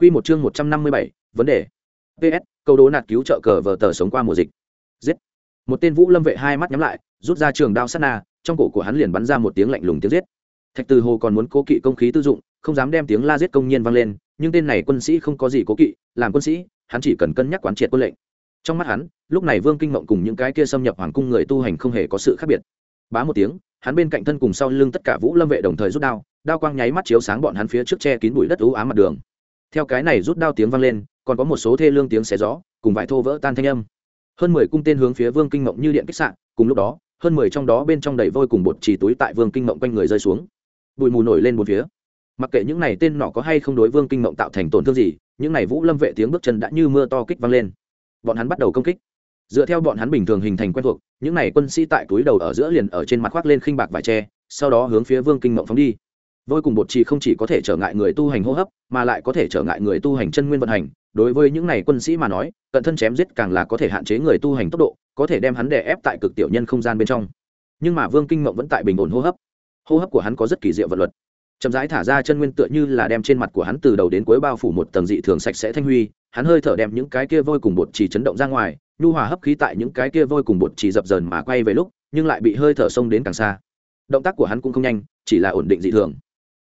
Quy một chương 157, vấn đề. PS, câu đố nạt cứu trợ cờ vở tờ sống qua mùa dịch. Giết. Một tên Vũ Lâm vệ hai mắt nhắm lại, rút ra trường đao sát na, trong cổ của hắn liền bắn ra một tiếng lạnh lùng tiếng giết. Thạch Từ Hồ còn muốn cố kỵ công khí tư dụng, không dám đem tiếng la giết công nhiên vang lên, nhưng tên này quân sĩ không có gì cố kỵ, làm quân sĩ, hắn chỉ cần cân nhắc quán triệt quân lệnh. Trong mắt hắn, lúc này Vương Kinh Mộng cùng những cái kia xâm nhập hoàng cung người tu hành không hề có sự khác biệt. Bá một tiếng, hắn bên cạnh thân cùng sau lưng tất cả Vũ Lâm vệ đồng thời rút đao, đao quang nháy mắt chiếu sáng bọn hắn phía trước che kín bụi đất u ám mặt đường theo cái này rút đao tiếng vang lên, còn có một số thê lương tiếng xé gió, cùng vải thô vỡ tan thanh âm. Hơn mười cung tên hướng phía vương kinh mộng như điện kích sạn cùng lúc đó, hơn mười trong đó bên trong đầy vôi cùng bột chỉ túi tại vương kinh mộng quanh người rơi xuống. Bụi mù nổi lên một phía. Mặc kệ những này tên nọ có hay không đối vương kinh mộng tạo thành tổn thương gì, những này vũ lâm vệ tiếng bước chân đã như mưa to kích vang lên. Bọn hắn bắt đầu công kích. Dựa theo bọn hắn bình thường hình thành quen thuộc, những này quân sĩ tại túi đầu ở giữa liền ở trên mặt khoác lên khinh bạc vải tre, sau đó hướng phía vương kinh mộng phóng đi vôi cùng bột trì không chỉ có thể trở ngại người tu hành hô hấp, mà lại có thể trở ngại người tu hành chân nguyên vận hành. Đối với những này quân sĩ mà nói, cận thân chém giết càng là có thể hạn chế người tu hành tốc độ, có thể đem hắn đè ép tại cực tiểu nhân không gian bên trong. Nhưng mà vương kinh mộng vẫn tại bình ổn hô hấp. Hô hấp của hắn có rất kỳ diệu vật luật. Chậm rãi thả ra chân nguyên tựa như là đem trên mặt của hắn từ đầu đến cuối bao phủ một tầng dị thường sạch sẽ thanh huy, hắn hơi thở đem những cái kia vôi cùng bột trì chấn động ra ngoài, nhu hòa hấp khí tại những cái kia vôi cùng bột trì dập dờn mà quay về lúc, nhưng lại bị hơi thở xông đến càng xa. Động tác của hắn cũng không nhanh, chỉ là ổn định dị thường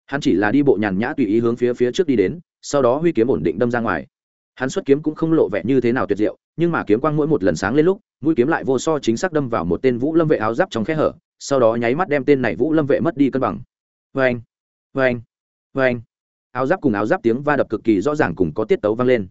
hắn chỉ là đi bộ nhàn nhã tùy ý hướng phía phía trước đi đến, sau đó huy kiếm ổn định đâm ra ngoài. Hắn xuất kiếm cũng không lộ vẻ như thế nào tuyệt diệu, nhưng mà kiếm quang mỗi một lần sáng lên lúc, mũi kiếm lại vô so chính xác đâm vào một tên vũ lâm vệ áo giáp trong khe hở, sau đó nháy mắt đem tên này vũ lâm vệ mất đi cân bằng. Vê anh vê anh vê anh áo giáp cùng áo giáp tiếng va đập cực kỳ rõ ràng cùng có tiết tấu vang lên.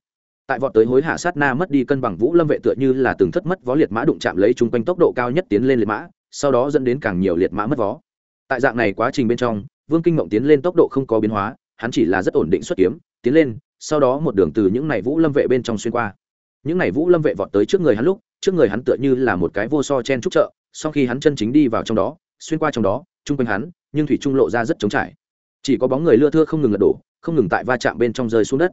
Tại vọt tới hối hạ sát na mất đi cân bằng vũ lâm vệ tựa như là từng thất mất vó liệt mã đụng chạm lấy chung quanh tốc độ cao nhất tiến lên liệt mã, sau đó dẫn đến càng nhiều liệt mã mất vó. Tại dạng này quá trình bên trong vương kinh mộng tiến lên tốc độ không có biến hóa, hắn chỉ là rất ổn định xuất kiếm, tiến lên, sau đó một đường từ những n à y vũ lâm vệ bên trong xuyên qua. Những n à y vũ lâm vệ vọt tới trước người hắn lúc, trước người hắn tựa như là một cái vô so chen trúc chợ sau khi hắn chân chính đi vào trong đó, xuyên qua trong đó, chung quanh hắn, nhưng thủy trung lộ ra rất trống trải. Chỉ có bóng người lưa thưa không ngừng lật đổ, không ngừng tại va chạm bên trong rơi xuống đất.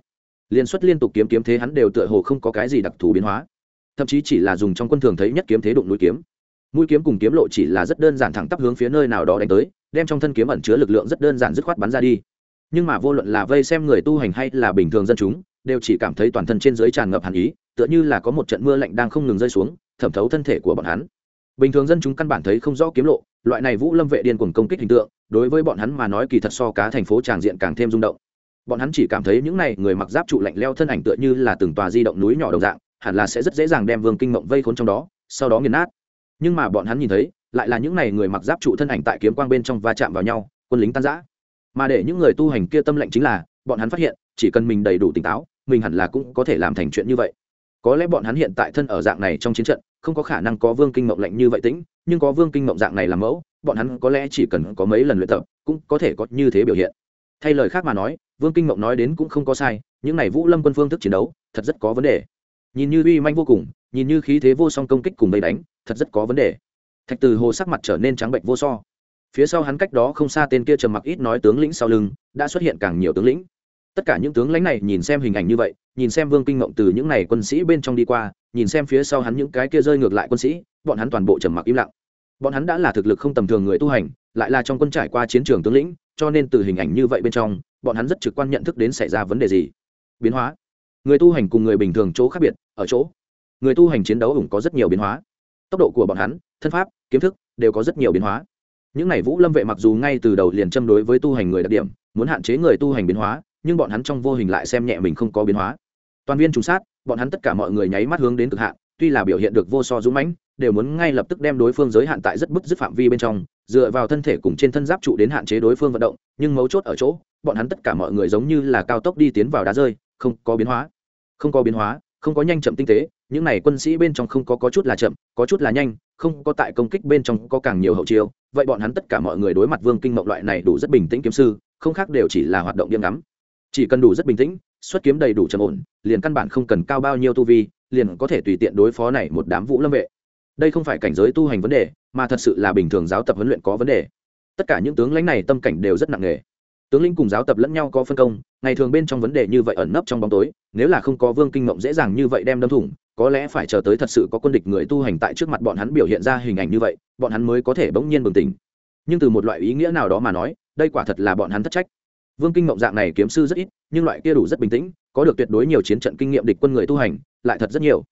Liên xuất liên tục kiếm kiếm thế hắn đều tựa hồ không có cái gì đặc thù biến hóa. Thậm chí chỉ là dùng trong quân thường thấy nhất kiếm thế đụng núi kiếm. Mũi kiếm cùng kiếm lộ chỉ là rất đơn giản thẳng tắp hướng phía nơi nào đó đánh tới đem trong thân kiếm ẩn chứa lực lượng rất đơn giản dứt khoát bắn ra đi. Nhưng mà vô luận là vây xem người tu hành hay là bình thường dân chúng, đều chỉ cảm thấy toàn thân trên dưới tràn ngập hàn ý, tựa như là có một trận mưa lạnh đang không ngừng rơi xuống, thẩm thấu thân thể của bọn hắn. Bình thường dân chúng căn bản thấy không rõ kiếm lộ, loại này vũ lâm vệ điên cuồng công kích hình tượng, đối với bọn hắn mà nói kỳ thật so cá thành phố tràng diện càng thêm rung động. Bọn hắn chỉ cảm thấy những này người mặc giáp trụ lạnh leo thân ảnh tựa như là từng tòa di động núi nhỏ đồng dạng, hẳn là sẽ rất dễ dàng đem vương kinh mộng vây khốn trong đó, sau đó nghiền nát. Nhưng mà bọn hắn nhìn thấy lại là những n à y người mặc giáp trụ thân ảnh tại kiếm quang bên trong va chạm vào nhau, quân lính tan giã mà để những người tu hành kia tâm lệnh chính là, bọn hắn phát hiện, chỉ cần mình đầy đủ tỉnh táo, mình hẳn là cũng có thể làm thành chuyện như vậy. Có lẽ bọn hắn hiện tại thân ở dạng này trong chiến trận, không có khả năng có vương kinh mộng lệnh như vậy tĩnh, nhưng có vương kinh mộng dạng này làm mẫu, bọn hắn có lẽ chỉ cần có mấy lần luyện tập, cũng có thể có như thế biểu hiện. Thay lời khác mà nói, vương kinh mộng nói đến cũng không có sai, những này vũ lâm quân phương thức chiến đấu, thật rất có vấn đề. Nhìn như uy manh vô cùng, nhìn như khí thế vô song công kích cùng vây đánh, thật rất có vấn đề thạch từ hồ sắc mặt trở nên trắng bệnh vô so. Phía sau hắn cách đó không xa tên kia trầm mặc ít nói tướng lĩnh sau lưng, đã xuất hiện càng nhiều tướng lĩnh. Tất cả những tướng lãnh này nhìn xem hình ảnh như vậy, nhìn xem vương kinh mộng từ những n à y quân sĩ bên trong đi qua, nhìn xem phía sau hắn những cái kia rơi ngược lại quân sĩ, bọn hắn toàn bộ trầm mặc im lặng. Bọn hắn đã là thực lực không tầm thường người tu hành, lại là trong quân trải qua chiến trường tướng lĩnh, cho nên từ hình ảnh như vậy bên trong, bọn hắn rất trực quan nhận thức đến xảy ra vấn đề gì. Biến hóa. Người tu hành cùng người bình thường chỗ khác biệt, ở chỗ. Người tu hành chiến đấu ủng có rất nhiều biến hóa. Tốc độ của bọn hắn thân pháp kiếm thức đều có rất nhiều biến hóa. Những n à y vũ lâm vệ mặc dù ngay từ đầu liền châm đối với tu hành người đặc điểm muốn hạn chế người tu hành biến hóa nhưng bọn hắn trong vô hình lại xem nhẹ mình không có biến hóa. Toàn viên trùng sát bọn hắn tất cả mọi người nháy mắt hướng đến cực hạn tuy là biểu hiện được vô so dũng mãnh đều muốn ngay lập tức đem đối phương giới hạn tại rất bức dứt phạm vi bên trong dựa vào thân thể cùng trên thân giáp trụ đến hạn chế đối phương vận động nhưng mấu chốt ở chỗ bọn hắn tất cả mọi người giống như là cao tốc đi tiến vào đá rơi không có biến hóa. Không có biến hóa không có nhanh chậm tinh tế những này quân sĩ bên trong không có, có chút là chậm có chút là nhanh, không có tại công kích bên trong có càng nhiều hậu chiêu, vậy bọn hắn tất cả mọi người đối mặt vương kinh mộng loại này đủ rất bình tĩnh kiếm sư, không khác đều chỉ là hoạt động điên ngắm. Chỉ cần đủ rất bình tĩnh, xuất kiếm đầy đủ trầm ổn, liền căn bản không cần cao bao nhiêu tu vi, liền có thể tùy tiện đối phó này một đám vũ lâm vệ. Đây không phải cảnh giới tu hành vấn đề, mà thật sự là bình thường giáo tập huấn luyện có vấn đề. Tất cả những tướng lãnh này tâm cảnh đều rất nặng nề tướng lĩnh cùng giáo tập lẫn nhau có phân công, ngày thường bên trong vấn đề như vậy ẩn nấp trong bóng tối, nếu là không có vương kinh mộng dễ dàng như vậy đem đâm thủng, có lẽ phải chờ tới thật sự có quân địch người tu hành tại trước mặt bọn hắn biểu hiện ra hình ảnh như vậy, bọn hắn mới có thể bỗng nhiên bừng tỉnh. Nhưng từ một loại ý nghĩa nào đó mà nói, đây quả thật là bọn hắn thất trách. Vương kinh mộng dạng này kiếm sư rất ít, nhưng loại kia đủ rất bình tĩnh, có được tuyệt đối nhiều chiến trận kinh nghiệm địch quân người tu hành, lại thật rất nhiều.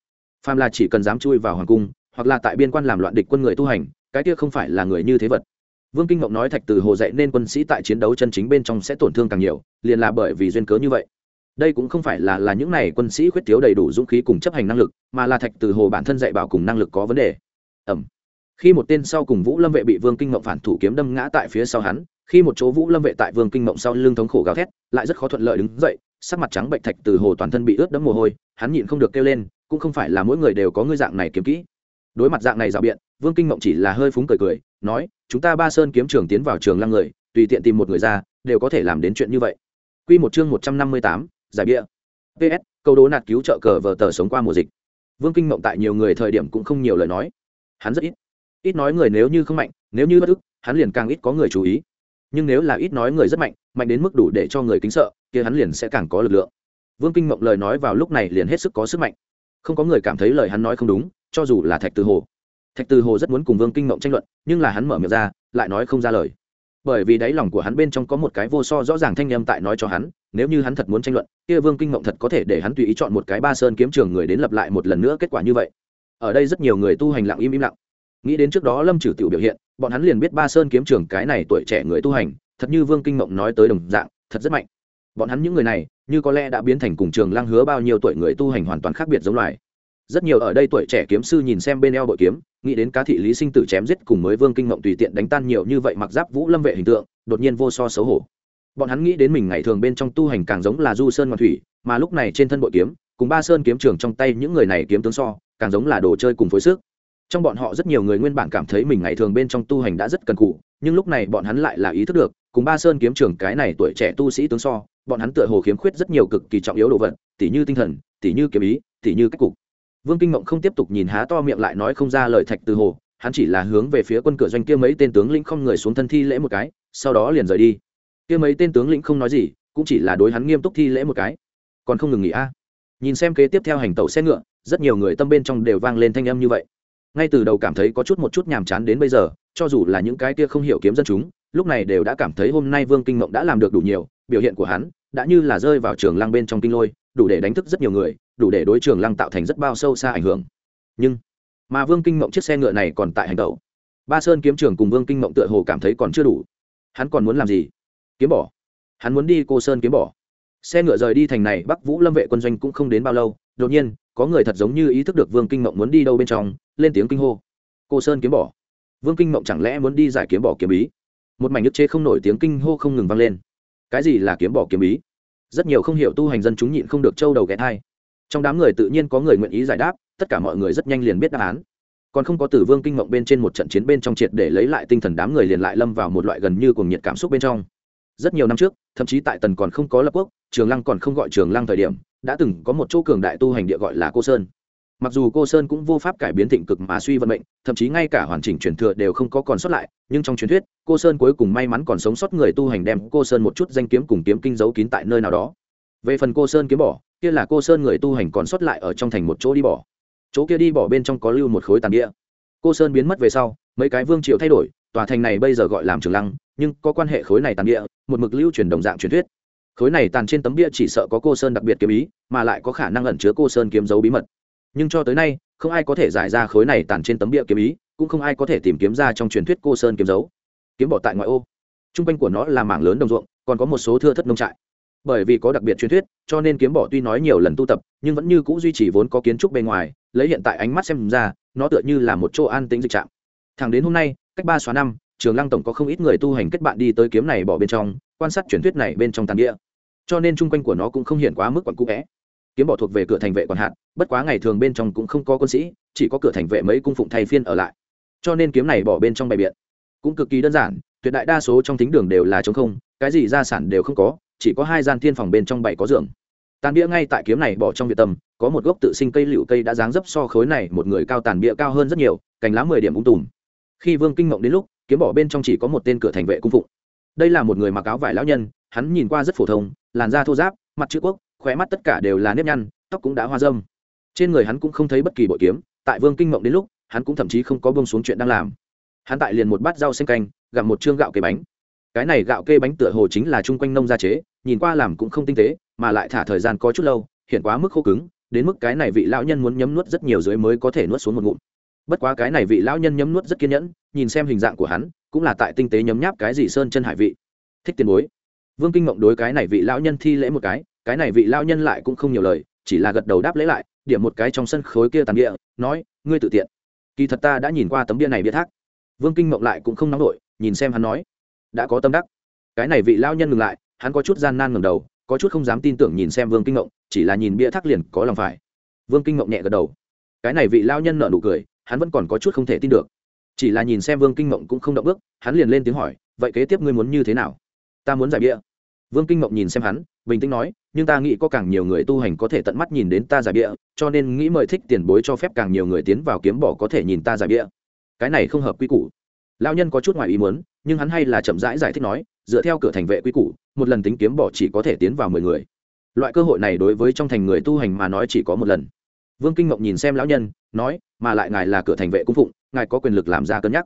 Phàm là chỉ cần dám chui vào hoàng cung, hoặc là tại biên quan làm loạn địch quân người tu hành, cái kia không phải là người như thế vật vương kinh ngộng nói thạch từ hồ dạy nên quân sĩ tại chiến đấu chân chính bên trong sẽ tổn thương càng nhiều, liền là bởi vì duyên cớ như vậy. Đây cũng không phải là là những này quân sĩ khuyết thiếu đầy đủ dũng khí cùng chấp hành năng lực, mà là thạch từ hồ bản thân dạy bảo cùng năng lực có vấn đề. Ẩm. Khi một tên sau cùng vũ lâm vệ bị vương kinh ngộng phản thủ kiếm đâm ngã tại phía sau hắn, khi một chỗ vũ lâm vệ tại vương kinh ngộng sau lưng thống khổ gào thét, lại rất khó thuận lợi đứng dậy, sắc mặt trắng bệnh thạch từ hồ toàn thân bị ướt đẫm mồ hôi, hắn nhịn không được kêu lên, cũng không phải là mỗi người đều có ngươi dạng này kiếm kỹ. Đối mặt dạng này rào biện, vương kinh ngộng chỉ là hơi phúng cười cười nói chúng ta ba sơn kiếm trường tiến vào trường lăng người tùy tiện tìm một người ra đều có thể làm đến chuyện như vậy Quy một chương một trăm năm mươi tám, giải bia. PS, câu đố nạt cứu trợ cờ vờ tờ sống qua mùa dịch. Vương Kinh Mộng tại nhiều người thời điểm cũng không nhiều lời nói. Hắn rất ít. Ít nói người nếu như không mạnh, nếu như bất ức, hắn liền càng ít có người chú ý. Nhưng nếu là ít nói người rất mạnh, mạnh đến mức đủ để cho người kính sợ, kia hắn liền sẽ càng có lực lượng. Vương Kinh Mộng lời nói vào lúc này liền hết sức có sức mạnh. Không có người cảm thấy lời hắn nói không đúng, cho dù là Thạch Từ Hồ. Thạch Từ Hồ rất muốn cùng Vương Kinh Mộng tranh luận, nhưng là hắn mở miệng ra, lại nói không ra lời. Bởi vì đáy lòng của hắn bên trong có một cái vô so rõ ràng thanh âm tại nói cho hắn nếu như hắn thật muốn tranh luận kia vương kinh mộng thật có thể để hắn tùy ý chọn một cái ba sơn kiếm trường người đến lập lại một lần nữa kết quả như vậy. Ở đây rất nhiều người tu hành lặng im im lặng. Nghĩ đến trước đó lâm trừ tiểu biểu hiện bọn hắn liền biết ba sơn kiếm trường cái này tuổi trẻ người tu hành thật như vương kinh mộng nói tới đồng dạng thật rất mạnh. Bọn hắn những người này như có lẽ đã biến thành cùng trường Lang hứa bao nhiêu tuổi người tu hành hoàn toàn khác biệt giống loài rất nhiều ở đây tuổi trẻ kiếm sư nhìn xem bên eo bội kiếm, nghĩ đến cá thị lý sinh tử chém giết cùng mới vương kinh mộng tùy tiện đánh tan nhiều như vậy mặc giáp vũ lâm vệ hình tượng, đột nhiên vô so xấu hổ. Bọn hắn nghĩ đến mình ngày thường bên trong tu hành càng giống là du sơn ngoan thủy, mà lúc này trên thân bội kiếm, cùng ba sơn kiếm trường trong tay những người này kiếm tướng so, càng giống là đồ chơi cùng phối sức. Trong bọn họ rất nhiều người nguyên bản cảm thấy mình ngày thường bên trong tu hành đã rất cần cụ nhưng lúc này bọn hắn lại là ý thức được, cùng ba sơn kiếm trường cái này tuổi trẻ tu sĩ tướng so, bọn hắn tựa hồ khiếm khuyết rất nhiều cực kỳ trọng yếu đồ vật, tỉ như tinh thần, tỉ như kiếm ý, tỉ như cách cục vương kinh mộng không tiếp tục nhìn há to miệng lại nói không ra lời thạch từ hồ, hắn chỉ là hướng về phía quân cửa doanh kia mấy tên tướng lĩnh không người xuống thân thi lễ một cái, sau đó liền rời đi. Kia mấy tên tướng lĩnh không nói gì, cũng chỉ là đối hắn nghiêm túc thi lễ một cái. Còn không ngừng nghỉ a. À? Nhìn xem kế tiếp theo hành tẩu xe ngựa, rất nhiều người tâm bên trong đều vang lên thanh âm như vậy. Ngay từ đầu cảm thấy có chút một chút nhàm chán đến bây giờ, cho dù là những cái kia không hiểu kiếm dân chúng, lúc này đều đã cảm thấy hôm nay vương kinh mộng đã làm được đủ nhiều, biểu hiện của hắn đã như là rơi vào trường lăng bên trong kinh lôi, đủ để đánh thức rất nhiều người đủ để đối trường lăng tạo thành rất bao sâu xa ảnh hưởng. Nhưng, mà vương kinh mộng chiếc xe ngựa này còn tại hành tẩu. Ba sơn kiếm trường cùng vương kinh mộng tựa hồ cảm thấy còn chưa đủ. Hắn còn muốn làm gì? Kiếm bỏ. Hắn muốn đi cô sơn kiếm bỏ. Xe ngựa rời đi thành này, bắc vũ lâm vệ quân doanh cũng không đến bao lâu, đột nhiên, có người thật giống như ý thức được vương kinh mộng muốn đi đâu bên trong, lên tiếng kinh hô. Cô sơn kiếm bỏ. Vương kinh mộng chẳng lẽ muốn đi giải kiếm bỏ kiếm ý một mảnh nước chế không nổi tiếng kinh hô không ngừng vang lên. Cái gì là kiếm bỏ kiếm ý rất nhiều không hiểu tu hành dân chúng nhịn không được trâu đầu ghé thai trong đám người tự nhiên có người nguyện ý giải đáp, tất cả mọi người rất nhanh liền biết đáp án. Còn không có tử vương kinh mộng bên trên một trận chiến bên trong triệt để lấy lại tinh thần, đám người liền lại lâm vào một loại gần như cuồng nhiệt cảm xúc bên trong. Rất nhiều năm trước, thậm chí tại tần còn không có lập quốc, trường lăng còn không gọi trường lăng thời điểm, đã từng có một chỗ cường đại tu hành địa gọi là cô sơn. Mặc dù cô sơn cũng vô pháp cải biến thịnh cực mà suy vận mệnh, thậm chí ngay cả hoàn chỉnh truyền thừa đều không có còn sót lại, nhưng trong truyền thuyết, cô sơn cuối cùng may mắn còn sống sót người tu hành đem cô sơn một chút danh kiếm cùng kiếm kinh giấu kín tại nơi nào đó về phần cô sơn kiếm bỏ kia là cô sơn người tu hành còn sót lại ở trong thành một chỗ đi bỏ chỗ kia đi bỏ bên trong có lưu một khối tàn địa cô sơn biến mất về sau, mấy cái vương triều thay đổi, tòa thành này bây giờ gọi làm trường lăng, nhưng có quan hệ khối này tàn địa một mực lưu truyền đồng dạng truyền thuyết. Khối này tàn trên tấm bia chỉ sợ có cô sơn đặc biệt kiếm ý, mà lại có khả năng ẩn chứa cô sơn kiếm dấu bí mật. Nhưng cho tới nay, không ai có thể giải ra khối này tàn trên tấm bia kiếm ý, cũng không ai có thể tìm kiếm ra trong truyền thuyết cô sơn kiếm dấu. Kiếm bỏ tại ngoại ô. T r u n g quanh của nó là mảng lớn đồng ruộng, còn có một số thưa thất nông trại bởi vì có đặc biệt truyền thuyết, cho nên kiếm bỏ tuy nói nhiều lần tu tập, nhưng vẫn như c ũ duy trì vốn có kiến trúc bên ngoài, lấy hiện tại ánh mắt xem ra, nó tựa như là một chỗ an tính dịch trạm. Thẳng đến hôm nay, cách ba xóa năm, trường lăng tổng có không ít người tu hành kết bạn đi tới kiếm này bỏ bên trong, quan sát truyền thuyết này bên trong tàn địa. Cho nên chung quanh của nó cũng không hiện quá mức quặn cũ vẽ. Kiếm bỏ thuộc về cửa thành vệ còn hạn bất quá ngày thường bên trong cũng không có quân sĩ, chỉ có cửa thành vệ mấy cung phụng thay phiên ở lại. Cho nên kiếm này bỏ bên trong bày biện. Cũng cực kỳ đơn giản, tuyệt đại đa số trong thính đường đều là chống không, cái gì gia sản đều không có chỉ có hai gian thiên phòng bên trong bảy có giường. Tàn bia ngay tại kiếm này bỏ trong việt tâm, có một gốc tự sinh cây liệu cây đã dáng dấp so khối này một người cao tàn bia cao hơn rất nhiều, cành lá mười điểm ung tùm. Khi vương kinh mộng đến lúc, kiếm bỏ bên trong chỉ có một tên cửa thành vệ cung phụng. Đây là một người mặc áo vải lão nhân, hắn nhìn qua rất phổ thông, làn da thô giáp mặt chữ quốc, khóe mắt tất cả đều là nếp nhăn, tóc cũng đã hoa dâm. Trên người hắn cũng không thấy bất kỳ bội kiếm, tại vương kinh mộng đến lúc, hắn cũng thậm chí không có bông xuống chuyện đang làm. Hắn tại liền một bát rau xanh canh, gặm một chương gạo cây bánh. Cái này gạo kê bánh tựa hồ chính là chung quanh nông gia chế nhìn qua làm cũng không tinh tế, mà lại thả thời gian có chút lâu, hiện quá mức khô cứng, đến mức cái này vị lão nhân muốn nhấm nuốt rất nhiều dưới mới có thể nuốt xuống một ngụm. Bất quá cái này vị lão nhân nhấm nuốt rất kiên nhẫn, nhìn xem hình dạng của hắn, cũng là tại tinh tế nhấm nháp cái gì sơn chân hải vị. Thích tiền bối. Vương kinh mộng đối cái này vị lão nhân thi lễ một cái cái này vị lão nhân lại cũng không nhiều lời, chỉ là gật đầu đáp lễ lại, điểm một cái trong sân khối kia tàn địa, nói, ngươi tự tiện. Kỳ thật ta đã nhìn qua tấm bia này bia thác. Vương kinh mộng lại cũng không nóng nổi, nhìn xem hắn nói, đã có tâm đắc. Cái này vị lão nhân ngừng lại hắn có chút gian nan ngầm đầu có chút không dám tin tưởng nhìn xem vương kinh ngộng chỉ là nhìn bia thác liền có lòng phải. Vương kinh ngộng nhẹ gật đầu. Cái này vị lão nhân nợ nụ cười hắn vẫn còn có chút không thể tin được. Chỉ là nhìn xem vương kinh ngộng cũng không động bước hắn liền lên tiếng hỏi vậy kế tiếp ngươi muốn như thế nào? Ta muốn giải bia. Vương kinh ngộng nhìn xem hắn bình tĩnh nói nhưng ta nghĩ có càng nhiều người tu hành có thể tận mắt nhìn đến ta giải bia cho nên nghĩ mời thích tiền bối cho phép càng nhiều người tiến vào kiếm bỏ có thể nhìn ta giải bia. Cái này không hợp quy củ. Lao nhân có chút ngoài ý muốn nhưng hắn hay là chậm rãi giải, giải thích nói dựa theo cửa thành vệ quy củ, một lần tính kiếm bỏ chỉ có thể tiến vào mười người. Loại cơ hội này đối với trong thành người tu hành mà nói chỉ có một lần. Vương kinh ngộng nhìn xem lão nhân, nói, mà lại ngài là cửa thành vệ cung phụng, ngài có quyền lực làm ra cân nhắc.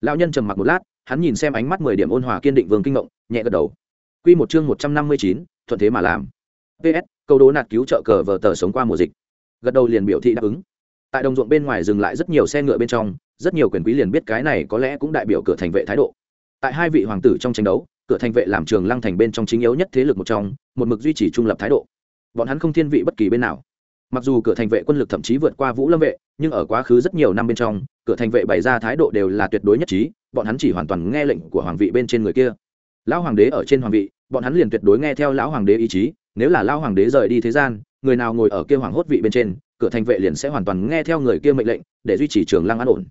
Lão nhân trầm mặc một lát, hắn nhìn xem ánh mắt mười điểm ôn hòa kiên định vương kinh ngộng, nhẹ gật đầu. Quy một chương một trăm năm mươi chín, thuận thế mà làm. Ps câu đố nạt cứu trợ cờ vờ tờ sống qua mùa dịch. Gật đầu liền biểu thị đáp ứng. Tại đồng ruộng bên ngoài dừng lại rất nhiều xe ngựa bên trong, rất nhiều quyền quý liền biết cái này có lẽ cũng đại biểu cửa thành vệ thái độ. Tại hai vị hoàng tử trong tranh đấu cửa thành vệ làm trường lăng thành bên trong chính yếu nhất thế lực một trong, một mực duy trì trung lập thái độ. Bọn hắn không thiên vị bất kỳ bên nào. Mặc dù cửa thành vệ quân lực thậm chí vượt qua vũ lâm vệ, nhưng ở quá khứ rất nhiều năm bên trong, cửa thành vệ bày ra thái độ đều là tuyệt đối nhất trí, bọn hắn chỉ hoàn toàn nghe lệnh của hoàng vị bên trên người kia. Lão hoàng đế ở trên hoàng vị, bọn hắn liền tuyệt đối nghe theo lão hoàng đế ý chí, nếu là lão hoàng đế rời đi thế gian, người nào ngồi ở kia hoàng hốt vị bên trên, cửa thành vệ liền sẽ hoàn toàn nghe theo người kia mệnh lệnh, để duy trì trường lăng an ổn.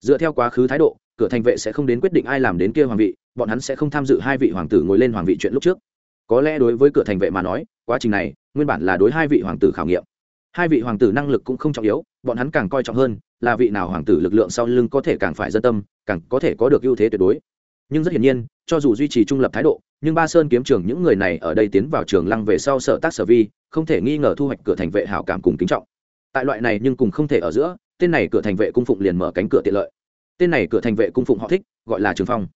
Dựa theo quá khứ thái độ cửa thành vệ sẽ không đến quyết định ai làm đến kia hoàng vị, bọn hắn sẽ không tham dự hai vị hoàng tử ngồi lên hoàng vị chuyện lúc trước. Có lẽ đối với cửa thành vệ mà nói, quá trình này, nguyên bản là đối hai vị hoàng tử khảo nghiệm. Hai vị hoàng tử năng lực cũng không trọng yếu, bọn hắn càng coi trọng hơn là vị nào hoàng tử lực lượng sau lưng có thể càng phải dân tâm, càng có thể có được ưu thế tuyệt đối. Nhưng rất hiển nhiên, cho dù duy trì trung lập thái độ, nhưng ba sơn kiếm trường những người này ở đây tiến vào trường lăng về sau sở tác sở vi, không thể nghi ngờ thu hoạch cửa thành vệ hảo cảm cùng kính trọng. Tại loại này nhưng cùng không thể ở giữa, tên này cửa thành vệ cung phụng liền mở cánh cửa tiện lợi tên này cửa thành vệ cung phụng họ thích, gọi là trường phong.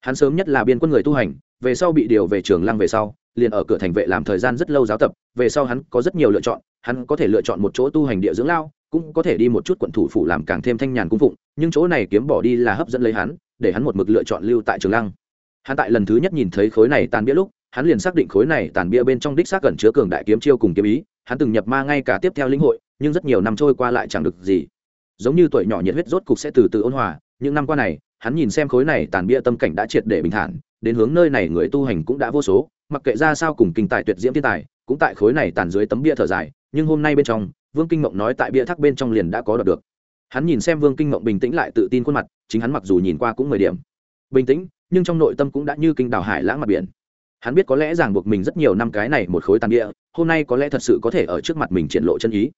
Hắn sớm nhất là biên quân người tu hành, về sau bị điều về trường lăng về sau, liền ở cửa thành vệ làm thời gian rất lâu giáo tập, về sau hắn có rất nhiều lựa chọn, hắn có thể lựa chọn một chỗ tu hành địa dưỡng lao, cũng có thể đi một chút quận thủ phủ làm càng thêm thanh nhàn cung phụng, nhưng chỗ này kiếm bỏ đi là hấp dẫn lấy hắn, để hắn một mực lựa chọn lưu tại trường lăng. Hắn tại lần thứ nhất nhìn thấy khối này tàn bia lúc, hắn liền xác định khối này tàn bia bên trong đích xác gần chứa cường đại kiếm chiêu cùng kiếm ý, hắn từng nhập ma ngay cả tiếp theo lĩnh hội, nhưng rất nhiều năm trôi qua lại chẳng được gì. Giống như tuổi nhỏ nhiệt huyết rốt cục sẽ từ từ ôn hòa những năm qua này, hắn nhìn xem khối này tàn bia tâm cảnh đã triệt để bình thản, đến hướng nơi này người tu hành cũng đã vô số, mặc kệ ra sao cùng kinh tài tuyệt diễm thiên tài, cũng tại khối này tàn dưới tấm bia thở dài, nhưng hôm nay bên trong, vương kinh mộng nói tại bia thác bên trong liền đã có đọc được. Hắn nhìn xem vương kinh mộng bình tĩnh lại tự tin khuôn mặt, chính hắn mặc dù nhìn qua cũng mười điểm bình tĩnh, nhưng trong nội tâm cũng đã như kinh đào hải lãng mặt biển. Hắn biết có lẽ ràng buộc mình rất nhiều năm cái này một khối tàn địa hôm nay có lẽ thật sự có thể ở trước mặt mình triển lộ chân ý.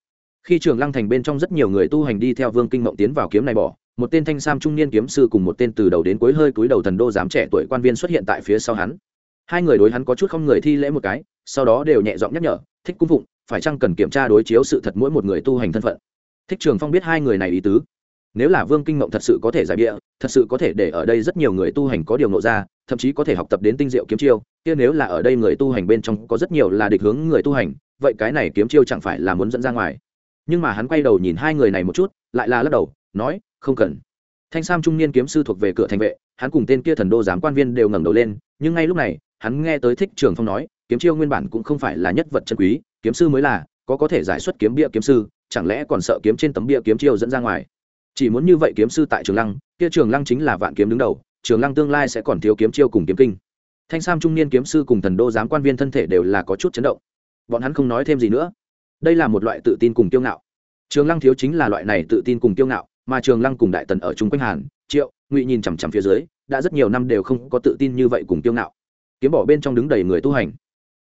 Khi trường lăng thành bên trong rất nhiều người tu hành đi theo vương kinh mộng tiến vào kiếm này bỏ một tên thanh sam trung niên kiếm sư cùng một tên từ đầu đến cuối hơi cúi đầu thần đô giám trẻ tuổi quan viên xuất hiện tại phía sau hắn. Hai người đối hắn có chút không người thi lễ một cái, sau đó đều nhẹ giọng nhắc nhở, thích cung phụng, phải chăng cần kiểm tra đối chiếu sự thật mỗi một người tu hành thân phận? Thích trường phong biết hai người này ý tứ. Nếu là vương kinh mộng thật sự có thể giải bịa, thật sự có thể để ở đây rất nhiều người tu hành có điều nộ ra, thậm chí có thể học tập đến tinh diệu kiếm chiêu, kia nếu là ở đây người tu hành bên trong có rất nhiều là địch hướng người tu hành, vậy cái này kiếm chiêu chẳng phải là muốn dẫn ra ngoài. Nhưng mà hắn quay đầu nhìn hai người này một chút, lại là lắc đầu, nói không cần. Thanh sam trung niên kiếm sư thuộc về cửa thành vệ, hắn cùng tên kia thần đô giám quan viên đều ngẩng đầu lên, nhưng ngay lúc này, hắn nghe tới thích trường phong nói, kiếm chiêu nguyên bản cũng không phải là nhất vật chân quý, kiếm sư mới là, có có thể giải xuất kiếm bia kiếm sư, chẳng lẽ còn sợ kiếm trên tấm bia kiếm chiêu dẫn ra ngoài? Chỉ muốn như vậy kiếm sư tại trường lăng, kia trường lăng chính là vạn kiếm đứng đầu, trường lăng tương lai sẽ còn thiếu kiếm chiêu cùng kiếm kinh. Thanh sam trung niên kiếm sư cùng thần đô giám quan viên thân thể đều là có chút chấn động. Bọn hắn không nói thêm gì nữa. Đây là một loại tự tin cùng kiêu ngạo. Trường lăng thiếu chính là loại này tự tin cùng kiêu ngạo mà trường lăng cùng đại tần ở chung quanh hàn, triệu, ngụy nhìn chằm chằm phía dưới, đã rất nhiều năm đều không có tự tin như vậy cùng kiêu ngạo. Kiếm bỏ bên trong đứng đầy người tu hành.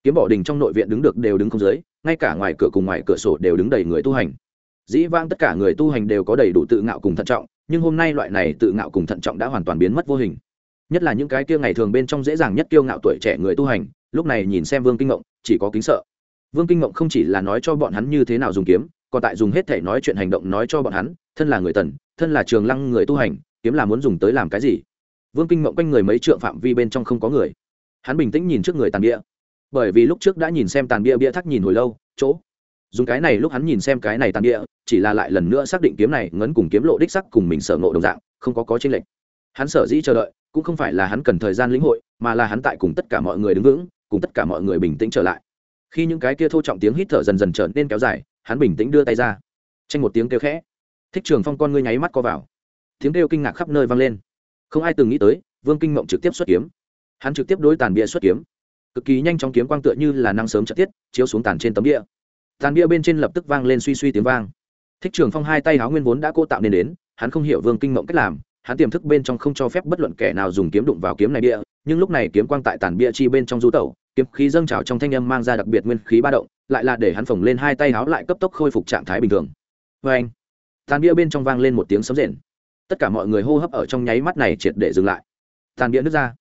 Kiếm bỏ đình trong nội viện đứng được đều đứng không dưới, ngay cả ngoài cửa cùng ngoài cửa sổ đều đứng đầy người tu hành. Dĩ vãng tất cả người tu hành đều có đầy đủ tự ngạo cùng thận trọng, nhưng hôm nay loại này tự ngạo cùng thận trọng đã hoàn toàn biến mất vô hình. Nhất là những cái kia ngày thường bên trong dễ dàng nhất kiêu ngạo tuổi trẻ người tu hành, lúc này nhìn xem vương kinh ngộng, chỉ có kính sợ. Vương kinh ngộng không chỉ là nói cho bọn hắn như thế nào dùng kiếm còn tại dùng hết thể nói chuyện hành động nói cho bọn hắn, thân là người tần, thân là trường lăng người tu hành, kiếm là muốn dùng tới làm cái gì? Vương kinh mộng quanh người mấy trượng phạm vi bên trong không có người. Hắn bình tĩnh nhìn trước người tàn bia. Bởi vì lúc trước đã nhìn xem tàn bia bia thắc nhìn hồi lâu, chỗ. Dùng cái này lúc hắn nhìn xem cái này tàn bia, chỉ là lại lần nữa xác định kiếm này ngấn cùng kiếm lộ đích sắc cùng mình sở ngộ đồng dạng, không có có tranh lệch. Hắn sở dĩ chờ đợi, cũng không phải là hắn cần thời gian lĩnh hội, mà là hắn tại cùng tất cả mọi người đứng vững, cùng tất cả mọi người bình tĩnh trở lại. Khi những cái kia thô trọng tiếng hít thở dần dần trở nên kéo dài hắn bình tĩnh đưa tay ra. Tranh một tiếng kêu khẽ. Thích trường phong con ngươi nháy mắt co vào. Tiếng kêu kinh ngạc khắp nơi vang lên. Không ai từng nghĩ tới, vương kinh mộng trực tiếp xuất kiếm. Hắn trực tiếp đối tàn bia xuất kiếm. Cực kỳ nhanh chóng kiếm quang tựa như là năng sớm chặt tiết, chiếu xuống tàn trên tấm bia. Tàn bia bên trên lập tức vang lên suy suy tiếng vang. Thích trường phong hai tay háo nguyên vốn đã cô tạo nên đến, hắn không hiểu vương kinh mộng cách làm. Hắn tiềm thức bên trong không cho phép bất luận kẻ nào dùng kiếm đụng vào kiếm này bia, nhưng lúc này kiếm quang tại tàn bia chi bên trong du tẩu, kiếm khí dâng trào trong thanh âm mang ra đặc biệt nguyên khí ba động lại là để hắn phồng lên hai tay háo lại cấp tốc khôi phục trạng thái bình thường. Vê anh, tàn bia bên trong vang lên một tiếng sấm rền. Tất cả mọi người hô hấp ở trong nháy mắt này triệt để dừng lại. Tàn bia nước ra.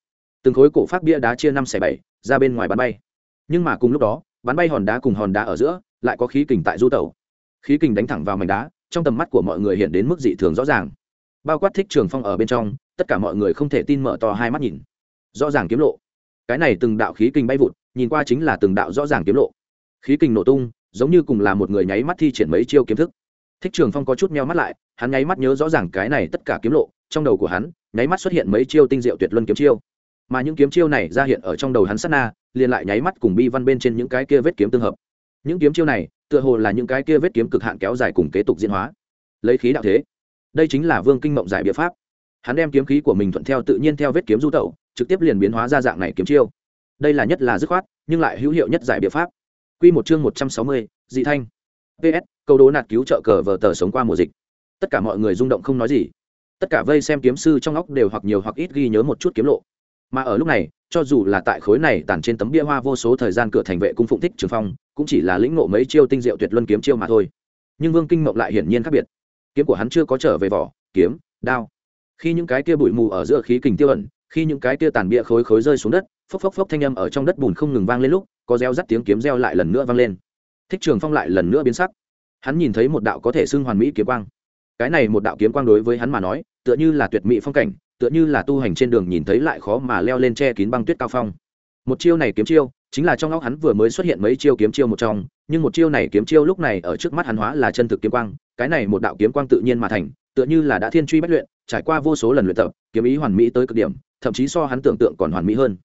Từng khối cổ phát bia đá chia năm xẻ bảy, ra bên ngoài bắn bay. Nhưng mà cùng lúc đó bắn bay hòn đá cùng hòn đá ở giữa, lại có khí kình tại du tẩu. Khí kình đánh thẳng vào mảnh đá, trong tầm mắt của mọi người hiện đến mức dị thường rõ ràng. Bao quát thích trường phong ở bên trong, tất cả mọi người không thể tin mở to hai mắt nhìn. Rõ ràng kiếm lộ. Cái này từng đạo khí kình bay vụt, nhìn qua chính là từng đạo rõ ràng kiếm lộ khí kình nổ tung, giống như cùng là một người nháy mắt thi triển mấy chiêu kiếm thức. Thích trường phong có chút meo mắt lại, hắn nháy mắt nhớ rõ ràng cái này tất cả kiếm lộ, trong đầu của hắn, nháy mắt xuất hiện mấy chiêu tinh diệu tuyệt luân kiếm chiêu. Mà những kiếm chiêu này ra hiện ở trong đầu hắn sát na, liền lại nháy mắt cùng bi văn bên trên những cái kia vết kiếm tương hợp. Những kiếm chiêu này, tựa hồ là những cái kia vết kiếm cực hạn kéo dài cùng kế tục diễn hóa. Lấy khí đạo thế. Đây chính là vương kinh mộng giải biện pháp. Hắn đem kiếm khí của mình thuận theo tự nhiên theo vết kiếm du tẩu, trực tiếp liền biến hóa ra dạng này kiếm chiêu. Đây là nhất là dứt khoát, nhưng lại hữu hiệu nhất giải biện pháp. Quy một chương một trăm sáu mươi, dị thanh. Ps câu đố nạt cứu trợ cờ vở tờ sống qua mùa dịch. Tất cả mọi người rung động không nói gì. Tất cả vây xem kiếm sư trong óc đều hoặc nhiều hoặc ít ghi nhớ một chút kiếm lộ. Mà ở lúc này, cho dù là tại khối này tản trên tấm bia hoa vô số thời gian cửa thành vệ cung phụng thích trường phong, cũng chỉ là lĩnh ngộ mấy chiêu tinh diệu tuyệt luân kiếm chiêu mà thôi. Nhưng vương kinh mộng lại hiển nhiên khác biệt. Kiếm của hắn chưa có trở về vỏ, kiếm, đao. Khi những cái kia bụi mù ở giữa khí kình tiêu ẩn, khi những cái kia tàn bia khối khối rơi xuống đất phốc phốc phốc thanh âm ở trong đất bùn không ngừng vang lên lúc, có reo rắt tiếng kiếm reo lại lần nữa vang lên. Thích trường phong lại lần nữa biến sắc. Hắn nhìn thấy một đạo có thể xưng hoàn mỹ kiếm quang. Cái này một đạo kiếm quang đối với hắn mà nói, tựa như là tuyệt mỹ phong cảnh, tựa như là tu hành trên đường nhìn thấy lại khó mà leo lên che kín băng tuyết cao phong. Một chiêu này kiếm chiêu, chính là trong óc hắn vừa mới xuất hiện mấy chiêu kiếm chiêu một trong, nhưng một chiêu này kiếm chiêu lúc này ở trước mắt hắn hóa là chân thực kiếm quang, cái này một đạo kiếm quang tự nhiên mà thành, tựa như là đã thiên truy bất luyện, trải qua vô số lần luyện tập, kiếm ý hoàn mỹ tới cực điểm, thậm chí so hắn tưởng tượng còn hoàn mỹ hơn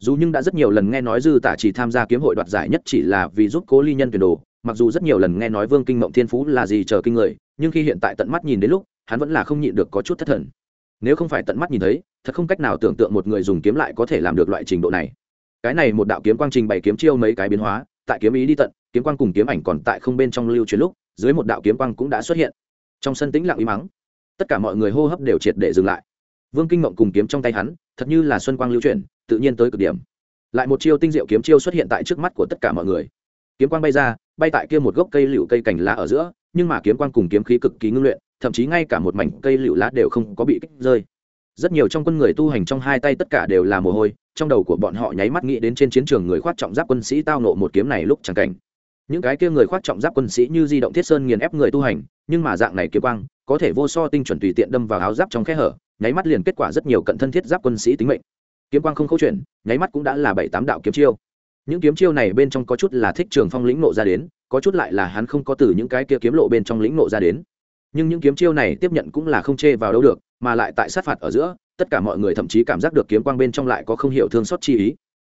dù nhưng đã rất nhiều lần nghe nói dư tả chỉ tham gia kiếm hội đoạt giải nhất chỉ là vì giúp cố ly nhân tuyển đồ, mặc dù rất nhiều lần nghe nói vương kinh mộng thiên phú là gì chờ kinh người, nhưng khi hiện tại tận mắt nhìn đến lúc, hắn vẫn là không nhịn được có chút thất thần. Nếu không phải tận mắt nhìn thấy, thật không cách nào tưởng tượng một người dùng kiếm lại có thể làm được loại trình độ này. Cái này một đạo kiếm quang trình bày kiếm chiêu mấy cái biến hóa, tại kiếm ý đi tận, kiếm quang cùng kiếm ảnh còn tại không bên trong lưu truyền lúc, dưới một đạo kiếm quang cũng đã xuất hiện. Trong sân tĩnh lặng im mắng, tất cả mọi người hô hấp đều triệt để dừng lại. Vương kinh mộng cùng kiếm trong tay hắn, thật như là xuân quang lưu chuyển tự nhiên tới cực điểm. Lại một chiêu tinh diệu kiếm chiêu xuất hiện tại trước mắt của tất cả mọi người. Kiếm quang bay ra, bay tại kia một gốc cây liễu cây cành lá ở giữa, nhưng mà kiếm quang cùng kiếm khí cực kỳ ngưng luyện, thậm chí ngay cả một mảnh cây liễu lá đều không có bị kích rơi. Rất nhiều trong quân người tu hành trong hai tay tất cả đều là mồ hôi, trong đầu của bọn họ nháy mắt nghĩ đến trên chiến trường người khoác trọng giáp quân sĩ tao nộ một kiếm này lúc chẳng cảnh. Những cái kia người khoác trọng giáp quân sĩ như di động thiết sơn nghiền ép người tu hành, nhưng mà dạng này kiếm quang, có thể vô so tinh chuẩn tùy tiện đâm vào áo giáp trong khe hở, nháy mắt liền kết quả rất nhiều cận thân thiết giáp quân sĩ tính mệnh kiếm quang không câu chuyện nháy mắt cũng đã là bảy tám đạo kiếm chiêu. Những kiếm chiêu này bên trong có chút là thích trường phong lĩnh nộ ra đến, có chút lại là hắn không có từ những cái kia kiếm lộ bên trong lĩnh nộ ra đến. Nhưng những kiếm chiêu này tiếp nhận cũng là không chê vào đâu được, mà lại tại sát phạt ở giữa, tất cả mọi người thậm chí cảm giác được kiếm quang bên trong lại có không hiểu thương xót chi ý.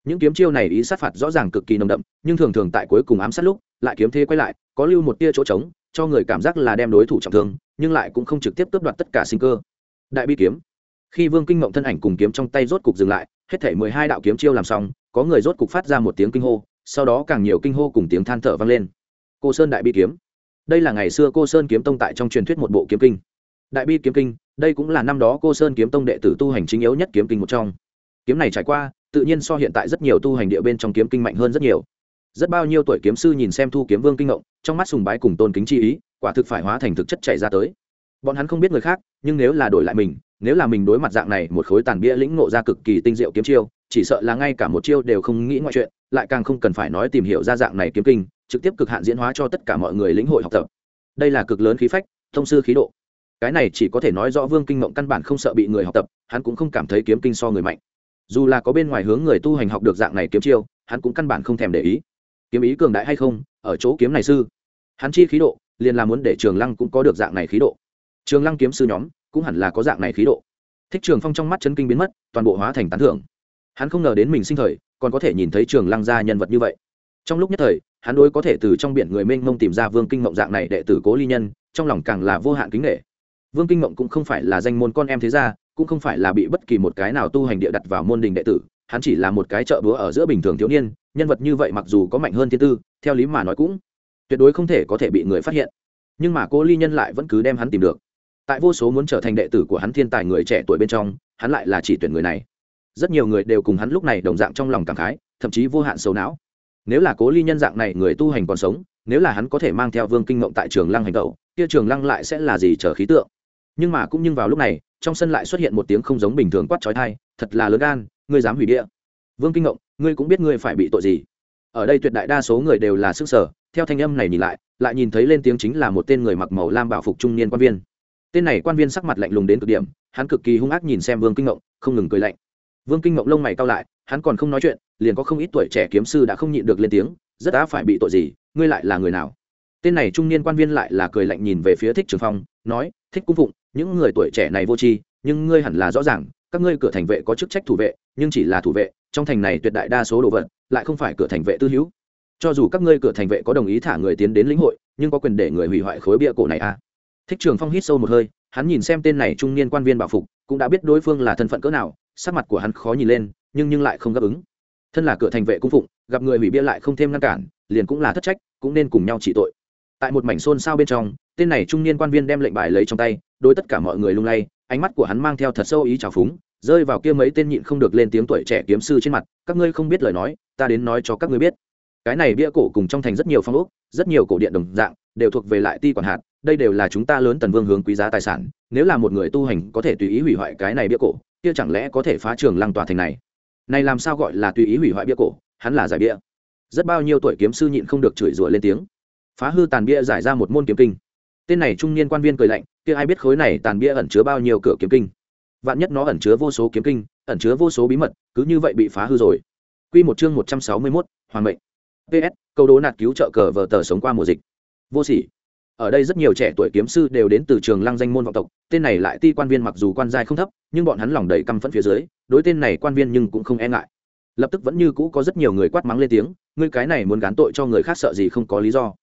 Những kiếm chiêu này ý sát phạt rõ ràng cực kỳ nồng đậm, nhưng thường thường tại cuối cùng ám sát lúc, lại kiếm thế quay lại, có lưu một tia chỗ trống, cho người cảm giác là đem đối thủ trọng thương, nhưng lại cũng không trực tiếp cướp đoạt tất cả sinh cơ. Đại bi kiếm khi vương kinh mộng thân ảnh cùng kiếm trong tay rốt cục dừng lại, hết thể mười hai đạo kiếm chiêu làm xong, có người rốt cục phát ra một tiếng kinh hô, sau đó càng nhiều kinh hô cùng tiếng than thở vang lên. Cô sơn đại bi kiếm. Đây là ngày xưa cô sơn kiếm tông tại trong truyền thuyết một bộ kiếm kinh. Đại bi kiếm kinh, đây cũng là năm đó cô sơn kiếm tông đệ tử tu hành chính yếu nhất kiếm kinh một trong. Kiếm này trải qua, tự nhiên so hiện tại rất nhiều tu hành địa bên trong kiếm kinh mạnh hơn rất nhiều. Rất bao nhiêu tuổi kiếm sư nhìn xem thu kiếm vương kinh ngộng, trong mắt sùng bái cùng tôn kính chi ý, quả thực phải hóa thành thực chất chạy ra tới. Bọn hắn không biết người khác, nhưng nếu là đổi lại mình nếu là mình đối mặt dạng này, một khối tàn bia lĩnh ngộ ra cực kỳ tinh diệu kiếm chiêu, chỉ sợ là ngay cả một chiêu đều không nghĩ ngoại chuyện, lại càng không cần phải nói tìm hiểu ra dạng này kiếm kinh, trực tiếp cực hạn diễn hóa cho tất cả mọi người lĩnh hội học tập. Đây là cực lớn khí phách, thông sư khí độ. Cái này chỉ có thể nói rõ vương kinh mộng căn bản không sợ bị người học tập, hắn cũng không cảm thấy kiếm kinh so người mạnh. Dù là có bên ngoài hướng người tu hành học được dạng này kiếm chiêu, hắn cũng căn bản không thèm để ý. Kiếm ý cường đại hay không, ở chỗ kiếm này sư. Hắn chi khí độ, liền là muốn để trường lăng cũng có được dạng này khí độ. Trường lăng kiếm sư nhóm cũng hẳn là có dạng này khí độ. Thích trường phong trong mắt chấn kinh biến mất, toàn bộ hóa thành tán thưởng. Hắn không ngờ đến mình sinh thời, còn có thể nhìn thấy trường lăng gia nhân vật như vậy. Trong lúc nhất thời, hắn đối có thể từ trong biển người mênh mông tìm ra vương kinh mộng dạng này đệ tử cố ly nhân, trong lòng càng là vô hạn kính nghệ vương kinh mộng cũng không phải là danh môn con em thế gia, cũng không phải là bị bất kỳ một cái nào tu hành địa đặt vào môn đình đệ tử, hắn chỉ là một cái chợ búa ở giữa bình thường thiếu niên, nhân vật như vậy mặc dù có mạnh hơn thiên tư, theo lý mà nói cũng tuyệt đối không thể có thể bị người phát hiện. Nhưng mà cô ly nhân lại vẫn cứ đem hắn tìm được tại vô số muốn trở thành đệ tử của hắn thiên tài người trẻ tuổi bên trong, hắn lại là chỉ tuyển người này. Rất nhiều người đều cùng hắn lúc này đồng dạng trong lòng cảm khái, thậm chí vô hạn sầu não. Nếu là cố ly nhân dạng này người tu hành còn sống, nếu là hắn có thể mang theo vương kinh mộng tại trường lăng hành tẩu kia trường lăng lại sẽ là gì chờ khí tượng? Nhưng mà cũng như vào lúc này, trong sân lại xuất hiện một tiếng không giống bình thường quát trói thai thật là lớn gan, ngươi dám hủy địa. Vương kinh ngộng, ngươi cũng biết ngươi phải bị tội gì. Ở đây tuyệt đại đa số người đều là sức sở, theo thanh âm này nhìn lại lại nhìn thấy lên tiếng chính là một tên người mặc màu lam bảo phục trung niên quan viên tên này quan viên sắc mặt lạnh lùng đến cực điểm, hắn cực kỳ hung ác nhìn xem vương kinh ngộng, không ngừng cười lạnh. Vương kinh ngộng lông mày cao lại, hắn còn không nói chuyện, liền có không ít tuổi trẻ kiếm sư đã không nhịn được lên tiếng, rất đã phải bị tội gì, ngươi lại là người nào? Tên này trung niên quan viên lại là cười lạnh nhìn về phía thích trường phong, nói, thích cung phụng, những người tuổi trẻ này vô tri, nhưng ngươi hẳn là rõ ràng, các ngươi cửa thành vệ có chức trách thủ vệ, nhưng chỉ là thủ vệ, trong thành này tuyệt đại đa số đồ vật, lại không phải cửa thành vệ tư hữu. Cho dù các ngươi cửa thành vệ có đồng ý thả người tiến đến lĩnh hội, nhưng có quyền để người hủy hoại khối bia cổ này à? Thích trường phong hít sâu một hơi, hắn nhìn xem tên này trung niên quan viên bảo phục, cũng đã biết đối phương là thân phận cỡ nào, sắc mặt của hắn khó nhìn lên, nhưng nhưng lại không đáp ứng. Thân là cửa thành vệ cung phụng, gặp người hủy bia lại không thêm ngăn cản, liền cũng là thất trách, cũng nên cùng nhau trị tội. Tại một mảnh xôn xao bên trong, tên này trung niên quan viên đem lệnh bài lấy trong tay, đối tất cả mọi người lung lay, ánh mắt của hắn mang theo thật sâu ý trào phúng, rơi vào kia mấy tên nhịn không được lên tiếng tuổi trẻ kiếm sư trên mặt, các ngươi không biết lời nói, ta đến nói cho các ngươi biết. Cái này bia cổ cùng trong thành rất nhiều phong ốc, rất nhiều cổ điện đồng dạng, đều thuộc về lại ti quản hạt đây đều là chúng ta lớn tần vương hướng quý giá tài sản nếu là một người tu hành có thể tùy ý hủy hoại cái này bia cổ kia chẳng lẽ có thể phá trường lăng tòa thành này? Này làm sao gọi là tùy ý hủy hoại bia cổ? Hắn là giải bia. Rất bao nhiêu tuổi kiếm sư nhịn không được chửi rủa lên tiếng. Phá hư tàn bia giải ra một môn kiếm kinh. Tên này trung niên quan viên cười lạnh kia ai biết khối này tàn bia ẩn chứa bao nhiêu cửa kiếm kinh? Vạn nhất nó ẩn chứa vô số kiếm kinh ẩn chứa vô số bí mật cứ như vậy bị phá hư rồi. Quy một chương một trăm sáu mươi 161, hoàng mệnh. PS, câu đố nạt cứu trợ cờ vở tờ sống qua mùa dịch. Vô sỉ. Ở đây rất nhiều trẻ tuổi kiếm sư đều đến từ trường Lăng danh môn vọng tộc, tên này lại ti quan viên mặc dù quan giai không thấp, nhưng bọn hắn lòng đầy căm phẫn phía dưới, đối tên này quan viên nhưng cũng không e ngại. Lập tức vẫn như cũ có rất nhiều người quát mắng lên tiếng, ngươi cái này muốn gán tội cho người khác sợ gì không có lý do.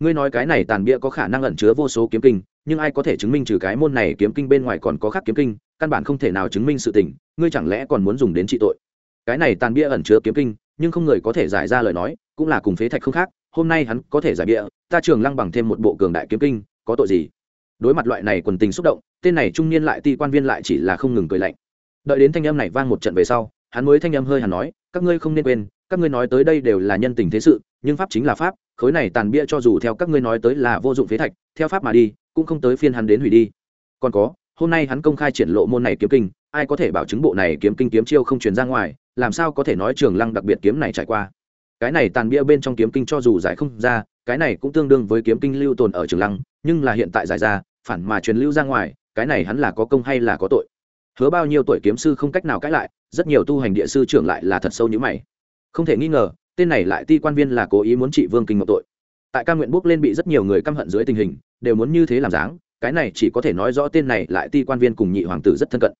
Ngươi nói cái này tàn bia có khả năng ẩn chứa vô số kiếm kinh nhưng ai có thể chứng minh trừ cái môn này kiếm kinh bên ngoài còn có khác kiếm kinh căn bản không thể nào chứng minh sự tình ngươi chẳng lẽ còn muốn dùng đến trị tội? Cái này tàn bia ẩn chứa kiếm kinh nhưng không người có thể giải ra lời nói cũng là cùng phế thạch không khác hôm nay hắn có thể giải bịa, ta trường lăng bằng thêm một bộ cường đại kiếm kinh có tội gì? Đối mặt loại này quần tình xúc động tên này trung niên lại ti quan viên lại chỉ là không ngừng cười lạnh. Đợi đến thanh âm này vang một trận về sau hắn mới thanh âm hơi hẳn nói các ngươi không nên quên các ngươi nói tới đây đều là nhân tình thế sự nhưng pháp chính là pháp khối này tàn bia cho dù theo các ngươi nói tới là vô dụng phế thạch theo pháp mà đi cũng không tới phiên hắn đến hủy đi. Còn có hôm nay hắn công khai triển lộ môn này kiếm kinh ai có thể bảo chứng bộ này kiếm kinh kiếm chiêu không truyền ra ngoài làm sao có thể nói trường lăng đặc biệt kiếm này trải qua? Cái này tàn bia bên trong kiếm kinh cho dù giải không ra, cái này cũng tương đương với kiếm kinh lưu tồn ở trường lăng, nhưng là hiện tại giải ra, phản mà truyền lưu ra ngoài, cái này hắn là có công hay là có tội? Hứa bao nhiêu tuổi kiếm sư không cách nào cãi lại, rất nhiều tu hành địa sư trưởng lại là thật sâu như mày. Không thể nghi ngờ, tên này lại ti quan viên là cố ý muốn trị vương kinh ngọc tội. Tại ca nguyện bước lên bị rất nhiều người căm hận dưới tình hình, đều muốn như thế làm dáng, cái này chỉ có thể nói rõ tên này lại ti quan viên cùng nhị hoàng tử rất thân cận.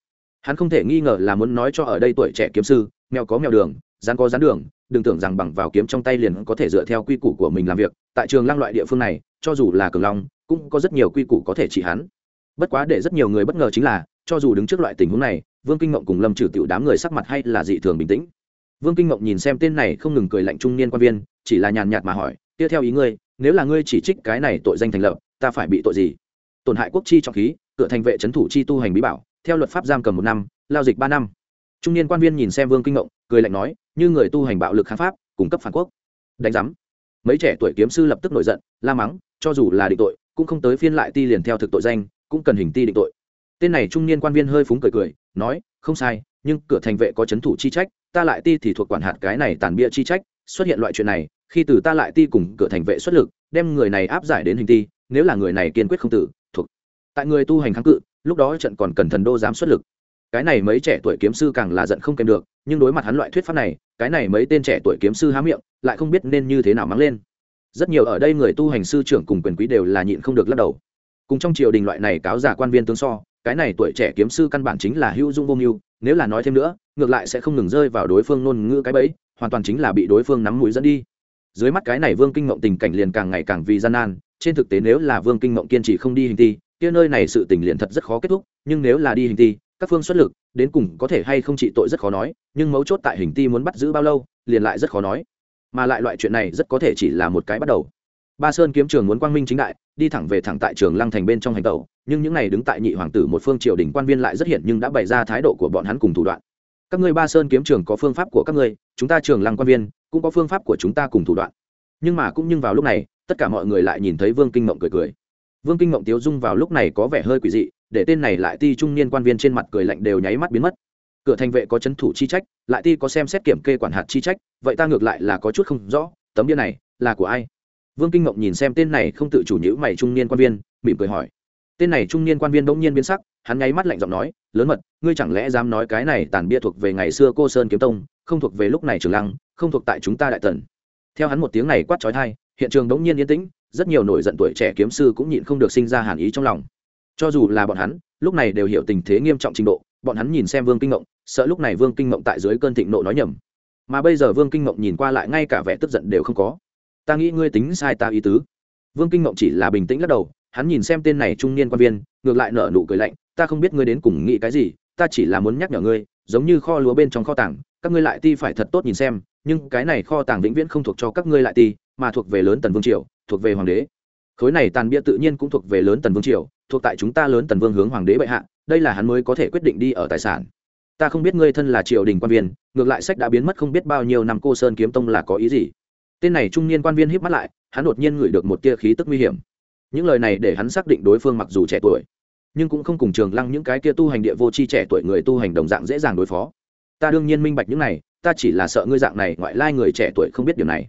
Hắn không thể nghi ngờ là muốn nói cho ở đây tuổi trẻ kiếm sư, mèo có mèo đường rắn có rắn đường đừng tưởng rằng bằng vào kiếm trong tay liền có thể dựa theo quy củ của mình làm việc, tại trường lăng loại địa phương này, cho dù là cường long, cũng có rất nhiều quy củ có thể trị hắn. Bất quá để rất nhiều người bất ngờ chính là, cho dù đứng trước loại tình huống này, vương kinh ngộng cùng lâm trừ tiểu đám người sắc mặt hay là dị thường bình tĩnh. Vương kinh ngộng nhìn xem tên này không ngừng cười lạnh trung niên quan viên, chỉ là nhàn nhạt mà hỏi, tiếp theo ý ngươi, nếu là ngươi chỉ trích cái này tội danh thành lập, ta phải bị tội gì? Tổn hại quốc chi trọng khí, cửa thành vệ trấn thủ chi tu hành bí bảo, theo luật pháp giam cầm một năm, lao dịch ba năm. Trung niên quan viên nhìn xem vương kinh ngộng, cười lạnh nói như người tu hành bạo lực kháng pháp, cung cấp phản quốc. Đánh giám. Mấy trẻ tuổi kiếm sư lập tức nổi giận, la mắng, cho dù là định tội, cũng không tới phiên lại ti liền theo thực tội danh, cũng cần hình ti định tội. Tên này trung niên quan viên hơi phúng cười cười, nói, không sai, nhưng cửa thành vệ có c h ấ n thủ chi trách, ta lại ti thì thuộc quản hạt cái này tàn bia chi trách, xuất hiện loại chuyện này, khi từ ta lại ti cùng cửa thành vệ xuất lực, đem người này áp giải đến hình ti, nếu là người này kiên quyết không tử, thuộc. Tại người tu hành kháng cự, lúc đó trận còn cần thần đô dám xuất lực cái này mấy trẻ tuổi kiếm sư càng là giận không kèm được, nhưng đối mặt hắn loại thuyết pháp này, cái này mấy tên trẻ tuổi kiếm sư há miệng, lại không biết nên như thế nào mắng lên. Rất nhiều ở đây người tu hành sư trưởng cùng quyền quý đều là nhịn không được lắc đầu. Cùng trong triều đình loại này cáo giả quan viên tướng so, cái này tuổi trẻ kiếm sư căn bản chính là hữu dung vô mưu, nếu là nói thêm nữa, ngược lại sẽ không ngừng rơi vào đối phương ngôn ngữ cái bẫy, hoàn toàn chính là bị đối phương nắm mũi dẫn đi. Dưới mắt cái này vương kinh mộng tình cảnh liền càng ngày càng vì gian nan, trên thực tế nếu là vương kinh mộng kiên trì không đi hình thi, kia nơi này sự tình liền thật rất khó kết thúc, nhưng nếu là đi hình thi các phương xuất lực, đến cùng có thể hay không trị tội rất khó nói, nhưng mấu chốt tại hình ti muốn bắt giữ bao lâu, liền lại rất khó nói. Mà lại loại chuyện này rất có thể chỉ là một cái bắt đầu. Ba sơn kiếm trường muốn quang minh chính đại, đi thẳng về thẳng tại trường lăng thành bên trong hành tàu nhưng những này đứng tại nhị hoàng tử một phương triều đình quan viên lại rất hiện nhưng đã bày ra thái độ của bọn hắn cùng thủ đoạn. Các ngươi ba sơn kiếm trường có phương pháp của các ngươi, chúng ta trường lăng quan viên cũng có phương pháp của chúng ta cùng thủ đoạn. Nhưng mà cũng nhưng vào lúc này, tất cả mọi người lại nhìn thấy vương kinh mộng cười cười. Vương kinh mộng tiếu dung vào lúc này có vẻ hơi quỷ dị để tên này lại ti trung niên quan viên trên mặt cười lạnh đều nháy mắt biến mất. Cửa thành vệ có c thủ chi trách, lại ti có xem xét kiểm kê quản hạt chi trách, vậy ta ngược lại là có chút không rõ, tấm bia này là của ai? Vương kinh mộng nhìn xem tên này không tự chủ nhữ mày trung niên quan viên, mỉm cười hỏi. Tên này trung niên quan viên bỗng nhiên biến sắc, hắn nháy mắt lạnh giọng nói, lớn mật, ngươi chẳng lẽ dám nói cái này tàn bia thuộc về ngày xưa cô sơn kiếm tông, không thuộc về lúc này trường lăng, không thuộc tại chúng ta đại tần? Theo hắn một tiếng này quát trói thai hiện trường đống nhiên yên tĩnh, rất nhiều nổi giận tuổi trẻ kiếm sư cũng nhịn không được sinh ra hàn ý trong lòng cho dù là bọn hắn, lúc này đều hiểu tình thế nghiêm trọng trình độ, bọn hắn nhìn xem vương kinh mộng sợ lúc này vương kinh mộng tại dưới cơn thịnh nộ nói nhầm. Mà bây giờ vương kinh mộng nhìn qua lại ngay cả vẻ tức giận đều không có. Ta nghĩ ngươi tính sai ta ý tứ. Vương kinh mộng chỉ là bình tĩnh lắc đầu, hắn nhìn xem tên này trung niên quan viên, ngược lại nở nụ cười lạnh, ta không biết ngươi đến cùng nghĩ cái gì, ta chỉ là muốn nhắc nhở ngươi, giống như kho lúa bên trong kho tàng, các ngươi lại ti phải thật tốt nhìn xem, nhưng cái này kho tàng vĩnh viễn không thuộc cho các ngươi lại ti, mà thuộc về lớn tần vương triều, thuộc về hoàng đế. Khối này tàn bia tự nhiên cũng thuộc về lớn tần vương triều thuộc tại chúng ta lớn tần vương hướng hoàng đế bệ hạ, đây là hắn mới có thể quyết định đi ở tài sản. Ta không biết ngươi thân là triều đình quan viên, ngược lại sách đã biến mất không biết bao nhiêu năm cô sơn kiếm tông là có ý gì. Tên này trung niên quan viên híp mắt lại, hắn đột nhiên ngửi được một tia khí tức nguy hiểm. Những lời này để hắn xác định đối phương mặc dù trẻ tuổi, nhưng cũng không cùng trường lăng những cái kia tu hành địa vô tri trẻ tuổi người tu hành đồng dạng dễ dàng đối phó. Ta đương nhiên minh bạch những này, ta chỉ là sợ ngươi dạng này ngoại lai người trẻ tuổi không biết điều này.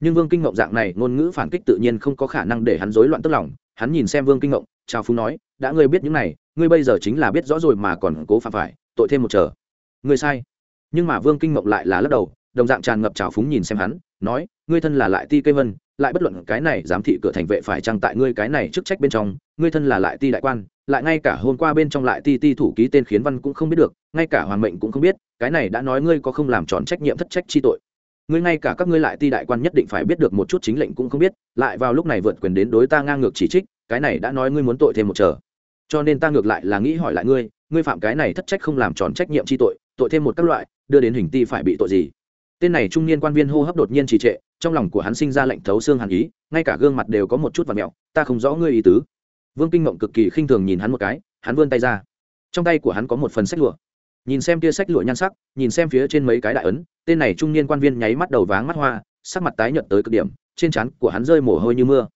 Nhưng vương kinh ngộng dạng này ngôn ngữ phản kích tự nhiên không có khả năng để hắn rối loạn tức lòng, hắn nhìn xem vương kinh ngộng chào phúng nói, đã ngươi biết những này, ngươi bây giờ chính là biết rõ rồi mà còn cố phạm phải, tội thêm một chờ. Ngươi sai. Nhưng mà vương kinh mộng lại là lắc đầu, đồng dạng tràn ngập trào phúng nhìn xem hắn, nói, ngươi thân là lại ti cây vân, lại bất luận cái này giám thị cửa thành vệ phải trăng tại ngươi cái này chức trách bên trong, ngươi thân là lại ti đại quan, lại ngay cả hôm qua bên trong lại ti ti thủ ký tên khiến văn cũng không biết được, ngay cả hoàng mệnh cũng không biết, cái này đã nói ngươi có không làm tròn trách nhiệm thất trách chi tội. Ngươi ngay cả các ngươi lại ti đại quan nhất định phải biết được một chút chính lệnh cũng không biết, lại vào lúc này vượt quyền đến đối ta ngang ngược chỉ trích cái này đã nói ngươi muốn tội thêm một chờ. Cho nên ta ngược lại là nghĩ hỏi lại ngươi ngươi phạm cái này thất trách không làm tròn trách nhiệm chi tội tội thêm một các loại, đưa đến hình ti phải bị tội gì? Tên này trung niên quan viên hô hấp đột nhiên trì trệ, trong lòng của hắn sinh ra lệnh thấu xương hàn ý, ngay cả gương mặt đều có một chút và mẹo, ta không rõ ngươi ý tứ. Vương kinh mộng cực kỳ khinh thường nhìn hắn một cái, hắn vươn tay ra. Trong tay của hắn có một phần sách lụa. Nhìn xem tia sách lụa nhan sắc, nhìn xem phía trên mấy cái đại ấn, tên này trung niên quan viên nháy mắt đầu váng mắt hoa, sắc mặt tái nhợt tới cực điểm, trên trán của hắn rơi mồ hôi như mưa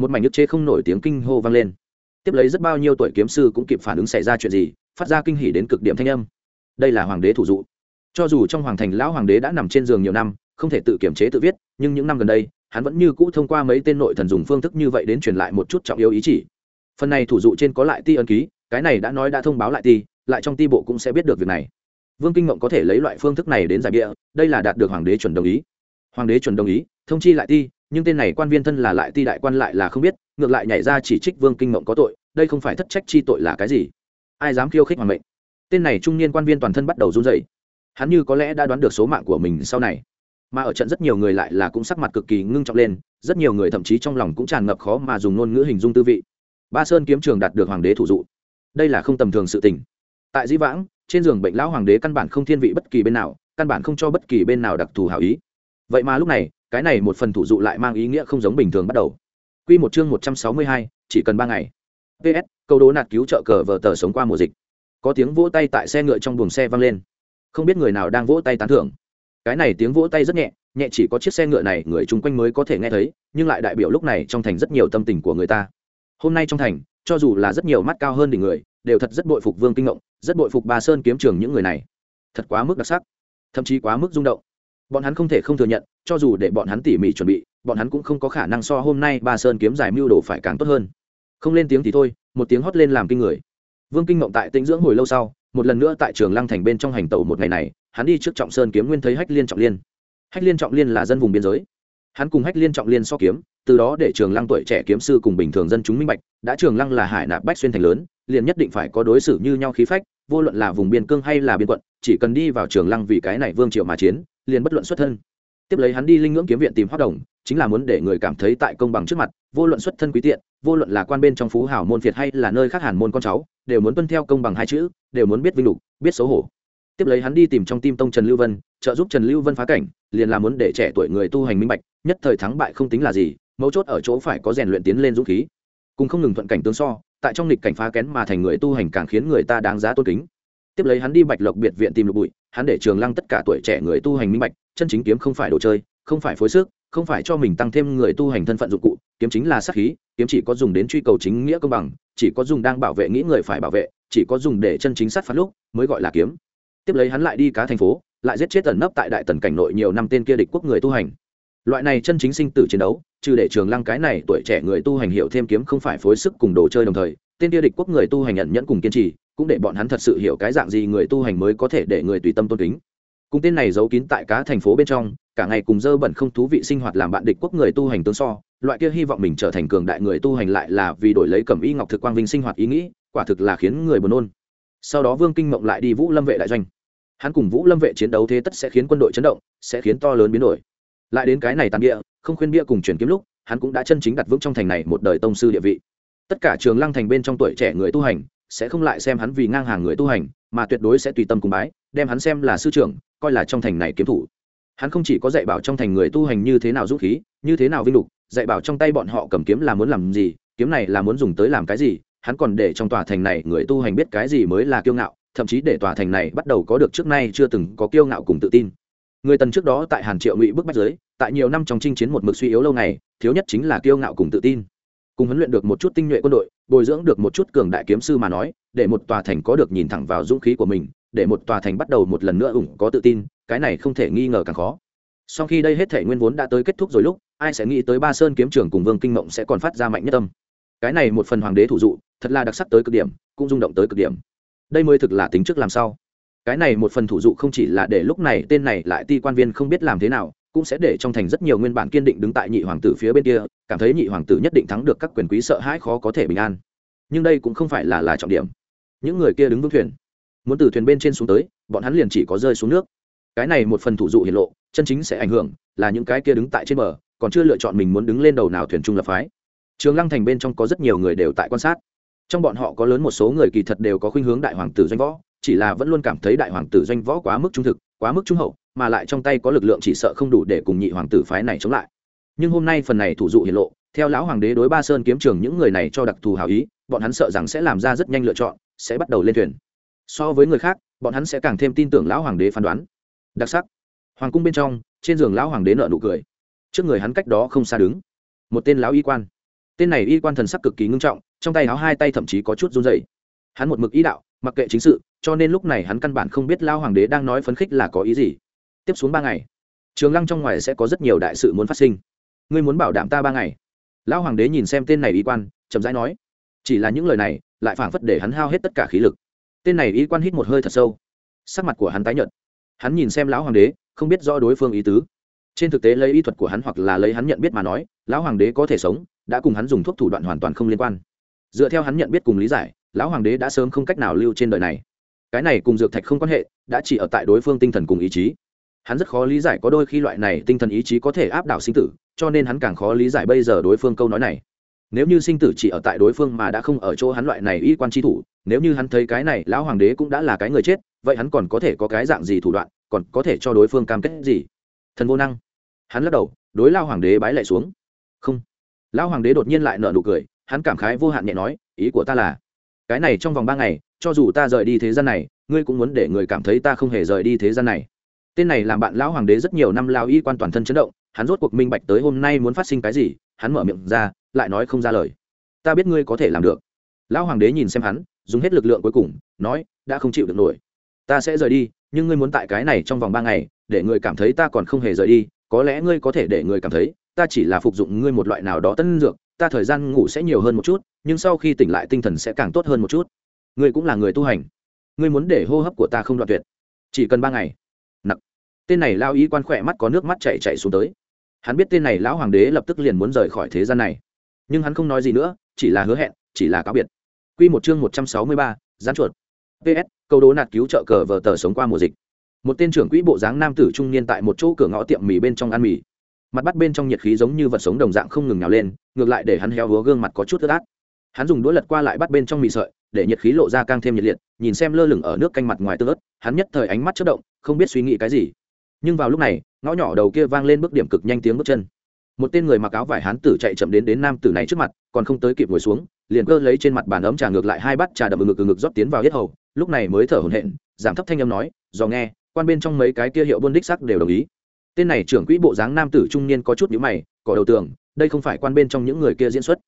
một mảnh nước chế không nổi tiếng kinh hô vang lên. Tiếp lấy rất bao nhiêu tuổi kiếm sư cũng kịp phản ứng xảy ra chuyện gì, phát ra kinh hỉ đến cực điểm thanh âm. Đây là hoàng đế thủ dụ. Cho dù trong hoàng thành lão hoàng đế đã nằm trên giường nhiều năm, không thể tự kiểm chế tự viết, nhưng những năm gần đây, hắn vẫn như cũ thông qua mấy tên nội thần dùng phương thức như vậy đến truyền lại một chút trọng yếu ý chỉ. Phần này thủ dụ trên có lại ti ân ký, cái này đã nói đã thông báo lại ti, lại trong ti bộ cũng sẽ biết được việc này. Vương kinh ngộng có thể lấy loại phương thức này đến giải địa đây là đạt được hoàng đế chuẩn đồng ý. Hoàng đế chuẩn đồng ý, thông chi lại ti nhưng tên này quan viên thân là lại ti đại quan lại là không biết, ngược lại nhảy ra chỉ trích vương kinh mộng có tội, đây không phải thất trách chi tội là cái gì? Ai dám khiêu khích hoàng mệnh? Tên này trung niên quan viên toàn thân bắt đầu run dậy hắn như có lẽ đã đoán được số mạng của mình sau này. Mà ở trận rất nhiều người lại là cũng sắc mặt cực kỳ ngưng trọng lên, rất nhiều người thậm chí trong lòng cũng tràn ngập khó mà dùng ngôn ngữ hình dung tư vị. Ba sơn kiếm trường đạt được hoàng đế thủ dụ. Đây là không tầm thường sự tình. Tại di vãng, trên giường bệnh lão hoàng đế căn bản không thiên vị bất kỳ bên nào, căn bản không cho bất kỳ bên nào đặc thù hảo ý vậy mà lúc này, cái này một phần thủ dụ lại mang ý nghĩa không giống bình thường bắt đầu. Q một chương một trăm sáu mươi hai, chỉ cần ba ngày. Ps câu đố nạt cứu trợ cờ vờ tờ sống qua mùa dịch. Có tiếng vỗ tay tại xe ngựa trong buồng xe vang lên. Không biết người nào đang vỗ tay tán thưởng. Cái này tiếng vỗ tay rất nhẹ nhẹ chỉ có chiếc xe ngựa này người chung quanh mới có thể nghe thấy, nhưng lại đại biểu lúc này trong thành rất nhiều tâm tình của người ta. Hôm nay trong thành, cho dù là rất nhiều mắt cao hơn đỉnh người, đều thật rất bội phục vương kinh ngộng, rất bội phục bà sơn kiếm trường những người này. Thật quá mức đặc sắc, thậm chí quá mức rung động bọn hắn không thể không thừa nhận, cho dù để bọn hắn tỉ mỉ chuẩn bị, bọn hắn cũng không có khả năng so hôm nay bà sơn kiếm giải mưu đồ phải càng tốt hơn. Không lên tiếng thì thôi, một tiếng hót lên làm kinh người. Vương kinh mộng tại tĩnh dưỡng hồi lâu sau, một lần nữa tại trường lăng thành bên trong hành tẩu một ngày này, hắn đi trước trọng sơn kiếm nguyên thấy hách liên trọng liên. Hách liên trọng liên là dân vùng biên giới. Hắn cùng hách liên trọng liên so kiếm, từ đó để trường lăng tuổi trẻ kiếm sư cùng bình thường dân chúng minh bạch, đã trường lăng là hải nạp bách xuyên thành lớn, liền nhất định phải có đối xử như nhau khí phách, vô luận là vùng biên cương hay là biên quận, chỉ cần đi vào trường lăng vì cái này vương triệu mà chiến liền bất luận xuất thân. Tiếp lấy hắn đi linh ngưỡng kiếm viện tìm hoạt đồng, chính là muốn để người cảm thấy tại công bằng trước mặt, vô luận xuất thân quý tiện, vô luận là quan bên trong phú hảo môn phiệt hay là nơi khác hàn môn con cháu, đều muốn tuân theo công bằng hai chữ, đều muốn biết vinh lục, biết xấu hổ. Tiếp lấy hắn đi tìm trong tim tông trần lưu vân, trợ giúp trần lưu vân phá cảnh, liền là muốn để trẻ tuổi người tu hành minh bạch, nhất thời thắng bại không tính là gì, mấu chốt ở chỗ phải có rèn luyện tiến lên dũng khí. Cùng không ngừng thuận cảnh tương so, tại trong lịch cảnh phá kén mà thành người tu hành càng khiến người ta đáng giá tôn kính. Tiếp lấy hắn đi bạch lộc biệt viện tìm lục bụi hắn để trường lăng tất cả tuổi trẻ người tu hành minh bạch, chân chính kiếm không phải đồ chơi, không phải phối sức, không phải cho mình tăng thêm người tu hành thân phận dụng cụ, kiếm chính là sát khí, kiếm chỉ có dùng đến truy cầu chính nghĩa công bằng, chỉ có dùng đang bảo vệ nghĩ người phải bảo vệ, chỉ có dùng để chân chính sát phạt lúc mới gọi là kiếm. Tiếp lấy hắn lại đi cá thành phố, lại giết chết tần nấp tại đại tần cảnh nội nhiều năm tên kia địch quốc người tu hành. Loại này chân chính sinh tử chiến đấu, trừ để trường lăng cái này tuổi trẻ người tu hành hiểu thêm kiếm không phải phối sức cùng đồ chơi đồng thời, tên kia địch quốc người tu hành nhận nhẫn cùng kiên trì cũng để bọn hắn thật sự hiểu cái dạng gì người tu hành mới có thể để người tùy tâm tôn kính. Cùng tên này giấu kín tại cá thành phố bên trong, cả ngày cùng dơ bẩn không thú vị sinh hoạt làm bạn địch quốc người tu hành tương so, loại kia hy vọng mình trở thành cường đại người tu hành lại là vì đổi lấy cẩm y ngọc thực quang vinh sinh hoạt ý nghĩ, quả thực là khiến người buồn nôn. Sau đó vương kinh mộng lại đi vũ lâm vệ đại doanh. Hắn cùng vũ lâm vệ chiến đấu thế tất sẽ khiến quân đội chấn động, sẽ khiến to lớn biến đổi. Lại đến cái này tàn địa, không khuyên bia cùng chuyển kiếm lúc, hắn cũng đã chân chính đặt vững trong thành này một đời tông sư địa vị. Tất cả trường lăng thành bên trong tuổi trẻ người tu hành sẽ không lại xem hắn vì ngang hàng người tu hành, mà tuyệt đối sẽ tùy tâm cùng bái, đem hắn xem là sư trưởng, coi là trong thành này kiếm thủ. Hắn không chỉ có dạy bảo trong thành người tu hành như thế nào dũng khí, như thế nào vinh lục, dạy bảo trong tay bọn họ cầm kiếm là muốn làm gì, kiếm này là muốn dùng tới làm cái gì, hắn còn để trong tòa thành này người tu hành biết cái gì mới là kiêu ngạo, thậm chí để tòa thành này bắt đầu có được trước nay chưa từng có kiêu ngạo cùng tự tin. Người tần trước đó tại hàn triệu ngụy bức bách giới, tại nhiều năm trong chinh chiến một mực suy yếu lâu ngày, thiếu nhất chính là kiêu ngạo cùng tự tin cùng huấn luyện được một chút tinh nhuệ quân đội, bồi dưỡng được một chút cường đại kiếm sư mà nói, để một tòa thành có được nhìn thẳng vào dũng khí của mình, để một tòa thành bắt đầu một lần nữa ủng có tự tin, cái này không thể nghi ngờ càng khó. Sau khi đây hết thể nguyên vốn đã tới kết thúc rồi lúc, ai sẽ nghĩ tới ba sơn kiếm trưởng cùng vương kinh mộng sẽ còn phát ra mạnh nhất tâm cái này một phần hoàng đế thủ dụ, thật là đặc sắc tới cực điểm, cũng rung động tới cực điểm. Đây mới thực là tính trước làm sao cái này một phần thủ dụ không chỉ là để lúc này tên này lại ti quan viên không biết làm thế nào, cũng sẽ để trong thành rất nhiều nguyên bản kiên định đứng tại nhị hoàng tử phía bên kia cảm thấy nhị hoàng tử nhất định thắng được các quyền quý sợ hãi khó có thể bình an. Nhưng đây cũng không phải là là trọng điểm. Những người kia đứng vững thuyền. Muốn từ thuyền bên trên xuống tới, bọn hắn liền chỉ có rơi xuống nước. Cái này một phần thủ dụ hiện lộ, chân chính sẽ ảnh hưởng là những cái kia đứng tại trên bờ, còn chưa lựa chọn mình muốn đứng lên đầu nào thuyền trung lập phái. Trường lăng thành bên trong có rất nhiều người đều tại quan sát. Trong bọn họ có lớn một số người kỳ thật đều có khuynh hướng đại hoàng tử doanh võ, chỉ là vẫn luôn cảm thấy đại hoàng tử doanh võ quá mức trung thực, quá mức trung hậu, mà lại trong tay có lực lượng chỉ sợ không đủ để cùng nhị hoàng tử phái này chống lại nhưng hôm nay phần này thủ dụ hiện lộ, theo lão hoàng đế đối ba sơn kiếm trường những người này cho đặc thù hào ý, bọn hắn sợ rằng sẽ làm ra rất nhanh lựa chọn, sẽ bắt đầu lên thuyền. So với người khác, bọn hắn sẽ càng thêm tin tưởng lão hoàng đế phán đoán. Đặc sắc. Hoàng cung bên trong, trên giường lão hoàng đế nợ nụ cười. Trước người hắn cách đó không xa đứng một tên lão y quan. Tên này y quan thần sắc cực kỳ ngưng trọng, trong tay áo hai tay thậm chí có chút run dày hắn một mực ý đạo, mặc kệ chính sự, cho nên lúc này hắn căn bản không biết lao hoàng đế đang nói phấn khích là có ý gì. Tiếp xuống ba ngày, trường lăng trong ngoài sẽ có rất nhiều đại sự muốn phát sinh ngươi muốn bảo đảm ta ba ngày. Lão hoàng đế nhìn xem tên này y quan, chậm rãi nói, chỉ là những lời này lại phảng phất để hắn hao hết tất cả khí lực. Tên này y quan hít một hơi thật sâu, sắc mặt của hắn tái nhợt. Hắn nhìn xem lão hoàng đế, không biết rõ đối phương ý tứ. Trên thực tế lấy y thuật của hắn hoặc là lấy hắn nhận biết mà nói, lão hoàng đế có thể sống, đã cùng hắn dùng thuốc thủ đoạn hoàn toàn không liên quan. Dựa theo hắn nhận biết cùng lý giải, lão hoàng đế đã sớm không cách nào lưu trên đời này. Cái này cùng dược thạch không quan hệ, đã chỉ ở tại đối phương tinh thần cùng ý chí. Hắn rất khó lý giải có đôi khi loại này tinh thần ý chí có thể áp đảo sinh tử cho nên hắn càng khó lý giải bây giờ đối phương câu nói này. Nếu như sinh tử chỉ ở tại đối phương mà đã không ở chỗ hắn loại này y quan tri thủ, nếu như hắn thấy cái này lão hoàng đế cũng đã là cái người chết, vậy hắn còn có thể có cái dạng gì thủ đoạn, còn có thể cho đối phương cam kết gì? Thần vô năng. Hắn lắc đầu, đối lao hoàng đế bái lại xuống. Không. Lão hoàng đế đột nhiên lại nở nụ cười, hắn cảm khái vô hạn nhẹ nói, ý của ta là, cái này trong vòng ba ngày, cho dù ta rời đi thế gian này, ngươi cũng muốn để người cảm thấy ta không hề rời đi thế gian này. Tên này làm bạn lão hoàng đế rất nhiều năm lao y quan toàn thân chấn động hắn rốt cuộc minh bạch tới hôm nay muốn phát sinh cái gì, hắn mở miệng ra, lại nói không ra lời. Ta biết ngươi có thể làm được. Lão hoàng đế nhìn xem hắn, dùng hết lực lượng cuối cùng, nói, đã không chịu được nổi. Ta sẽ rời đi, nhưng ngươi muốn tại cái này trong vòng ba ngày, để người cảm thấy ta còn không hề rời đi, có lẽ ngươi có thể để người cảm thấy, ta chỉ là phục dụng ngươi một loại nào đó tân dược, ta thời gian ngủ sẽ nhiều hơn một chút, nhưng sau khi tỉnh lại tinh thần sẽ càng tốt hơn một chút. Ngươi cũng là người tu hành. Ngươi muốn để hô hấp của ta không đoạn tuyệt. Chỉ cần ba ngày. Nặc tên này lao ý quan khỏe mắt có nước mắt chạy chạy xuống tới hắn biết tên này lão hoàng đế lập tức liền muốn rời khỏi thế gian này. Nhưng hắn không nói gì nữa, chỉ là hứa hẹn, chỉ là cáo biệt. Q một chương một trăm sáu mươi ba, gián chuột. Ps câu đố nạt cứu trợ cờ vờ tờ sống qua mùa dịch. Một tên trưởng quỹ bộ dáng nam tử trung niên tại một chỗ cửa ngõ tiệm mì bên trong ăn mì. Mặt bắt bên trong nhiệt khí giống như vật sống đồng dạng không ngừng nào lên, ngược lại để hắn heo húa gương mặt có chút ướt át. Hắn dùng đũa lật qua lại bắt bên trong mì sợi, để nhiệt khí lộ ra càng thêm nhiệt liệt, nhìn xem lơ lửng ở nước canh mặt ngoài tương ớt hắn nhất thời ánh mắt chất động, không biết suy nghĩ cái gì. Nhưng vào lúc này ngõ nhỏ đầu kia vang lên bước điểm cực nhanh tiếng bước chân. Một tên người mặc áo vải hán tử chạy chậm đến đến nam tử này trước mặt, còn không tới kịp ngồi xuống, liền cơ lấy trên mặt bàn ấm trà ngược lại hai bát trà đậm ngực ngực rót tiến vào hết hầu, lúc này mới thở hổn hển, giảm thấp thanh âm nói do nghe, quan bên trong mấy cái kia hiệu buôn đích sắc đều đồng ý. Tên này trưởng quỹ bộ dáng nam tử trung niên có chút nhíu mày cỏ đầu tường, đây không phải quan bên trong những người kia diễn xuất.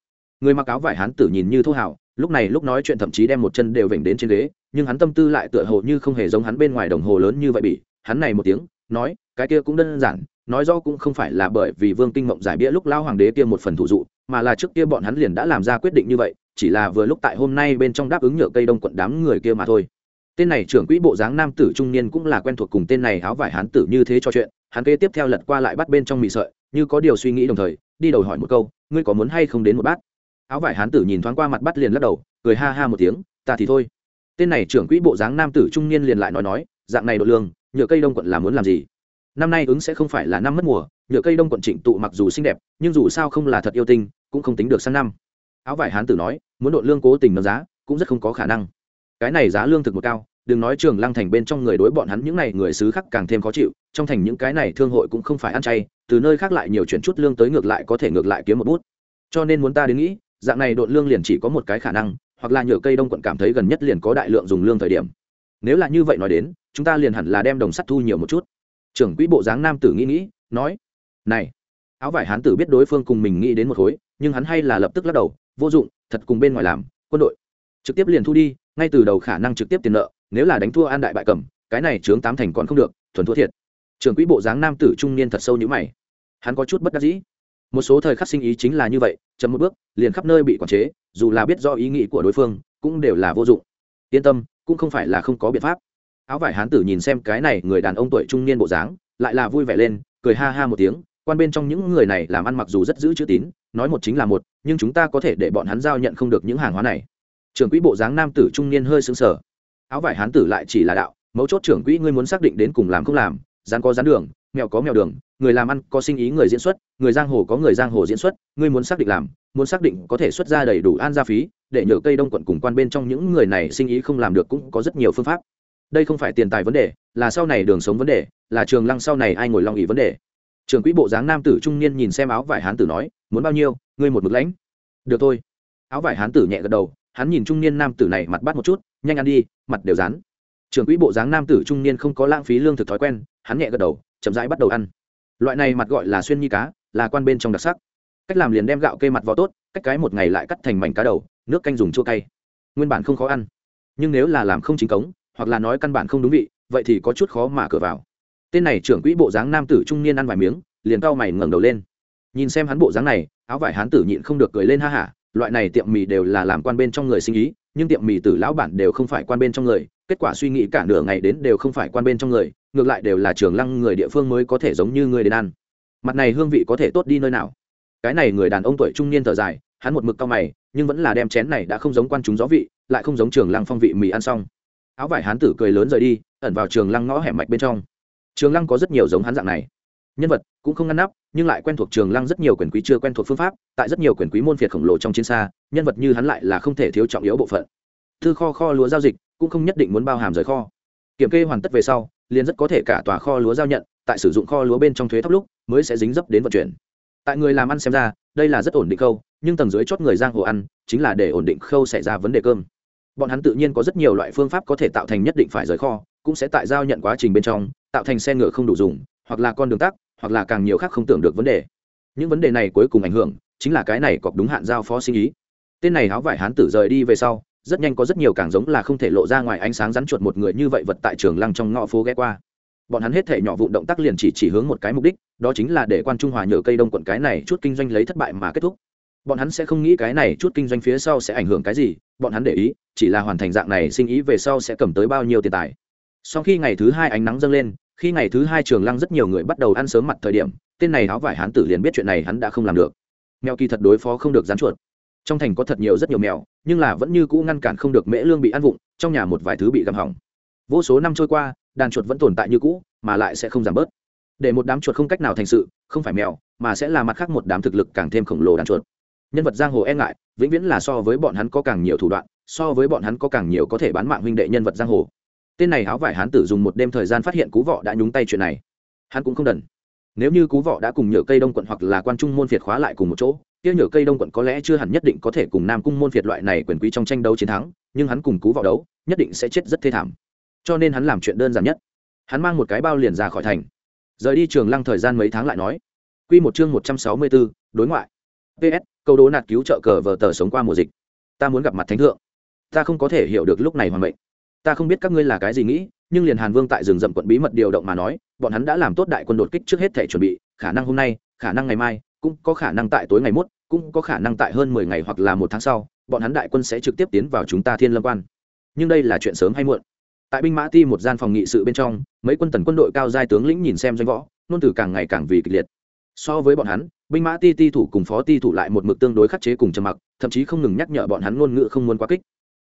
Người mặc áo vải hán tử nhìn như thô hào lúc này lúc nói chuyện thậm chí đem một chân đều vểnh đến trên ghế, nhưng hắn tâm tư lại tựa hồ như không hề giống hắn bên ngoài đồng hồ lớn như vậy bị, hắn này một tiếng nói, cái kia cũng đơn giản, nói rõ cũng không phải là bởi vì vương kinh mộng giải bia lúc lao hoàng đế kia một phần thủ dụ, mà là trước kia bọn hắn liền đã làm ra quyết định như vậy, chỉ là vừa lúc tại hôm nay bên trong đáp ứng nhựa cây đông quận đám người kia mà thôi. Tên này trưởng quỹ bộ dáng nam tử trung niên cũng là quen thuộc cùng tên này áo vải hán tử như thế cho chuyện, hắn kế tiếp theo lật qua lại bắt bên trong mì sợi, như có điều suy nghĩ đồng thời, đi đầu hỏi một câu, ngươi có muốn hay không đến một bát? Áo vải hán tử nhìn thoáng qua mặt bắt liền lắc đầu, cười ha ha một tiếng, ta thì thôi. Tên này trưởng quỹ bộ dáng nam tử trung niên liền lại nói nói, dạng này độ lương nhựa cây đông quận là muốn làm gì? Năm nay ứng sẽ không phải là năm mất mùa, nhựa cây đông quận trịnh tụ mặc dù xinh đẹp, nhưng dù sao không là thật yêu tinh, cũng không tính được sang năm. Áo vải hán tử nói, muốn đội lương cố tình nâng giá, cũng rất không có khả năng. Cái này giá lương thực một cao, đừng nói trường lăng thành bên trong người đối bọn hắn những n à y người xứ khác càng thêm khó chịu, trong thành những cái này thương hội cũng không phải ăn chay, từ nơi khác lại nhiều chuyển chút lương tới ngược lại có thể ngược lại kiếm một bút. Cho nên muốn ta đến nghĩ, dạng này đội lương liền chỉ có một cái khả năng, hoặc là nhựa cây đông quận cảm thấy gần nhất liền có đại lượng dùng lương thời điểm nếu là như vậy nói đến, chúng ta liền hẳn là đem đồng sắt thu nhiều một chút. Trưởng quỹ bộ dáng nam tử nghĩ nghĩ, nói, này, áo vải hán tử biết đối phương cùng mình nghĩ đến một khối, nhưng hắn hay là lập tức lắc đầu, vô dụng, thật cùng bên ngoài làm, quân đội trực tiếp liền thu đi, ngay từ đầu khả năng trực tiếp tiền nợ, nếu là đánh thua an đại bại cầm, cái này chướng tám thành còn không được, thuần thua thiệt. Trưởng quỹ bộ dáng nam tử trung niên thật sâu như mày. Hắn có chút bất đắc dĩ. Một số thời khắc sinh ý chính là như vậy, chậm một bước, liền khắp nơi bị quản chế, dù là biết do ý nghĩ của đối phương, cũng đều là vô dụng. Yên tâm cũng không phải là không có biện pháp. Áo vải hán tử nhìn xem cái này người đàn ông tuổi trung niên bộ dáng, lại là vui vẻ lên, cười ha ha một tiếng, quan bên trong những người này làm ăn mặc dù rất giữ chữ tín, nói một chính là một, nhưng chúng ta có thể để bọn hắn giao nhận không được những hàng hóa này. Trưởng quỹ bộ dáng nam tử trung niên hơi sững sờ. Áo vải hán tử lại chỉ là đạo, mấu chốt trưởng quỹ ngươi muốn xác định đến cùng làm không làm rán có gián đường, mèo có mèo đường, người làm ăn có sinh ý người diễn xuất, người giang hồ có người giang hồ diễn xuất, ngươi muốn xác định làm, muốn xác định có thể xuất ra đầy đủ an gia phí để nhờ cây đông quận cùng quan bên trong những người này sinh ý không làm được cũng có rất nhiều phương pháp. Đây không phải tiền tài vấn đề, là sau này đường sống vấn đề, là trường lăng sau này ai ngồi long ý vấn đề. Trường quỹ bộ dáng nam tử trung niên nhìn xem áo vải hán tử nói, muốn bao nhiêu, ngươi một mực lãnh. Được thôi. Áo vải hán tử nhẹ gật đầu, hắn nhìn trung niên nam tử này mặt bắt một chút, nhanh ăn đi, mặt đều rán trường quỹ bộ dáng nam tử trung niên không có lãng phí lương thực thói quen, hắn nhẹ gật đầu, chậm rãi bắt đầu ăn. Loại này mặt gọi là xuyên nhi cá, là quan bên trong đặc sắc. Cách làm liền đem gạo cây mặt vào tốt, cách cái một ngày lại cắt thành mảnh cá đầu nước canh dùng chua cay. Nguyên bản không khó ăn, nhưng nếu là làm không chính cống, hoặc là nói căn bản không đúng vị, vậy thì có chút khó mà cửa vào. Tên này trưởng quỹ bộ dáng nam tử trung niên ăn vài miếng, liền cau mày ngẩng đầu lên. Nhìn xem hắn bộ dáng này, áo vải hán tử nhịn không được cười lên ha hả, loại này tiệm mì đều là làm quan bên trong người sinh ý, nhưng tiệm mì tử lão bản đều không phải quan bên trong người, kết quả suy nghĩ cả nửa ngày đến đều không phải quan bên trong người, ngược lại đều là trường lăng người địa phương mới có thể giống như người đến ăn. Mặt này hương vị có thể tốt đi nơi nào? Cái này người đàn ông tuổi trung niên thở dài hắn một mực cao mày, nhưng vẫn là đem chén này đã không giống quan chúng gió vị, lại không giống trường lăng phong vị mì ăn xong. Áo vải hán tử cười lớn rời đi, ẩn vào trường lăng ngõ hẻm mạch bên trong. Trường lăng có rất nhiều giống hắn dạng này. Nhân vật cũng không ngăn nắp, nhưng lại quen thuộc trường lăng rất nhiều quyền quý chưa quen thuộc phương pháp, tại rất nhiều quyền quý môn phiệt khổng lồ trong chiến xa, nhân vật như hắn lại là không thể thiếu trọng yếu bộ phận. Thư kho kho lúa giao dịch cũng không nhất định muốn bao hàm rời kho. Kiểm kê hoàn tất về sau, liền rất có thể cả tòa kho lúa giao nhận, tại sử dụng kho lúa bên trong thuế thấp lúc, mới sẽ dính dấp đến vận chuyển. Tại người làm ăn xem ra, đây là rất ổn định câu nhưng tầng dưới chót người giang hồ ăn chính là để ổn định khâu xảy ra vấn đề cơm. Bọn hắn tự nhiên có rất nhiều loại phương pháp có thể tạo thành nhất định phải rời kho, cũng sẽ tại giao nhận quá trình bên trong, tạo thành xe ngựa không đủ dùng, hoặc là con đường tắc, hoặc là càng nhiều khác không tưởng được vấn đề. Những vấn đề này cuối cùng ảnh hưởng chính là cái này cọc đúng hạn giao phó sinh ý. Tên này háo vải hán tử rời đi về sau, rất nhanh có rất nhiều càng giống là không thể lộ ra ngoài ánh sáng rắn chuột một người như vậy vật tại trường lăng trong ngõ phố ghé qua. Bọn hắn hết thể nhỏ vụn động tác liền chỉ chỉ hướng một cái mục đích, đó chính là để quan trung hòa nhờ cây đông quận cái này chút kinh doanh lấy thất bại mà kết thúc bọn hắn sẽ không nghĩ cái này chút kinh doanh phía sau sẽ ảnh hưởng cái gì, bọn hắn để ý, chỉ là hoàn thành dạng này sinh ý về sau sẽ cầm tới bao nhiêu tiền tài. Sau khi ngày thứ hai ánh nắng dâng lên, khi ngày thứ hai trường lăng rất nhiều người bắt đầu ăn sớm mặt thời điểm, tên này áo vải hán tử liền biết chuyện này hắn đã không làm được. Mèo kỳ thật đối phó không được rán chuột. Trong thành có thật nhiều rất nhiều mèo, nhưng là vẫn như cũ ngăn cản không được mễ lương bị ăn vụng, trong nhà một vài thứ bị găm hỏng. Vô số năm trôi qua, đàn chuột vẫn tồn tại như cũ, mà lại sẽ không giảm bớt. Để một đám chuột không cách nào thành sự, không phải mèo, mà sẽ là mặt khác một đám thực lực càng thêm khổng lồ đàn chuột nhân vật giang hồ e ngại, vĩnh viễn là so với bọn hắn có càng nhiều thủ đoạn, so với bọn hắn có càng nhiều có thể bán mạng huynh đệ nhân vật giang hồ. Tên này háo vải hán tử dùng một đêm thời gian phát hiện cú vọ đã nhúng tay chuyện này. Hắn cũng không đần. Nếu như cú vọ đã cùng nhựa cây đông quận hoặc là quan trung môn phiệt khóa lại cùng một chỗ, kia nhựa cây đông quận có lẽ chưa hẳn nhất định có thể cùng nam cung môn phiệt loại này quyền quý trong tranh đấu chiến thắng, nhưng hắn cùng cú vọ đấu, nhất định sẽ chết rất thê thảm. Cho nên hắn làm chuyện đơn giản nhất. Hắn mang một cái bao liền ra khỏi thành. Rời đi trường lăng thời gian mấy tháng lại nói. Q một chương một trăm sáu mươi bốn đối ngoại ps câu đố nạt cứu trợ cờ vờ tờ sống qua mùa dịch. Ta muốn gặp mặt thánh thượng. Ta không có thể hiểu được lúc này hoàng mệnh. Ta không biết các ngươi là cái gì nghĩ, nhưng liền hàn vương tại rừng rậm quận bí mật điều động mà nói, bọn hắn đã làm tốt đại quân đột kích trước hết thể chuẩn bị, khả năng hôm nay, khả năng ngày mai, cũng có khả năng tại tối ngày mốt, cũng có khả năng tại hơn mười ngày hoặc là một tháng sau, bọn hắn đại quân sẽ trực tiếp tiến vào chúng ta thiên lâm quan. Nhưng đây là chuyện sớm hay muộn. Tại binh mã ti một gian phòng nghị sự bên trong, mấy quân tần quân đội cao giai tướng lĩnh nhìn xem doanh võ, nôn từ càng ngày càng vì kịch liệt so với bọn hắn, binh mã ti ti thủ cùng phó ti thủ lại một mực tương đối khắc chế cùng trầm mặc, thậm chí không ngừng nhắc nhở bọn hắn ngôn ngữ không muốn quá kích.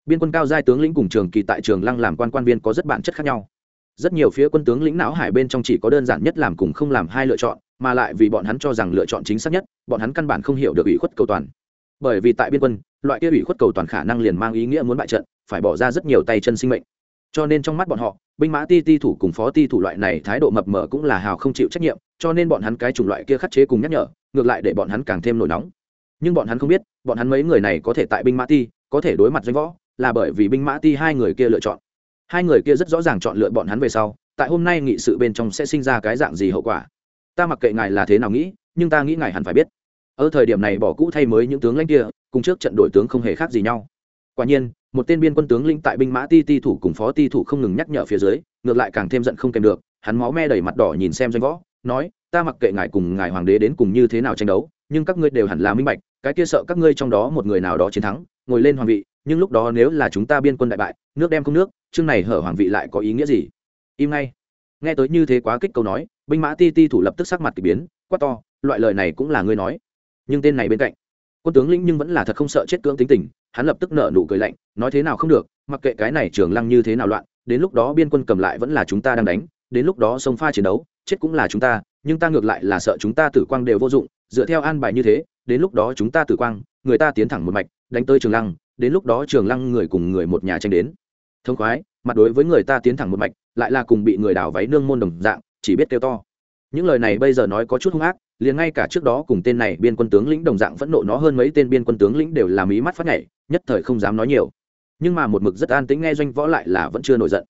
Biên quân cao giai tướng lĩnh cùng trường kỳ tại trường lăng làm quan quan viên có rất bản chất khác nhau. Rất nhiều phía quân tướng lĩnh não hải bên trong chỉ có đơn giản nhất làm cùng không làm hai lựa chọn, mà lại vì bọn hắn cho rằng lựa chọn chính xác nhất, bọn hắn căn bản không hiểu được ủy khuất cầu toàn. Bởi vì tại biên quân, loại kia ủy khuất cầu toàn khả năng liền mang ý nghĩa muốn bại trận, phải bỏ ra rất nhiều tay chân sinh mệnh. Cho nên trong mắt bọn họ, binh mã ti ti thủ cùng phó ti thủ loại này thái độ mập mờ cũng là hào không chịu trách nhiệm cho nên bọn hắn cái chủng loại kia khắc chế cùng nhắc nhở, ngược lại để bọn hắn càng thêm nổi nóng. Nhưng bọn hắn không biết, bọn hắn mấy người này có thể tại binh mã ti, có thể đối mặt doanh võ, là bởi vì binh mã ti hai người kia lựa chọn. Hai người kia rất rõ ràng chọn lựa bọn hắn về sau, tại hôm nay nghị sự bên trong sẽ sinh ra cái dạng gì hậu quả. Ta mặc kệ ngài là thế nào nghĩ, nhưng ta nghĩ ngài hẳn phải biết. Ở thời điểm này bỏ cũ thay mới những tướng lãnh kia, cùng trước trận đổi tướng không hề khác gì nhau. Quả nhiên, một tên biên quân tướng lĩnh tại binh mã ti ti thủ cùng phó ti thủ không ngừng nhắc nhở phía dưới, ngược lại càng thêm giận không kèm được, hắn máu me đầy mặt đỏ nhìn xem doanh võ nói, ta mặc kệ ngài cùng ngài hoàng đế đến cùng như thế nào tranh đấu, nhưng các ngươi đều hẳn là minh bạch, cái kia sợ các ngươi trong đó một người nào đó chiến thắng, ngồi lên hoàng vị, nhưng lúc đó nếu là chúng ta biên quân đại bại, nước đem không nước, chương này hở hoàng vị lại có ý nghĩa gì? Im ngay. Nghe tới như thế quá kích câu nói, binh mã ti ti thủ lập tức sắc mặt k ỳ biến, quát to, loại lời này cũng là ngươi nói. Nhưng tên này bên cạnh, quân tướng lĩnh nhưng vẫn là thật không sợ chết cưỡng tính tình, hắn lập tức nở nụ cười lạnh, nói thế nào không được, mặc kệ cái này trường lăng như thế nào loạn, đến lúc đó biên quân cầm lại vẫn là chúng ta đang đánh đến lúc đó sông pha chiến đấu, chết cũng là chúng ta, nhưng ta ngược lại là sợ chúng ta tử quang đều vô dụng, dựa theo an bài như thế, đến lúc đó chúng ta tử quang, người ta tiến thẳng một mạch, đánh tới trường lăng, đến lúc đó trường lăng người cùng người một nhà tranh đến. Thông khoái, mặt đối với người ta tiến thẳng một mạch, lại là cùng bị người đào váy nương môn đồng dạng, chỉ biết kêu to. Những lời này bây giờ nói có chút hung ác, liền ngay cả trước đó cùng tên này biên quân tướng lĩnh đồng dạng phẫn nộ nó hơn mấy tên biên quân tướng lĩnh đều làm ý mắt phát nhảy, nhất thời không dám nói nhiều. Nhưng mà một mực rất an tĩnh nghe doanh võ lại là vẫn chưa nổi giận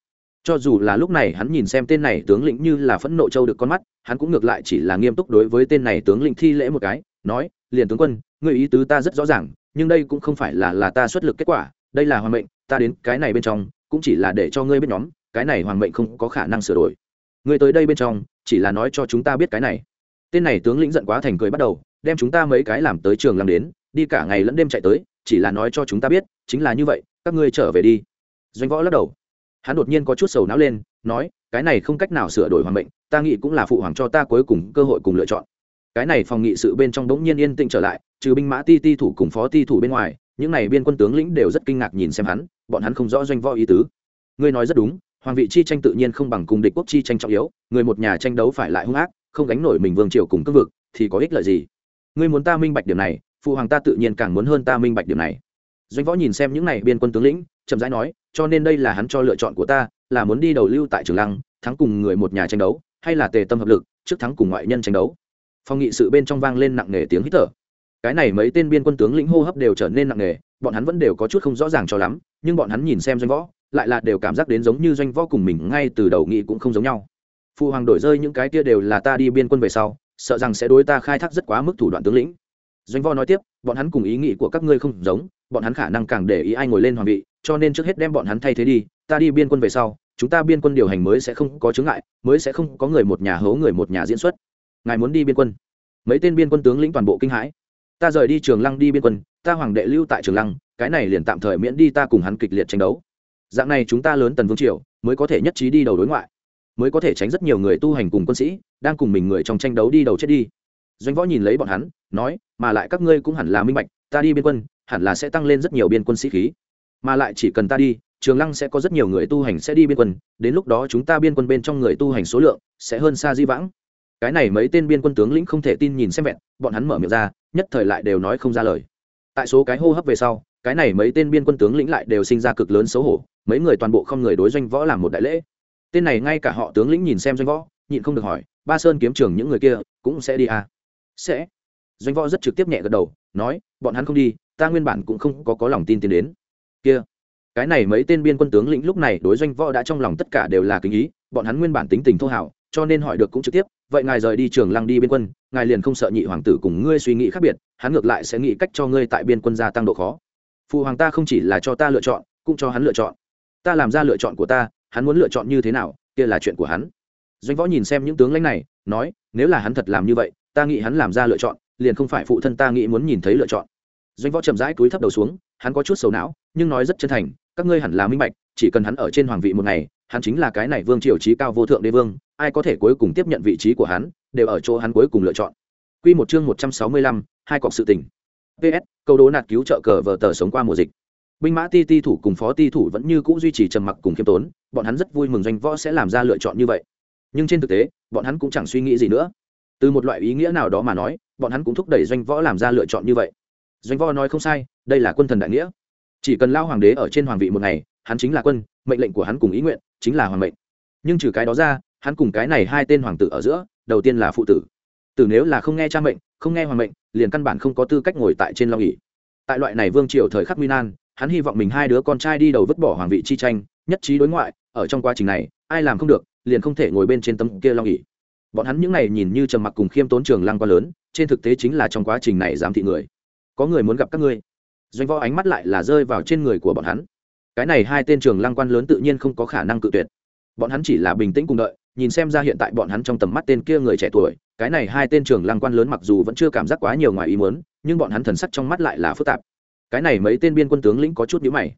cho dù là lúc này hắn nhìn xem tên này tướng lĩnh như là phẫn nộ châu được con mắt, hắn cũng ngược lại chỉ là nghiêm túc đối với tên này tướng lĩnh thi lễ một cái, nói, liền tướng quân người ý tứ ta rất rõ ràng, nhưng đây cũng không phải là là ta xuất lực kết quả, đây là hoàng mệnh, ta đến cái này bên trong, cũng chỉ là để cho ngươi biết nhóm, cái này hoàng mệnh không có khả năng sửa đổi. Ngươi tới đây bên trong, chỉ là nói cho chúng ta biết cái này. Tên này tướng lĩnh giận quá thành cười bắt đầu, đem chúng ta mấy cái làm tới trường làm đến, đi cả ngày lẫn đêm chạy tới, chỉ là nói cho chúng ta biết, chính là như vậy, các ngươi trở về đi. Doanh võ lắc đầu hắn đột nhiên có chút sầu não lên, nói, cái này không cách nào sửa đổi hoàng mệnh, ta nghĩ cũng là phụ hoàng cho ta cuối cùng cơ hội cùng lựa chọn. Cái này phòng nghị sự bên trong đống nhiên yên tĩnh trở lại, trừ binh mã ti ti thủ cùng phó ti thủ bên ngoài, những này biên quân tướng lĩnh đều rất kinh ngạc nhìn xem hắn, bọn hắn không rõ doanh võ ý tứ. Ngươi nói rất đúng, hoàng vị chi tranh tự nhiên không bằng cùng địch quốc chi tranh trọng yếu, người một nhà tranh đấu phải lại hung ác, không gánh nổi mình vương triều cùng cương vực, thì có ích lợi gì? Ngươi muốn ta minh bạch điểm này, phụ hoàng ta tự nhiên càng muốn hơn ta minh bạch điểm này. Doanh võ nhìn xem những này biên quân tướng lĩnh, chậm rãi nói cho nên đây là hắn cho lựa chọn của ta, là muốn đi đầu lưu tại trường lăng, thắng cùng người một nhà tranh đấu, hay là tề tâm hợp lực, trước thắng cùng ngoại nhân tranh đấu. Phòng nghị sự bên trong vang lên nặng nề tiếng hít thở. Cái này mấy tên biên quân tướng lĩnh hô hấp đều trở nên nặng nề, bọn hắn vẫn đều có chút không rõ ràng cho lắm, nhưng bọn hắn nhìn xem doanh võ, lại là đều cảm giác đến giống như doanh võ cùng mình ngay từ đầu nghị cũng không giống nhau. Phụ hoàng đổi rơi những cái kia đều là ta đi biên quân về sau, sợ rằng sẽ đối ta khai thác rất quá mức thủ đoạn tướng lĩnh. Doanh võ nói tiếp, bọn hắn cùng ý nghĩ của các ngươi không giống, bọn hắn khả năng càng để ý ai ngồi lên hoàng vị cho nên trước hết đem bọn hắn thay thế đi, ta đi biên quân về sau, chúng ta biên quân điều hành mới sẽ không có chướng ngại, mới sẽ không có người một nhà hố người một nhà diễn xuất. Ngài muốn đi biên quân? Mấy tên biên quân tướng lĩnh toàn bộ kinh hãi. Ta rời đi trường lăng đi biên quân, ta hoàng đệ lưu tại trường lăng, cái này liền tạm thời miễn đi ta cùng hắn kịch liệt tranh đấu. Dạng này chúng ta lớn tần vương triều, mới có thể nhất trí đi đầu đối ngoại, mới có thể tránh rất nhiều người tu hành cùng quân sĩ đang cùng mình người trong tranh đấu đi đầu chết đi. Doanh võ nhìn lấy bọn hắn, nói, mà lại các ngươi cũng hẳn là minh bạch, ta đi biên quân, hẳn là sẽ tăng lên rất nhiều biên quân sĩ khí mà lại chỉ cần ta đi trường lăng sẽ có rất nhiều người tu hành sẽ đi biên quân đến lúc đó chúng ta biên quân bên trong người tu hành số lượng sẽ hơn xa di vãng. Cái này mấy tên biên quân tướng lĩnh không thể tin nhìn xem vẹn bọn hắn mở miệng ra nhất thời lại đều nói không ra lời. Tại số cái hô hấp về sau cái này mấy tên biên quân tướng lĩnh lại đều sinh ra cực lớn xấu hổ mấy người toàn bộ không người đối doanh võ làm một đại lễ. Tên này ngay cả họ tướng lĩnh nhìn xem doanh võ nhịn không được hỏi ba sơn kiếm trường những người kia cũng sẽ đi à? sẽ. Doanh võ rất trực tiếp nhẹ gật đầu nói bọn hắn không đi ta nguyên bản cũng không có, có lòng tin tiến đến kia, cái này mấy tên biên quân tướng lĩnh lúc này đối doanh võ đã trong lòng tất cả đều là kính ý, bọn hắn nguyên bản tính tình thô hảo, cho nên hỏi được cũng trực tiếp, vậy ngài rời đi trường lăng đi biên quân, ngài liền không sợ nhị hoàng tử cùng ngươi suy nghĩ khác biệt, hắn ngược lại sẽ nghĩ cách cho ngươi tại biên quân gia tăng độ khó. Phụ hoàng ta không chỉ là cho ta lựa chọn, cũng cho hắn lựa chọn. Ta làm ra lựa chọn của ta, hắn muốn lựa chọn như thế nào, kia là chuyện của hắn. Doanh võ nhìn xem những tướng lãnh này, nói, nếu là hắn thật làm như vậy, ta nghĩ hắn làm ra lựa chọn, liền không phải phụ thân ta nghĩ muốn nhìn thấy lựa chọn. Doanh võ chậm rãi cúi thấp đầu xuống hắn có chút sầu não nhưng nói rất chân thành các ngươi hẳn là minh bạch chỉ cần hắn ở trên hoàng vị một ngày hắn chính là cái này vương triều trí cao vô thượng đế vương ai có thể cuối cùng tiếp nhận vị trí của hắn đều ở chỗ hắn cuối cùng lựa chọn Quy một chương một trăm sáu mươi lăm, hai cọc sự tình. PS, câu đố nạt cứu trợ cờ vở tờ sống qua mùa dịch. Binh mã ti ti thủ cùng phó ti thủ vẫn như cũ duy trì trầm mặc cùng khiêm tốn, bọn hắn rất vui mừng doanh võ sẽ làm ra lựa chọn như vậy. Nhưng trên thực tế, bọn hắn cũng chẳng suy nghĩ gì nữa. Từ một loại ý nghĩa nào đó mà nói, bọn hắn cũng thúc đẩy doanh võ làm ra lựa chọn như vậy. Doanh võ nói không sai, đây là quân thần đại nghĩa. Chỉ cần lao hoàng đế ở trên hoàng vị một ngày, hắn chính là quân, mệnh lệnh của hắn cùng ý nguyện chính là hoàng mệnh. Nhưng trừ cái đó ra, hắn cùng cái này hai tên hoàng tử ở giữa, đầu tiên là phụ tử tử nếu là không nghe cha mệnh không nghe hoàng mệnh liền căn bản không có tư cách ngồi tại trên long nghỉ tại loại này vương triều thời khắc nguy nan hắn hy vọng mình hai đứa con trai đi đầu vứt bỏ hoàng vị chi tranh nhất trí đối ngoại ở trong quá trình này ai làm không được liền không thể ngồi bên trên tấm kia long nghỉ bọn hắn những này nhìn như trầm mặc cùng khiêm tốn trường lăng quá lớn trên thực tế chính là trong quá trình này giám thị người có người muốn gặp các ngươi. Doanh võ ánh mắt lại là rơi vào trên người của bọn hắn. Cái này hai tên trường lăng quan lớn tự nhiên không có khả năng cự tuyệt. Bọn hắn chỉ là bình tĩnh cùng đợi, nhìn xem ra hiện tại bọn hắn trong tầm mắt tên kia người trẻ tuổi, cái này hai tên trường lăng quan lớn mặc dù vẫn chưa cảm giác quá nhiều ngoài ý muốn, nhưng bọn hắn thần sắc trong mắt lại là phức tạp. Cái này mấy tên biên quân tướng lĩnh có chút nhữ mày.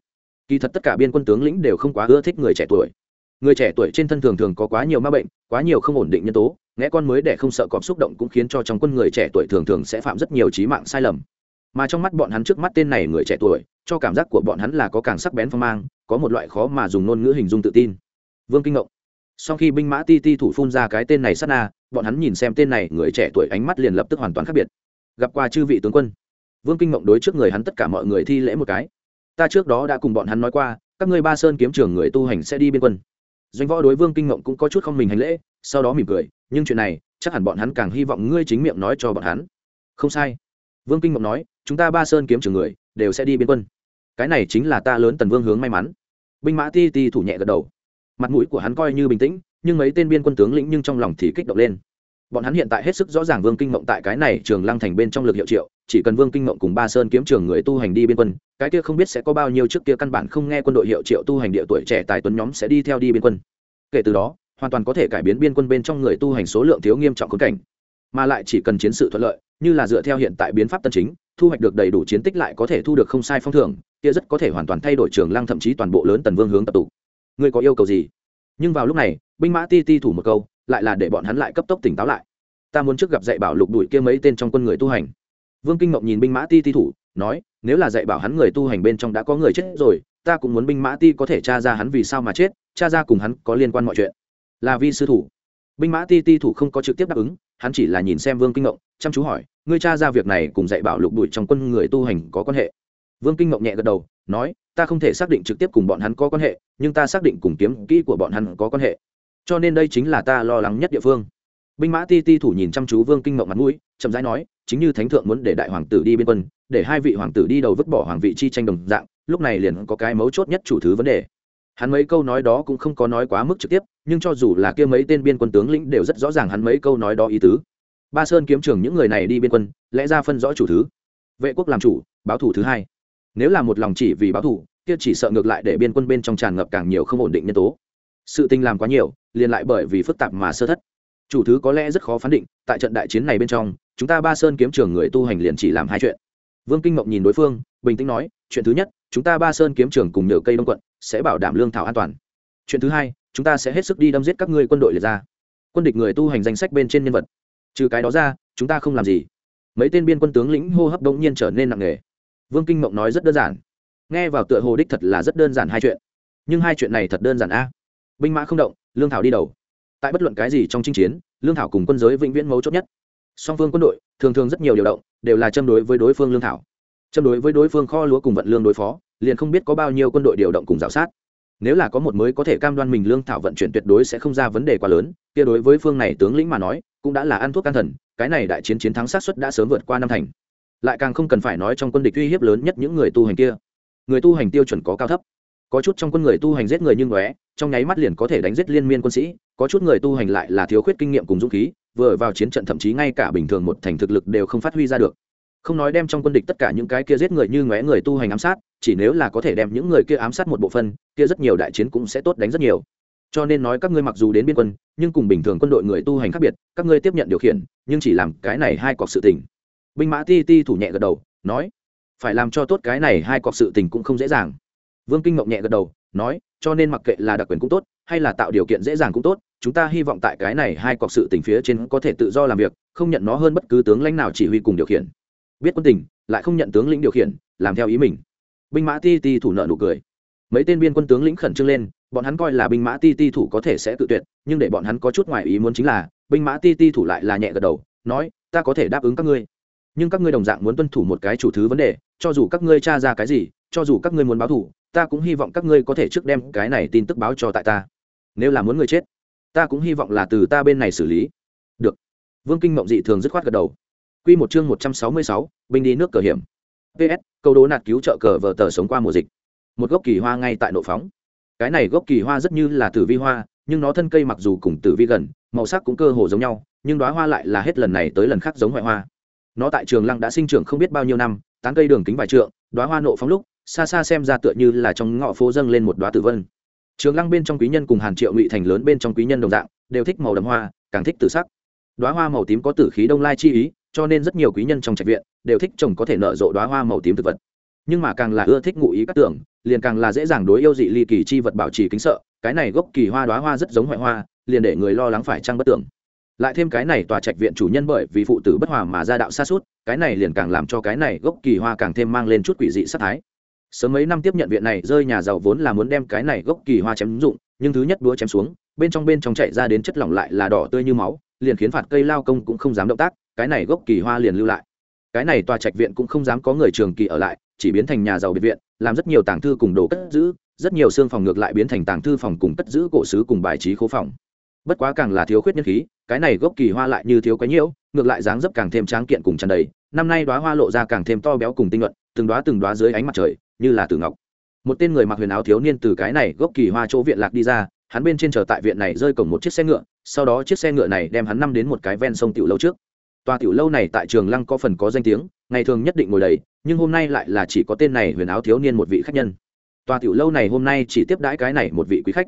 Kỳ thật tất cả biên quân tướng lĩnh đều không quá ưa thích người trẻ tuổi. Người trẻ tuổi trên thân thường thường có quá nhiều ma bệnh, quá nhiều không ổn định nhân tố nghe con mới để không sợ cọp xúc động cũng khiến cho trong quân người trẻ tuổi thường thường sẽ phạm rất nhiều trí mạng sai lầm mà trong mắt bọn hắn trước mắt tên này người trẻ tuổi, cho cảm giác của bọn hắn là có càng sắc bén phong mang, có một loại khó mà dùng ngôn ngữ hình dung tự tin. Vương kinh ngộng. Sau khi binh mã ti ti thủ phun ra cái tên này sát na, bọn hắn nhìn xem tên này người trẻ tuổi ánh mắt liền lập tức hoàn toàn khác biệt. Gặp qua chư vị tướng quân. Vương kinh mộng đối trước người hắn tất cả mọi người thi lễ một cái. Ta trước đó đã cùng bọn hắn nói qua, các ngươi ba sơn kiếm trường người tu hành sẽ đi biên quân. Doanh võ đối vương kinh mộng cũng có chút không mình hành lễ, sau đó mỉm cười, nhưng chuyện này, chắc hẳn bọn hắn càng hy vọng ngươi chính miệng nói cho bọn hắn. Không sai vương kinh mộng nói, chúng ta ba sơn kiếm trường người đều sẽ đi biên quân. Cái này chính là ta lớn tần vương hướng may mắn. Binh mã ti ti thủ nhẹ gật đầu. Mặt mũi của hắn coi như bình tĩnh, nhưng mấy tên biên quân tướng lĩnh nhưng trong lòng thì kích động lên. Bọn hắn hiện tại hết sức rõ ràng vương kinh mộng tại cái này trường lăng thành bên trong lực hiệu triệu, chỉ cần vương kinh mộng cùng ba sơn kiếm trường người tu hành đi biên quân, cái kia không biết sẽ có bao nhiêu trước kia căn bản không nghe quân đội hiệu triệu tu hành địa tuổi trẻ tài tuấn nhóm sẽ đi theo đi biên quân. Kể từ đó, hoàn toàn có thể cải biến biên quân bên trong người tu hành số lượng thiếu nghiêm trọng khốn cảnh mà lại chỉ cần chiến sự thuận lợi, như là dựa theo hiện tại biến pháp tân chính, thu hoạch được đầy đủ chiến tích lại có thể thu được không sai phong thưởng, kia rất có thể hoàn toàn thay đổi trường lăng thậm chí toàn bộ lớn tần vương hướng tập tụ ngươi có yêu cầu gì? Nhưng vào lúc này, binh mã ti ti thủ một câu, lại là để bọn hắn lại cấp tốc tỉnh táo lại. Ta muốn trước gặp dạy bảo lục đuổi kia mấy tên trong quân người tu hành. Vương kinh mộng nhìn binh mã ti ti thủ, nói, nếu là dạy bảo hắn người tu hành bên trong đã có người chết rồi, ta cũng muốn binh mã ti có thể tra ra hắn vì sao mà chết, tra ra cùng hắn có liên quan mọi chuyện. Là vi sư thủ binh mã ti ti thủ không có trực tiếp đáp ứng, hắn chỉ là nhìn xem vương kinh ngộng, chăm chú hỏi, ngươi cha ra việc này cùng dạy bảo lục đuổi trong quân người tu hành có quan hệ? Vương kinh ngộng nhẹ gật đầu, nói, ta không thể xác định trực tiếp cùng bọn hắn có quan hệ, nhưng ta xác định cùng kiếm kỹ của bọn hắn có quan hệ. Cho nên đây chính là ta lo lắng nhất địa phương. Binh mã ti ti thủ nhìn chăm chú vương kinh ngộng mặt mũi, chậm rãi nói, chính như thánh thượng muốn để đại hoàng tử đi biên quân, để hai vị hoàng tử đi đầu vứt bỏ hoàng vị chi tranh đồng dạng, lúc này liền có cái mấu chốt nhất chủ thứ vấn đề hắn mấy câu nói đó cũng không có nói quá mức trực tiếp, nhưng cho dù là kia mấy tên biên quân tướng lĩnh đều rất rõ ràng hắn mấy câu nói đó ý tứ. Ba sơn kiếm trường những người này đi biên quân, lẽ ra phân rõ chủ thứ. Vệ quốc làm chủ, báo thủ thứ hai. Nếu là một lòng chỉ vì báo thủ, kia chỉ sợ ngược lại để biên quân bên trong tràn ngập càng nhiều không ổn định nhân tố. Sự tình làm quá nhiều, liền lại bởi vì phức tạp mà sơ thất. Chủ thứ có lẽ rất khó phán định, tại trận đại chiến này bên trong, chúng ta ba sơn kiếm trường người tu hành liền chỉ làm hai chuyện. Vương kinh mộng nhìn đối phương, bình tĩnh nói, chuyện thứ nhất, chúng ta ba sơn kiếm trường cùng nhờ cây đông quận sẽ bảo đảm lương thảo an toàn. Chuyện thứ hai, chúng ta sẽ hết sức đi đâm giết các ngươi quân đội liệt ra. Quân địch người tu hành danh sách bên trên nhân vật. Trừ cái đó ra, chúng ta không làm gì. Mấy tên biên quân tướng lĩnh hô hấp đông nhiên trở nên nặng nề. Vương kinh mộng nói rất đơn giản. Nghe vào tựa hồ đích thật là rất đơn giản hai chuyện. Nhưng hai chuyện này thật đơn giản a. Binh mã không động, lương thảo đi đầu. Tại bất luận cái gì trong chinh chiến, lương thảo cùng quân giới vĩnh viễn mấu chốt nhất. Song phương quân đội, thường thường rất nhiều điều động, đều là châm đối với đối phương lương thảo châm đối với đối phương kho lúa cùng vận lương đối phó, liền không biết có bao nhiêu quân đội điều động cùng g sát. Nếu là có một mới có thể cam đoan mình lương thảo vận chuyển tuyệt đối sẽ không ra vấn đề quá lớn, kia đối với phương này tướng lĩnh mà nói, cũng đã là ăn thuốc can thần, cái này đại chiến chiến thắng sát xuất đã sớm vượt qua năm thành. Lại càng không cần phải nói trong quân địch uy hiếp lớn nhất những người tu hành kia. Người tu hành tiêu chuẩn có cao thấp. Có chút trong quân người tu hành giết người như ngóe, trong nháy mắt liền có thể đánh giết liên miên quân sĩ, có chút người tu hành lại là thiếu khuyết kinh nghiệm cùng dũng khí, vừa vào chiến trận thậm chí ngay cả bình thường một thành thực lực đều không phát huy ra được không nói đem trong quân địch tất cả những cái kia giết người như ngóe người tu hành ám sát, chỉ nếu là có thể đem những người kia ám sát một bộ phân kia rất nhiều đại chiến cũng sẽ tốt đánh rất nhiều. Cho nên nói các ngươi mặc dù đến biên quân, nhưng cùng bình thường quân đội người tu hành khác biệt, các ngươi tiếp nhận điều khiển, nhưng chỉ làm cái này hai cọc sự tình. Binh mã ti ti thủ nhẹ gật đầu, nói, phải làm cho tốt cái này hai cọc sự tình cũng không dễ dàng. Vương kinh ngộng nhẹ gật đầu, nói, cho nên mặc kệ là đặc quyền cũng tốt, hay là tạo điều kiện dễ dàng cũng tốt, chúng ta hy vọng tại cái này hai cọc sự tình phía trên có thể tự do làm việc, không nhận nó hơn bất cứ tướng lãnh nào chỉ huy cùng điều khiển biết quân tình, lại không nhận tướng lĩnh điều khiển, làm theo ý mình. Binh mã ti ti thủ nợ nụ cười. Mấy tên biên quân tướng lĩnh khẩn trương lên, bọn hắn coi là binh mã ti ti thủ có thể sẽ tự tuyệt, nhưng để bọn hắn có chút ngoài ý muốn chính là, binh mã ti ti thủ lại là nhẹ gật đầu, nói, ta có thể đáp ứng các ngươi. Nhưng các ngươi đồng dạng muốn tuân thủ một cái chủ thứ vấn đề, cho dù các ngươi tra ra cái gì, cho dù các ngươi muốn báo thủ, ta cũng hy vọng các ngươi có thể trước đem cái này tin tức báo cho tại ta. Nếu là muốn người chết, ta cũng hy vọng là từ ta bên này xử lý. Được. Vương kinh mộng dị thường dứt khoát gật đầu quy một chương một trăm sáu mươi sáu, binh đi nước cờ hiểm. Ps câu đố nạt cứu trợ cờ vở tờ sống qua mùa dịch. Một gốc kỳ hoa ngay tại nội phóng. Cái này gốc kỳ hoa rất như là tử vi hoa, nhưng nó thân cây mặc dù cùng tử vi gần, màu sắc cũng cơ hồ giống nhau, nhưng đóa hoa lại là hết lần này tới lần khác giống ngoại hoa. Nó tại trường lăng đã sinh trưởng không biết bao nhiêu năm, tán cây đường kính vài trượng, đóa hoa nộ phóng lúc, xa xa xem ra tựa như là trong ngõ phố dâng lên một đóa tử vân. Trường lăng bên trong quý nhân cùng hàn triệu ngụy thành lớn bên trong quý nhân đồng dạng, đều thích màu đậm hoa, càng thích tử sắc. Đóa hoa màu tím có tử khí đông lai chi ý cho nên rất nhiều quý nhân trong trạch viện đều thích trồng có thể nở rộ đoá hoa màu tím thực vật. Nhưng mà càng là ưa thích ngụ ý các tưởng liền càng là dễ dàng đối yêu dị ly kỳ chi vật bảo trì kính sợ, cái này gốc kỳ hoa đoá hoa rất giống hoại hoa, liền để người lo lắng phải trăng bất tưởng lại thêm cái này tòa trạch viện chủ nhân bởi vì phụ tử bất hòa mà ra đạo xa suốt, cái này liền càng làm cho cái này gốc kỳ hoa càng thêm mang lên chút quỷ dị sát thái. Sớm mấy năm tiếp nhận viện này, rơi nhà giàu vốn là muốn đem cái này gốc kỳ hoa chém dụng, nhưng thứ nhất đúa chém xuống, bên trong bên trong chạy ra đến chất lỏng lại là đỏ tươi như máu, liền khiến phạt cây lao công cũng không dám động tác cái này gốc kỳ hoa liền lưu lại. Cái này tòa trạch viện cũng không dám có người trường kỳ ở lại, chỉ biến thành nhà giàu biệt viện, làm rất nhiều tàng thư cùng đồ cất giữ, rất nhiều xương phòng ngược lại biến thành tàng thư phòng cùng cất giữ cổ sứ cùng bài trí khố phòng. Bất quá càng là thiếu khuyết nhân khí, cái này gốc kỳ hoa lại như thiếu cái nhiễu, ngược lại dáng dấp càng thêm tráng kiện cùng tràn đầy. Năm nay đoá hoa lộ ra càng thêm to béo cùng tinh luận từng đoá từng đoá dưới ánh mặt trời, như là từ ngọc. Một tên người mặc huyền áo thiếu niên từ cái này gốc kỳ hoa chỗ viện lạc đi ra, hắn bên trên chờ tại viện này rơi cổng một chiếc xe ngựa, sau đó chiếc xe ngựa này đem hắn năm đến một cái ven sông tiểu lâu trước tòa tiểu lâu này tại trường lăng có phần có danh tiếng, ngày thường nhất định ngồi đầy, nhưng hôm nay lại là chỉ có tên này huyền áo thiếu niên một vị khách nhân. Tòa tiểu lâu này hôm nay chỉ tiếp đãi cái này một vị quý khách.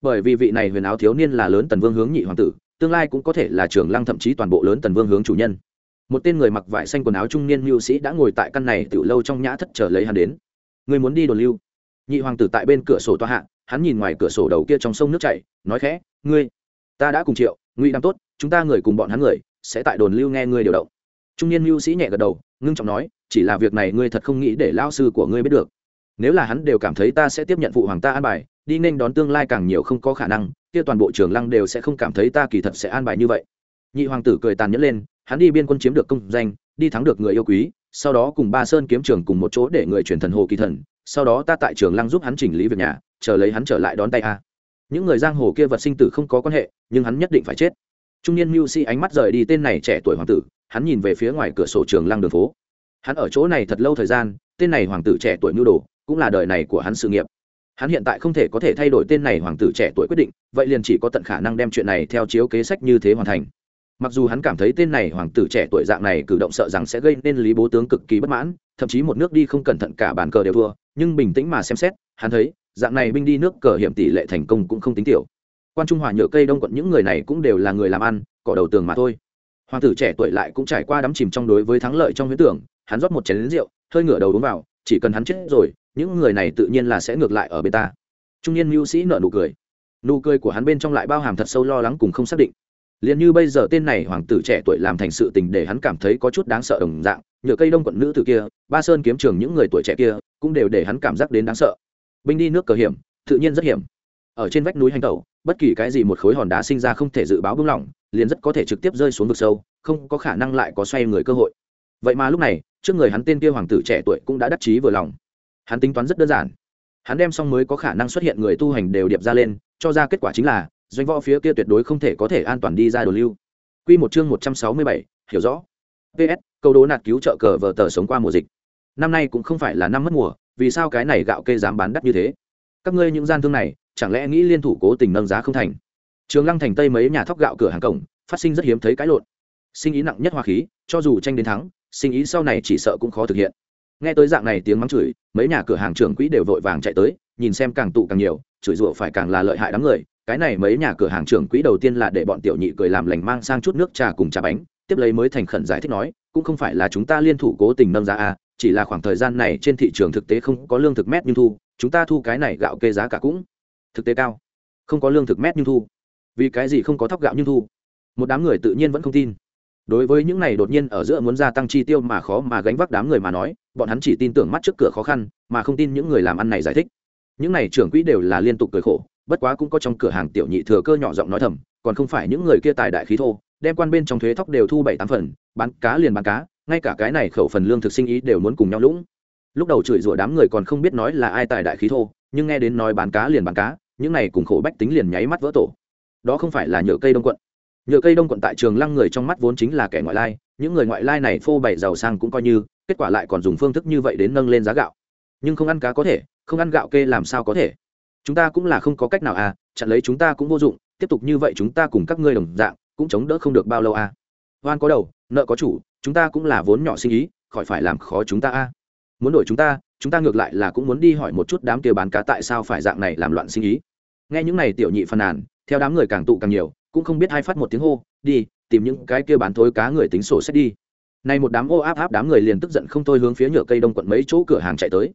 Bởi vì vị này huyền áo thiếu niên là lớn tần vương hướng nhị hoàng tử, tương lai cũng có thể là trường lăng thậm chí toàn bộ lớn tần vương hướng chủ nhân. Một tên người mặc vải xanh quần áo trung niên mưu sĩ đã ngồi tại căn này tiểu lâu trong nhã thất chờ lấy hắn đến. Người muốn đi đồn lưu? Nhị hoàng tử tại bên cửa sổ toa hạ, hắn nhìn ngoài cửa sổ đầu kia trong sông nước chảy, nói khẽ, ngươi, ta đã cùng triệu, ngụy đang tốt, chúng ta người cùng bọn hắn người sẽ tại đồn lưu nghe ngươi điều động. Trung niên mưu sĩ nhẹ gật đầu, ngưng trọng nói, chỉ là việc này ngươi thật không nghĩ để lao sư của ngươi biết được. Nếu là hắn đều cảm thấy ta sẽ tiếp nhận phụ hoàng ta an bài, đi nên đón tương lai càng nhiều không có khả năng, kia toàn bộ trường lăng đều sẽ không cảm thấy ta kỳ thật sẽ an bài như vậy. Nhị hoàng tử cười tàn nhẫn lên, hắn đi biên quân chiếm được công danh, đi thắng được người yêu quý, sau đó cùng ba sơn kiếm trường cùng một chỗ để người truyền thần hồ kỳ thần, sau đó ta tại trường lăng giúp hắn chỉnh lý việc nhà, chờ lấy hắn trở lại đón tay a. Những người giang hồ kia vật sinh tử không có quan hệ, nhưng hắn nhất định phải chết trung niên mưu sĩ ánh mắt rời đi tên này trẻ tuổi hoàng tử, hắn nhìn về phía ngoài cửa sổ trường lăng đường phố. Hắn ở chỗ này thật lâu thời gian, tên này hoàng tử trẻ tuổi mưu đồ cũng là đời này của hắn sự nghiệp. Hắn hiện tại không thể có thể thay đổi tên này hoàng tử trẻ tuổi quyết định, vậy liền chỉ có tận khả năng đem chuyện này theo chiếu kế sách như thế hoàn thành. Mặc dù hắn cảm thấy tên này hoàng tử trẻ tuổi dạng này cử động sợ rằng sẽ gây nên lý bố tướng cực kỳ bất mãn, thậm chí một nước đi không cẩn thận cả bàn cờ đều thua, nhưng bình tĩnh mà xem xét, hắn thấy, dạng này binh đi nước cờ hiểm tỷ lệ thành công cũng không tính tiểu quan trung hòa nhựa cây đông quận những người này cũng đều là người làm ăn cỏ đầu tường mà thôi. Hoàng tử trẻ tuổi lại cũng trải qua đắm chìm trong đối với thắng lợi trong huyễn tưởng, hắn rót một chén lính rượu, hơi ngửa đầu uống vào, chỉ cần hắn chết rồi, những người này tự nhiên là sẽ ngược lại ở bên ta. Trung niên mưu sĩ nợ nụ cười. Nụ cười của hắn bên trong lại bao hàm thật sâu lo lắng cùng không xác định. Liền như bây giờ tên này hoàng tử trẻ tuổi làm thành sự tình để hắn cảm thấy có chút đáng sợ đồng dạng, nhựa cây đông quận nữ từ kia, ba sơn kiếm trường những người tuổi trẻ kia, cũng đều để hắn cảm giác đến đáng sợ. Binh đi nước cờ hiểm, tự nhiên rất hiểm. Ở trên vách núi hành tẩu bất kỳ cái gì một khối hòn đá sinh ra không thể dự báo bưng lỏng liền rất có thể trực tiếp rơi xuống vực sâu không có khả năng lại có xoay người cơ hội vậy mà lúc này trước người hắn tên kia hoàng tử trẻ tuổi cũng đã đắc chí vừa lòng hắn tính toán rất đơn giản hắn đem xong mới có khả năng xuất hiện người tu hành đều điệp ra lên cho ra kết quả chính là doanh võ phía kia tuyệt đối không thể có thể an toàn đi ra đồ lưu Quy một chương một trăm sáu mươi bảy, hiểu rõ. PS, câu đố nạt cứu trợ cờ vở tờ sống qua mùa dịch. Năm nay cũng không phải là năm mất mùa, vì sao cái này gạo kê dám bán đắt như thế? Các ngươi những gian thương này, chẳng lẽ nghĩ liên thủ cố tình nâng giá không thành? Trường Lăng thành Tây mấy nhà thóc gạo cửa hàng cổng, phát sinh rất hiếm thấy cái lộn. Sinh ý nặng nhất hoa khí, cho dù tranh đến thắng, sinh ý sau này chỉ sợ cũng khó thực hiện. Nghe tới dạng này tiếng mắng chửi, mấy nhà cửa hàng trưởng quỹ đều vội vàng chạy tới, nhìn xem càng tụ càng nhiều, chửi rủa phải càng là lợi hại đám người, cái này mấy nhà cửa hàng trưởng quỹ đầu tiên là để bọn tiểu nhị cười làm lành mang sang chút nước trà cùng trà bánh tiếp lấy mới thành khẩn giải thích nói cũng không phải là chúng ta liên thủ cố tình nâng giá a chỉ là khoảng thời gian này trên thị trường thực tế không có lương thực mét nhưng thu chúng ta thu cái này gạo kê giá cả cũng thực tế cao. Không có lương thực mét nhưng thu. Vì cái gì không có thóc gạo nhưng thu? Một đám người tự nhiên vẫn không tin. Đối với những này đột nhiên ở giữa muốn gia tăng chi tiêu mà khó mà gánh vác đám người mà nói, bọn hắn chỉ tin tưởng mắt trước cửa khó khăn, mà không tin những người làm ăn này giải thích. Những này trưởng quỹ đều là liên tục cười khổ, bất quá cũng có trong cửa hàng tiểu nhị thừa cơ nhỏ giọng nói thầm, còn không phải những người kia tài đại khí thô, đem quan bên trong thuế thóc đều thu bảy tám phần, bán cá liền bán cá, ngay cả cái này khẩu phần lương thực sinh ý đều muốn cùng nhau lũng. Lúc đầu chửi rủa đám người còn không biết nói là ai tài đại khí thô nhưng nghe đến nói bán cá liền bán cá, những này cùng khổ bách tính liền nháy mắt vỡ tổ. Đó không phải là nhựa cây đông quận. Nhựa cây đông quận tại trường lăng người trong mắt vốn chính là kẻ ngoại lai, những người ngoại lai này phô bày giàu sang cũng coi như, kết quả lại còn dùng phương thức như vậy đến nâng lên giá gạo. Nhưng không ăn cá có thể, không ăn gạo kê làm sao có thể? Chúng ta cũng là không có cách nào à chặn lấy chúng ta cũng vô dụng, tiếp tục như vậy chúng ta cùng các ngươi đồng dạng, cũng chống đỡ không được bao lâu à. Hoan có đầu, nợ có chủ, chúng ta cũng là vốn nhỏ sinh ý, khỏi phải làm khó chúng ta à. Muốn đổi chúng ta chúng ta ngược lại là cũng muốn đi hỏi một chút đám kia bán cá tại sao phải dạng này làm loạn sinh ý. Nghe những này tiểu nhị phàn nàn, theo đám người càng tụ càng nhiều, cũng không biết hai phát một tiếng hô, đi, tìm những cái kia bán thối cá người tính sổ sách đi. Này một đám ô áp áp đám người liền tức giận không thôi hướng phía nhựa cây đông quận mấy chỗ cửa hàng chạy tới.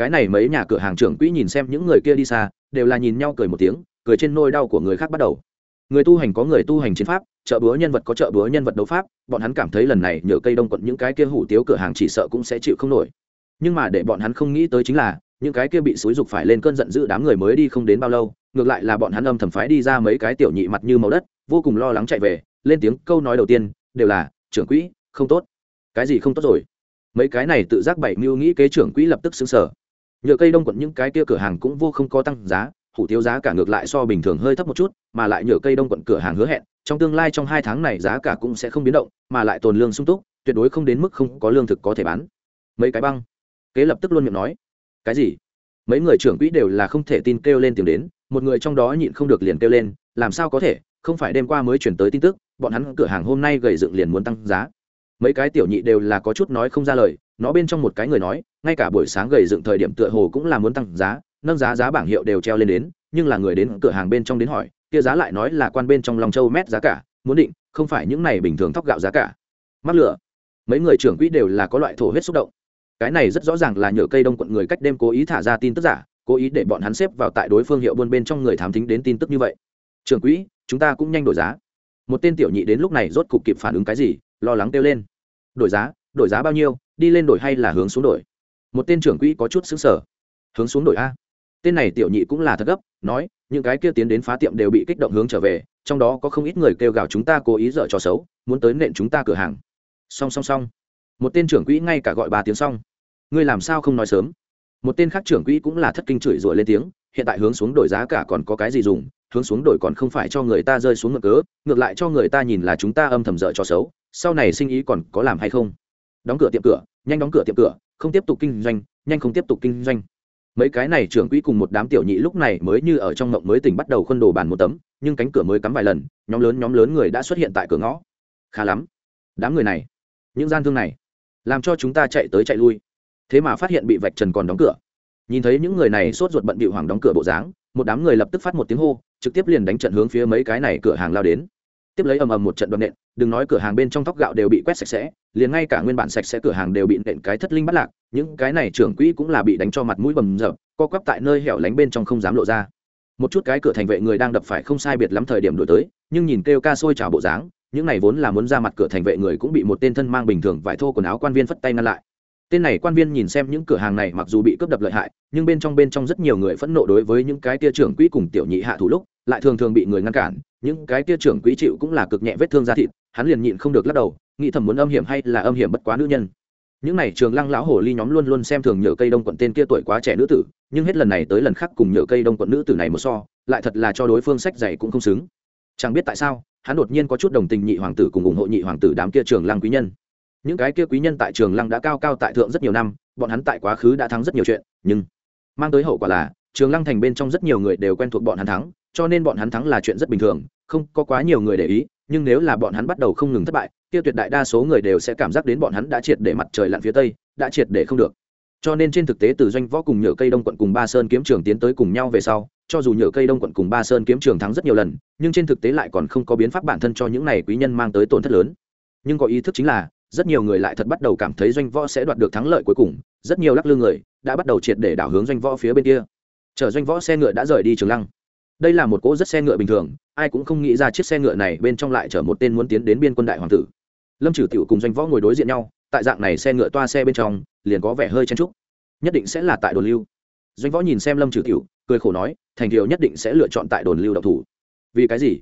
Cái này mấy nhà cửa hàng trưởng quỹ nhìn xem những người kia đi xa, đều là nhìn nhau cười một tiếng, cười trên nôi đau của người khác bắt đầu. Người tu hành có người tu hành chiến pháp, chợ búa nhân vật có chợ búa nhân vật đấu pháp, bọn hắn cảm thấy lần này nhờ cây đông quận những cái kia hủ tiếu cửa hàng chỉ sợ cũng sẽ chịu không nổi nhưng mà để bọn hắn không nghĩ tới chính là, những cái kia bị xúi dục phải lên cơn giận dữ đám người mới đi không đến bao lâu, ngược lại là bọn hắn âm thầm phái đi ra mấy cái tiểu nhị mặt như màu đất, vô cùng lo lắng chạy về, lên tiếng câu nói đầu tiên, đều là, trưởng quỹ, không tốt. Cái gì không tốt rồi? Mấy cái này tự giác bảy mưu nghĩ kế trưởng quỹ lập tức xứng sở nhựa cây đông quận những cái kia cửa hàng cũng vô không có tăng giá, hủ tiếu giá cả ngược lại so bình thường hơi thấp một chút, mà lại nhựa cây đông quận cửa hàng hứa hẹn, trong tương lai trong hai tháng này giá cả cũng sẽ không biến động, mà lại tồn lương sung túc, tuyệt đối không đến mức không có lương thực có thể bán. Mấy cái băng kế lập tức luôn miệng nói, cái gì? Mấy người trưởng quỹ đều là không thể tin kêu lên tìm đến, một người trong đó nhịn không được liền kêu lên, làm sao có thể? Không phải đêm qua mới chuyển tới tin tức, bọn hắn cửa hàng hôm nay gầy dựng liền muốn tăng giá. Mấy cái tiểu nhị đều là có chút nói không ra lời, nó bên trong một cái người nói, ngay cả buổi sáng gầy dựng thời điểm tựa hồ cũng là muốn tăng giá, nâng giá giá bảng hiệu đều treo lên đến, nhưng là người đến cửa hàng bên trong đến hỏi, kia giá lại nói là quan bên trong lòng châu mét giá cả, muốn định, không phải những này bình thường thóc gạo giá cả. Mắc lửa. Mấy người trưởng quỹ đều là có loại thổ huyết xúc động cái này rất rõ ràng là nhờ cây đông quận người cách đêm cố ý thả ra tin tức giả, cố ý để bọn hắn xếp vào tại đối phương hiệu buôn bên trong người thám thính đến tin tức như vậy. Trưởng quỹ, chúng ta cũng nhanh đổi giá. Một tên tiểu nhị đến lúc này rốt cục kịp phản ứng cái gì, lo lắng kêu lên. Đổi giá đổi giá bao nhiêu, đi lên đổi hay là hướng xuống đổi? Một tên trưởng quỹ có chút xứng sở hướng xuống đổi a. Tên này tiểu nhị cũng là thật gấp, nói, những cái kia tiến đến phá tiệm đều bị kích động hướng trở về, trong đó có không ít người kêu gào chúng ta cố ý dở trò xấu, muốn tới nện chúng ta cửa hàng. Song song song một tên trưởng quỹ ngay cả gọi ba tiếng xong ngươi làm sao không nói sớm? Một tên khác trưởng quỹ cũng là thất kinh chửi rủa lên tiếng, hiện tại hướng xuống đổi giá cả còn có cái gì dùng, hướng xuống đổi còn không phải cho người ta rơi xuống ngược cớ, ngược lại cho người ta nhìn là chúng ta âm thầm dở trò xấu, sau này sinh ý còn có làm hay không? Đóng cửa tiệm cửa, nhanh đóng cửa tiệm cửa, không tiếp tục kinh doanh, nhanh không tiếp tục kinh doanh. Mấy cái này trưởng quỹ cùng một đám tiểu nhị lúc này mới như ở trong mộng mới tỉnh bắt đầu khuân đồ bàn một tấm, nhưng cánh cửa mới cắm vài lần, nhóm lớn nhóm lớn người đã xuất hiện tại cửa ngõ. Khá lắm. Đám người này, những gian thương này, làm cho chúng ta chạy tới chạy lui thế mà phát hiện bị vạch trần còn đóng cửa. Nhìn thấy những người này sốt ruột bận bị hoàng đóng cửa bộ dáng, một đám người lập tức phát một tiếng hô, trực tiếp liền đánh trận hướng phía mấy cái này cửa hàng lao đến. Tiếp lấy ầm ầm một trận đoạn nện, đừng nói cửa hàng bên trong thóc gạo đều bị quét sạch sẽ, liền ngay cả nguyên bản sạch sẽ cửa hàng đều bị nện cái thất linh bắt lạc, những cái này trưởng quỹ cũng là bị đánh cho mặt mũi bầm rợp co quắp tại nơi hẻo lánh bên trong không dám lộ ra. Một chút cái cửa thành vệ người đang đập phải không sai biệt lắm thời điểm đổi tới, nhưng nhìn kêu ca sôi trào bộ dáng, những này vốn là muốn ra mặt cửa thành vệ người cũng bị một tên thân mang bình thường vải thô quần áo quan viên phất tay ngăn lại tên này quan viên nhìn xem những cửa hàng này mặc dù bị cướp đập lợi hại, nhưng bên trong bên trong rất nhiều người phẫn nộ đối với những cái tia trưởng quỹ cùng tiểu nhị hạ thủ lúc, lại thường thường bị người ngăn cản. Những cái tia trưởng quỹ chịu cũng là cực nhẹ vết thương da thịt, hắn liền nhịn không được lắc đầu, nghĩ thầm muốn âm hiểm hay là âm hiểm bất quá nữ nhân. Những n à y trường lăng lão hồ ly nhóm luôn luôn xem thường nhờ cây đông quận tên kia tuổi quá trẻ nữ tử, nhưng hết lần này tới lần khác cùng nhờ cây đông quận nữ tử này một so, lại thật là cho đối phương sách dày cũng không xứng. Chẳng biết tại sao, hắn đột nhiên có chút đồng tình nhị hoàng tử cùng ủng hộ nhị hoàng tử đám kia trường lăng quý nhân những cái kia quý nhân tại trường lăng đã cao cao tại thượng rất nhiều năm, bọn hắn tại quá khứ đã thắng rất nhiều chuyện, nhưng mang tới hậu quả là trường lăng thành bên trong rất nhiều người đều quen thuộc bọn hắn thắng, cho nên bọn hắn thắng là chuyện rất bình thường, không có quá nhiều người để ý, nhưng nếu là bọn hắn bắt đầu không ngừng thất bại, kia tuyệt đại đa số người đều sẽ cảm giác đến bọn hắn đã triệt để mặt trời lặn phía tây, đã triệt để không được. Cho nên trên thực tế từ doanh võ cùng nhựa cây đông quận cùng ba sơn kiếm trường tiến tới cùng nhau về sau, cho dù nhựa cây đông quận cùng ba sơn kiếm trường thắng rất nhiều lần, nhưng trên thực tế lại còn không có biến pháp bản thân cho những này quý nhân mang tới tổn thất lớn. Nhưng có ý thức chính là rất nhiều người lại thật bắt đầu cảm thấy doanh võ sẽ đoạt được thắng lợi cuối cùng, rất nhiều lắc lư người đã bắt đầu triệt để đảo hướng doanh võ phía bên kia. Chở doanh võ xe ngựa đã rời đi trường lăng. Đây là một cỗ rất xe ngựa bình thường, ai cũng không nghĩ ra chiếc xe ngựa này bên trong lại chở một tên muốn tiến đến biên quân đại hoàng tử. Lâm trừ tiểu cùng doanh võ ngồi đối diện nhau, tại dạng này xe ngựa toa xe bên trong, liền có vẻ hơi chen trúc nhất định sẽ là tại đồn lưu. Doanh võ nhìn xem lâm trừ tiểu, cười khổ nói, thành kiều nhất định sẽ lựa chọn tại đồn lưu độc thủ. Vì cái gì?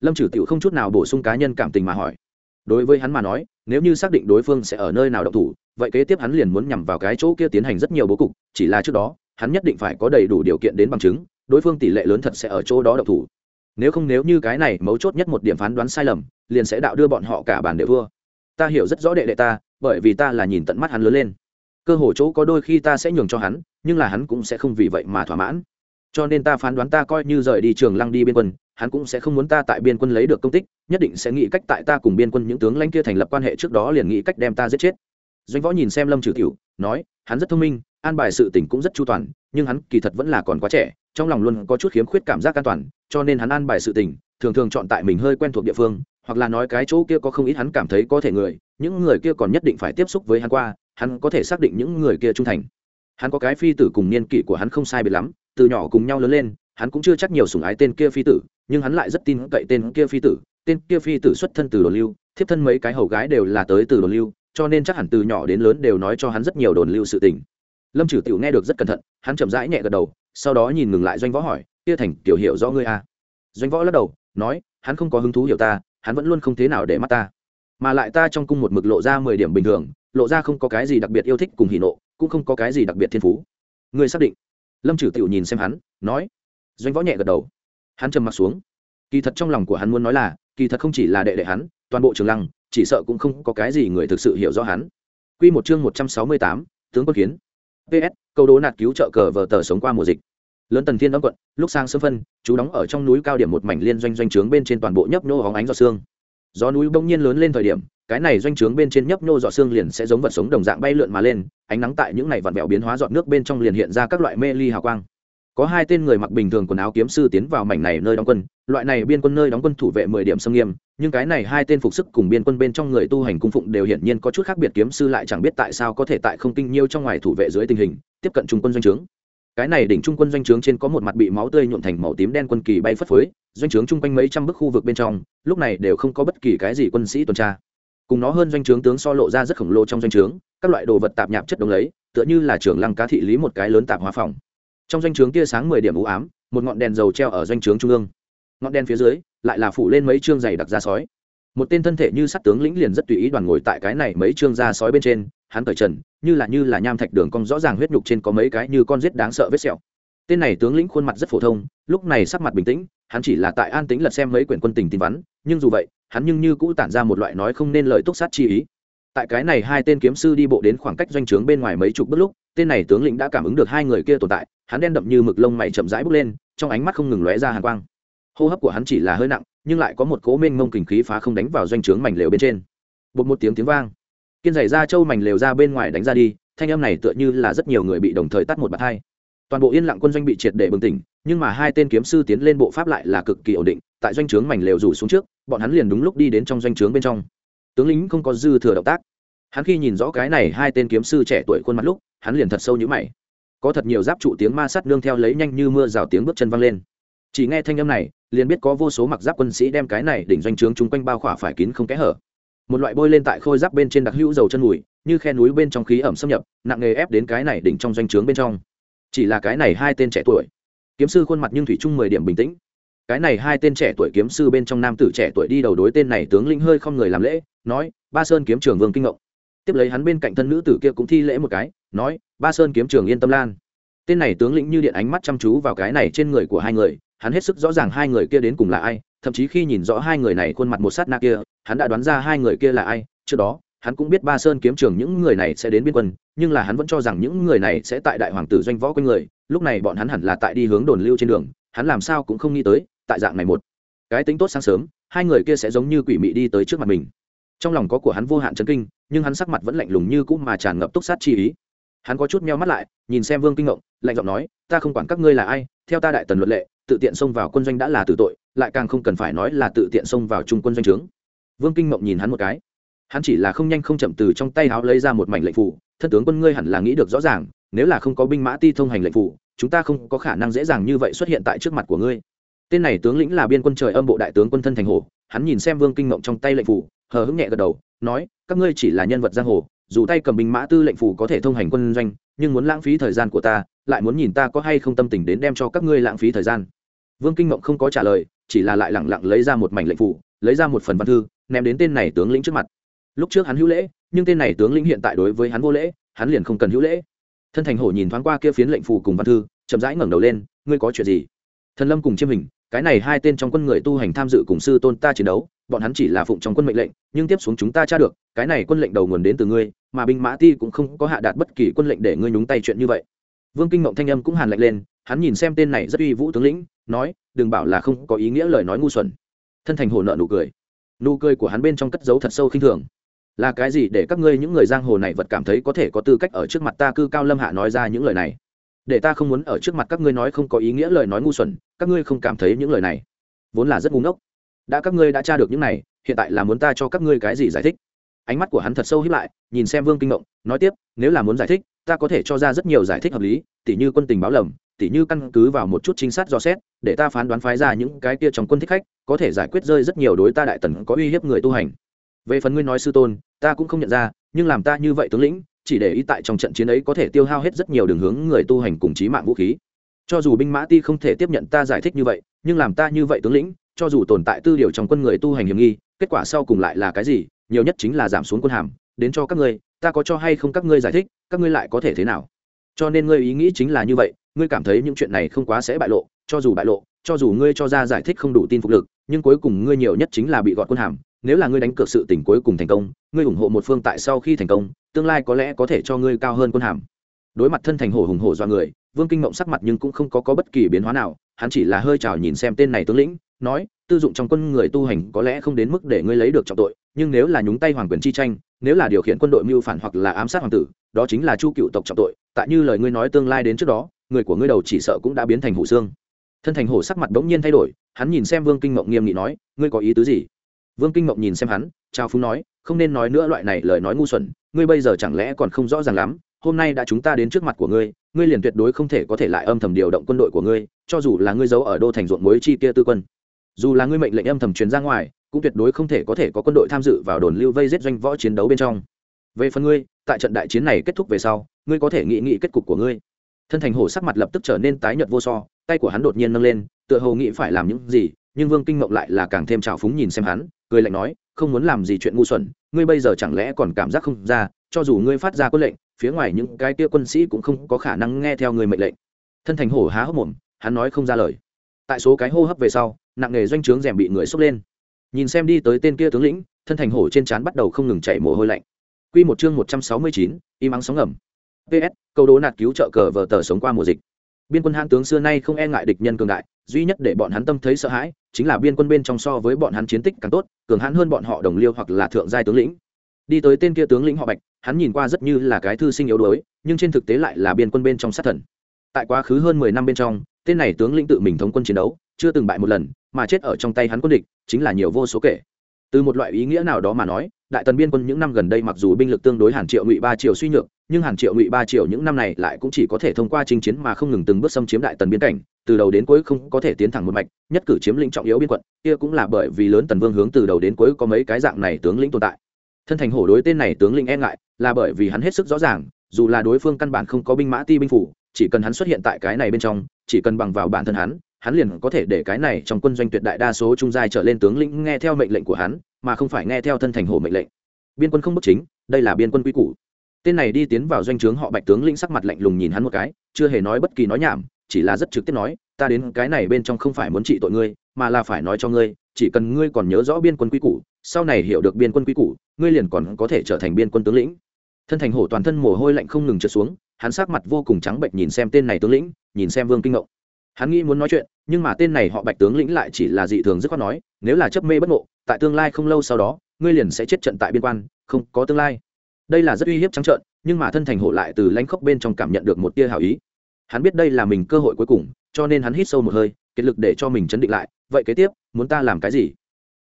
Lâm trừ tiểu không chút nào bổ sung cá nhân cảm tình mà hỏi. Đối với hắn mà nói nếu như xác định đối phương sẽ ở nơi nào động thủ, vậy kế tiếp hắn liền muốn nhằm vào cái chỗ kia tiến hành rất nhiều bố cục, chỉ là trước đó, hắn nhất định phải có đầy đủ điều kiện đến bằng chứng, đối phương tỷ lệ lớn thật sẽ ở chỗ đó động thủ. Nếu không nếu như cái này mấu chốt nhất một điểm phán đoán sai lầm, liền sẽ đạo đưa bọn họ cả bàn đều thua. Ta hiểu rất rõ đệ đệ ta, bởi vì ta là nhìn tận mắt hắn lớn lên. Cơ hồ chỗ có đôi khi ta sẽ nhường cho hắn, nhưng là hắn cũng sẽ không vì vậy mà thỏa mãn cho nên ta phán đoán ta coi như rời đi trường lăng đi biên quân, hắn cũng sẽ không muốn ta tại biên quân lấy được công tích, nhất định sẽ nghĩ cách tại ta cùng biên quân những tướng lãnh kia thành lập quan hệ trước đó liền nghĩ cách đem ta giết chết. Doanh võ nhìn xem lâm trừ tiểu, nói, hắn rất thông minh, an bài sự tình cũng rất chu toàn, nhưng hắn kỳ thật vẫn là còn quá trẻ, trong lòng luôn có chút khiếm khuyết cảm giác an toàn, cho nên hắn an bài sự tình, thường thường chọn tại mình hơi quen thuộc địa phương, hoặc là nói cái chỗ kia có không ít hắn cảm thấy có thể người, những người kia còn nhất định phải tiếp xúc với hắn qua, hắn có thể xác định những người kia trung thành. Hắn có cái phi tử cùng niên kỷ của hắn không sai biệt lắm từ nhỏ cùng nhau lớn lên, hắn cũng chưa chắc nhiều sủng ái tên kia phi tử, nhưng hắn lại rất tin cậy tên kia phi tử. Tên kia phi tử xuất thân từ đồn lưu, thiếp thân mấy cái hầu gái đều là tới từ đồn lưu, cho nên chắc hẳn từ nhỏ đến lớn đều nói cho hắn rất nhiều đồn lưu sự tình. Lâm trừ tiểu nghe được rất cẩn thận, hắn chậm rãi nhẹ gật đầu, sau đó nhìn ngừng lại doanh võ hỏi, kia thành tiểu hiểu rõ ngươi à. doanh võ lắc đầu, nói, hắn không có hứng thú hiểu ta, hắn vẫn luôn không thế nào để mắt ta. Mà lại ta trong cung một mực lộ ra mười điểm bình thường, lộ ra không có cái gì đặc biệt yêu thích cùng hỉ nộ, cũng không có cái gì đặc biệt thiên phú. Ngươi xác định? Lâm trừ tựu nhìn xem hắn, nói, doanh võ nhẹ gật đầu. Hắn trầm m ặ t xuống. Kỳ thật trong lòng của hắn muốn nói là, kỳ thật không chỉ là đệ đệ hắn, toàn bộ trường lăng, chỉ sợ cũng không có cái gì người thực sự hiểu rõ hắn. Q một chương một trăm sáu mươi tám, tướng quân kiến. Ps câu đố nạt cứu trợ cờ vờ tờ sống qua mùa dịch. Lớn tần thiên đóng quận, lúc sang sơ phân, chú đóng ở trong núi cao điểm một mảnh liên doanh doanh trướng bên trên toàn bộ nhấp nhô hóng ánh giọt xương gió núi bỗng nhiên lớn lên thời điểm cái này doanh trướng bên trên nhấp nhô giọt xương liền sẽ giống vật sống đồng dạng bay lượn mà lên, ánh nắng tại những này vặn vẹo biến hóa giọt nước bên trong liền hiện ra các loại mê ly hào quang. Có hai tên người mặc bình thường quần áo kiếm sư tiến vào mảnh này nơi đóng quân, loại này biên quân nơi đóng quân thủ vệ mười điểm xâm nghiêm, nhưng cái này hai tên phục sức cùng biên quân bên trong người tu hành cung phụng đều hiển nhiên có chút khác biệt, kiếm sư lại chẳng biết tại sao có thể tại không kinh nhiêu trong ngoài thủ vệ dưới tình hình, tiếp cận trung quân doanh trướng. Cái này đỉnh trung quân doanh trướng trên có một mặt bị máu tươi nhuộn thành màu tím đen quân kỳ bay phất phới, doanh trướng chung quanh mấy trăm bức khu vực bên trong, lúc này đều không có bất kỳ cái gì quân sĩ tuần tra cùng nó hơn doanh trướng tướng so lộ ra rất khổng lồ trong doanh trướng, các loại đồ vật tạp nhạp chất đống lấy, tựa như là trưởng lăng cá thị lý một cái lớn tạp hóa phòng. Trong doanh trướng tia sáng mười điểm u ám, một ngọn đèn dầu treo ở doanh trướng trung ương. Ngọn đèn phía dưới, lại là phủ lên mấy chương giày đặc ra sói. Một tên thân thể như sắt tướng lĩnh liền rất tùy ý đoàn ngồi tại cái này mấy chương da sói bên trên, hắn cởi trần, như là như là nham thạch đường cong rõ ràng huyết nhục trên có mấy cái như con rết đáng sợ vết sẹo. Tên này tướng lĩnh khuôn mặt rất phổ thông, lúc này sắc mặt bình tĩnh, hắn chỉ là tại an tĩnh lật xem mấy quyển quân tình tin vắn, nhưng dù vậy hắn nhưng như cũ tản ra một loại nói không nên lời túc sát chi ý. Tại cái này hai tên kiếm sư đi bộ đến khoảng cách doanh trướng bên ngoài mấy chục bước lúc, tên này tướng lĩnh đã cảm ứng được hai người kia tồn tại, hắn đen đậm như mực lông mày chậm rãi bước lên, trong ánh mắt không ngừng lóe ra hàng quang. Hô hấp của hắn chỉ là hơi nặng, nhưng lại có một cố mênh mông kình khí phá không đánh vào doanh trướng mảnh lều bên trên. Bột một tiếng tiếng vang. Kiên giày ra châu mảnh lều ra bên ngoài đánh ra đi, thanh âm này tựa như là rất nhiều người bị đồng thời tắt một bạt hai. Toàn bộ yên lặng quân doanh bị triệt để bừng tỉnh, nhưng mà hai tên kiếm sư tiến lên bộ pháp lại là cực kỳ ổn định tại doanh trướng mảnh lều rủ xuống trước, bọn hắn liền đúng lúc đi đến trong doanh trướng bên trong. Tướng lính không có dư thừa động tác. Hắn khi nhìn rõ cái này hai tên kiếm sư trẻ tuổi khuôn mặt lúc, hắn liền thật sâu nhữ mày. Có thật nhiều giáp trụ tiếng ma sắt nương theo lấy nhanh như mưa rào tiếng bước chân văng lên. Chỉ nghe thanh âm này, liền biết có vô số mặc giáp quân sĩ đem cái này đỉnh doanh trướng chung quanh bao khỏa phải kín không kẽ hở. Một loại bôi lên tại khôi giáp bên trên đặc hữu dầu chân mùi, như khe núi bên trong khí ẩm xâm nhập, nặng nghề ép đến cái này đỉnh trong doanh trướng bên trong. Chỉ là cái này hai tên trẻ tuổi. Kiếm sư khuôn mặt nhưng thủy chung mười điểm bình tĩnh cái này hai tên trẻ tuổi kiếm sư bên trong nam tử trẻ tuổi đi đầu đối tên này tướng lĩnh hơi không người làm lễ, nói, ba sơn kiếm trường vương kinh ngộng tiếp lấy hắn bên cạnh thân nữ tử kia cũng thi lễ một cái, nói, ba sơn kiếm trường yên tâm lan. Tên này tướng lĩnh như điện ánh mắt chăm chú vào cái này trên người của hai người, hắn hết sức rõ ràng hai người kia đến cùng là ai, thậm chí khi nhìn rõ hai người này khuôn mặt một sát na kia, hắn đã đoán ra hai người kia là ai. Trước đó, hắn cũng biết ba sơn kiếm trường những người này sẽ đến biên quân, nhưng là hắn vẫn cho rằng những người này sẽ tại đại hoàng tử doanh võ quanh người, lúc này bọn hắn hẳn là tại đi hướng đồn lưu trên đường, hắn làm sao cũng không nghĩ tới tại dạng này một. Cái tính tốt sáng sớm, hai người kia sẽ giống như quỷ mị đi tới trước mặt mình. Trong lòng có của hắn vô hạn chấn kinh, nhưng hắn sắc mặt vẫn lạnh lùng như cũ mà tràn ngập túc sát chi ý. Hắn có chút meo mắt lại, nhìn xem vương kinh ngộng, lạnh giọng nói, ta không quản các ngươi là ai, theo ta đại tần luật lệ, tự tiện xông vào quân doanh đã là tử tội, lại càng không cần phải nói là tự tiện xông vào trung quân doanh trướng. Vương kinh ngộng nhìn hắn một cái. Hắn chỉ là không nhanh không chậm từ trong tay áo lấy ra một mảnh lệnh phủ thân tướng quân ngươi hẳn là nghĩ được rõ ràng, nếu là không có binh mã ti thông hành lệnh phủ chúng ta không có khả năng dễ dàng như vậy xuất hiện tại trước mặt của ngươi tên này tướng lĩnh là biên quân trời âm bộ đại tướng quân thân thành hồ hắn nhìn xem vương kinh ngộng trong tay lệnh phủ, hờ hững nhẹ gật đầu, nói, các ngươi chỉ là nhân vật giang hồ, dù tay cầm binh mã tư lệnh phủ có thể thông hành quân doanh, nhưng muốn lãng phí thời gian của ta, lại muốn nhìn ta có hay không tâm tình đến đem cho các ngươi lãng phí thời gian. Vương kinh ngộng không có trả lời, chỉ là lại lẳng lặng lấy ra một mảnh lệnh phủ, lấy ra một phần văn thư, ném đến tên này tướng lĩnh trước mặt. Lúc trước hắn hữu lễ, nhưng tên này tướng lĩnh hiện tại đối với hắn vô lễ, hắn liền không cần hữu lễ. Thân thành hổ nhìn thoáng qua kia phiến lệnh phủ cùng văn thư, chậm rãi ngẩng đầu lên, ngươi có chuyện gì? Thần lâm cùng chiêm hình cái này hai tên trong quân người tu hành tham dự cùng sư tôn ta chiến đấu, bọn hắn chỉ là phụng trong quân mệnh lệnh, nhưng tiếp xuống chúng ta tra được, cái này quân lệnh đầu nguồn đến từ ngươi, mà binh mã ti cũng không có hạ đạt bất kỳ quân lệnh để ngươi nhúng tay chuyện như vậy. Vương kinh mộng thanh âm cũng hàn lạnh lên, hắn nhìn xem tên này rất uy vũ tướng lĩnh, nói, đừng bảo là không có ý nghĩa lời nói ngu xuẩn. Thân thành hồ nợ nụ cười. Nụ cười của hắn bên trong cất giấu thật sâu khinh thường. Là cái gì để các ngươi những người giang hồ này vật cảm thấy có thể có tư cách ở trước mặt ta? Cư cao lâm hạ nói ra những lời này. Để ta không muốn ở trước mặt các ngươi nói không có ý nghĩa lời nói ngu xuẩn các ngươi không cảm thấy những lời này. Vốn là rất ngu ngốc. Đã các ngươi đã tra được những này, hiện tại là muốn ta cho các ngươi cái gì giải thích? Ánh mắt của hắn thật sâu hiếp lại, nhìn xem vương kinh ngộng, nói tiếp, nếu là muốn giải thích, ta có thể cho ra rất nhiều giải thích hợp lý, tỉ như quân tình báo lầm, tỉ như căn cứ vào một chút trinh sát dò xét, để ta phán đoán phái ra những cái kia trong quân thích khách, có thể giải quyết rơi rất nhiều đối ta đại tần có uy hiếp người tu hành. Về phần ngươi nói sư tôn, ta cũng không nhận ra, nhưng làm ta như vậy tướng lĩnh, chỉ để ý tại trong trận chiến ấy có thể tiêu hao hết rất nhiều đường hướng người tu hành cùng trí mạng vũ khí cho dù binh mã ti không thể tiếp nhận ta giải thích như vậy, nhưng làm ta như vậy tướng lĩnh, cho dù tồn tại tư điều trong quân người tu hành hiểm nghi, kết quả sau cùng lại là cái gì? Nhiều nhất chính là giảm xuống quân hàm, đến cho các ngươi, ta có cho hay không các ngươi giải thích, các ngươi lại có thể thế nào? Cho nên ngươi ý nghĩ chính là như vậy, ngươi cảm thấy những chuyện này không quá sẽ bại lộ, cho dù bại lộ, cho dù ngươi cho ra giải thích không đủ tin phục lực, nhưng cuối cùng ngươi nhiều nhất chính là bị gọt quân hàm, nếu là ngươi đánh cược sự tình cuối cùng thành công, ngươi ủng hộ một phương tại sau khi thành công, tương lai có lẽ có thể cho ngươi cao hơn quân hàm. Đối mặt thân thành hổ hùng hổ do người vương kinh mộng sắc mặt nhưng cũng không có, có bất kỳ biến hóa nào hắn chỉ là hơi chào nhìn xem tên này tướng lĩnh nói tư dụng trong quân người tu hành có lẽ không đến mức để ngươi lấy được trọng tội nhưng nếu là nhúng tay hoàng quyền chi tranh nếu là điều khiển quân đội mưu phản hoặc là ám sát hoàng tử đó chính là chu cựu tộc trọng tội tại như lời ngươi nói tương lai đến trước đó người của ngươi đầu chỉ sợ cũng đã biến thành hủ xương. Thân thành hổ sắc mặt bỗng nhiên thay đổi hắn nhìn xem vương kinh mộng nghiêm nghị nói ngươi có ý tứ gì? Vương kinh mộng nhìn xem hắn trao phúng nói không nên nói nữa loại này lời nói ngu xuẩn ngươi bây giờ chẳng lẽ còn không rõ ràng lắm hôm nay đã chúng ta đến trước mặt của ngươi ngươi liền tuyệt đối không thể có thể lại âm thầm điều động quân đội của ngươi, cho dù là ngươi giấu ở đô thành ruộng muối chi kia tư quân. Dù là ngươi mệnh lệnh âm thầm truyền ra ngoài, cũng tuyệt đối không thể có thể có quân đội tham dự vào đồn lưu vây giết doanh võ chiến đấu bên trong. Về phần ngươi, tại trận đại chiến này kết thúc về sau, ngươi có thể nghĩ nghĩ kết cục của ngươi. Thân thành hổ sắc mặt lập tức trở nên tái nhợt vô so, tay của hắn đột nhiên nâng lên, tựa hồ nghĩ phải làm những gì, nhưng vương kinh mộng lại là càng thêm trào phúng nhìn xem hắn, cười lạnh nói, không muốn làm gì chuyện ngu xuẩn, ngươi bây giờ chẳng lẽ còn cảm giác không ra cho dù ngươi phát ra quân lệnh phía ngoài những cái kia quân sĩ cũng không có khả năng nghe theo người mệnh lệnh thân thành hổ há hốc mồm hắn nói không ra lời tại số cái hô hấp về sau nặng nghề doanh trướng rèm bị người xốc lên nhìn xem đi tới tên kia tướng lĩnh thân thành hổ trên trán bắt đầu không ngừng chảy mồ hôi lạnh Quy một chương một trăm sáu mươi chín, im ắng sóng ngầm. PS, câu đố nạt cứu trợ cờ vờ tờ sống qua mùa dịch. Biên quân hãn tướng xưa nay không e ngại địch nhân cường đại, duy nhất để bọn hắn tâm thấy sợ hãi, chính là biên quân bên trong so với bọn hắn chiến tích càng tốt, cường hãn hơn bọn họ đồng liêu hoặc là thượng giai tướng lĩnh. Đi tới tên kia tướng lĩnh họ Bạch, hắn nhìn qua rất như là cái thư sinh yếu đuối, nhưng trên thực tế lại là biên quân bên trong sát thần. Tại quá khứ hơn mười năm bên trong, tên này tướng lĩnh tự mình thống quân chiến đấu, chưa từng bại một lần mà chết ở trong tay hắn quân địch chính là nhiều vô số kể từ một loại ý nghĩa nào đó mà nói đại tần biên quân những năm gần đây mặc dù binh lực tương đối hàn triệu ngụy ba triệu suy nhược nhưng hàn triệu ngụy ba triệu những năm này lại cũng chỉ có thể thông qua chinh chiến mà không ngừng từng bước xâm chiếm đại tần biên cảnh từ đầu đến cuối không có thể tiến thẳng một mạch nhất cử chiếm lĩnh trọng yếu biên quận kia cũng là bởi vì lớn tần vương hướng từ đầu đến cuối có mấy cái dạng này tướng lĩnh tồn tại thân thành hổ đối tên này tướng lĩnh e ngại là bởi vì hắn hết sức rõ ràng, dù là đối phương căn bản không có binh mã ti binh phủ, chỉ cần hắn xuất hiện tại cái này bên trong, chỉ cần bằng vào bản thân hắn hắn liền có thể để cái này trong quân doanh tuyệt đại đa số trung giai trở lên tướng lĩnh nghe theo mệnh lệnh của hắn, mà không phải nghe theo thân thành hổ mệnh lệnh. Biên quân không bất chính, đây là biên quân quy củ. Tên này đi tiến vào doanh trướng họ bạch tướng lĩnh sắc mặt lạnh lùng nhìn hắn một cái, chưa hề nói bất kỳ nói nhảm, chỉ là rất trực tiếp nói, ta đến cái này bên trong không phải muốn trị tội ngươi, mà là phải nói cho ngươi, chỉ cần ngươi còn nhớ rõ biên quân quy củ, sau này hiểu được biên quân quy củ, ngươi liền còn có thể trở thành biên quân tướng lĩnh thân thành hổ toàn thân mồ hôi lạnh không ngừng trượt xuống, hắn sắc mặt vô cùng trắng bệnh nhìn xem tên này tướng lĩnh, nhìn xem vương kinh ngộng hắn nghĩ muốn nói chuyện, nhưng mà tên này họ bạch tướng lĩnh lại chỉ là dị thường dứt khoát nói, nếu là chấp mê bất ngộ, tại tương lai không lâu sau đó, ngươi liền sẽ chết trận tại biên quan, không có tương lai. Đây là rất uy hiếp trắng trợn, nhưng mà thân thành hổ lại từ lãnh khốc bên trong cảm nhận được một tia hảo ý. Hắn biết đây là mình cơ hội cuối cùng, cho nên hắn hít sâu một hơi kiệt lực để cho mình chấn định lại, vậy kế tiếp, muốn ta làm cái gì?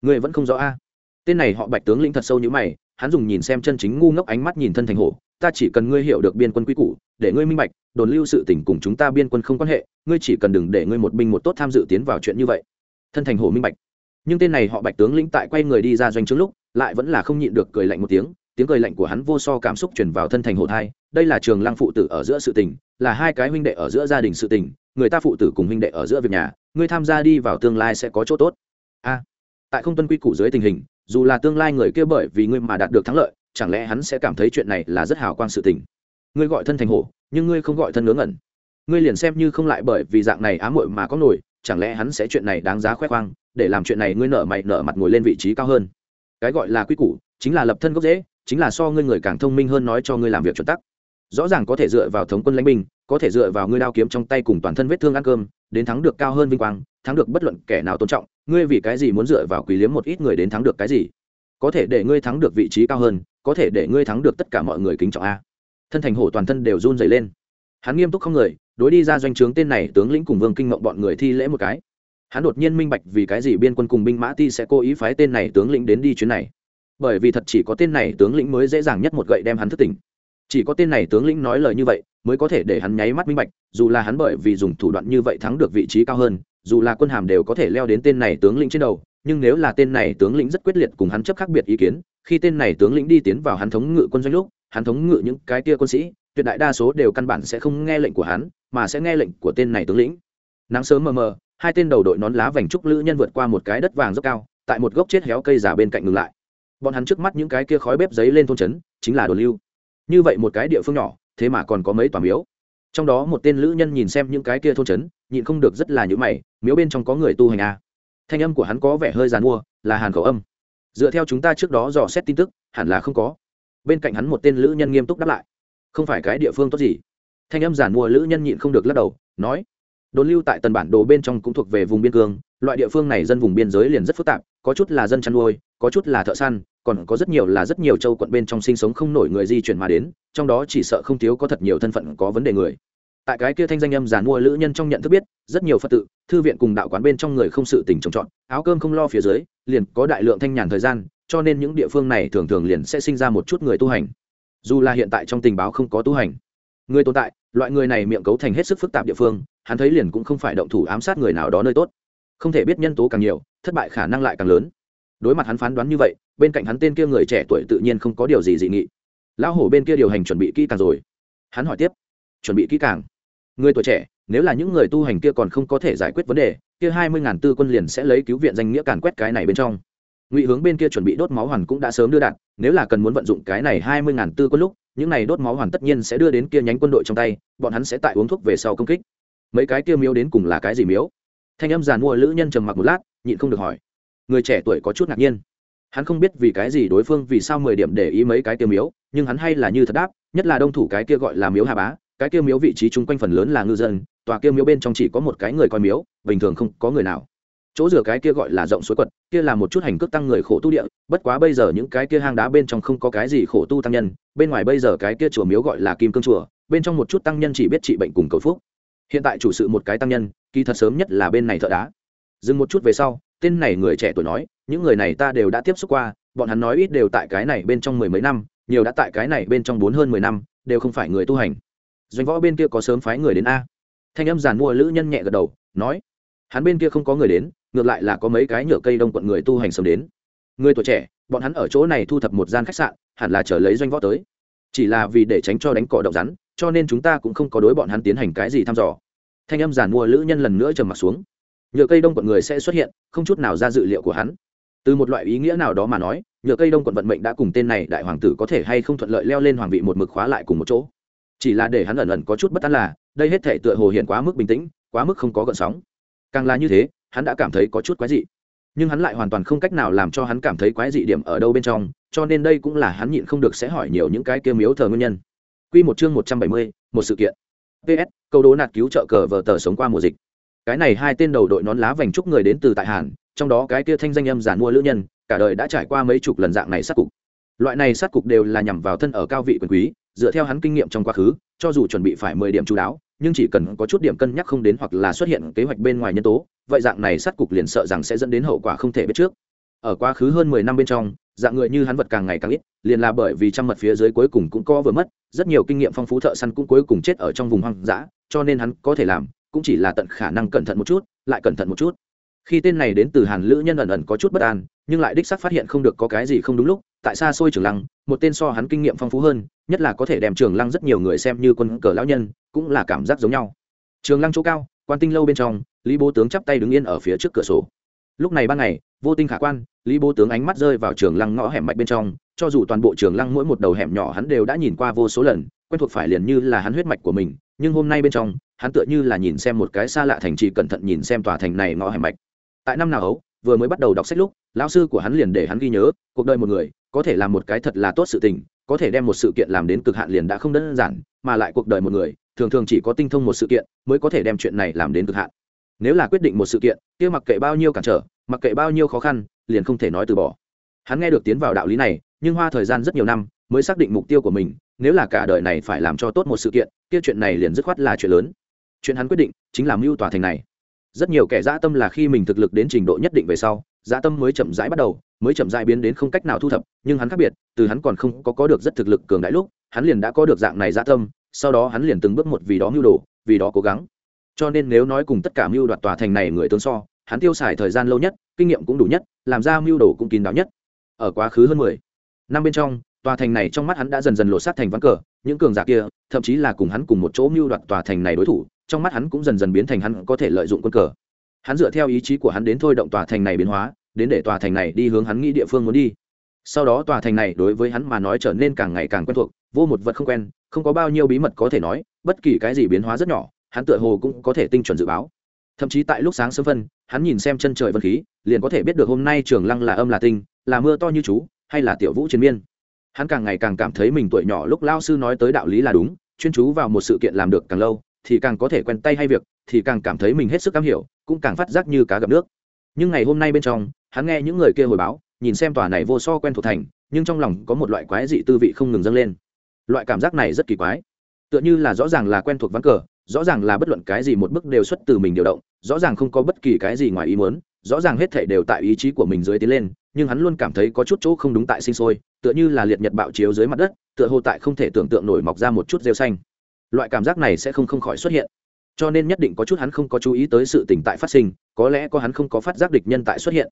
Ngươi vẫn không rõ a. Tên này họ bạch tướng lĩnh thật sâu như mày hắn dùng nhìn xem chân chính ngu ngốc ánh mắt nhìn thân thành hổ, ta chỉ cần ngươi hiểu được biên quân quy củ, để ngươi minh bạch, đồn lưu sự tình cùng chúng ta biên quân không quan hệ, ngươi chỉ cần đừng để ngươi một binh một tốt tham dự tiến vào chuyện như vậy. Thân thành hổ minh bạch. Nhưng tên này họ bạch tướng lĩnh tại quay người đi ra doanh trướng lúc, lại vẫn là không nhịn được cười lạnh một tiếng tiếng cười lạnh của hắn vô so cảm xúc chuyển vào thân thành hổ thai, đây là trường lăng phụ tử ở giữa sự tình, là hai cái huynh đệ ở giữa gia đình sự tình, người ta phụ tử cùng huynh đệ ở giữa việc nhà, ngươi tham gia đi vào tương lai sẽ có chỗ tốt. A. Tại không tuân quy củ dưới tình hình dù là tương lai người kia bởi vì ngươi mà đạt được thắng lợi, chẳng lẽ hắn sẽ cảm thấy chuyện này là rất hào quang sự tình? Ngươi gọi thân thành hổ, nhưng ngươi không gọi thân ngớ ngẩn. Ngươi liền xem như không lại bởi vì dạng này ám muội mà có nổi, chẳng lẽ hắn sẽ chuyện này đáng giá khoe khoang, để làm chuyện này ngươi nở mày nở mặt ngồi lên vị trí cao hơn? Cái gọi là quy củ, chính là lập thân gốc dễ chính là so ngươi người càng thông minh hơn nói cho ngươi làm việc chuẩn tắc. Rõ ràng có thể dựa vào thống quân lãnh binh, có thể dựa vào ngươi đao kiếm trong tay cùng toàn thân vết thương ăn cơm, đến thắng được cao hơn vinh quang, thắng được bất luận kẻ nào tôn trọng ngươi vì cái gì muốn dựa vào quý liếm một ít người đến thắng được cái gì? Có thể để ngươi thắng được vị trí cao hơn, có thể để ngươi thắng được tất cả mọi người kính trọng a. Thân thành hổ toàn thân đều run dày lên. Hắn nghiêm túc không người, đối đi ra doanh trướng tên này tướng lĩnh cùng vương kinh mộng bọn người thi lễ một cái. Hắn đột nhiên minh bạch vì cái gì biên quân cùng binh mã ti sẽ cố ý phái tên này tướng lĩnh đến đi chuyến này. Bởi vì thật chỉ có tên này tướng lĩnh mới dễ dàng nhất một gậy đem hắn thất tỉnh. Chỉ có tên này tướng lĩnh nói lời như vậy, mới có thể để hắn nháy mắt minh bạch, dù là hắn bởi vì dùng thủ đoạn như vậy thắng được vị trí cao hơn dù là quân hàm đều có thể leo đến tên này tướng lĩnh trên đầu, nhưng nếu là tên này tướng lĩnh rất quyết liệt cùng hắn chấp khác biệt ý kiến, khi tên này tướng lĩnh đi tiến vào hắn thống ngự quân doanh lúc, hắn thống ngự những cái kia quân sĩ, tuyệt đại đa số đều căn bản sẽ không nghe lệnh của hắn, mà sẽ nghe lệnh của tên này tướng lĩnh. Nắng sớm mờ mờ, hai tên đầu đội nón lá vành trúc lữ nhân vượt qua một cái đất vàng dốc cao, tại một gốc chết héo cây giả bên cạnh ngừng lại. Bọn hắn trước mắt những cái kia khói bếp giấy lên thôn trấn, chính là đồ lưu. Như vậy một cái địa phương nhỏ, thế mà còn có mấy tòa miếu. Trong đó một tên lữ nhân nhìn xem những cái kia thôn trấn nhịn không được rất là nhữ mày, miếu bên trong có người tu hành à. thanh âm của hắn có vẻ hơi g i à n mua, là hàn khẩu âm. Dựa theo chúng ta trước đó dò xét tin tức, hẳn là không có. Bên cạnh hắn một tên lữ nhân nghiêm túc đáp lại. Không phải cái địa phương tốt gì? Thanh âm giản mua lữ nhân nhịn không được lắc đầu, nói. Đồn lưu tại tần bản đồ bên trong cũng thuộc về vùng biên cương, loại địa phương này dân vùng biên giới liền rất phức tạp, có chút là dân chăn nuôi, có chút là thợ săn, còn có rất nhiều là rất nhiều châu quận bên trong sinh sống không nổi người di chuyển mà đến, trong đó chỉ sợ không thiếu có thật nhiều thân phận có vấn đề người tại cái kia thanh danh âm giàn mua lữ nhân trong nhận thức biết, rất nhiều phật tự, thư viện cùng đạo quán bên trong người không sự tình trồng trọt, áo cơm không lo phía dưới, liền có đại lượng thanh nhàn thời gian, cho nên những địa phương này thường thường liền sẽ sinh ra một chút người tu hành. Dù là hiện tại trong tình báo không có tu hành, người tồn tại, loại người này miệng cấu thành hết sức phức tạp địa phương, hắn thấy liền cũng không phải động thủ ám sát người nào đó nơi tốt. Không thể biết nhân tố càng nhiều, thất bại khả năng lại càng lớn. Đối mặt hắn phán đoán như vậy, bên cạnh hắn tên kia người trẻ tuổi tự nhiên không có điều gì dị nghị. Lão hổ bên kia điều hành chuẩn bị kỹ càng rồi. Hắn hỏi tiếp, chuẩn bị kỹ càng? Người tuổi trẻ, nếu là những người tu hành kia còn không có thể giải quyết vấn đề, kia hai mươi ngàn tư quân liền sẽ lấy cứu viện danh nghĩa càn quét cái này bên trong. Ngụy hướng bên kia chuẩn bị đốt máu hoàn cũng đã sớm đưa đạn nếu là cần muốn vận dụng cái này hai mươi ngàn tư quân lúc, những này đốt máu hoàn tất nhiên sẽ đưa đến kia nhánh quân đội trong tay, bọn hắn sẽ tại uống thuốc về sau công kích. Mấy cái kia miếu đến cùng là cái gì miếu? Thanh âm giàn mua lữ nhân trầm mặc một lát, nhịn không được hỏi. Người trẻ tuổi có chút ngạc nhiên. Hắn không biết vì cái gì đối phương vì sao mười điểm để ý mấy cái kia miếu, nhưng hắn hay là như thật đáp, nhất là đông thủ cái kia gọi là miếu hà bá cái kia miếu vị trí chung quanh phần lớn là ngư dân, tòa kia miếu bên trong chỉ có một cái người coi miếu, bình thường không có người nào. Chỗ rửa cái kia gọi là rộng suối quật, kia là một chút hành cước tăng người khổ tu địa, bất quá bây giờ những cái kia hang đá bên trong không có cái gì khổ tu tăng nhân, bên ngoài bây giờ cái kia chùa miếu gọi là kim cương chùa, bên trong một chút tăng nhân chỉ biết trị bệnh cùng cầu phúc. Hiện tại chủ sự một cái tăng nhân, kỳ thật sớm nhất là bên này thợ đá. Dừng một chút về sau, tên này người trẻ tuổi nói, những người này ta đều đã tiếp xúc qua, bọn hắn nói ít đều tại cái này bên trong mười mấy năm, nhiều đã tại cái này bên trong bốn hơn mười năm, đều không phải người tu hành doanh võ bên kia có sớm phái người đến a? Thanh âm giàn mua lữ nhân nhẹ gật đầu, nói, hắn bên kia không có người đến, ngược lại là có mấy cái nhựa cây đông quận người tu hành sớm đến. Người tuổi trẻ, bọn hắn ở chỗ này thu thập một gian khách sạn, hẳn là chờ lấy doanh võ tới. Chỉ là vì để tránh cho đánh cỏ động rắn, cho nên chúng ta cũng không có đối bọn hắn tiến hành cái gì thăm dò. Thanh âm giàn mua lữ nhân lần nữa trầm m ặ t xuống. Nhựa cây đông quận người sẽ xuất hiện, không chút nào ra dự liệu của hắn. Từ một loại ý nghĩa nào đó mà nói, nhựa cây đông quận vận mệnh đã cùng tên này đại hoàng tử có thể hay không thuận lợi leo lên hoàng vị một mực khóa lại cùng một chỗ chỉ là để hắn ẩn ẩn có chút bất an là đây hết thể tựa hồ hiện quá mức bình tĩnh quá mức không có gợn sóng càng là như thế hắn đã cảm thấy có chút quái dị nhưng hắn lại hoàn toàn không cách nào làm cho hắn cảm thấy quái dị điểm ở đâu bên trong cho nên đây cũng là hắn nhịn không được sẽ hỏi nhiều những cái kia miếu thờ nguyên nhân Quy một chương một trăm bảy mươi, một sự kiện. PS, câu đố nạt cứu trợ cờ vờ tờ sống qua mùa dịch. Cái này hai tên đầu đội nón lá vành trúc người đến từ tại Hàn, trong đó cái kia thanh danh âm giản mua lữ nhân, cả đời đã trải qua mấy chục lần dạng này sát cục. Loại này sát cục đều là nhằm vào thân ở cao vị quyền quý, dựa theo hắn kinh nghiệm trong quá khứ, cho dù chuẩn bị phải mười điểm chú đáo, nhưng chỉ cần có chút điểm cân nhắc không đến hoặc là xuất hiện kế hoạch bên ngoài nhân tố, vậy dạng này sát cục liền sợ rằng sẽ dẫn đến hậu quả không thể biết trước. Ở quá khứ hơn mười năm bên trong, dạng người như hắn vật càng ngày càng ít, liền là bởi vì trăm mật phía dưới cuối cùng cũng có vừa mất, rất nhiều kinh nghiệm phong phú thợ săn cũng cuối cùng chết ở trong vùng hoang dã, cho nên hắn có thể làm, cũng chỉ là tận khả năng cẩn thận một chút, lại cẩn thận một chút. Khi tên này đến từ Hàn Lữ nhân ẩn ẩn có chút bất an, nhưng lại đích xác phát hiện không được có cái gì không đúng lúc, tại xa xôi Trường Lăng, một tên so hắn kinh nghiệm phong phú hơn, nhất là có thể đem Trường Lăng rất nhiều người xem như quân cờ lão nhân, cũng là cảm giác giống nhau. Trường Lăng chỗ cao, quan tinh lâu bên trong, Lý Bố tướng chắp tay đứng yên ở phía trước cửa sổ. Lúc này ban ngày, vô tinh khả quan, Lý Bố tướng ánh mắt rơi vào Trường Lăng ngõ hẻm mạch bên trong, cho dù toàn bộ Trường Lăng mỗi một đầu hẻm nhỏ hắn đều đã nhìn qua vô số lần, quen thuộc phải liền như là hắn huyết mạch của mình, nhưng hôm nay bên trong, hắn tựa như là nhìn xem một cái xa lạ thành trì cẩn thận nhìn xem tòa thành này ngõ hẻm mạch. Tại năm nào ấu, vừa mới bắt đầu đọc sách lúc, lão sư của hắn liền để hắn ghi nhớ, cuộc đời một người, có thể làm một cái thật là tốt sự tình, có thể đem một sự kiện làm đến cực hạn liền đã không đơn giản, mà lại cuộc đời một người, thường thường chỉ có tinh thông một sự kiện mới có thể đem chuyện này làm đến cực hạn. Nếu là quyết định một sự kiện kia mặc kệ bao nhiêu cản trở mặc kệ bao nhiêu khó khăn liền không thể nói từ bỏ. Hắn nghe được tiến vào đạo lý này nhưng hoa thời gian rất nhiều năm mới xác định mục tiêu của mình nếu là cả đời này phải làm cho tốt một sự kiện kia chuyện này liền dứt khoát là chuyện lớn. Chuyện hắn quyết định chính là mưu tòa thành này. Rất nhiều kẻ dã tâm là khi mình thực lực đến trình độ nhất định về sau dã tâm mới chậm rãi bắt đầu mới chậm dại biến đến không cách nào thu thập, nhưng hắn khác biệt, từ hắn còn không có có được rất thực lực cường đại lúc, hắn liền đã có được dạng này dã tâm, sau đó hắn liền từng bước một vì đó mưu đồ, vì đó cố gắng. Cho nên nếu nói cùng tất cả mưu đoạt tòa thành này người tướng so, hắn tiêu xài thời gian lâu nhất, kinh nghiệm cũng đủ nhất, làm ra mưu đồ cũng kín đáo nhất. Ở quá khứ hơn mười năm bên trong, tòa thành này trong mắt hắn đã dần dần lộ sát thành ván cờ, những cường giả kia, thậm chí là cùng hắn cùng một chỗ mưu đoạt tòa thành này đối thủ, trong mắt hắn cũng dần dần biến thành hắn có thể lợi dụng quân cờ. Hắn dựa theo ý chí của hắn đến thôi động tòa thành này biến hóa đến để tòa thành này đi hướng hắn nghĩ địa phương muốn đi. Sau đó tòa thành này đối với hắn mà nói trở nên càng ngày càng quen thuộc, vô một vật không quen, không có bao nhiêu bí mật có thể nói, bất kỳ cái gì biến hóa rất nhỏ, hắn tựa hồ cũng có thể tinh chuẩn dự báo. Thậm chí tại lúc sáng sớm phân, hắn nhìn xem chân trời vân khí, liền có thể biết được hôm nay trường lăng là âm là tinh, là mưa to như chú, hay là tiểu vũ chiến miên. Hắn càng ngày càng cảm thấy mình tuổi nhỏ lúc lao sư nói tới đạo lý là đúng, chuyên chú vào một sự kiện làm được càng lâu, thì càng có thể quen tay hay việc, thì càng cảm thấy mình hết sức cam hiểu, cũng càng phát giác như cá gặp nước. Nhưng ngày hôm nay bên trong hắn nghe những người kia hồi báo, nhìn xem tòa này vô so quen thuộc thành, nhưng trong lòng có một loại quái dị tư vị không ngừng dâng lên. Loại cảm giác này rất kỳ quái. Tựa như là rõ ràng là quen thuộc ván cờ, rõ ràng là bất luận cái gì một bước đều xuất từ mình điều động, rõ ràng không có bất kỳ cái gì ngoài ý muốn, rõ ràng hết thể đều tại ý chí của mình dưới tiến lên, nhưng hắn luôn cảm thấy có chút chỗ không đúng tại sinh sôi, tựa như là liệt nhật bạo chiếu dưới mặt đất, tựa hồ tại không thể tưởng tượng nổi mọc ra một chút rêu xanh. Loại cảm giác này sẽ không không khỏi xuất hiện. Cho nên nhất định có chút hắn không có chú ý tới sự tỉnh tại phát sinh, có lẽ có hắn không có phát giác địch nhân tại xuất hiện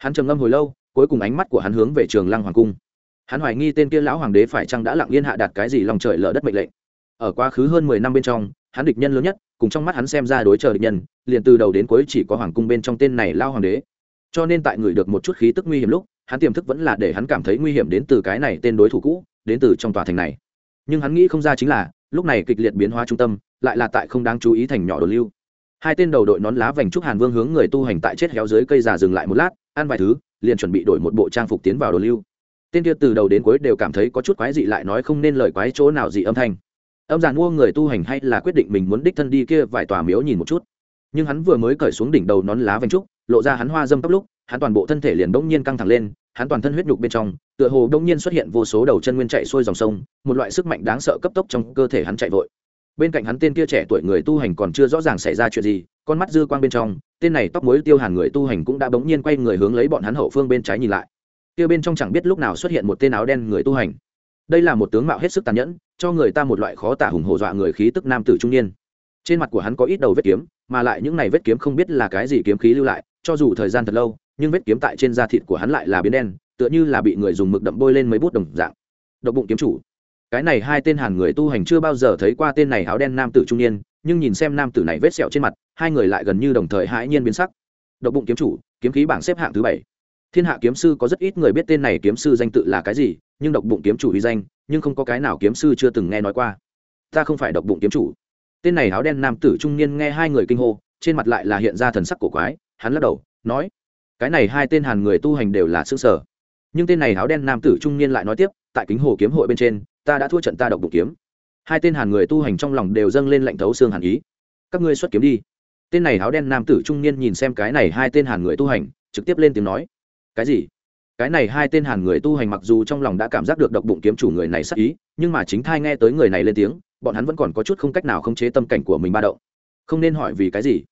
hắn trầm ngâm hồi lâu, cuối cùng ánh mắt của hắn hướng về trường lăng hoàng cung. Hắn hoài nghi tên kia lão hoàng đế phải chăng đã lặng yên hạ đạt cái gì lòng trời lở đất mệnh lệnh. Ở quá khứ hơn mười năm bên trong, hắn địch nhân lớn nhất, cùng trong mắt hắn xem ra đối chờ địch nhân, liền từ đầu đến cuối chỉ có hoàng cung bên trong tên này lao hoàng đế. Cho nên tại người được một chút khí tức nguy hiểm lúc, hắn tiềm thức vẫn là để hắn cảm thấy nguy hiểm đến từ cái này tên đối thủ cũ, đến từ trong tòa thành này. Nhưng hắn nghĩ không ra chính là, lúc này kịch liệt biến hóa trung tâm, lại là tại không đáng chú ý thành nhỏ đồ lưu. Hai tên đầu đội nón lá vành trúc hàn vương hướng người tu hành tại chết héo dưới cây già dừng lại một lát ăn vài thứ, liền chuẩn bị đổi một bộ trang phục tiến vào đồ lưu. Tên kia từ đầu đến cuối đều cảm thấy có chút quái dị lại nói không nên lời quái chỗ nào dị âm thanh. Âm giàn mua người tu hành hay là quyết định mình muốn đích thân đi kia vài tòa miếu nhìn một chút. Nhưng hắn vừa mới cởi xuống đỉnh đầu nón lá vành trúc, lộ ra hắn hoa dâm tóc lúc, hắn toàn bộ thân thể liền bỗng nhiên căng thẳng lên, hắn toàn thân huyết nhục bên trong, tựa hồ bỗng nhiên xuất hiện vô số đầu chân nguyên chạy xuôi dòng sông, một loại sức mạnh đáng sợ cấp tốc trong cơ thể hắn chạy vội bên cạnh hắn tên kia trẻ tuổi người tu hành còn chưa rõ ràng xảy ra chuyện gì, con mắt dư quang bên trong, tên này tóc mối tiêu hàn người tu hành cũng đã bỗng nhiên quay người hướng lấy bọn hắn hậu phương bên trái nhìn lại. Kia bên trong chẳng biết lúc nào xuất hiện một tên áo đen người tu hành. Đây là một tướng mạo hết sức tàn nhẫn, cho người ta một loại khó tả hùng hổ dọa người khí tức nam tử trung niên. Trên mặt của hắn có ít đầu vết kiếm, mà lại những này vết kiếm không biết là cái gì kiếm khí lưu lại, cho dù thời gian thật lâu, nhưng vết kiếm tại trên da thịt của hắn lại là biến đen, tựa như là bị người dùng mực đậm bôi lên mấy bút đồng dạng. Độc bụng kiếm chủ cái này hai tên hàn người tu hành chưa bao giờ thấy qua tên này áo đen nam tử trung niên, nhưng nhìn xem nam tử này vết sẹo trên mặt, hai người lại gần như đồng thời hãi nhiên biến sắc. Độc bụng kiếm chủ, kiếm khí bảng xếp hạng thứ bảy. Thiên hạ kiếm sư có rất ít người biết tên này kiếm sư danh tự là cái gì, nhưng độc bụng kiếm chủ uy danh, nhưng không có cái nào kiếm sư chưa từng nghe nói qua. Ta không phải độc bụng kiếm chủ. Tên này áo đen nam tử trung niên nghe hai người kinh hô, trên mặt lại là hiện ra thần sắc cổ quái, hắn lắc đầu, nói, cái này hai tên hàn người tu hành đều là xương sở. Nhưng tên này áo đen nam tử trung niên lại nói tiếp, tại kính hồ kiếm hội bên trên ta đã thua trận ta độc bụng kiếm. Hai tên hàn người tu hành trong lòng đều dâng lên lạnh thấu xương hàn ý. Các ngươi xuất kiếm đi. Tên này áo đen nam tử trung niên nhìn xem cái này hai tên hàn người tu hành, trực tiếp lên tiếng nói. Cái gì? Cái này hai tên hàn người tu hành mặc dù trong lòng đã cảm giác được độc bụng kiếm chủ người này sắc ý, nhưng mà chính thai nghe tới người này lên tiếng, bọn hắn vẫn còn có chút không cách nào khống chế tâm cảnh của mình ba động. Không nên hỏi vì cái gì.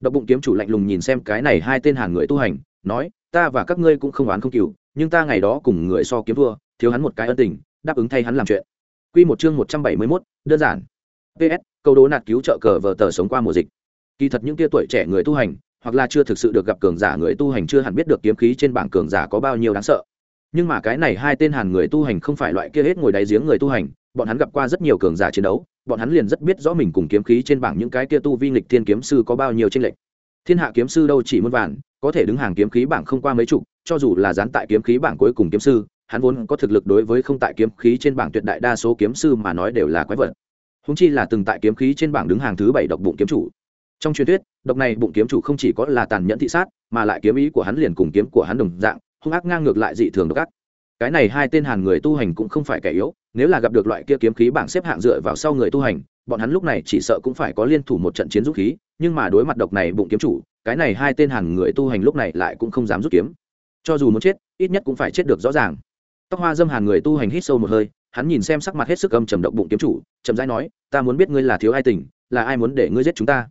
Độc bụng kiếm chủ lạnh lùng nhìn xem cái này hai tên hàn người tu hành, nói, ta và các ngươi cũng không oán không cừu, nhưng ta ngày đó cùng người so kiếm thua thiếu hắn một cái ân tình đáp ứng thay hắn làm chuyện Quy một chương một trăm bảy mươi 171, đơn giản. PS, câu đố nạt cứu trợ cờ vở tờ sống qua mùa dịch. Kỳ thật những tia tuổi trẻ người tu hành, hoặc là chưa thực sự được gặp cường giả người tu hành chưa hẳn biết được kiếm khí trên bảng cường giả có bao nhiêu đáng sợ. Nhưng mà cái này hai tên hàn người tu hành không phải loại kia hết ngồi đáy giếng người tu hành, bọn hắn gặp qua rất nhiều cường giả chiến đấu, bọn hắn liền rất biết rõ mình cùng kiếm khí trên bảng những cái kia tu vi nghịch thiên kiếm sư có bao nhiêu chênh lệch. Thiên hạ kiếm sư đâu chỉ muôn vàn, có thể đứng hàng kiếm khí bảng không qua mấy chục, cho dù là dán tại kiếm khí bảng cuối cùng kiếm sư, hắn vốn có thực lực đối với không tại kiếm khí trên bảng tuyệt đại đa số kiếm sư mà nói đều là quái vật. Húng chi là từng tại kiếm khí trên bảng đứng hàng thứ bảy độc bụng kiếm chủ. Trong truyền thuyết, độc này bụng kiếm chủ không chỉ có là tàn nhẫn thị sát, mà lại kiếm ý của hắn liền cùng kiếm của hắn đồng dạng, hung ác ngang ngược lại dị thường độc ác. Cái này hai tên hàn người tu hành cũng không phải kẻ yếu, nếu là gặp được loại kia kiếm khí bảng xếp hạng dựa vào sau người tu hành, bọn hắn lúc này chỉ sợ cũng phải có liên thủ một trận chiến rút khí, nhưng mà đối mặt độc này bụng kiếm chủ, cái này hai tên hàn người tu hành lúc này lại cũng không dám rút kiếm. Cho dù muốn chết, ít nhất cũng phải chết được rõ ràng tóc hoa dâm hàn người tu hành hít sâu một hơi, hắn nhìn xem sắc mặt hết sức âm trầm động bụng kiếm chủ, chậm rãi nói, ta muốn biết ngươi là thiếu ai tình, là ai muốn để ngươi giết chúng ta?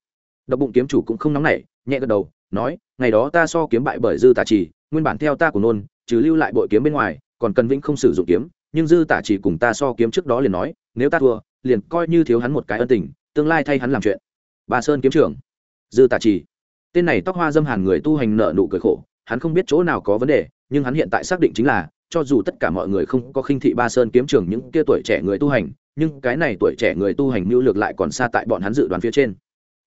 Độc bụng kiếm chủ cũng không nóng nảy, nhẹ gật đầu, nói, ngày đó ta so kiếm bại bởi dư tả trì, nguyên bản theo ta của nôn, trừ lưu lại bội kiếm bên ngoài, còn cần vĩnh không sử dụng kiếm, nhưng dư tả trì cùng ta so kiếm trước đó liền nói, nếu ta thua, liền coi như thiếu hắn một cái ân tình, tương lai thay hắn làm chuyện. Bà sơn kiếm trưởng, dư tả trì. Tên này tóc hoa dâm hàn người tu hành nợ nụ cười khổ, hắn không biết chỗ nào có vấn đề, nhưng hắn hiện tại xác định chính là cho dù tất cả mọi người không có khinh thị ba sơn kiếm trường những kia tuổi trẻ người tu hành, nhưng cái này tuổi trẻ người tu hành mưu lược lại còn xa tại bọn hắn dự đoán phía trên.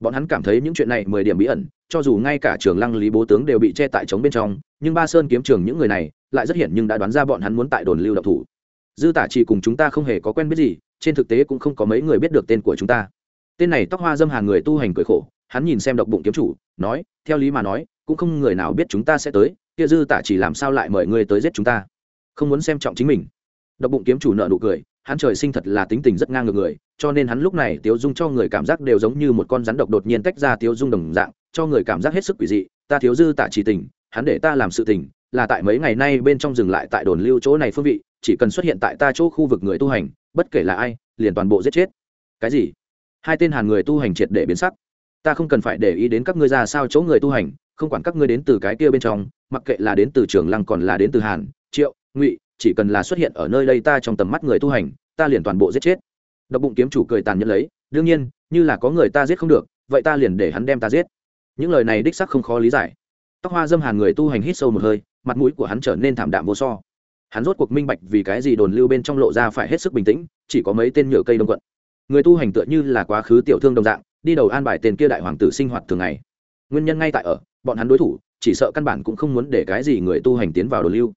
Bọn hắn cảm thấy những chuyện này mười điểm bí ẩn, cho dù ngay cả trường lăng lý bố tướng đều bị che tại trống bên trong, nhưng ba sơn kiếm trường những người này lại rất hiển nhưng đã đoán ra bọn hắn muốn tại đồn lưu độc thủ. Dư tả chỉ cùng chúng ta không hề có quen biết gì, trên thực tế cũng không có mấy người biết được tên của chúng ta. Tên này tóc hoa dâm hàng người tu hành cười khổ, hắn nhìn xem độc bụng kiếm chủ, nói, theo lý mà nói, cũng không người nào biết chúng ta sẽ tới, kia dư tả chỉ làm sao lại mời ngươi tới giết chúng ta? Không muốn xem trọng chính mình. Độc bụng kiếm chủ nợ nụ cười, hắn trời sinh thật là tính tình rất ngang ngược người, cho nên hắn lúc này tiếu dung cho người cảm giác đều giống như một con rắn độc đột nhiên tách ra tiếu dung đồng dạng, cho người cảm giác hết sức quỷ dị, ta thiếu dư tả trì tình, hắn để ta làm sự tình, là tại mấy ngày nay bên trong dừng lại tại đồn lưu chỗ này phương vị, chỉ cần xuất hiện tại ta chỗ khu vực người tu hành, bất kể là ai, liền toàn bộ giết chết. Cái gì? Hai tên hàn người tu hành triệt để biến sắc. Ta không cần phải để ý đến các ngươi ra sao chỗ người tu hành, không quản các ngươi đến từ cái kia bên trong, mặc kệ là đến từ trường lăng còn là đến từ hàn, triệu ngụy, chỉ cần là xuất hiện ở nơi đây ta trong tầm mắt người tu hành, ta liền toàn bộ giết chết. Độc bụng kiếm chủ cười tàn nhẫn lấy, đương nhiên, như là có người ta giết không được, vậy ta liền để hắn đem ta giết. Những lời này đích sắc không khó lý giải. Tóc hoa dâm hàn người tu hành hít sâu một hơi, mặt mũi của hắn trở nên thảm đạm vô so. Hắn rốt cuộc minh bạch vì cái gì đồn lưu bên trong lộ ra phải hết sức bình tĩnh, chỉ có mấy tên nhựa cây đông quận. Người tu hành tựa như là quá khứ tiểu thương đồng dạng, đi đầu an bài tên kia đại hoàng tử sinh hoạt thường ngày. Nguyên nhân ngay tại ở, bọn hắn đối thủ, chỉ sợ căn bản cũng không muốn để cái gì người tu hành tiến vào đồn lưu.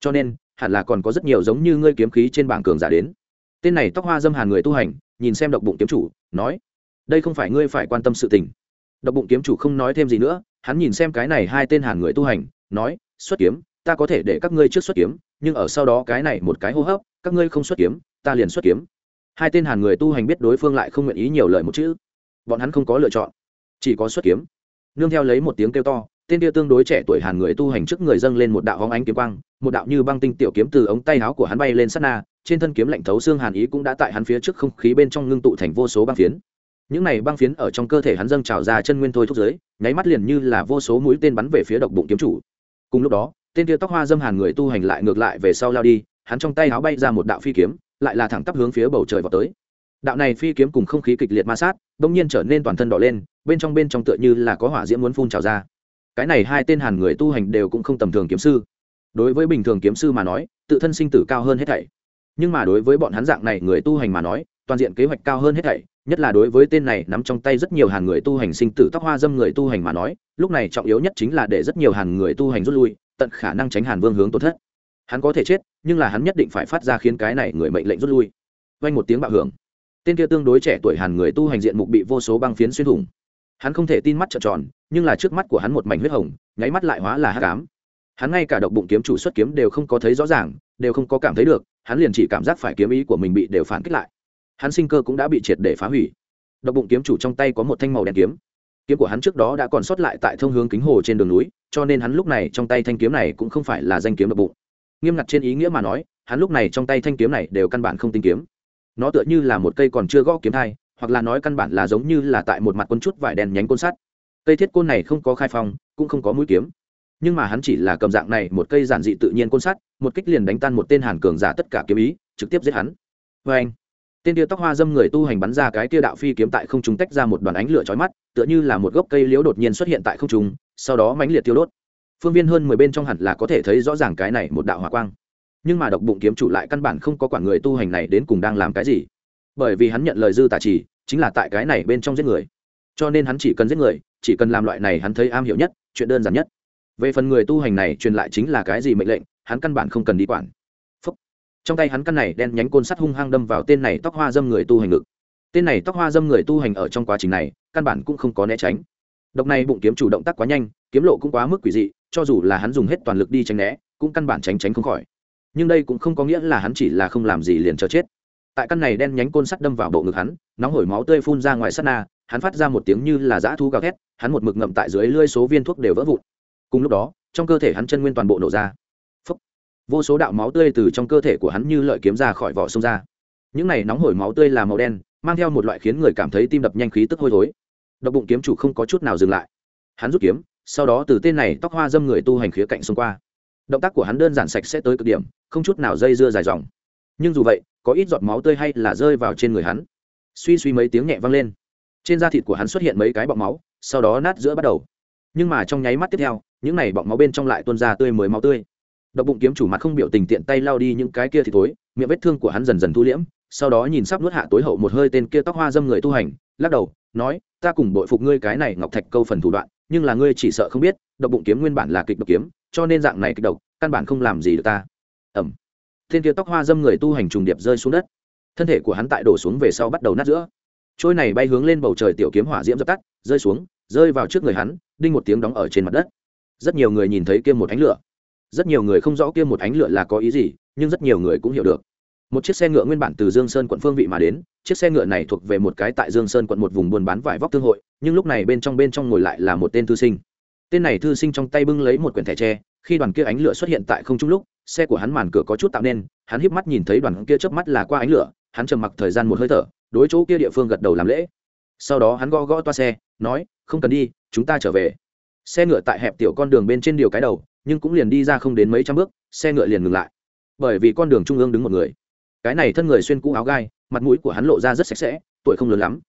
Cho nên hẳn là còn có rất nhiều giống như ngươi kiếm khí trên bảng cường giả đến. Tên này tóc hoa dâm hàn người tu hành, nhìn xem độc bụng kiếm chủ, nói, đây không phải ngươi phải quan tâm sự tình. Độc bụng kiếm chủ không nói thêm gì nữa, hắn nhìn xem cái này hai tên hàn người tu hành, nói, xuất kiếm, ta có thể để các ngươi trước xuất kiếm, nhưng ở sau đó cái này một cái hô hấp, các ngươi không xuất kiếm, ta liền xuất kiếm. Hai tên hàn người tu hành biết đối phương lại không nguyện ý nhiều lời một chữ. Bọn hắn không có lựa chọn, chỉ có xuất kiếm. Nương theo lấy một tiếng kêu to tên kia tương đối trẻ tuổi hàn người tu hành trước người dâng lên một đạo hóng ánh kiếm quang, một đạo như băng tinh tiểu kiếm từ ống tay áo của hắn bay lên sát na, trên thân kiếm lạnh thấu xương hàn ý cũng đã tại hắn phía trước không khí bên trong ngưng tụ thành vô số băng phiến. Những này băng phiến ở trong cơ thể hắn dâng trào ra chân nguyên thôi thúc giới nháy mắt liền như là vô số mũi tên bắn về phía độc bụng kiếm chủ. Cùng lúc đó, tên kia tóc hoa dâm hàn người tu hành lại ngược lại về sau lao đi, hắn trong tay áo bay ra một đạo phi kiếm, lại là thẳng tắp hướng phía bầu trời vào tới. Đạo này phi kiếm cùng không khí kịch liệt ma sát, bỗng nhiên trở nên toàn thân đỏ lên, bên trong bên trong tựa như là có hỏa diễm muốn phun trào ra cái này hai tên hàn người tu hành đều cũng không tầm thường kiếm sư. Đối với bình thường kiếm sư mà nói, tự thân sinh tử cao hơn hết thảy. Nhưng mà đối với bọn hắn dạng này người tu hành mà nói, toàn diện kế hoạch cao hơn hết thảy, nhất là đối với tên này nắm trong tay rất nhiều hàn người tu hành sinh tử tóc hoa dâm người tu hành mà nói, lúc này trọng yếu nhất chính là để rất nhiều hàn người tu hành rút lui, tận khả năng tránh hàn vương hướng tổn thất. Hắn có thể chết, nhưng là hắn nhất định phải phát ra khiến cái này người mệnh lệnh rút lui. Vang một tiếng bạo hưởng. Tên kia tương đối trẻ tuổi hàn người tu hành diện mục bị vô số băng phiến xuyên thủng hắn không thể tin mắt trợn tròn, nhưng là trước mắt của hắn một mảnh huyết hồng, nháy mắt lại hóa là hắc ám. Hắn ngay cả độc bụng kiếm chủ xuất kiếm đều không có thấy rõ ràng, đều không có cảm thấy được, hắn liền chỉ cảm giác phải kiếm ý của mình bị đều phản kích lại. Hắn sinh cơ cũng đã bị triệt để phá hủy. Độc bụng kiếm chủ trong tay có một thanh màu đen kiếm. Kiếm của hắn trước đó đã còn sót lại tại thông hướng kính hồ trên đường núi, cho nên hắn lúc này trong tay thanh kiếm này cũng không phải là danh kiếm độc bụng. Nghiêm ngặt trên ý nghĩa mà nói, hắn lúc này trong tay thanh kiếm này đều căn bản không tinh kiếm. Nó tựa như là một cây còn chưa gõ kiếm thai hoặc là nói căn bản là giống như là tại một mặt quân chút vải đèn nhánh côn sắt. Cây thiết côn này không có khai phong, cũng không có mũi kiếm. Nhưng mà hắn chỉ là cầm dạng này một cây giản dị tự nhiên côn sắt, một kích liền đánh tan một tên hàn cường giả tất cả kiếm ý, trực tiếp giết hắn. Vê anh, tên tia tóc hoa dâm người tu hành bắn ra cái tia đạo phi kiếm tại không trung tách ra một đoàn ánh lửa chói mắt, tựa như là một gốc cây liễu đột nhiên xuất hiện tại không trung, sau đó mãnh liệt tiêu đốt. Phương viên hơn mười bên trong hẳn là có thể thấy rõ ràng cái này một đạo hỏa quang. Nhưng mà độc bụng kiếm chủ lại căn bản không có quản người tu hành này đến cùng đang làm cái gì bởi vì hắn nhận lời dư tả chỉ, chính là tại cái này bên trong giết người. Cho nên hắn chỉ cần giết người, chỉ cần làm loại này hắn thấy am hiểu nhất, chuyện đơn giản nhất. Về phần người tu hành này truyền lại chính là cái gì mệnh lệnh, hắn căn bản không cần đi quản. Phúc. trong tay hắn căn này đen nhánh côn sắt hung hăng đâm vào tên này tóc hoa dâm người tu hành ngực. Tên này tóc hoa dâm người tu hành ở trong quá trình này, căn bản cũng không có né tránh. Độc này bụng kiếm chủ động tác quá nhanh, kiếm lộ cũng quá mức quỷ dị, cho dù là hắn dùng hết toàn lực đi tránh né, cũng căn bản tránh tránh không khỏi. Nhưng đây cũng không có nghĩa là hắn chỉ là không làm gì liền cho chết tại căn này đen nhánh côn sắt đâm vào bộ ngực hắn, nóng hổi máu tươi phun ra ngoài sắt na, hắn phát ra một tiếng như là dã thu gào thét, hắn một mực ngậm tại dưới lưới số viên thuốc đều vỡ vụn. Cùng lúc đó, trong cơ thể hắn chân nguyên toàn bộ nổ ra. Phúc. vô số đạo máu tươi từ trong cơ thể của hắn như lợi kiếm ra khỏi vỏ sông ra. Những này nóng hổi máu tươi là màu đen, mang theo một loại khiến người cảm thấy tim đập nhanh khí tức hôi thối. Độc bụng kiếm chủ không có chút nào dừng lại. Hắn rút kiếm, sau đó từ tên này tóc hoa dâm người tu hành khía cạnh xông qua. Động tác của hắn đơn giản sạch sẽ tới cực điểm, không chút nào dây dưa dài dòng. Nhưng dù vậy có ít giọt máu tươi hay là rơi vào trên người hắn. Suy suy mấy tiếng nhẹ vang lên. Trên da thịt của hắn xuất hiện mấy cái bọng máu, sau đó nát giữa bắt đầu. Nhưng mà trong nháy mắt tiếp theo, những này bọng máu bên trong lại tuôn ra tươi mới máu tươi. Độc bụng kiếm chủ mặt không biểu tình tiện tay lao đi những cái kia thì tối miệng vết thương của hắn dần dần thu liễm, sau đó nhìn sắp nuốt hạ tối hậu một hơi tên kia tóc hoa dâm người tu hành, lắc đầu, nói, ta cùng bội phục ngươi cái này ngọc thạch câu phần thủ đoạn, nhưng là ngươi chỉ sợ không biết, độc bụng kiếm nguyên bản là kịch độc kiếm, cho nên dạng này kịch độc, căn bản không làm gì được ta. Ẩm thiên kia tóc hoa dâm người tu hành trùng điệp rơi xuống đất. Thân thể của hắn tại đổ xuống về sau bắt đầu nát giữa. Trôi này bay hướng lên bầu trời tiểu kiếm hỏa diễm dập tắt, rơi xuống, rơi vào trước người hắn, đinh một tiếng đóng ở trên mặt đất. Rất nhiều người nhìn thấy kia một ánh lửa. Rất nhiều người không rõ kia một ánh lửa là có ý gì, nhưng rất nhiều người cũng hiểu được. Một chiếc xe ngựa nguyên bản từ dương sơn quận phương vị mà đến, chiếc xe ngựa này thuộc về một cái tại dương sơn quận một vùng buôn bán vải vóc thương hội, nhưng lúc này bên trong bên trong ngồi lại là một tên thư sinh. Tên này thư sinh trong tay bưng lấy một quyển thẻ tre khi đoàn kia ánh lửa xuất hiện tại không trung lúc, xe của hắn màn cửa có chút tạo nên, hắn híp mắt nhìn thấy đoàn kia chớp mắt là qua ánh lửa, hắn trầm mặc thời gian một hơi thở, đối chỗ kia địa phương gật đầu làm lễ. Sau đó hắn gõ gõ toa xe, nói, không cần đi, chúng ta trở về. Xe ngựa tại hẹp tiểu con đường bên trên điều cái đầu, nhưng cũng liền đi ra không đến mấy trăm bước, xe ngựa liền ngừng lại. Bởi vì con đường trung ương đứng một người. Cái này thân người xuyên cũ áo gai, mặt mũi của hắn lộ ra rất sạch sẽ, tuổi không lớn lắm.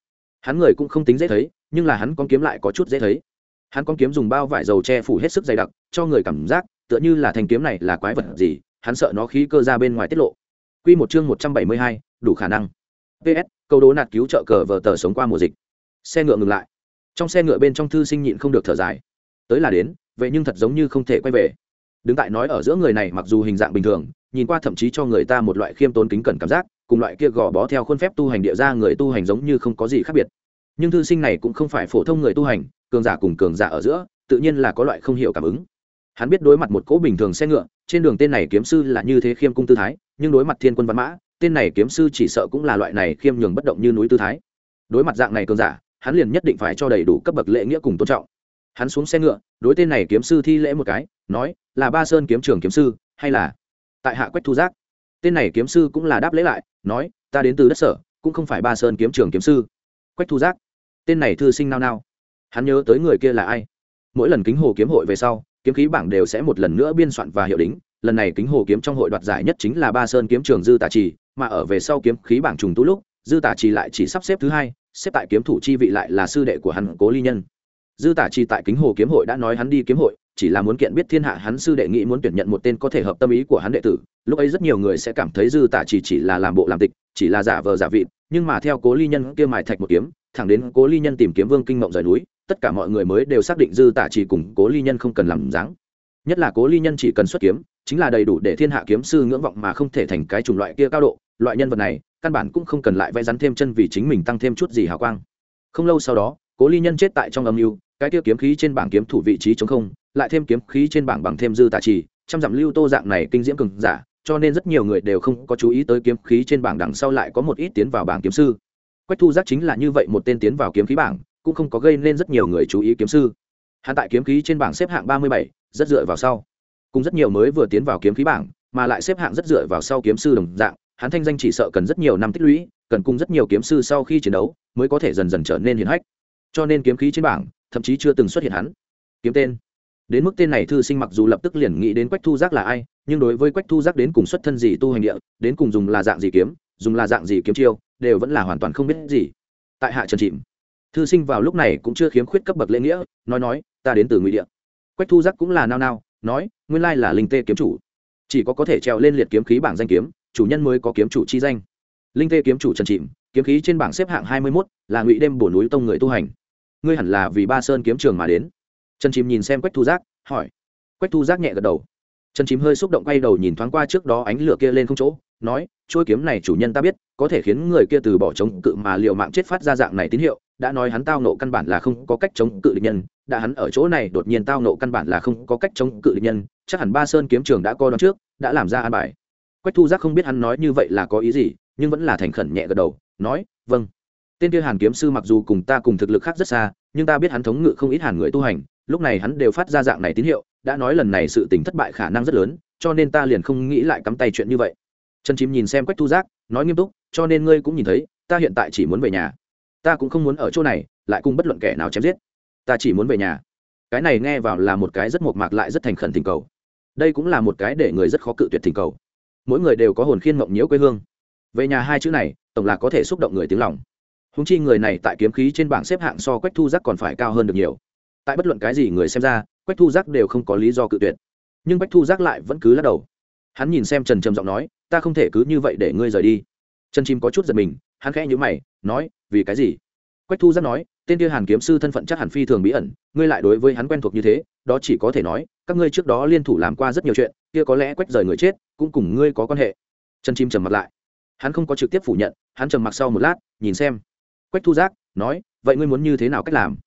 Hắn người cũng không tính dễ thấy, nhưng là hắn con kiếm lại có chút dễ thấy. Hắn con kiếm dùng bao vải dầu che phủ hết sức dày đặc cho người cảm giác tựa như là thanh kiếm này là quái vật gì hắn sợ nó khí cơ ra bên ngoài tiết lộ Quy một chương một trăm bảy mươi hai, đủ khả năng. PS, câu đố nạt cứu trợ cờ vở tờ sống qua mùa dịch. Xe ngựa ngừng lại. Trong xe ngựa bên trong thư sinh nhịn không được thở dài. Tới là đến, vậy nhưng thật giống như không thể quay về. Đứng tại nói ở giữa người này mặc dù hình dạng bình thường, nhìn qua thậm chí cho người ta một loại khiêm tốn kính cẩn cảm giác, cùng loại kia gò bó theo khuôn phép tu hành địa ra người tu hành giống như không có gì khác biệt. Nhưng thư sinh này cũng không phải phổ thông người tu hành, cường giả cùng cường giả ở giữa, tự nhiên là có loại không hiểu cảm ứng hắn biết đối mặt một cỗ bình thường xe ngựa, trên đường tên này kiếm sư là như thế khiêm cung tư thái, nhưng đối mặt thiên quân văn mã, tên này kiếm sư chỉ sợ cũng là loại này khiêm nhường bất động như núi tư thái. Đối mặt dạng này cường giả, hắn liền nhất định phải cho đầy đủ cấp bậc lễ nghĩa cùng tôn trọng. Hắn xuống xe ngựa, đối tên này kiếm sư thi lễ một cái, nói, là ba sơn kiếm trường kiếm sư, hay là? Tại hạ quách thu giác, tên này kiếm sư cũng là đáp lễ lại, nói, ta đến từ đất sở, cũng không phải ba sơn kiếm trường kiếm sư. Quách thu giác, tên này thư sinh nao nao. Hắn nhớ tới người kia là ai? Mỗi lần kính hồ kiếm hội về sau kiếm khí bảng đều sẽ một lần nữa biên soạn và hiệu đính. Lần này kính hồ kiếm trong hội đoạt giải nhất chính là ba sơn kiếm trường dư tả trì, mà ở về sau kiếm khí bảng trùng tú lúc, dư tả trì lại chỉ sắp xếp thứ hai, xếp tại kiếm thủ chi vị lại là sư đệ của hắn cố ly nhân. Dư tả trì tại kính hồ kiếm hội đã nói hắn đi kiếm hội, chỉ là muốn kiện biết thiên hạ hắn sư đệ nghĩ muốn tuyển nhận một tên có thể hợp tâm ý của hắn đệ tử. Lúc ấy rất nhiều người sẽ cảm thấy dư tả trì chỉ là làm bộ làm tịch, chỉ là giả vờ giả vị nhưng mà theo cố ly nhân kia mài thạch một kiếm, thẳng đến cố ly nhân tìm kiếm vương kinh mộng rời núi tất cả mọi người mới đều xác định dư tả chỉ cùng cố ly nhân không cần làm dáng. Nhất là cố ly nhân chỉ cần xuất kiếm, chính là đầy đủ để thiên hạ kiếm sư ngưỡng vọng mà không thể thành cái chủng loại kia cao độ. Loại nhân vật này, căn bản cũng không cần lại vẽ rắn thêm chân vì chính mình tăng thêm chút gì hào quang. Không lâu sau đó, cố ly nhân chết tại trong âm mưu, cái kia kiếm khí trên bảng kiếm thủ vị trí chống không, lại thêm kiếm khí trên bảng bằng thêm dư tả trì trăm dặm lưu tô dạng này kinh diễm cường giả, cho nên rất nhiều người đều không có chú ý tới kiếm khí trên bảng đằng sau lại có một ít tiến vào bảng kiếm sư. Quách thu giác chính là như vậy một tên tiến vào kiếm khí bảng cũng không có gây nên rất nhiều người chú ý kiếm sư. Hắn tại kiếm khí trên bảng xếp hạng ba mươi bảy, rất dựa vào sau. Cùng rất nhiều mới vừa tiến vào kiếm khí bảng, mà lại xếp hạng rất dựa vào sau kiếm sư đồng dạng, hắn thanh danh chỉ sợ cần rất nhiều năm tích lũy, cần cùng rất nhiều kiếm sư sau khi chiến đấu mới có thể dần dần trở nên hiển hách. Cho nên kiếm khí trên bảng, thậm chí chưa từng xuất hiện hắn. Kiếm tên. Đến mức tên này thư sinh mặc dù lập tức liền nghĩ đến quách thu giác là ai, nhưng đối với quách thu giác đến cùng xuất thân gì tu hành địa, đến cùng dùng là dạng gì kiếm, dùng là dạng gì kiếm chiêu, đều vẫn là hoàn toàn không biết gì. Tại hạ trần chìm thư sinh vào lúc này cũng chưa khiếm khuyết cấp bậc lễ nghĩa, nói nói, ta đến từ ngụy địa. Quách thu giác cũng là nao nao, nói, nguyên lai là linh tê kiếm chủ. Chỉ có có thể trèo lên liệt kiếm khí bảng danh kiếm, chủ nhân mới có kiếm chủ chi danh. Linh tê kiếm chủ trần chìm, kiếm khí trên bảng xếp hạng hai mươi mốt, là ngụy đêm bổ núi tông người tu hành. Ngươi hẳn là vì ba sơn kiếm trường mà đến. Trần chìm nhìn xem quách thu giác, hỏi. Quách thu giác nhẹ gật đầu. Trần chìm hơi xúc động quay đầu nhìn thoáng qua trước đó ánh lửa kia lên không chỗ, nói trôi kiếm này chủ nhân ta biết, có thể khiến người kia từ bỏ chống cự mà liệu mạng chết phát ra dạng này tín hiệu đã nói hắn tao nộ căn bản là không có cách chống cự địch nhân, đã hắn ở chỗ này đột nhiên tao nộ căn bản là không có cách chống cự địch nhân, chắc hẳn ba sơn kiếm trường đã co đón trước, đã làm ra an bài. Quách thu giác không biết hắn nói như vậy là có ý gì, nhưng vẫn là thành khẩn nhẹ gật đầu, nói vâng. Tên kia hàn kiếm sư mặc dù cùng ta cùng thực lực khác rất xa, nhưng ta biết hắn thống ngự không ít hàn người tu hành, lúc này hắn đều phát ra dạng này tín hiệu, đã nói lần này sự tình thất bại khả năng rất lớn, cho nên ta liền không nghĩ lại cắm tay chuyện như vậy. Trần chìm nhìn xem quách thu giác, nói nghiêm túc, cho nên ngươi cũng nhìn thấy, ta hiện tại chỉ muốn về nhà ta cũng không muốn ở chỗ này, lại cùng bất luận kẻ nào chém giết. Ta chỉ muốn về nhà. Cái này nghe vào là một cái rất mộc mạc lại rất thành khẩn tình cầu. Đây cũng là một cái để người rất khó cự tuyệt tình cầu. Mỗi người đều có hồn khiên mộng nhiễu quê hương. Về nhà hai chữ này, tổng là có thể xúc động người tiếng lòng. Húng chi người này tại kiếm khí trên bảng xếp hạng so quách thu giác còn phải cao hơn được nhiều. Tại bất luận cái gì người xem ra, quách thu giác đều không có lý do cự tuyệt. Nhưng quách thu giác lại vẫn cứ lắc đầu. Hắn nhìn xem trần trầm giọng nói, ta không thể cứ như vậy để ngươi rời đi. Trần chim có chút giật mình hắn khẽ nhíu mày, nói, vì cái gì? Quách thu giác nói, tên kia hàn kiếm sư thân phận chắc hẳn phi thường bí ẩn, ngươi lại đối với hắn quen thuộc như thế, đó chỉ có thể nói, các ngươi trước đó liên thủ làm qua rất nhiều chuyện, kia có lẽ quách rời người chết, cũng cùng ngươi có quan hệ. Trần chim trầm mặt lại. Hắn không có trực tiếp phủ nhận, hắn trầm mặc sau một lát, nhìn xem. Quách thu giác nói, vậy ngươi muốn như thế nào cách làm?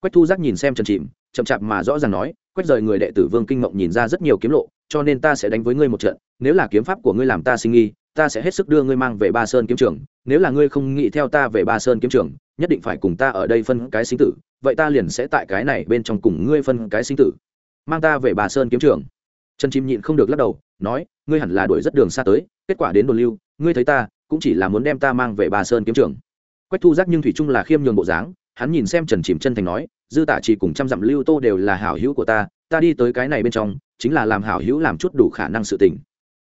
Quách thu giác nhìn xem trần chìm, chậm chạp mà rõ ràng nói, quách rời người đệ tử vương kinh mộng nhìn ra rất nhiều kiếm lộ, cho nên ta sẽ đánh với ngươi một trận, nếu là kiếm pháp của ngươi làm ta sinh nghi ta sẽ hết sức đưa ngươi mang về ba sơn kiếm trường, nếu là ngươi không nghĩ theo ta về ba sơn kiếm trường, nhất định phải cùng ta ở đây phân cái sinh tử, vậy ta liền sẽ tại cái này bên trong cùng ngươi phân cái sinh tử. Mang ta về ba sơn kiếm trường. Trần chim nhịn không được lắc đầu, nói, ngươi hẳn là đuổi rất đường xa tới, kết quả đến đồn lưu, ngươi thấy ta, cũng chỉ là muốn đem ta mang về ba sơn kiếm trường. Quách thu giác nhưng thủy trung là khiêm nhường bộ dáng, hắn nhìn xem trần chìm chân thành nói, dư tả chỉ cùng trăm dặm lưu tô đều là hảo hữu của ta ta đi tới cái này bên trong, chính là làm hảo hữu làm chút đủ khả năng sự tình.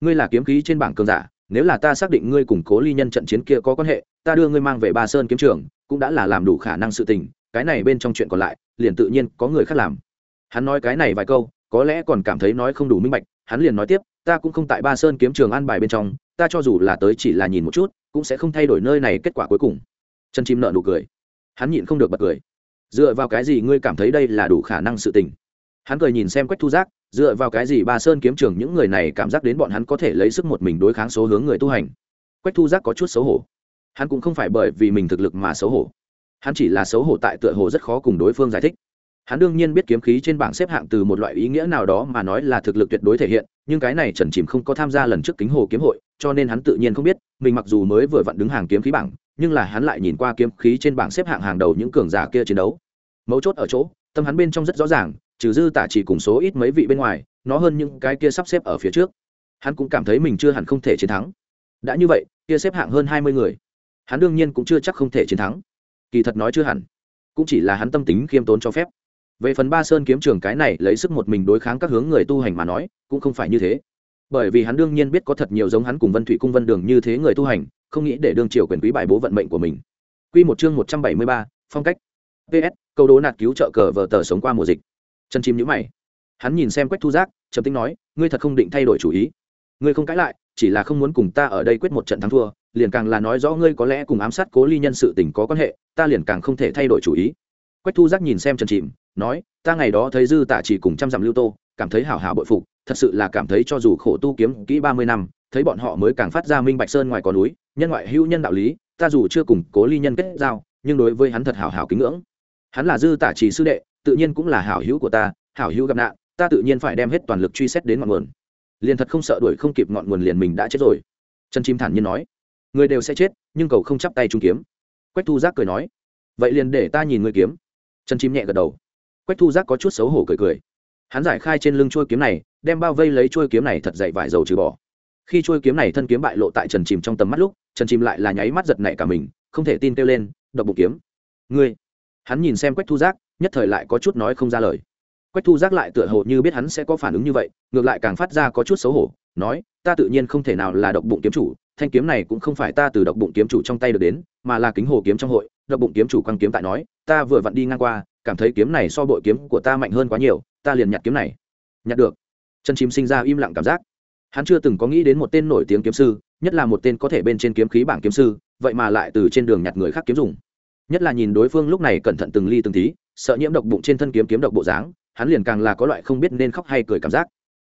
Ngươi là kiếm khí trên bảng cường giả nếu là ta xác định ngươi cùng cố ly nhân trận chiến kia có quan hệ, ta đưa ngươi mang về ba sơn kiếm trường, cũng đã là làm đủ khả năng sự tình, cái này bên trong chuyện còn lại, liền tự nhiên có người khác làm. Hắn nói cái này vài câu, có lẽ còn cảm thấy nói không đủ minh bạch, hắn liền nói tiếp, ta cũng không tại ba sơn kiếm trường an bài bên trong, ta cho dù là tới chỉ là nhìn một chút, cũng sẽ không thay đổi nơi này kết quả cuối cùng. Trần chim nợ nụ cười. Hắn nhịn không được bật cười. Dựa vào cái gì ngươi cảm thấy đây là đủ khả năng sự tình? Hắn cười nhìn xem quách thu giác, dựa vào cái gì ba sơn kiếm trường những người này cảm giác đến bọn hắn có thể lấy sức một mình đối kháng số hướng người tu hành? Quách thu giác có chút xấu hổ. Hắn cũng không phải bởi vì mình thực lực mà xấu hổ. Hắn chỉ là xấu hổ tại tựa hồ rất khó cùng đối phương giải thích. Hắn đương nhiên biết kiếm khí trên bảng xếp hạng từ một loại ý nghĩa nào đó mà nói là thực lực tuyệt đối thể hiện, nhưng cái này trần chìm không có tham gia lần trước kính hồ kiếm hội, cho nên hắn tự nhiên không biết, mình mặc dù mới vừa vặn đứng hàng kiếm khí bảng, nhưng là hắn lại nhìn qua kiếm khí trên bảng xếp hạng hàng đầu những cường giả kia chiến đấu. Mấu chốt ở chỗ, tâm hắn bên trong rất rõ ràng trừ dư tả chỉ cùng số ít mấy vị bên ngoài nó hơn những cái kia sắp xếp ở phía trước. Hắn cũng cảm thấy mình chưa hẳn không thể chiến thắng. Đã như vậy kia xếp hạng hơn hai mươi người. Hắn đương nhiên cũng chưa chắc không thể chiến thắng. Kỳ thật nói chưa hẳn cũng chỉ là hắn tâm tính khiêm tốn cho phép. Về phần ba sơn kiếm trường cái này lấy sức một mình đối kháng các hướng người tu hành mà nói cũng không phải như thế. Bởi vì hắn đương nhiên biết có thật nhiều giống hắn cùng vân thủy cung vân đường như thế người tu hành không nghĩ để đương triều quyền quý bài bố vận mệnh của mình. Quy một chương một trăm bảy mươi ba, phong cách. PS, câu đố nạt cứu trợ cờ vờ tờ sống qua mùa dịch. Chân chim nhíu mày. Hắn nhìn xem Quách Thu Giác, trầm tính nói, ngươi thật không định thay đổi chủ ý. Ngươi không cãi lại, chỉ là không muốn cùng ta ở đây quyết một trận thắng thua, liền càng là nói rõ ngươi có lẽ cùng ám sát Cố Ly nhân sự tình có quan hệ, ta liền càng không thể thay đổi chủ ý. Quách Thu Giác nhìn xem Trần Chìm, nói, ta ngày đó thấy dư tạ chỉ cùng trăm dặm lưu tô, cảm thấy hảo hảo bội phục, thật sự là cảm thấy cho dù khổ tu kiếm kỹ ba mươi năm, thấy bọn họ mới càng phát ra minh bạch sơn ngoài có núi, nhân ngoại hữu nhân đạo lý, ta dù chưa cùng Cố Ly nhân kết giao, nhưng đối với hắn thật hảo hảo kính ngưỡng. Hắn là dư tạ chỉ sư đệ, tự nhiên cũng là hảo hữu của ta, hảo hữu gặp nạn, ta tự nhiên phải đem hết toàn lực truy xét đến ngọn nguồn. Liền thật không sợ đuổi không kịp ngọn nguồn liền mình đã chết rồi. Trần Chim thản nhiên nói, người đều sẽ chết, nhưng cầu không chắp tay trung kiếm. Quách Thu Giác cười nói, vậy liền để ta nhìn người kiếm. Trần Chim nhẹ gật đầu. Quách thu giác có chút xấu hổ cười cười. Hắn giải khai trên lưng chuôi kiếm này đem bao vây lấy chuôi kiếm này thật dậy vải dầu trừ bỏ. Khi chuôi kiếm này thân kiếm bại lộ tại trần chìm trong tầm mắt lúc trần chìm lại là nháy mắt giật nảy cả mình không thể tin kêu lên độc bụng kiếm. Ngươi? Hắn nhìn xem quách thu giác nhất thời lại có chút nói không ra lời. Quách thu giác lại tựa hồ như biết hắn sẽ có phản ứng như vậy, ngược lại càng phát ra có chút xấu hổ, nói, ta tự nhiên không thể nào là độc bụng kiếm chủ, thanh kiếm này cũng không phải ta từ độc bụng kiếm chủ trong tay được đến, mà là kính hồ kiếm trong hội. Độc bụng kiếm chủ quang kiếm tại nói, ta vừa vặn đi ngang qua, cảm thấy kiếm này so bội kiếm của ta mạnh hơn quá nhiều, ta liền nhặt kiếm này. Nhặt được. Chân chim sinh ra im lặng cảm giác. Hắn chưa từng có nghĩ đến một tên nổi tiếng kiếm sư, nhất là một tên có thể bên trên kiếm khí bảng kiếm sư, vậy mà lại từ trên đường nhặt người khác kiếm dùng nhất là nhìn đối phương lúc này cẩn thận từng ly từng tí, sợ nhiễm độc bụng trên thân kiếm kiếm độc bộ dáng, hắn liền càng là có loại không biết nên khóc hay cười cảm giác.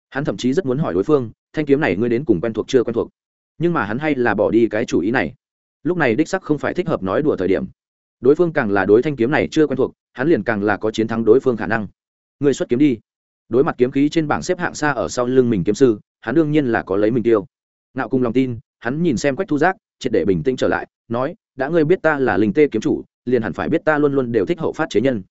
Hắn thậm chí rất muốn hỏi đối phương, thanh kiếm này ngươi đến cùng quen thuộc chưa quen thuộc? Nhưng mà hắn hay là bỏ đi cái chủ ý này. Lúc này đích sắc không phải thích hợp nói đùa thời điểm. Đối phương càng là đối thanh kiếm này chưa quen thuộc, hắn liền càng là có chiến thắng đối phương khả năng. Người xuất kiếm đi. Đối mặt kiếm khí trên bảng xếp hạng xa ở sau lưng mình kiếm sư, hắn đương nhiên là có lấy mình tiêu. Ngạo cùng lòng tin, hắn nhìn xem quách thu giác, triệt để bình tĩnh trở lại, nói, đã ngươi biết ta là linh tê kiếm chủ liền hẳn phải biết ta luôn luôn đều thích hậu phát chế nhân.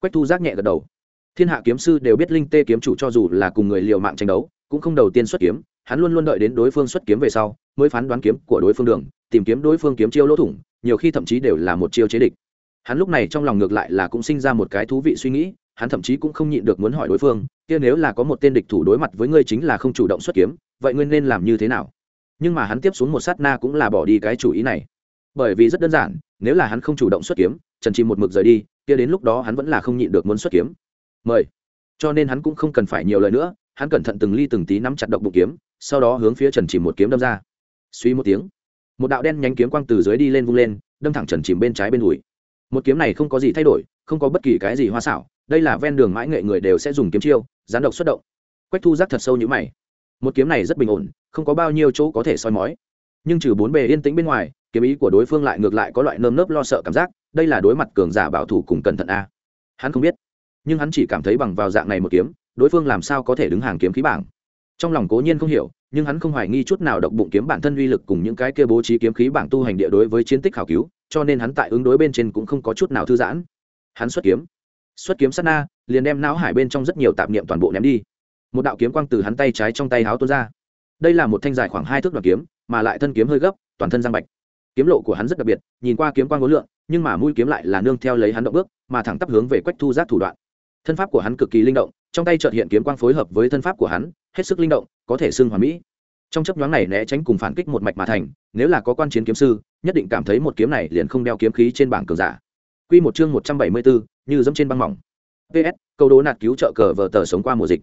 Quách thu giác nhẹ gật đầu. Thiên hạ kiếm sư đều biết linh tê kiếm chủ cho dù là cùng người liều mạng tranh đấu, cũng không đầu tiên xuất kiếm, hắn luôn luôn đợi đến đối phương xuất kiếm về sau, mới phán đoán kiếm của đối phương đường, tìm kiếm đối phương kiếm chiêu lỗ thủng, nhiều khi thậm chí đều là một chiêu chế địch. Hắn lúc này trong lòng ngược lại là cũng sinh ra một cái thú vị suy nghĩ, hắn thậm chí cũng không nhịn được muốn hỏi đối phương, kia nếu là có một tên địch thủ đối mặt với ngươi chính là không chủ động xuất kiếm, vậy ngươi nên làm như thế nào? Nhưng mà hắn tiếp xuống một sát na cũng là bỏ đi cái chủ ý này bởi vì rất đơn giản, nếu là hắn không chủ động xuất kiếm, trần trì một mực rời đi, kia đến lúc đó hắn vẫn là không nhịn được muốn xuất kiếm. Mời. Cho nên hắn cũng không cần phải nhiều lời nữa, hắn cẩn thận từng ly từng tí nắm chặt động bụng kiếm, sau đó hướng phía trần chìm một kiếm đâm ra. Suy một tiếng, một đạo đen nhánh kiếm quang từ dưới đi lên vung lên, đâm thẳng trần chìm bên trái bên đùi. Một kiếm này không có gì thay đổi, không có bất kỳ cái gì hoa xảo, đây là ven đường mãi nghệ người đều sẽ dùng kiếm chiêu, gián độc xuất động. Quách thu giác thật sâu như mày. Một kiếm này rất bình ổn, không có bao nhiêu chỗ có thể soi mói nhưng trừ bốn bề yên tĩnh bên ngoài, kiếm ý của đối phương lại ngược lại có loại nơm nớp lo sợ cảm giác, đây là đối mặt cường giả bảo thủ cùng cẩn thận a. Hắn không biết, nhưng hắn chỉ cảm thấy bằng vào dạng này một kiếm, đối phương làm sao có thể đứng hàng kiếm khí bảng. Trong lòng cố nhiên không hiểu, nhưng hắn không hoài nghi chút nào độc bụng kiếm bản thân uy lực cùng những cái kia bố trí kiếm khí bảng tu hành địa đối với chiến tích khảo cứu, cho nên hắn tại ứng đối bên trên cũng không có chút nào thư giãn. Hắn xuất kiếm xuất kiếm sát na, liền đem não hải bên trong rất nhiều tạp niệm toàn bộ ném đi. Một đạo kiếm quang từ hắn tay trái trong tay háo tuôn ra. Đây là một thanh dài khoảng hai thước đoạn kiếm mà lại thân kiếm hơi gấp, toàn thân giang bạch. Kiếm lộ của hắn rất đặc biệt, nhìn qua kiếm quang vô lượng, nhưng mà mũi kiếm lại là nương theo lấy hắn động bước, mà thẳng tắp hướng về quách thu giác thủ đoạn. Thân pháp của hắn cực kỳ linh động, trong tay trợt hiện kiếm quang phối hợp với thân pháp của hắn, hết sức linh động, có thể xưng hoàn mỹ. Trong chấp nhoáng này né tránh cùng phản kích một mạch mà thành, nếu là có quan chiến kiếm sư, nhất định cảm thấy một kiếm này liền không đeo kiếm khí trên bảng cường giả. Quy một chương một trăm bảy mươi bốn như dẫm trên băng mỏng. Ps câu đố nạt cứu trợ cờ vờ tờ sống qua mùa dịch.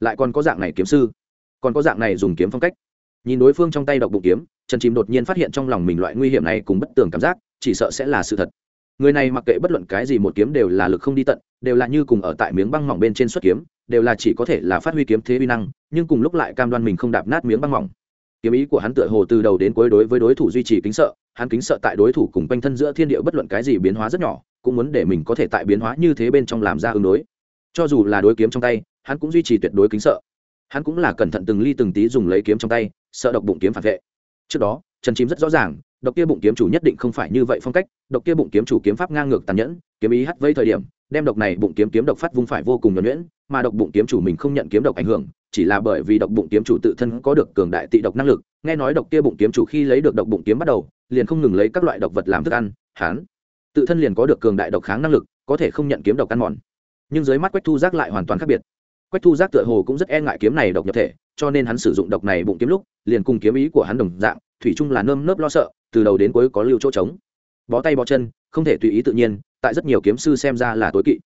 Lại còn có dạng này kiếm sư. Còn có dạng này dùng kiếm phong cách nhìn đối phương trong tay độc bụng kiếm, trần chìm đột nhiên phát hiện trong lòng mình loại nguy hiểm này cùng bất tường cảm giác, chỉ sợ sẽ là sự thật. Người này mặc kệ bất luận cái gì một kiếm đều là lực không đi tận, đều là như cùng ở tại miếng băng mỏng bên trên xuất kiếm, đều là chỉ có thể là phát huy kiếm thế uy năng, nhưng cùng lúc lại cam đoan mình không đạp nát miếng băng mỏng. Kiếm ý của hắn tựa hồ từ đầu đến cuối đối với đối thủ duy trì kính sợ, hắn kính sợ tại đối thủ cùng quanh thân giữa thiên địa bất luận cái gì biến hóa rất nhỏ, cũng muốn để mình có thể tại biến hóa như thế bên trong làm ra ứng đối. Cho dù là đối kiếm trong tay, hắn cũng duy trì tuyệt đối kính sợ hắn cũng là cẩn thận từng ly từng tí dùng lấy kiếm trong tay, sợ độc bụng kiếm phản vệ. Trước đó, trần chim rất rõ ràng, độc kia bụng kiếm chủ nhất định không phải như vậy phong cách, độc kia bụng kiếm chủ kiếm pháp ngang ngược tàn nhẫn, kiếm ý hắt vây thời điểm, đem độc này bụng kiếm kiếm độc phát vung phải vô cùng nhuẩn nhuyễn, mà độc bụng kiếm chủ mình không nhận kiếm độc ảnh hưởng, chỉ là bởi vì độc bụng kiếm chủ tự thân có được cường đại tị độc năng lực, nghe nói độc kia bụng kiếm chủ khi lấy được độc bụng kiếm bắt đầu, liền không ngừng lấy các loại độc vật làm thức ăn, hán. Tự thân liền có được cường đại độc kháng năng lực, có thể không nhận kiếm độc ăn mòn. Nhưng dưới mắt quách thu giác lại hoàn toàn khác biệt quách thu giác tựa hồ cũng rất e ngại kiếm này độc nhập thể, cho nên hắn sử dụng độc này bụng kiếm lúc, liền cùng kiếm ý của hắn đồng dạng, thủy chung là nơm nớp lo sợ, từ đầu đến cuối có lưu chỗ trống. Bó tay bó chân, không thể tùy ý tự nhiên, tại rất nhiều kiếm sư xem ra là tối kỵ.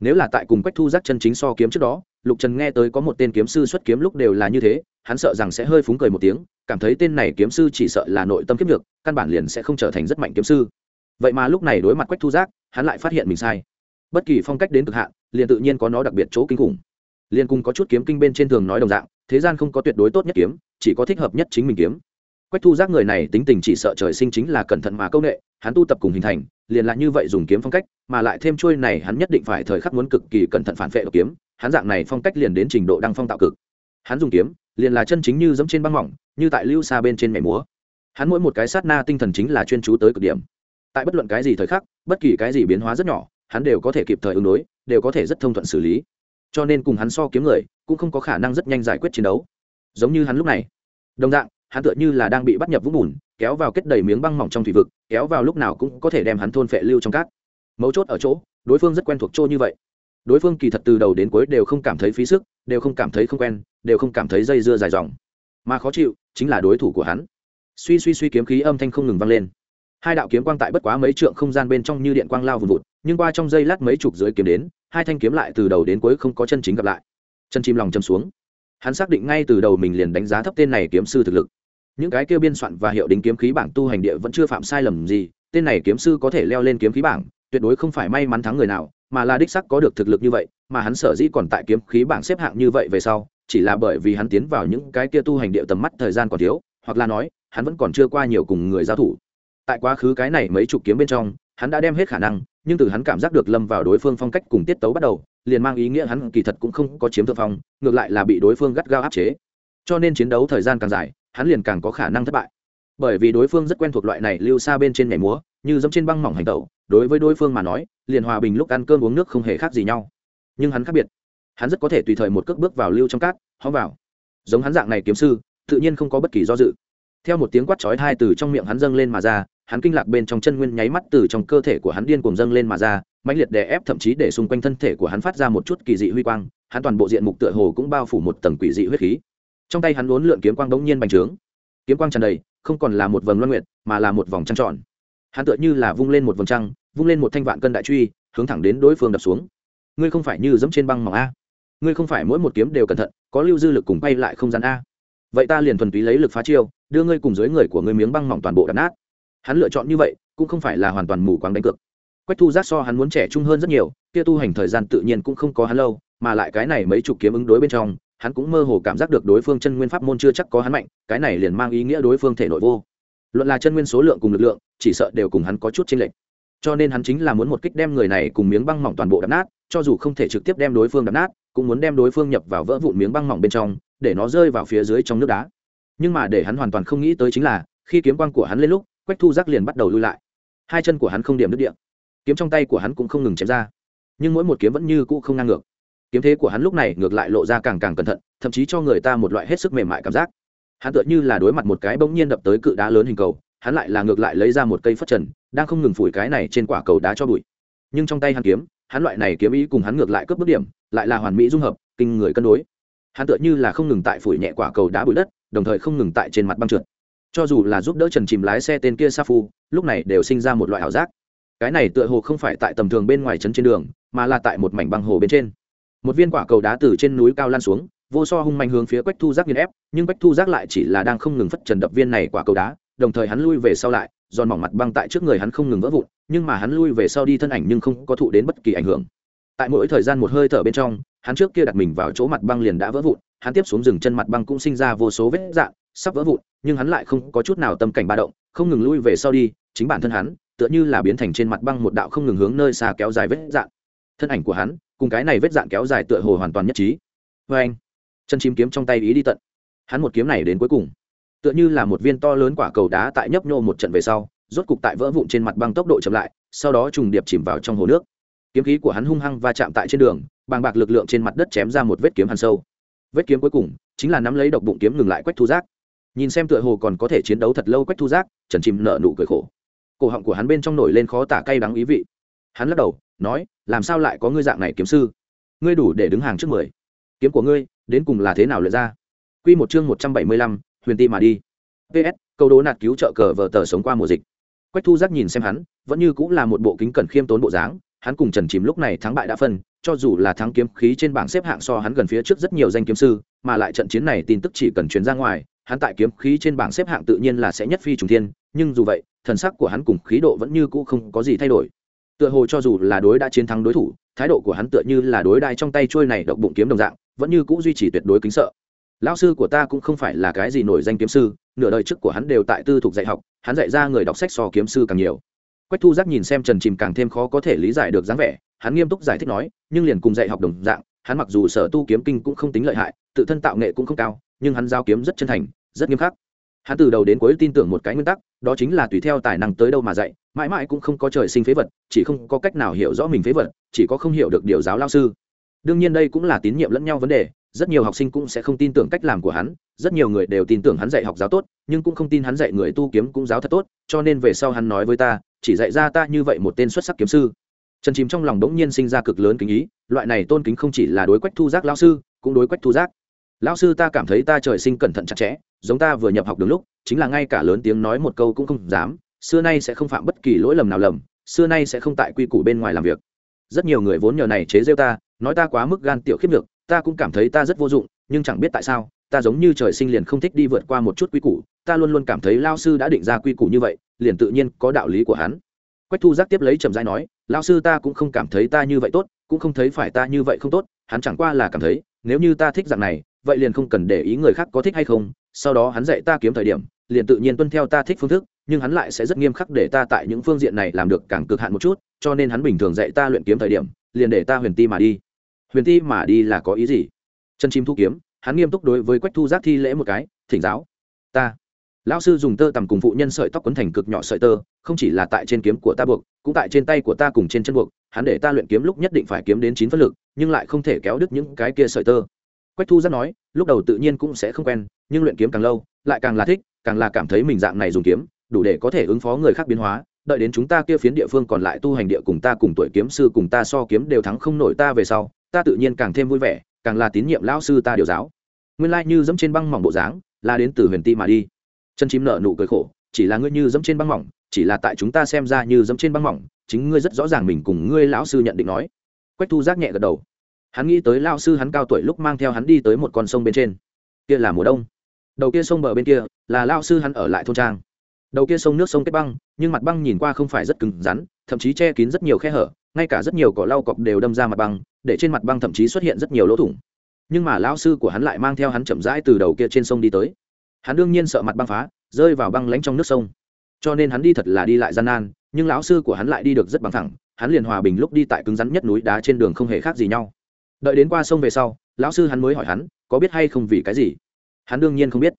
Nếu là tại cùng quách thu giác chân chính so kiếm trước đó, lục trần nghe tới có một tên kiếm sư xuất kiếm lúc đều là như thế, hắn sợ rằng sẽ hơi phúng cười một tiếng, cảm thấy tên này kiếm sư chỉ sợ là nội tâm kiếp được, căn bản liền sẽ không trở thành rất mạnh kiếm sư. Vậy mà lúc này đối mặt quách thu giác, hắn lại phát hiện mình sai. Bất kỳ phong cách đến cực hạn, liền tự nhiên có nó đặc biệt chỗ kinh khủng liền cùng có chút kiếm kinh bên trên thường nói đồng dạng, thế gian không có tuyệt đối tốt nhất kiếm, chỉ có thích hợp nhất chính mình kiếm. Quách thu giác người này tính tình chỉ sợ trời sinh chính là cẩn thận mà công nghệ, hắn tu tập cùng hình thành, liền là như vậy dùng kiếm phong cách, mà lại thêm trôi này hắn nhất định phải thời khắc muốn cực kỳ cẩn thận phản vệ độc kiếm, hắn dạng này phong cách liền đến trình độ đăng phong tạo cực. Hắn dùng kiếm, liền là chân chính như dẫm trên băng mỏng, như tại lưu xa bên trên mẻ múa. Hắn mỗi một cái sát na tinh thần chính là chuyên chú tới cực điểm. Tại bất luận cái gì thời khắc, bất kỳ cái gì biến hóa rất nhỏ, hắn đều có thể kịp thời ứng đối, đều có thể rất thông thuận xử lý cho nên cùng hắn so kiếm người, cũng không có khả năng rất nhanh giải quyết chiến đấu. Giống như hắn lúc này. Đồng dạng, hắn tựa như là đang bị bắt nhập vũng bùn, kéo vào kết đầy miếng băng mỏng trong thủy vực, kéo vào lúc nào cũng có thể đem hắn thôn phệ lưu trong cát. Mấu chốt ở chỗ, đối phương rất quen thuộc chỗ như vậy. Đối phương kỳ thật từ đầu đến cuối đều không cảm thấy phí sức, đều không cảm thấy không quen, đều không cảm thấy dây dưa dài dòng. Mà khó chịu, chính là đối thủ của hắn. Suy suy suy kiếm khí âm thanh không ngừng vang lên hai đạo kiếm quang tại bất quá mấy trượng không gian bên trong như điện quang lao vùn vụt, nhưng qua trong giây lát mấy chục dưới kiếm đến, hai thanh kiếm lại từ đầu đến cuối không có chân chính gặp lại. Chân chim lòng châm xuống. Hắn xác định ngay từ đầu mình liền đánh giá thấp tên này kiếm sư thực lực. Những cái kêu biên soạn và hiệu đính kiếm khí bảng tu hành địa vẫn chưa phạm sai lầm gì, tên này kiếm sư có thể leo lên kiếm khí bảng, tuyệt đối không phải may mắn thắng người nào, mà là đích sắc có được thực lực như vậy, mà hắn sở dĩ còn tại kiếm khí bảng xếp hạng như vậy về sau, chỉ là bởi vì hắn tiến vào những cái kia tu hành địa tầm mắt thời gian còn thiếu, hoặc là nói, hắn vẫn còn chưa qua nhiều cùng người giao thủ tại quá khứ cái này mấy chục kiếm bên trong, hắn đã đem hết khả năng, nhưng từ hắn cảm giác được lâm vào đối phương phong cách cùng tiết tấu bắt đầu, liền mang ý nghĩa hắn kỳ thật cũng không có chiếm thượng phong, ngược lại là bị đối phương gắt gao áp chế. Cho nên chiến đấu thời gian càng dài, hắn liền càng có khả năng thất bại. Bởi vì đối phương rất quen thuộc loại này lưu xa bên trên nhảy múa, như giống trên băng mỏng hành tẩu, đối với đối phương mà nói, liền hòa bình lúc ăn cơm uống nước không hề khác gì nhau. Nhưng hắn khác biệt. Hắn rất có thể tùy thời một cước bước vào lưu trong cát hóm vào. Giống hắn dạng này kiếm sư, tự nhiên không có bất kỳ do dự. Theo một tiếng quát chói hai từ trong miệng hắn dâng lên mà ra hắn kinh lạc bên trong chân nguyên nháy mắt từ trong cơ thể của hắn điên cuồng dâng lên mà ra, mãnh liệt đè ép thậm chí để xung quanh thân thể của hắn phát ra một chút kỳ dị huy quang, hắn toàn bộ diện mục tựa hồ cũng bao phủ một tầng quỷ dị huyết khí. Trong tay hắn uốn lượn kiếm quang đống nhiên bành trướng. Kiếm quang tràn đầy, không còn là một vầng loan nguyệt, mà là một vòng trăng tròn. Hắn tựa như là vung lên một vầng trăng, vung lên một thanh vạn cân đại truy, hướng thẳng đến đối phương đập xuống. Ngươi không phải như dẫm trên băng mỏng a. Ngươi không phải mỗi một kiếm đều cẩn thận, có lưu dư lực cùng bay lại không gian a. Vậy ta liền thuần túy lấy lực phá chiêu, đưa ngươi cùng dưới người của ngươi miếng băng mỏng toàn bộ đập nát hắn lựa chọn như vậy, cũng không phải là hoàn toàn mù quáng đánh cược. Quách thu giác so hắn muốn trẻ trung hơn rất nhiều, kia tu hành thời gian tự nhiên cũng không có hắn lâu, mà lại cái này mấy chục kiếm ứng đối bên trong, hắn cũng mơ hồ cảm giác được đối phương chân nguyên pháp môn chưa chắc có hắn mạnh, cái này liền mang ý nghĩa đối phương thể nội vô. Luận là chân nguyên số lượng cùng lực lượng, chỉ sợ đều cùng hắn có chút chênh lệch. Cho nên hắn chính là muốn một kích đem người này cùng miếng băng mỏng toàn bộ đập nát, cho dù không thể trực tiếp đem đối phương đập nát, cũng muốn đem đối phương nhập vào vỡ vụn miếng băng mỏng bên trong, để nó rơi vào phía dưới trong nước đá. Nhưng mà để hắn hoàn toàn không nghĩ tới chính là, khi kiếm quang của hắn lên lúc quách thu giác liền bắt đầu lui lại. Hai chân của hắn không điểm đứt điện kiếm trong tay của hắn cũng không ngừng chém ra. Nhưng mỗi một kiếm vẫn như cũ không ngang ngược. Kiếm thế của hắn lúc này ngược lại lộ ra càng càng cẩn thận, thậm chí cho người ta một loại hết sức mềm mại cảm giác. Hắn tựa như là đối mặt một cái bỗng nhiên đập tới cự đá lớn hình cầu, hắn lại là ngược lại lấy ra một cây phất trần, đang không ngừng phủi cái này trên quả cầu đá cho bụi. Nhưng trong tay hắn kiếm, hắn loại này kiếm ý cùng hắn ngược lại cướp bước điểm, lại là hoàn mỹ dung hợp, kinh người cân đối. Hắn tựa như là không ngừng tại phủi nhẹ quả cầu đá bụi đất, đồng thời không ngừng tại trên mặt băng trượt cho dù là giúp đỡ trần chìm lái xe tên kia sa phu, lúc này đều sinh ra một loại ảo giác. Cái này tựa hồ không phải tại tầm thường bên ngoài trấn trên đường, mà là tại một mảnh băng hồ bên trên. Một viên quả cầu đá từ trên núi cao lan xuống, vô so hung mạnh hướng phía quách thu giác nghiền ép, nhưng quách thu giác lại chỉ là đang không ngừng phất trần đập viên này quả cầu đá, đồng thời hắn lui về sau lại, giòn mỏng mặt băng tại trước người hắn không ngừng vỡ vụn, nhưng mà hắn lui về sau đi thân ảnh nhưng không có thụ đến bất kỳ ảnh hưởng. Tại mỗi thời gian một hơi thở bên trong, hắn trước kia đặt mình vào chỗ mặt băng liền đã vỡ vụn, hắn tiếp xuống rừng chân mặt băng cũng sinh ra vô số vết dạn sắp vỡ vụn nhưng hắn lại không có chút nào tâm cảnh ba động, không ngừng lui về sau đi, chính bản thân hắn, tựa như là biến thành trên mặt băng một đạo không ngừng hướng nơi xa kéo dài vết dạn. Thân ảnh của hắn, cùng cái này vết dạn kéo dài tựa hồ hoàn toàn nhất trí. Vê anh, chân chim kiếm trong tay ý đi tận. Hắn một kiếm này đến cuối cùng, tựa như là một viên to lớn quả cầu đá tại nhấp nhô một trận về sau, rốt cục tại vỡ vụn trên mặt băng tốc độ chậm lại, sau đó trùng điệp chìm vào trong hồ nước. Kiếm khí của hắn hung hăng va chạm tại trên đường, bàng bạc lực lượng trên mặt đất chém ra một vết kiếm hàn sâu. Vết kiếm cuối cùng, chính là nắm lấy độc bụng kiếm ngừng lại quách thu giác nhìn xem tựa hồ còn có thể chiến đấu thật lâu quách thu giác, trần chìm nợ nụ cười khổ. Cổ họng của hắn bên trong nổi lên khó tả cay đắng ý vị. Hắn lắc đầu, nói, làm sao lại có ngươi dạng này kiếm sư? Ngươi đủ để đứng hàng trước mười. Kiếm của ngươi, đến cùng là thế nào lượt ra? Q một chương một trăm bảy mươi lăm, huyền ti mà đi. Ps câu đố nạt cứu trợ cờ vờ tờ sống qua mùa dịch. Quách thu giác nhìn xem hắn, vẫn như cũng là một bộ kính cẩn khiêm tốn bộ dáng, hắn cùng trần chìm lúc này thắng bại đã phân, cho dù là thắng kiếm khí trên bảng xếp hạng so hắn gần phía trước rất nhiều danh kiếm sư, mà lại trận chiến này tin tức chỉ cần chuyển ra ngoài hắn tại kiếm khí trên bảng xếp hạng tự nhiên là sẽ nhất phi trùng thiên, nhưng dù vậy, thần sắc của hắn cùng khí độ vẫn như cũ không có gì thay đổi. Tựa hồ cho dù là đối đã chiến thắng đối thủ, thái độ của hắn tựa như là đối đai trong tay chuôi này độc bụng kiếm đồng dạng, vẫn như cũ duy trì tuyệt đối kính sợ. Lão sư của ta cũng không phải là cái gì nổi danh kiếm sư, nửa đời trước của hắn đều tại tư thục dạy học, hắn dạy ra người đọc sách so kiếm sư càng nhiều. Quách thu giác nhìn xem trần chìm càng thêm khó có thể lý giải được dáng vẻ, hắn nghiêm túc giải thích nói, nhưng liền cùng dạy học đồng dạng, hắn mặc dù sở tu kiếm kinh cũng không tính lợi hại, tự thân tạo nghệ cũng không cao nhưng hắn giao kiếm rất chân thành, rất nghiêm khắc. Hắn từ đầu đến cuối tin tưởng một cái nguyên tắc, đó chính là tùy theo tài năng tới đâu mà dạy, mãi mãi cũng không có trời sinh phế vật, chỉ không có cách nào hiểu rõ mình phế vật, chỉ có không hiểu được điều giáo lao sư. Đương nhiên đây cũng là tín nhiệm lẫn nhau vấn đề, rất nhiều học sinh cũng sẽ không tin tưởng cách làm của hắn, rất nhiều người đều tin tưởng hắn dạy học giáo tốt, nhưng cũng không tin hắn dạy người tu kiếm cũng giáo thật tốt, cho nên về sau hắn nói với ta, chỉ dạy ra ta như vậy một tên xuất sắc kiếm sư. Trần chìm trong lòng đ ố n g nhiên sinh ra cực lớn kính ý, loại này tôn kính không chỉ là đối quách thu giác lao sư, cũng đối quách thu giác. Lão sư ta cảm thấy ta trời sinh cẩn thận chặt chẽ, giống ta vừa nhập học đúng lúc, chính là ngay cả lớn tiếng nói một câu cũng không dám, xưa nay sẽ không phạm bất kỳ lỗi lầm nào lầm, xưa nay sẽ không tại quy củ bên ngoài làm việc. Rất nhiều người vốn nhờ này chế rêu ta, nói ta quá mức gan tiểu khiếp được, ta cũng cảm thấy ta rất vô dụng, nhưng chẳng biết tại sao, ta giống như trời sinh liền không thích đi vượt qua một chút quy củ, ta luôn luôn cảm thấy lao sư đã định ra quy củ như vậy, liền tự nhiên có đạo lý của hắn. Quách thu giác tiếp lấy trầm dai nói lao sư ta cũng không cảm thấy ta như vậy tốt, cũng không thấy phải ta như vậy không tốt, hắn chẳng qua là cảm thấy, nếu như ta thích dạng này vậy liền không cần để ý người khác có thích hay không, sau đó hắn dạy ta kiếm thời điểm, liền tự nhiên tuân theo ta thích phương thức, nhưng hắn lại sẽ rất nghiêm khắc để ta tại những phương diện này làm được càng cực hạn một chút, cho nên hắn bình thường dạy ta luyện kiếm thời điểm, liền để ta huyền ti mà đi. Huyền ti mà đi là có ý gì? Chân chim thu kiếm, hắn nghiêm túc đối với quách thu giác thi lễ một cái, thỉnh giáo, ta. Lão sư dùng tơ tằm cùng phụ nhân sợi tóc quấn thành cực nhỏ sợi tơ, không chỉ là tại trên kiếm của ta buộc, cũng tại trên tay của ta cùng trên chân buộc, hắn để ta luyện kiếm lúc nhất định phải kiếm đến chín phân lực, nhưng lại không thể kéo đứt những cái kia sợi tơ quách thu giác nói, lúc đầu tự nhiên cũng sẽ không quen, nhưng luyện kiếm càng lâu, lại càng là thích, càng là cảm thấy mình dạng này dùng kiếm, đủ để có thể ứng phó người khác biến hóa. Đợi đến chúng ta kia phiến địa phương còn lại tu hành địa cùng ta cùng tuổi kiếm sư cùng ta so kiếm đều thắng không nổi ta về sau, ta tự nhiên càng thêm vui vẻ, càng là tín nhiệm lão sư ta điều giáo. Nguyên lai như dẫm trên băng mỏng bộ dáng, là đến từ huyền ti mà đi. Chân chim nợ nụ cười khổ, chỉ là ngươi như dẫm trên băng mỏng, chỉ là tại chúng ta xem ra như dẫm trên băng mỏng, chính ngươi rất rõ ràng mình cùng ngươi lão sư nhận định nói. Quách thu giác nhẹ gật đầu hắn nghĩ tới lão sư hắn cao tuổi lúc mang theo hắn đi tới một con sông bên trên. Kia là mùa đông. Đầu kia sông bờ bên kia là lão sư hắn ở lại thôn trang. Đầu kia sông nước sông kết băng, nhưng mặt băng nhìn qua không phải rất cứng rắn, thậm chí che kín rất nhiều khe hở, ngay cả rất nhiều cỏ lau cọc đều đâm ra mặt băng, để trên mặt băng thậm chí xuất hiện rất nhiều lỗ thủng. Nhưng mà lão sư của hắn lại mang theo hắn chậm rãi từ đầu kia trên sông đi tới. Hắn đương nhiên sợ mặt băng phá, rơi vào băng lánh trong nước sông. Cho nên hắn đi thật là đi lại gian nan, nhưng lão sư của hắn lại đi được rất bằng thẳng, hắn liền hòa bình lúc đi tại cứng rắn nhất núi đá trên đường không hề khác gì nhau đợi đến qua sông về sau, lão sư hắn mới hỏi hắn, có biết hay không vì cái gì? Hắn đương nhiên không biết.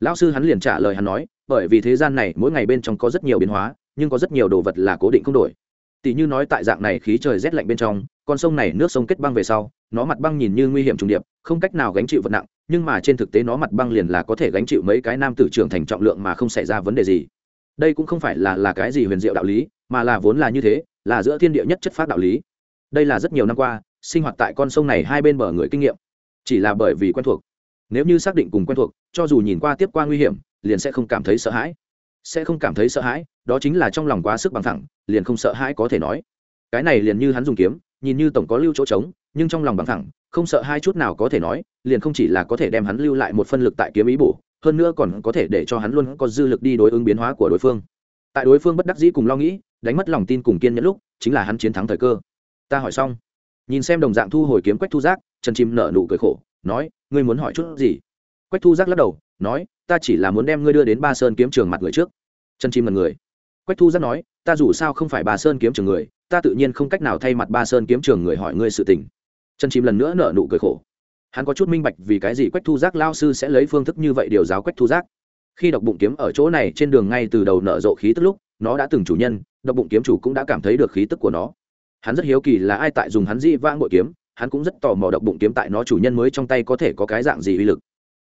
Lão sư hắn liền trả lời hắn nói, bởi vì thế gian này mỗi ngày bên trong có rất nhiều biến hóa, nhưng có rất nhiều đồ vật là cố định không đổi. Tỷ như nói tại dạng này khí trời rét lạnh bên trong, con sông này nước sông kết băng về sau, nó mặt băng nhìn như nguy hiểm trùng điệp, không cách nào gánh chịu vật nặng, nhưng mà trên thực tế nó mặt băng liền là có thể gánh chịu mấy cái nam tử trưởng thành trọng lượng mà không xảy ra vấn đề gì. Đây cũng không phải là là cái gì huyền diệu đạo lý, mà là vốn là như thế, là giữa thiên địa nhất chất phát đạo lý. Đây là rất nhiều năm qua sinh hoạt tại con sông này hai bên bờ người kinh nghiệm, chỉ là bởi vì quen thuộc. Nếu như xác định cùng quen thuộc, cho dù nhìn qua tiếp qua nguy hiểm, liền sẽ không cảm thấy sợ hãi. Sẽ không cảm thấy sợ hãi, đó chính là trong lòng quá sức bằng thẳng liền không sợ hãi có thể nói. Cái này liền như hắn dùng kiếm, nhìn như tổng có lưu chỗ trống, nhưng trong lòng bằng thẳng không sợ hai chút nào có thể nói, liền không chỉ là có thể đem hắn lưu lại một phân lực tại kiếm ý bổ, hơn nữa còn có thể để cho hắn luôn có dư lực đi đối ứng biến hóa của đối phương. Tại đối phương bất đắc dĩ cùng lo nghĩ, đánh mất lòng tin cùng kiên nhẫn lúc, chính là hắn chiến thắng thời cơ. Ta hỏi xong nhìn xem đồng dạng thu hồi kiếm quách thu giác, trần chim nở nụ cười khổ, nói, ngươi muốn hỏi chút gì? Quách thu giác lắc đầu, nói, ta chỉ là muốn đem ngươi đưa đến ba sơn kiếm trường mặt người trước. Trần chim là người. Quách thu giác nói, ta dù sao không phải ba sơn kiếm trường người, ta tự nhiên không cách nào thay mặt ba sơn kiếm trường người hỏi ngươi sự tình. Trần chim lần nữa nở nụ cười khổ. Hắn có chút minh bạch vì cái gì quách thu giác lao sư sẽ lấy phương thức như vậy điều giáo quách thu giác. Khi đọc bụng kiếm ở chỗ này trên đường ngay từ đầu nở rộ khí tức lúc, nó đã từng chủ nhân, đọc bụng kiếm chủ cũng đã cảm thấy được khí tức của nó hắn rất hiếu kỳ là ai tại dùng hắn dĩ vãng bội kiếm, hắn cũng rất tò mò độc bụng kiếm tại nó chủ nhân mới trong tay có thể có cái dạng gì uy lực.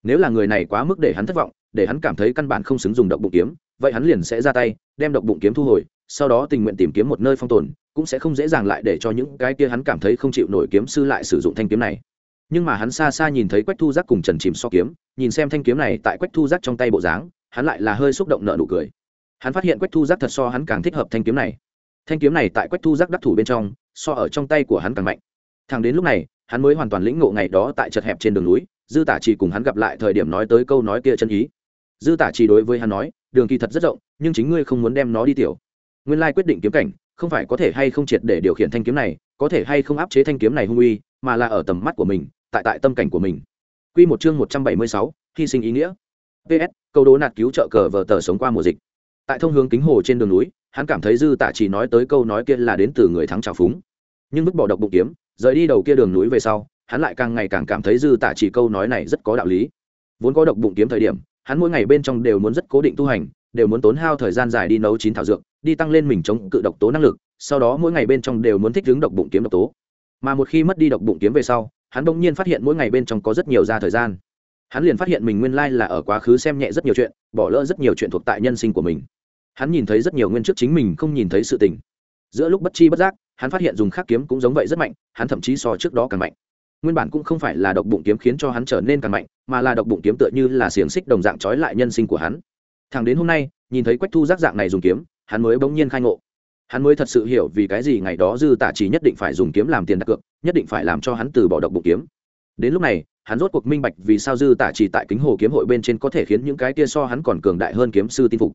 Nếu là người này quá mức để hắn thất vọng, để hắn cảm thấy căn bản không xứng dùng độc bụng kiếm, vậy hắn liền sẽ ra tay, đem độc bụng kiếm thu hồi, sau đó tình nguyện tìm kiếm một nơi phong tồn, cũng sẽ không dễ dàng lại để cho những cái kia hắn cảm thấy không chịu nổi kiếm sư lại sử dụng thanh kiếm này. Nhưng mà hắn xa xa nhìn thấy quách thu giác cùng trần chìm so kiếm, nhìn xem thanh kiếm này tại quách thu giác trong tay bộ dáng, hắn lại là hơi xúc động nợ nụ cười. Hắn phát hiện quách thu giác thật so hắn càng thích hợp thanh kiếm này thanh kiếm này tại quách thu giác đắc thủ bên trong so ở trong tay của hắn càng mạnh thằng đến lúc này hắn mới hoàn toàn lĩnh ngộ ngày đó tại chật hẹp trên đường núi dư tả chỉ cùng hắn gặp lại thời điểm nói tới câu nói kia chân ý dư tả chỉ đối với hắn nói đường kỳ thật rất rộng nhưng chính ngươi không muốn đem nó đi tiểu nguyên lai quyết định kiếm cảnh không phải có thể hay không triệt để điều khiển thanh kiếm này có thể hay không áp chế thanh kiếm này hung uy mà là ở tầm mắt của mình tại tại tâm cảnh của mình Quy một chương một trăm bảy mươi sáu, hy sinh ý nghĩa. PS, câu đố nạt cứu trợ cờ vờ tờ sống qua mùa dịch. Tại thông hướng kính hồ trên đường núi, hắn cảm thấy dư tạ chỉ nói tới câu nói kia là đến từ người thắng trào phúng. Nhưng vứt bỏ độc bụng kiếm, rời đi đầu kia đường núi về sau, hắn lại càng ngày càng cảm thấy dư tạ chỉ câu nói này rất có đạo lý. Vốn có độc bụng kiếm thời điểm, hắn mỗi ngày bên trong đều muốn rất cố định tu hành, đều muốn tốn hao thời gian dài đi nấu chín thảo dược, đi tăng lên mình chống cự độc tố năng lực, sau đó mỗi ngày bên trong đều muốn thích ứng độc bụng kiếm độc tố. Mà một khi mất đi độc bụng kiếm về sau, hắn bỗng nhiên phát hiện mỗi ngày bên trong có rất nhiều ra thời gian hắn liền phát hiện mình nguyên lai là ở quá khứ xem nhẹ rất nhiều chuyện bỏ lỡ rất nhiều chuyện thuộc tại nhân sinh của mình hắn nhìn thấy rất nhiều nguyên trước chính mình không nhìn thấy sự tình. Giữa lúc bất chi bất giác, hắn phát hiện dùng khắc kiếm cũng giống vậy rất mạnh, hắn thậm chí so trước đó càng mạnh. Nguyên bản cũng không phải là độc bụng kiếm khiến cho hắn trở nên càng mạnh, mà là độc bụng kiếm tựa như là xiềng xích đồng dạng trói lại nhân sinh của hắn. Thằng đến hôm nay, nhìn thấy quách thu giác dạng này dùng kiếm, hắn mới bỗng nhiên khai ngộ. Hắn mới thật sự hiểu vì cái gì ngày đó dư tả chỉ nhất định phải dùng kiếm làm tiền đặt cược, nhất định phải làm cho hắn từ bỏ độc bụng kiếm. Đến lúc này, hắn rốt cuộc minh bạch vì sao dư tả chỉ tại kính hồ kiếm hội bên trên có thể khiến những cái kia so hắn còn cường đại hơn kiếm sư tin phục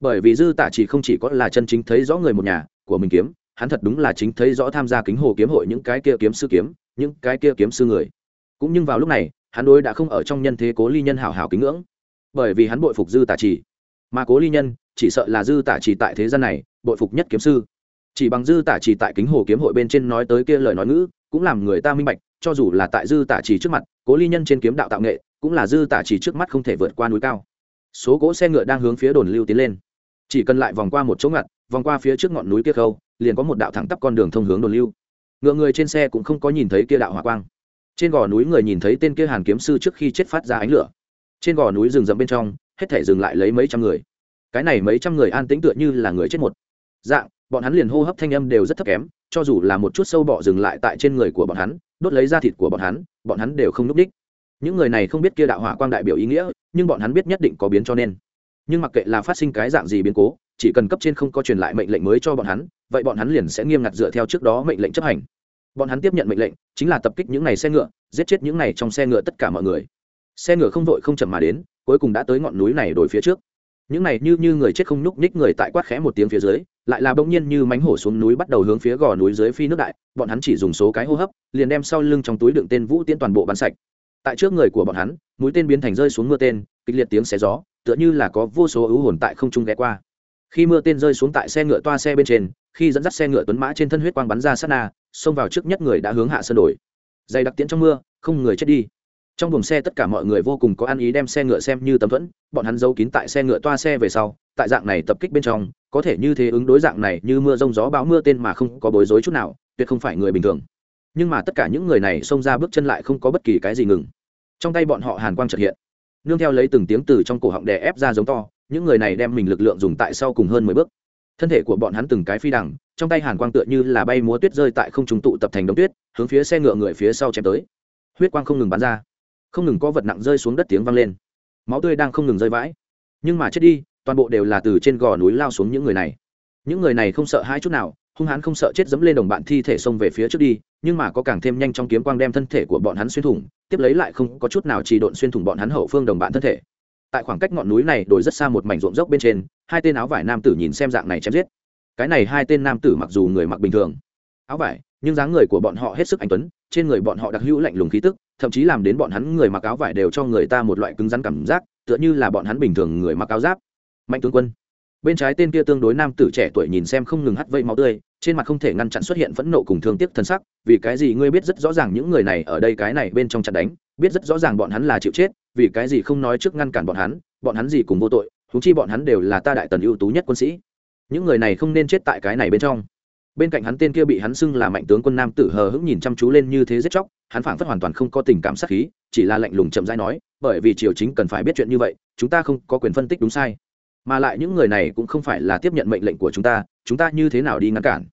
bởi vì dư tả chỉ không chỉ có là chân chính thấy rõ người một nhà của mình kiếm, hắn thật đúng là chính thấy rõ tham gia kính hồ kiếm hội những cái kia kiếm sư kiếm, những cái kia kiếm sư người. Cũng nhưng vào lúc này, hắn đối đã không ở trong nhân thế cố ly nhân hảo hảo kính ngưỡng. Bởi vì hắn bội phục dư tả chỉ. Mà cố ly nhân, chỉ sợ là dư tả chỉ tại thế gian này, bội phục nhất kiếm sư. Chỉ bằng dư tả chỉ tại kính hồ kiếm hội bên trên nói tới kia lời nói ngữ, cũng làm người ta minh bạch, cho dù là tại dư tả chỉ trước mặt, cố ly nhân trên kiếm đạo tạo nghệ, cũng là dư tả chỉ trước mắt không thể vượt qua núi cao. Số cỗ xe ngựa đang hướng phía đồn lưu tiến lên chỉ cần lại vòng qua một chỗ ngặt, vòng qua phía trước ngọn núi kia khâu, liền có một đạo thẳng tắp con đường thông hướng đồn lưu. Ngựa người trên xe cũng không có nhìn thấy kia đạo hỏa quang. Trên gò núi người nhìn thấy tên kia hàn kiếm sư trước khi chết phát ra ánh lửa. Trên gò núi rừng rậm bên trong, hết thể dừng lại lấy mấy trăm người. Cái này mấy trăm người an tĩnh tựa như là người chết một dạng, bọn hắn liền hô hấp thanh âm đều rất thấp kém, cho dù là một chút sâu bọ dừng lại tại trên người của bọn hắn, đốt lấy da thịt của bọn hắn bọn hắn đều không núp đích những người này không biết kia đạo hỏa quang đại biểu ý nghĩa, nhưng bọn hắn biết nhất định có biến cho nên nhưng mặc kệ là phát sinh cái dạng gì biến cố, chỉ cần cấp trên không có truyền lại mệnh lệnh mới cho bọn hắn, vậy bọn hắn liền sẽ nghiêm ngặt dựa theo trước đó mệnh lệnh chấp hành. Bọn hắn tiếp nhận mệnh lệnh, chính là tập kích những này xe ngựa, giết chết những này trong xe ngựa tất cả mọi người. Xe ngựa không vội không chậm mà đến, cuối cùng đã tới ngọn núi này đổi phía trước. Những này như như người chết không nhúc nhích người tại quát khẽ một tiếng phía dưới, lại là bỗng nhiên như mánh hổ xuống núi bắt đầu hướng phía gò núi dưới phi nước đại, bọn hắn chỉ dùng số cái hô hấp, liền đem sau lưng trong túi đựng tên vũ tiễn toàn bộ bắn sạch tại trước người của bọn hắn, mũi tên biến thành rơi xuống mưa tên, kịch liệt tiếng xé gió, tựa như là có vô số ưu hồn tại không trung ghé qua. Khi mưa tên rơi xuống tại xe ngựa toa xe bên trên, khi dẫn dắt xe ngựa tuấn mã trên thân huyết quang bắn ra sát na, xông vào trước nhất người đã hướng hạ sân đổi. Dày đặc tiễn trong mưa, không người chết đi. Trong buồng xe tất cả mọi người vô cùng có ăn ý đem xe ngựa xem như tấm thuẫn, bọn hắn giấu kín tại xe ngựa toa xe về sau, tại dạng này tập kích bên trong, có thể như thế ứng đối dạng này như mưa rông gió bão mưa tên mà không có bối rối chút nào, tuyệt không phải người bình thường nhưng mà tất cả những người này xông ra bước chân lại không có bất kỳ cái gì ngừng. Trong tay bọn họ hàn quang trật hiện. Nương theo lấy từng tiếng từ trong cổ họng đè ép ra giống to, những người này đem mình lực lượng dùng tại sau cùng hơn mười bước. Thân thể của bọn hắn từng cái phi đằng, trong tay hàn quang tựa như là bay múa tuyết rơi tại không trùng tụ tập thành đống tuyết, hướng phía xe ngựa người phía sau chém tới. Huyết quang không ngừng bắn ra. Không ngừng có vật nặng rơi xuống đất tiếng vang lên. Máu tươi đang không ngừng rơi vãi. Nhưng mà chết đi, toàn bộ đều là từ trên gò núi lao xuống những người này. Những người này không sợ hai chút nào hung hãn không sợ chết dẫm lên đồng bạn thi thể xông về phía trước đi, nhưng mà có càng thêm nhanh trong kiếm quang đem thân thể của bọn hắn xuyên thủng, tiếp lấy lại không có chút nào chỉ độn xuyên thủng bọn hắn hậu phương đồng bạn thân thể. Tại khoảng cách ngọn núi này đổi rất xa một mảnh ruộng dốc bên trên, hai tên áo vải nam tử nhìn xem dạng này chém giết. Cái này hai tên nam tử mặc dù người mặc bình thường, áo vải, nhưng dáng người của bọn họ hết sức anh tuấn, trên người bọn họ đặc hữu lạnh lùng khí tức, thậm chí làm đến bọn hắn người mặc áo vải đều cho người ta một loại cứng rắn cảm giác, tựa như là bọn hắn bình thường người mặc áo giáp. Mạnh tướng quân. Bên trái tên kia tương đối nam tử trẻ tuổi nhìn xem không ngừng hắt vây máu tươi trên mặt không thể ngăn chặn xuất hiện phẫn nộ cùng thương tiếc thân sắc vì cái gì ngươi biết rất rõ ràng những người này ở đây cái này bên trong trận đánh, biết rất rõ ràng bọn hắn là chịu chết, vì cái gì không nói trước ngăn cản bọn hắn bọn hắn gì cùng vô tội húng chi bọn hắn đều là ta đại tần ưu tú nhất quân sĩ. Những người này không nên chết tại cái này bên trong. Bên cạnh hắn tên kia bị hắn xưng là mạnh tướng quân nam tử hờ hững nhìn chăm chú lên như thế giết chóc, hắn phảng phất hoàn toàn không có tình cảm sát khí, chỉ là lạnh lùng chậm rãi nói, bởi vì triều chính cần phải biết chuyện như vậy, chúng ta không có quyền phân tích đúng sai. Mà lại những người này cũng không phải là tiếp nhận mệnh lệnh của chúng ta chúng ta như thế nào đi ngăn cản?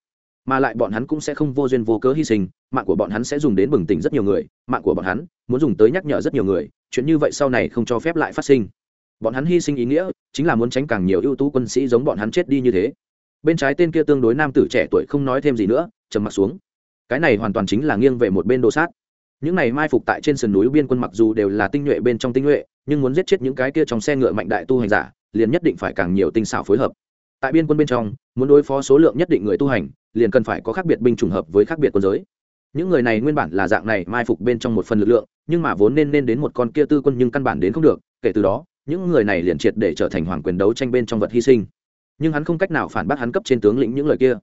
Mà lại bọn hắn cũng sẽ không vô duyên vô cớ hy sinh, mạng của bọn hắn sẽ dùng đến bừng tỉnh rất nhiều người, mạng của bọn hắn muốn dùng tới nhắc nhở rất nhiều người, chuyện như vậy sau này không cho phép lại phát sinh. Bọn hắn hy sinh ý nghĩa chính là muốn tránh càng nhiều ưu tú quân sĩ giống bọn hắn chết đi như thế. Bên trái tên kia tương đối nam tử trẻ tuổi không nói thêm gì nữa, trầm mặc xuống. Cái này hoàn toàn chính là nghiêng về một bên đồ sát. Những này mai phục tại trên sườn núi biên quân mặc dù đều là tinh nhuệ bên trong tinh nhuệ, nhưng muốn giết chết những cái kia trong xe ngựa mạnh đại tu hành giả, liền nhất định phải càng nhiều tinh xảo phối hợp tại biên quân bên trong, muốn đối phó số lượng nhất định người tu hành, liền cần phải có khác biệt binh trùng hợp với khác biệt quân giới. Những người này nguyên bản là dạng này mai phục bên trong một phần lực lượng, nhưng mà vốn nên nên đến một con kia tư quân nhưng căn bản đến không được, kể từ đó, những người này liền triệt để trở thành hoàng quyền đấu tranh bên trong vật hy sinh. Nhưng hắn không cách nào phản bác hắn cấp trên tướng lĩnh những lời kia.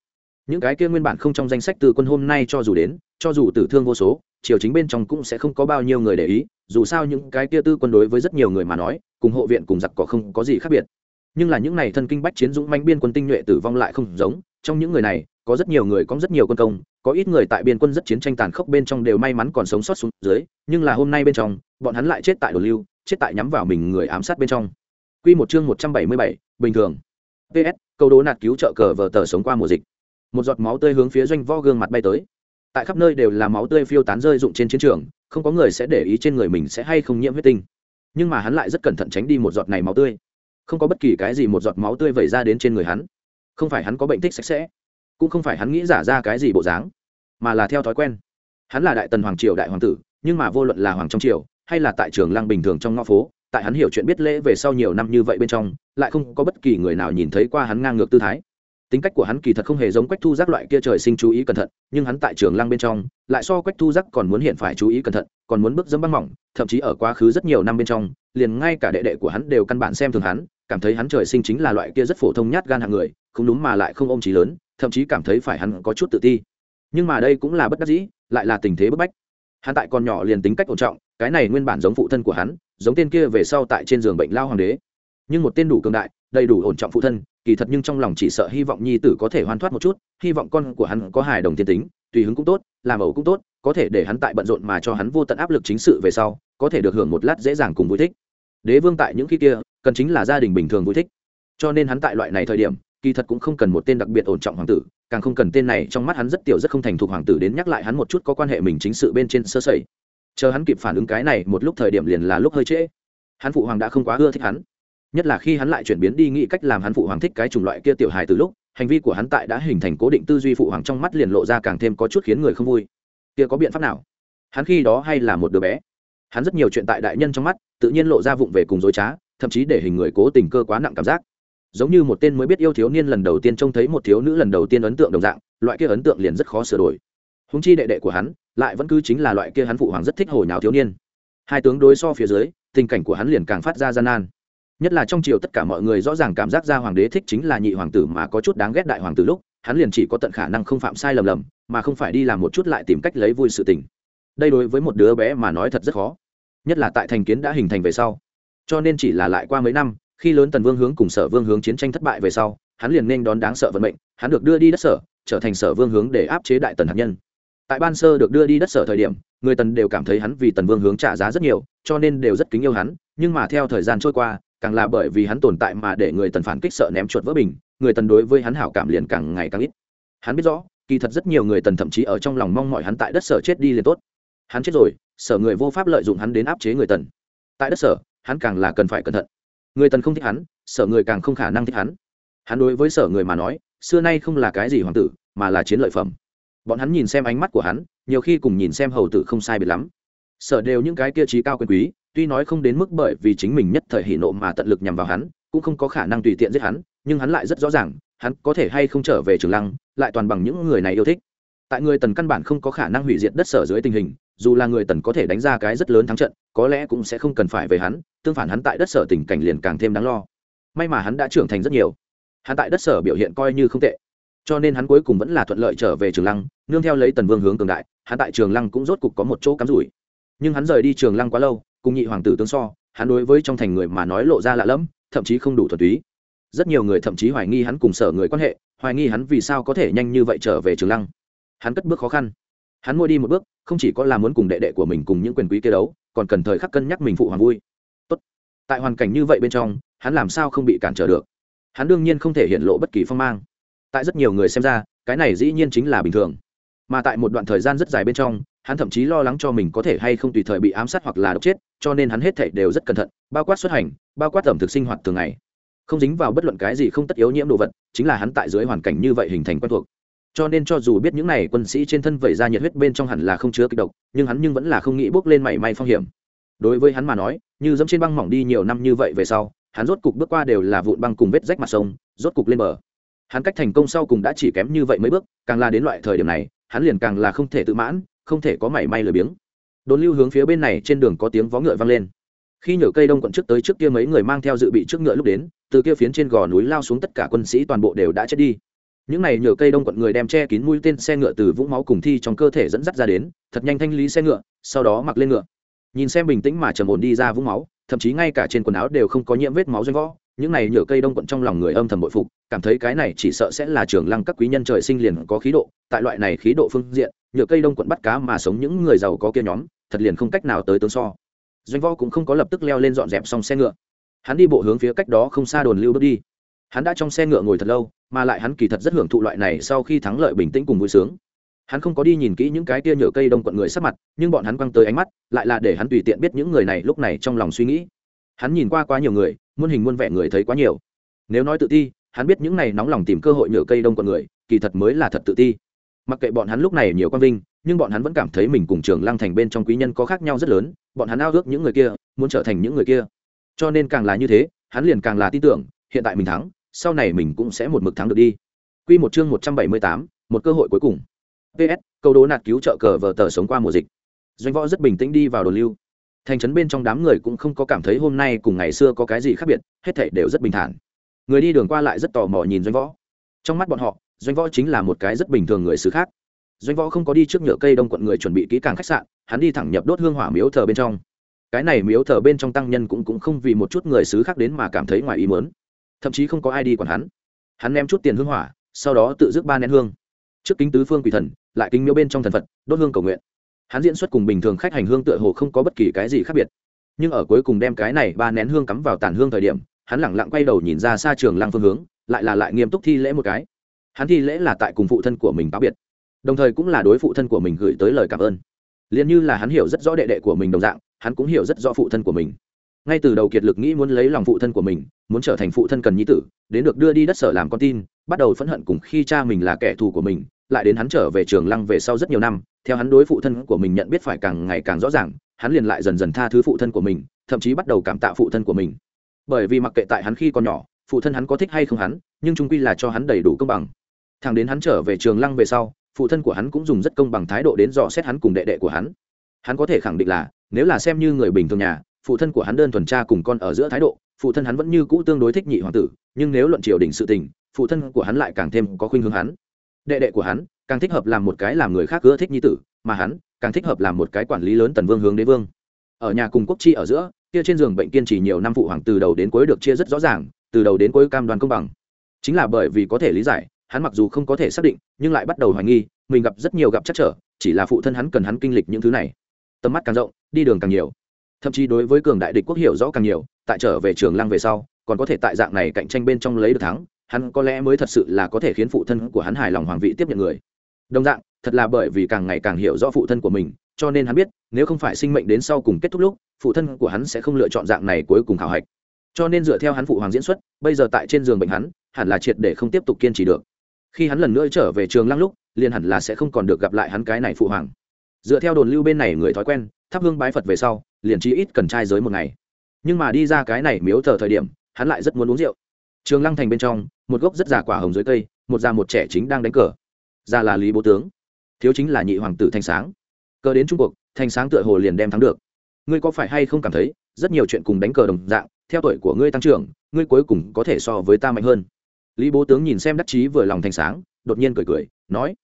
Những cái kia nguyên bản không trong danh sách tư quân hôm nay cho dù đến, cho dù tử thương vô số, triều chính bên trong cũng sẽ không có bao nhiêu người để ý, dù sao những cái kia tư quân đối với rất nhiều người mà nói, cùng hộ viện cùng giặc cỏ không có gì khác biệt nhưng là những này thân kinh bách chiến dũng manh biên quân tinh nhuệ tử vong lại không giống trong những người này có rất nhiều người có rất nhiều quân công có ít người tại biên quân rất chiến tranh tàn khốc bên trong đều may mắn còn sống sót xuống dưới nhưng là hôm nay bên trong bọn hắn lại chết tại đồ lưu chết tại nhắm vào mình người ám sát bên trong Quy một chương một trăm bảy mươi bảy, bình thường. PS, câu đố nạt cứu trợ cờ vờ tờ sống qua mùa dịch. Một giọt máu tươi hướng phía doanh vo gương mặt bay tới. Tại khắp nơi đều là máu tươi phiêu tán rơi rụng trên chiến trường, không có người sẽ để ý trên người mình sẽ hay không nhiễm huyết tinh. Nhưng mà hắn lại rất cẩn thận tránh đi một giọt này máu tươi. Không có bất kỳ cái gì một giọt máu tươi vẩy ra đến trên người hắn. Không phải hắn có bệnh tích sạch sẽ, cũng không phải hắn nghĩ giả ra cái gì bộ dáng mà là theo thói quen hắn là đại tần hoàng triều đại hoàng tử nhưng mà vô luận là hoàng trong triều hay là tại trường lăng bình thường trong ngõ phố tại hắn hiểu chuyện biết lễ về sau nhiều năm như vậy bên trong lại không có bất kỳ người nào nhìn thấy qua hắn ngang ngược tư thái tính cách của hắn kỳ thật không hề giống quách thu giác loại kia trời sinh chú ý cẩn thận nhưng hắn tại trường lăng bên trong lại so quách thu giác còn muốn hiện phải chú ý cẩn thận còn muốn bước dẫm băng mỏng thậm chí ở quá khứ rất nhiều năm bên trong liền ngay cả đệ đệ của hắn đều căn bản xem thường hắn cảm thấy hắn trời sinh chính là loại kia rất phổ thông nhát gan hạng người, không đúng mà lại không ôm trí lớn, thậm chí cảm thấy phải hắn có chút tự ti. Nhưng mà đây cũng là bất đắc dĩ, lại là tình thế bức bách. Hắn tại còn nhỏ liền tính cách ổn trọng, cái này nguyên bản giống phụ thân của hắn, giống tên kia về sau tại trên giường bệnh lao hoàng đế. Nhưng một tên đủ cường đại, đầy đủ ổn trọng phụ thân, kỳ thật nhưng trong lòng chỉ sợ hy vọng nhi tử có thể hoàn thoát một chút, hy vọng con của hắn có hài đồng thiên tính, tùy hứng cũng tốt, làm ẩu cũng tốt, có thể để hắn tại bận rộn mà cho hắn vô tận áp lực chính sự về sau, có thể được hưởng một lát dễ dàng cùng vui thích đế vương tại những khi kia, cần chính là gia đình bình thường vui thích. Cho nên hắn tại loại này thời điểm, kỳ thật cũng không cần một tên đặc biệt ổn trọng hoàng tử, càng không cần tên này, trong mắt hắn rất tiểu rất không thành thục hoàng tử đến nhắc lại hắn một chút có quan hệ mình chính sự bên trên sơ sẩy. Chờ hắn kịp phản ứng cái này, một lúc thời điểm liền là lúc hơi trễ. Hắn phụ hoàng đã không quá ưa thích hắn. Nhất là khi hắn lại chuyển biến đi nghĩ cách làm hắn phụ hoàng thích cái chủng loại kia tiểu hài từ lúc, hành vi của hắn tại đã hình thành cố định tư duy phụ hoàng trong mắt liền lộ ra càng thêm có chút khiến người không vui. Kia có biện pháp nào? Hắn khi đó hay là một đứa bé? Hắn rất nhiều chuyện tại đại nhân trong mắt tự nhiên lộ ra vụng về cùng dối trá, thậm chí để hình người cố tình cơ quá nặng cảm giác. Giống như một tên mới biết yêu thiếu niên lần đầu tiên trông thấy một thiếu nữ lần đầu tiên ấn tượng đồng dạng, loại kia ấn tượng liền rất khó sửa đổi. Húng chi đệ đệ của hắn, lại vẫn cứ chính là loại kia hắn phụ hoàng rất thích hồi nháo thiếu niên. Hai tướng đối so phía dưới, tình cảnh của hắn liền càng phát ra gian nan. Nhất là trong triều tất cả mọi người rõ ràng cảm giác ra hoàng đế thích chính là nhị hoàng tử mà có chút đáng ghét đại hoàng tử lúc, hắn liền chỉ có tận khả năng không phạm sai lầm lầm, mà không phải đi làm một chút lại tìm cách lấy vui sự tình. Đây đối với một đứa bé mà nói thật rất khó nhất là tại thành kiến đã hình thành về sau. Cho nên chỉ là lại qua mấy năm, khi lớn tần vương hướng cùng sở vương hướng chiến tranh thất bại về sau, hắn liền nên đón đáng sợ vận mệnh, hắn được đưa đi đất sở, trở thành sở vương hướng để áp chế đại tần hạt nhân. Tại ban sơ được đưa đi đất sở thời điểm, người tần đều cảm thấy hắn vì tần vương hướng trả giá rất nhiều, cho nên đều rất kính yêu hắn, nhưng mà theo thời gian trôi qua, càng là bởi vì hắn tồn tại mà để người tần phản kích sợ ném chuột vỡ bình, người tần đối với hắn hảo cảm liền càng ngày càng ít. Hắn biết rõ, kỳ thật rất nhiều người tần thậm chí ở trong lòng mong mọi hắn tại đất sở chết đi liền tốt. Hắn chết rồi sở người vô pháp lợi dụng hắn đến áp chế người tần. Tại đất sở, hắn càng là cần phải cẩn thận. Người tần không thích hắn, sở người càng không khả năng thích hắn. Hắn đối với sở người mà nói, xưa nay không là cái gì hoàng tử, mà là chiến lợi phẩm. Bọn hắn nhìn xem ánh mắt của hắn, nhiều khi cùng nhìn xem hầu tử không sai biệt lắm. Sở đều những cái kia trí cao quyền quý, tuy nói không đến mức bởi vì chính mình nhất thời hỷ nộ mà tận lực nhằm vào hắn, cũng không có khả năng tùy tiện giết hắn, nhưng hắn lại rất rõ ràng, hắn có thể hay không trở về trường lăng, lại toàn bằng những người này yêu thích. Tại người tần căn bản không có khả năng hủy diệt đất sở dưới tình hình dù là người tần có thể đánh ra cái rất lớn thắng trận, có lẽ cũng sẽ không cần phải về hắn, tương phản hắn tại đất sở tình cảnh liền càng thêm đáng lo. May mà hắn đã trưởng thành rất nhiều. Hắn tại đất sở biểu hiện coi như không tệ. Cho nên hắn cuối cùng vẫn là thuận lợi trở về trường lăng, nương theo lấy tần vương hướng cường đại, hắn tại trường lăng cũng rốt cục có một chỗ cắm rủi. Nhưng hắn rời đi trường lăng quá lâu, cùng nhị hoàng tử tương so, hắn đối với trong thành người mà nói lộ ra lạ lẫm, thậm chí không đủ thuần túy. Rất nhiều người thậm chí hoài nghi hắn cùng sở người quan hệ, hoài nghi hắn vì sao có thể nhanh như vậy trở về trường lăng. Hắn cất bước khó khăn hắn mua đi một bước, không chỉ có là muốn cùng đệ đệ của mình cùng những quyền quý kia đấu, còn cần thời khắc cân nhắc mình phụ hoàng vui. Tốt. tại hoàn cảnh như vậy bên trong, hắn làm sao không bị cản trở được? Hắn đương nhiên không thể hiện lộ bất kỳ phong mang. Tại rất nhiều người xem ra, cái này dĩ nhiên chính là bình thường. Mà tại một đoạn thời gian rất dài bên trong, hắn thậm chí lo lắng cho mình có thể hay không tùy thời bị ám sát hoặc là độc chết, cho nên hắn hết thảy đều rất cẩn thận, bao quát xuất hành, bao quát ẩm thực sinh hoạt thường ngày. Không dính vào bất luận cái gì không tất yếu nhiễm đồ vật, chính là hắn tại dưới hoàn cảnh như vậy hình thành quen thuộc cho nên cho dù biết những này quân sĩ trên thân vẩy ra nhiệt huyết bên trong hẳn là không chứa kịch độc, nhưng hắn nhưng vẫn là không nghĩ bước lên mảy may phong hiểm. Đối với hắn mà nói, như dẫm trên băng mỏng đi nhiều năm như vậy về sau, hắn rốt cục bước qua đều là vụn băng cùng vết rách mặt sông, rốt cục lên bờ. Hắn cách thành công sau cùng đã chỉ kém như vậy mấy bước, càng là đến loại thời điểm này, hắn liền càng là không thể tự mãn, không thể có mảy may lười biếng. Đồn lưu hướng phía bên này trên đường có tiếng vó ngựa vang lên. Khi nhựa cây đông quận trước tới trước kia mấy người mang theo dự bị trước ngựa lúc đến, từ kia phiến trên gò núi lao xuống tất cả quân sĩ toàn bộ đều đã chết đi những này nhựa cây đông quận người đem che kín mũi tên xe ngựa từ vũng máu cùng thi trong cơ thể dẫn dắt ra đến, thật nhanh thanh lý xe ngựa, sau đó mặc lên ngựa. Nhìn xem bình tĩnh mà trầm ổn đi ra vũng máu, thậm chí ngay cả trên quần áo đều không có nhiễm vết máu doanh võ những này nhựa cây đông quận trong lòng người âm thầm bội phục, cảm thấy cái này chỉ sợ sẽ là trường lăng các quý nhân trời sinh liền có khí độ, tại loại này khí độ phương diện nhựa cây đông quận bắt cá mà sống những người giàu có kia nhóm, thật liền không cách nào tới tướng so. Doanh võ cũng không có lập tức leo lên dọn dẹp xong xe ngựa. Hắn đi bộ hướng phía cách đó không xa đồn lưu bước đi hắn đã trong xe ngựa ngồi thật lâu, mà lại hắn kỳ thật rất hưởng thụ loại này sau khi thắng lợi bình tĩnh cùng vui sướng. Hắn không có đi nhìn kỹ những cái tia nhựa cây đông quận người sắp mặt, nhưng bọn hắn quăng tới ánh mắt, lại là để hắn tùy tiện biết những người này lúc này trong lòng suy nghĩ. Hắn nhìn qua quá nhiều người, muôn hình muôn vẻ người thấy quá nhiều. Nếu nói tự ti, hắn biết những này nóng lòng tìm cơ hội nhựa cây đông quận người, kỳ thật mới là thật tự ti. Mặc kệ bọn hắn lúc này nhiều quan vinh, nhưng bọn hắn vẫn cảm thấy mình cùng trường lăng thành bên trong quý nhân có khác nhau rất lớn, bọn hắn ao ước những người kia, muốn trở thành những người kia. Cho nên càng là như thế, hắn liền càng là tin tưởng, hiện tại mình thắng sau này mình cũng sẽ một mực thắng được đi Quy một chương một trăm bảy mươi tám, một cơ hội cuối cùng. PS, câu đố nạt cứu trợ cờ vờ tờ sống qua mùa dịch. Doanh võ rất bình tĩnh đi vào đồn lưu. Thành trấn bên trong đám người cũng không có cảm thấy hôm nay cùng ngày xưa có cái gì khác biệt, hết thảy đều rất bình thản. Người đi đường qua lại rất tò mò nhìn doanh võ. Trong mắt bọn họ, doanh võ chính là một cái rất bình thường người xứ khác. Doanh võ không có đi trước nhựa cây đông quận người chuẩn bị kỹ càng khách sạn, hắn đi thẳng nhập đốt hương hỏa miếu thờ bên trong. Cái này miếu thờ bên trong tăng nhân cũng cũng không vì một chút người xứ khác đến mà cảm thấy ngoài ý muốn thậm chí không có ai đi còn hắn. Hắn ném chút tiền hương hỏa, sau đó tự dứt ba nén hương. Trước kính tứ phương quỷ thần, lại kính miếu bên trong thần phật, đốt hương cầu nguyện. Hắn diễn xuất cùng bình thường khách hành hương tựa hồ không có bất kỳ cái gì khác biệt. Nhưng ở cuối cùng đem cái này ba nén hương cắm vào tàn hương thời điểm, hắn lẳng lặng quay đầu nhìn ra xa trường lăng phương hướng, lại là lại nghiêm túc thi lễ một cái. Hắn thi lễ là tại cùng phụ thân của mình cáo biệt. Đồng thời cũng là đối phụ thân của mình gửi tới lời cảm ơn. Liền như là hắn hiểu rất rõ đệ đệ của mình đồng dạng, hắn cũng hiểu rất rõ phụ thân của mình ngay từ đầu kiệt lực nghĩ muốn lấy lòng phụ thân của mình, muốn trở thành phụ thân cần nhi tử, đến được đưa đi đất sở làm con tin, bắt đầu phẫn hận cùng khi cha mình là kẻ thù của mình, lại đến hắn trở về trường lăng về sau rất nhiều năm, theo hắn đối phụ thân của mình nhận biết phải càng ngày càng rõ ràng, hắn liền lại dần dần tha thứ phụ thân của mình, thậm chí bắt đầu cảm tạ phụ thân của mình. Bởi vì mặc kệ tại hắn khi còn nhỏ, phụ thân hắn có thích hay không hắn, nhưng trung quy là cho hắn đầy đủ công bằng. Thằng đến hắn trở về trường lăng về sau, phụ thân của hắn cũng dùng rất công bằng thái độ đến dò xét hắn cùng đệ đệ của hắn. Hắn có thể khẳng định là, nếu là xem như người bình thường nhà phụ thân của hắn đơn thuần cha cùng con ở giữa thái độ, phụ thân hắn vẫn như cũ tương đối thích nhị hoàng tử, nhưng nếu luận triều đình sự tình, phụ thân của hắn lại càng thêm có khuynh hướng hắn. Đệ đệ của hắn càng thích hợp làm một cái làm người khác ưa thích nhi tử, mà hắn càng thích hợp làm một cái quản lý lớn tần vương hướng đế vương. Ở nhà cùng quốc chi ở giữa, kia trên giường bệnh kiên trì nhiều năm phụ hoàng từ đầu đến cuối được chia rất rõ ràng, từ đầu đến cuối cam đoan công bằng. Chính là bởi vì có thể lý giải, hắn mặc dù không có thể xác định, nhưng lại bắt đầu hoài nghi, mình gặp rất nhiều gặp chắc trở, chỉ là phụ thân hắn cần hắn kinh lịch những thứ này. Tầm mắt càng rộng, đi đường càng nhiều thậm chí đối với cường đại địch quốc hiểu rõ càng nhiều, tại trở về trường lăng về sau, còn có thể tại dạng này cạnh tranh bên trong lấy được thắng, hắn có lẽ mới thật sự là có thể khiến phụ thân của hắn hài lòng hoàng vị tiếp nhận người. Đồng dạng, thật là bởi vì càng ngày càng hiểu rõ phụ thân của mình, cho nên hắn biết, nếu không phải sinh mệnh đến sau cùng kết thúc lúc, phụ thân của hắn sẽ không lựa chọn dạng này cuối cùng khảo hạch. Cho nên dựa theo hắn phụ hoàng diễn xuất, bây giờ tại trên giường bệnh hắn, hẳn là triệt để không tiếp tục kiên trì được. Khi hắn lần nữa trở về trường lăng lúc, liền hẳn là sẽ không còn được gặp lại hắn cái này phụ hoàng. Dựa theo đồn lưu bên này người thói quen thắp hương bái phật về sau, liền chi ít cần trai giới một ngày. Nhưng mà đi ra cái này miếu thờ thời điểm, hắn lại rất muốn uống rượu. Trường lăng thành bên trong, một gốc rất già quả hồng dưới cây, một già một trẻ chính đang đánh cờ. Già là lý bố tướng, thiếu chính là nhị hoàng tử thanh sáng. Cờ đến trung cuộc thanh sáng tựa hồ liền đem thắng được. Ngươi có phải hay không cảm thấy, rất nhiều chuyện cùng đánh cờ đồng dạng, theo tuổi của ngươi tăng trưởng, ngươi cuối cùng có thể so với ta mạnh hơn? Lý bố tướng nhìn xem đắc chí vừa lòng thanh sáng, đột nhiên cười cười, nói.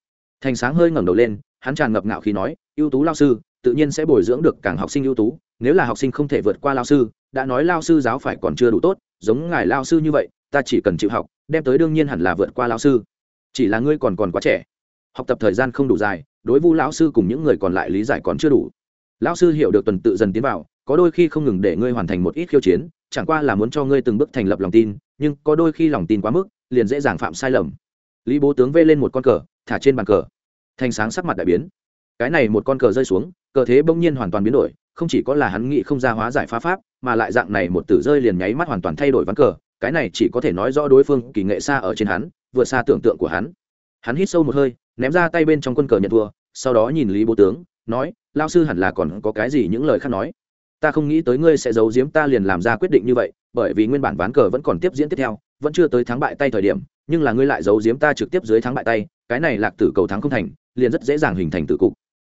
Thanh sáng hơi ngẩng đầu lên, hắn tràn ngập ngạo khi nói, ưu tú lao sư tự nhiên sẽ bồi dưỡng được càng học sinh ưu tú, nếu là học sinh không thể vượt qua lao sư, đã nói lao sư giáo phải còn chưa đủ tốt, giống ngài lao sư như vậy, ta chỉ cần chịu học, đem tới đương nhiên hẳn là vượt qua lao sư. Chỉ là ngươi còn còn quá trẻ. Học tập thời gian không đủ dài, đối vu lão sư cùng những người còn lại lý giải còn chưa đủ. Lão sư hiểu được tuần tự dần tiến vào, có đôi khi không ngừng để ngươi hoàn thành một ít khiêu chiến, chẳng qua là muốn cho ngươi từng bước thành lập lòng tin, nhưng có đôi khi lòng tin quá mức, liền dễ dàng phạm sai lầm. Lý bố tướng vê lên một con cờ, thả trên bàn cờ. Thành sáng sắc mặt đại biến cái này một con cờ rơi xuống, cờ thế bỗng nhiên hoàn toàn biến đổi, không chỉ có là hắn nghĩ không ra hóa giải phá pháp, mà lại dạng này một tử rơi liền nháy mắt hoàn toàn thay đổi ván cờ, cái này chỉ có thể nói rõ đối phương kỳ nghệ xa ở trên hắn, vượt xa tưởng tượng của hắn. Hắn hít sâu một hơi, ném ra tay bên trong quân cờ nhận thua, sau đó nhìn lý bố tướng, nói lao sư hẳn là còn có cái gì những lời khác nói? Ta không nghĩ tới ngươi sẽ giấu giếm ta liền làm ra quyết định như vậy, bởi vì nguyên bản ván cờ vẫn còn tiếp diễn tiếp theo, vẫn chưa tới thắng bại tay thời điểm, nhưng là ngươi lại giấu giếm ta trực tiếp dưới thắng bại tay, cái này lạc tử cầu thắng không thành, liền rất dễ dàng hình thành tử cục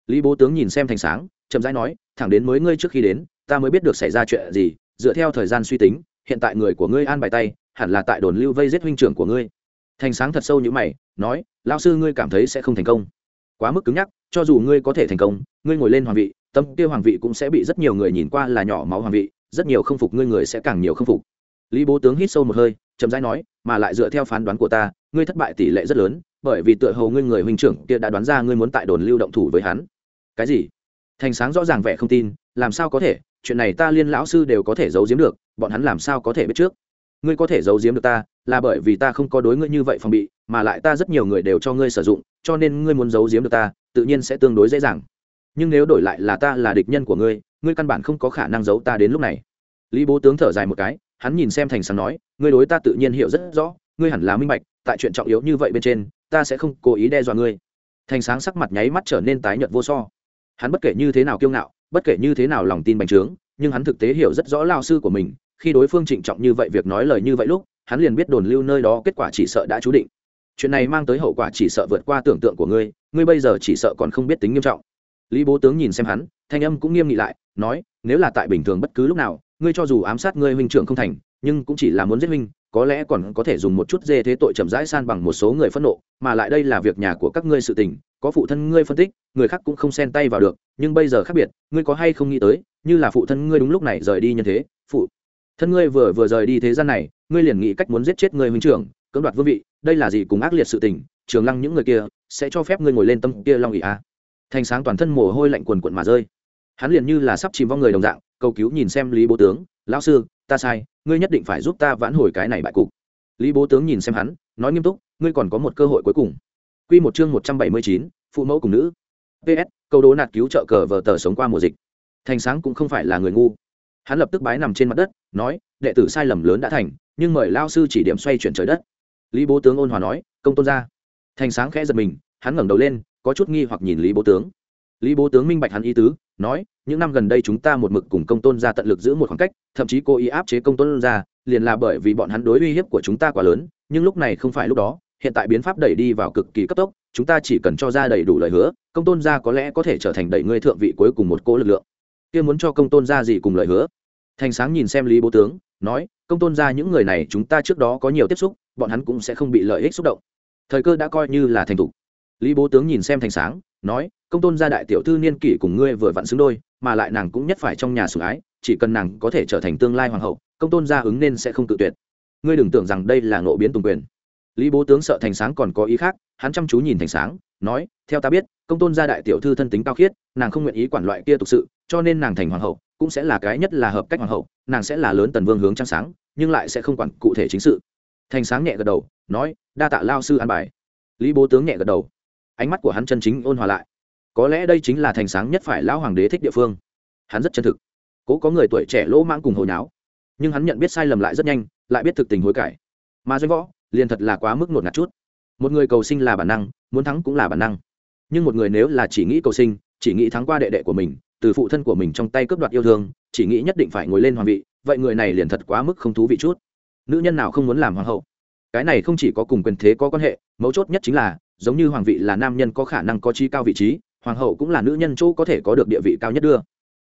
lý bố tướng nhìn xem thành sáng, chậm rãi nói, thẳng đến mới ngươi trước khi đến, ta mới biết được xảy ra chuyện gì, dựa theo thời gian suy tính, hiện tại người của ngươi an bài tay, hẳn là tại đồn lưu vây giết huynh trưởng của ngươi. Thành sáng thật sâu như mày, nói lao sư ngươi cảm thấy sẽ không thành công. Quá mức cứng nhắc, cho dù ngươi có thể thành công, ngươi ngồi lên hoàng vị, tâm kia hoàng vị cũng sẽ bị rất nhiều người nhìn qua là nhỏ máu hoàng vị, rất nhiều không phục ngươi người sẽ càng nhiều không phục. Lý bố tướng hít sâu một hơi, chậm rãi nói, mà lại dựa theo phán đoán của ta, ngươi thất bại tỷ lệ rất lớn, bởi vì tựa hồ ngươi người huynh trưởng kia đã đoán ra ngươi muốn tại đồn lưu động thủ với hắn cái gì? Thành sáng rõ ràng vẻ không tin, làm sao có thể? Chuyện này ta liên lão sư đều có thể giấu giếm được, bọn hắn làm sao có thể biết trước? Ngươi có thể giấu giếm được ta, là bởi vì ta không có đối ngươi như vậy phòng bị, mà lại ta rất nhiều người đều cho ngươi sử dụng, cho nên ngươi muốn giấu giếm được ta, tự nhiên sẽ tương đối dễ dàng. Nhưng nếu đổi lại là ta là địch nhân của ngươi ngươi căn bản không có khả năng giấu ta đến lúc này. Lý bố tướng thở dài một cái, hắn nhìn xem thành sáng nói, ngươi đối ta tự nhiên hiểu rất rõ, ngươi hẳn là minh bạch, tại chuyện trọng yếu như vậy bên trên, ta sẽ không cố ý đe dọa ngươi. Thành sáng sắc mặt nháy mắt trở nên tái nhợt vô so hắn bất kể như thế nào kiêu ngạo, bất kể như thế nào lòng tin bành trướng, nhưng hắn thực tế hiểu rất rõ lao sư của mình, khi đối phương trịnh trọng như vậy việc nói lời như vậy lúc, hắn liền biết đồn lưu nơi đó kết quả chỉ sợ đã chú định. Chuyện này mang tới hậu quả chỉ sợ vượt qua tưởng tượng của ngươi ngươi bây giờ chỉ sợ còn không biết tính nghiêm trọng. Lý bố tướng nhìn xem hắn, thanh âm cũng nghiêm nghị lại, nói, nếu là tại bình thường bất cứ lúc nào, ngươi cho dù ám sát ngươi huynh trưởng không thành, nhưng cũng chỉ là muốn giết huynh có lẽ còn có thể dùng một chút dê thế tội chậm rãi san bằng một số người phẫn nộ, mà lại đây là việc nhà của các ngươi sự tình, có phụ thân ngươi phân tích, người khác cũng không xen tay vào được, nhưng bây giờ khác biệt, ngươi có hay không nghĩ tới, như là phụ thân ngươi đúng lúc này rời đi như thế, phụ thân ngươi vừa vừa rời đi thế gian này, ngươi liền nghĩ cách muốn giết chết người huynh trưởng, cưỡng đoạt vương vị, đây là gì cùng ác liệt sự tình, trường lăng những người kia, sẽ cho phép ngươi ngồi lên tâm kia long ỉ a à. thành sáng toàn thân mồ hôi lạnh quần quận mà rơi hắn liền như là sắp chìm vào người đồng dạng, cầu cứu nhìn xem lý bố tướng, lão sư, ta sai ngươi nhất định phải giúp ta vãn hồi cái này bại cục. Lý bố tướng nhìn xem hắn, nói nghiêm túc, ngươi còn có một cơ hội cuối cùng. Q một chương một trăm bảy mươi chín, phụ mẫu cùng nữ. Ps câu đố nạt cứu trợ cờ vờ tờ sống qua mùa dịch. Thành sáng cũng không phải là người ngu. Hắn lập tức bái nằm trên mặt đất, nói, đệ tử sai lầm lớn đã thành, nhưng mời lao sư chỉ điểm xoay chuyển trời đất. Lý bố tướng ôn hòa nói, công tôn ra thành sáng khẽ giật mình, hắn ngẩng đầu lên, có chút nghi hoặc nhìn lý bố tướng lý bố tướng minh bạch hắn ý tứ, nói, những năm gần đây chúng ta một mực cùng công tôn ra tận lực giữ một khoảng cách, thậm chí cố ý áp chế công tôn ra liền là bởi vì bọn hắn đối uy hiếp của chúng ta quá lớn, nhưng lúc này không phải lúc đó, hiện tại biến pháp đẩy đi vào cực kỳ cấp tốc, chúng ta chỉ cần cho ra đầy đủ lời hứa, công tôn gia có lẽ có thể trở thành đẩy ngươi thượng vị cuối cùng một cỗ lực lượng. Kia muốn cho công tôn gia gì cùng lời hứa? Thành sáng nhìn xem lý bố tướng, nói, công tôn gia những người này chúng ta trước đó có nhiều tiếp xúc, bọn hắn cũng sẽ không bị lợi ích xúc động. Thời cơ đã coi như là thành thục. Lý bố tướng nhìn xem thành sáng nói, công tôn gia đại tiểu thư niên kỷ cùng ngươi vừa vặn xứng đôi, mà lại nàng cũng nhất phải trong nhà sủng ái, chỉ cần nàng có thể trở thành tương lai hoàng hậu, công tôn gia ứng nên sẽ không tự tuyệt. Ngươi đừng tưởng rằng đây là ngộ biến tùng quyền. Lý bố tướng sợ thành sáng còn có ý khác, hắn chăm chú nhìn thành sáng, nói, theo ta biết, công tôn gia đại tiểu thư thân tính cao khiết, nàng không nguyện ý quản loại kia thực sự, cho nên nàng thành hoàng hậu, cũng sẽ là cái nhất là hợp cách hoàng hậu, nàng sẽ là lớn tần vương hướng trăng sáng, nhưng lại sẽ không quản cụ thể chính sự. Thành sáng nhẹ gật đầu, nói, đa tạ lao sư an bài. Lý bố tướng nhẹ gật đầu ánh mắt của hắn chân chính ôn hòa lại. Có lẽ đây chính là thành sáng nhất phải lão hoàng đế thích địa phương. Hắn rất chân thực. Cố có người tuổi trẻ lỗ mãng cùng hồi náo nhưng hắn nhận biết sai lầm lại rất nhanh, lại biết thực tình hối cải. Mà doanh võ, liền thật là quá mức ngột ngạt chút. Một người cầu sinh là bản năng, muốn thắng cũng là bản năng. Nhưng một người nếu là chỉ nghĩ cầu sinh, chỉ nghĩ thắng qua đệ đệ của mình, từ phụ thân của mình trong tay cướp đoạt yêu thương, chỉ nghĩ nhất định phải ngồi lên hoàng vị, vậy người này liền thật quá mức không thú vị chút. Nữ nhân nào không muốn làm hoàng hậu? Cái này không chỉ có cùng quyền thế có quan hệ, mấu chốt nhất chính là giống như hoàng vị là nam nhân có khả năng có chi cao vị trí, hoàng hậu cũng là nữ nhân chỗ có thể có được địa vị cao nhất đưa.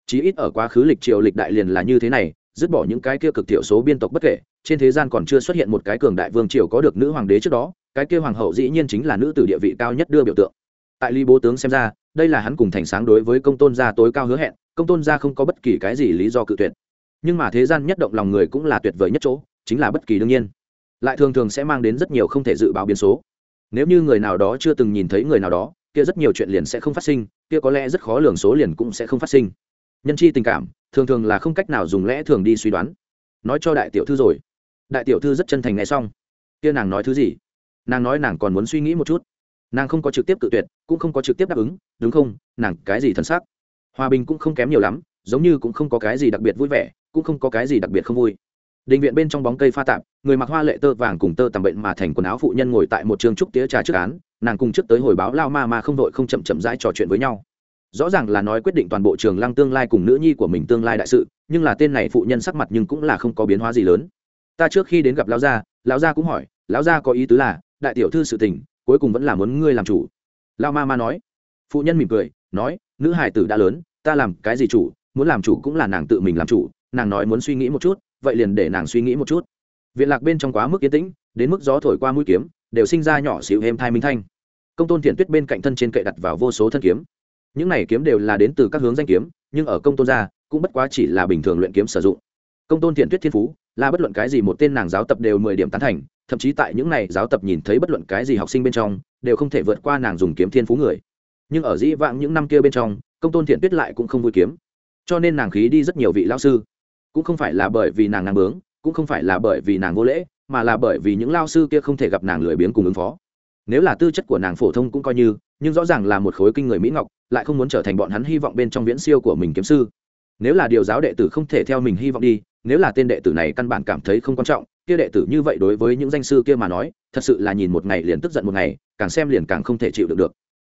Chí ít ở quá khứ lịch triều lịch đại liền là như thế này, dứt bỏ những cái kia cực thiểu số biên tộc bất kể, trên thế gian còn chưa xuất hiện một cái cường đại vương triều có được nữ hoàng đế trước đó, cái kia hoàng hậu dĩ nhiên chính là nữ tử địa vị cao nhất đưa biểu tượng. Tại ly bố tướng xem ra, đây là hắn cùng thành sáng đối với công tôn gia tối cao hứa hẹn, công tôn gia không có bất kỳ cái gì lý do cự tuyệt. Nhưng mà thế gian nhất động lòng người cũng là tuyệt vời nhất chỗ, chính là bất kỳ đương nhiên. Lại thường thường sẽ mang đến rất nhiều không thể dự báo biến số nếu như người nào đó chưa từng nhìn thấy người nào đó, kia rất nhiều chuyện liền sẽ không phát sinh, kia có lẽ rất khó lường số liền cũng sẽ không phát sinh. Nhân chi tình cảm, thường thường là không cách nào dùng lẽ thường đi suy đoán. Nói cho đại tiểu thư rồi. Đại tiểu thư rất chân thành nghe xong. Kia nàng nói thứ gì? Nàng nói nàng còn muốn suy nghĩ một chút. Nàng không có trực tiếp tự tuyệt, cũng không có trực tiếp đáp ứng, đúng không? Nàng, cái gì thân xác hòa bình cũng không kém nhiều lắm, giống như cũng không có cái gì đặc biệt vui vẻ, cũng không có cái gì đặc biệt không vui đình viện bên trong bóng cây pha tạp, người mặc hoa lệ tơ vàng cùng tơ tằm bệnh mà thành quần áo phụ nhân ngồi tại một trường trúc tía trà trước án, nàng cùng trước tới hồi báo lao ma Ma không đội không chậm chậm rãi trò chuyện với nhau. Rõ ràng là nói quyết định toàn bộ trường lăng tương lai cùng nữ nhi của mình tương lai đại sự, nhưng là tên này phụ nhân sắc mặt nhưng cũng là không có biến hóa gì lớn. Ta trước khi đến gặp lão gia lão gia cũng hỏi, lão gia có ý tứ là, đại tiểu thư sự tình, cuối cùng vẫn là muốn ngươi làm chủ. Lao ma ma nói. Phụ nhân mỉm cười, nói, nữ hải tử đã lớn, ta làm cái gì chủ, muốn làm chủ cũng là nàng tự mình làm chủ. Nàng nói muốn suy nghĩ một chút vậy liền để nàng suy nghĩ một chút. Viện lạc bên trong quá mức yên tĩnh, đến mức gió thổi qua mũi kiếm, đều sinh ra nhỏ xịu êm thai minh thanh. Công tôn thiện tuyết bên cạnh thân trên kệ đặt vào vô số thân kiếm. Những này kiếm đều là đến từ các hướng danh kiếm, nhưng ở công tôn gia, cũng bất quá chỉ là bình thường luyện kiếm sử dụng. Công tôn thiện tuyết thiên phú, là bất luận cái gì một tên nàng giáo tập đều mười điểm tán thành, thậm chí tại những này giáo tập nhìn thấy bất luận cái gì học sinh bên trong, đều không thể vượt qua nàng dùng kiếm thiên phú người. Nhưng ở dĩ vãng những năm kia bên trong, công tôn thiện tuyết lại cũng không vui kiếm. Cho nên nàng khí đi rất nhiều vị lao sư cũng không phải là bởi vì nàng ngang bướng, cũng không phải là bởi vì nàng vô lễ, mà là bởi vì những lao sư kia không thể gặp nàng lười biếng cùng ứng phó. Nếu là tư chất của nàng phổ thông cũng coi như, nhưng rõ ràng là một khối kinh người mỹ ngọc, lại không muốn trở thành bọn hắn hy vọng bên trong viễn siêu của mình kiếm sư. Nếu là điều giáo đệ tử không thể theo mình hy vọng đi, nếu là tên đệ tử này căn bản cảm thấy không quan trọng, kia đệ tử như vậy đối với những danh sư kia mà nói, thật sự là nhìn một ngày liền tức giận một ngày, càng xem liền càng không thể chịu được được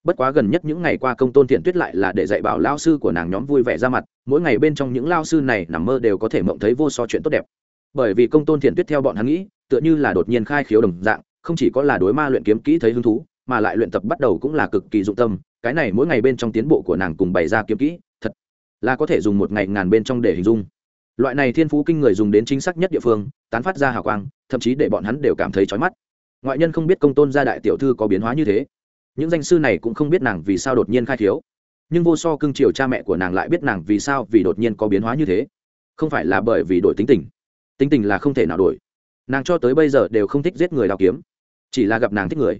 bất quá gần nhất những ngày qua công tôn thiện tuyết lại là để dạy bảo lao sư của nàng nhóm vui vẻ ra mặt, mỗi ngày bên trong những lao sư này nằm mơ đều có thể mộng thấy vô so chuyện tốt đẹp. Bởi vì công tôn thiện tuyết theo bọn hắn nghĩ, tựa như là đột nhiên khai khiếu đồng dạng, không chỉ có là đối ma luyện kiếm kỹ thấy hứng thú, mà lại luyện tập bắt đầu cũng là cực kỳ dụng tâm, cái này mỗi ngày bên trong tiến bộ của nàng cùng bày ra kiếm kỹ, thật là có thể dùng một ngày ngàn bên trong để hình dung. Loại này thiên phú kinh người dùng đến chính xác nhất địa phương, tán phát ra hào quang, thậm chí để bọn hắn đều cảm thấy chói mắt. Ngoại nhân không biết công tôn gia đại tiểu thư có biến hóa như thế những danh sư này cũng không biết nàng vì sao đột nhiên khai thiếu nhưng vô so cưng chiều cha mẹ của nàng lại biết nàng vì sao vì đột nhiên có biến hóa như thế. Không phải là bởi vì đổi tính tình. Tính tình là không thể nào đổi. Nàng cho tới bây giờ đều không thích giết người đào kiếm. Chỉ là gặp nàng thích người.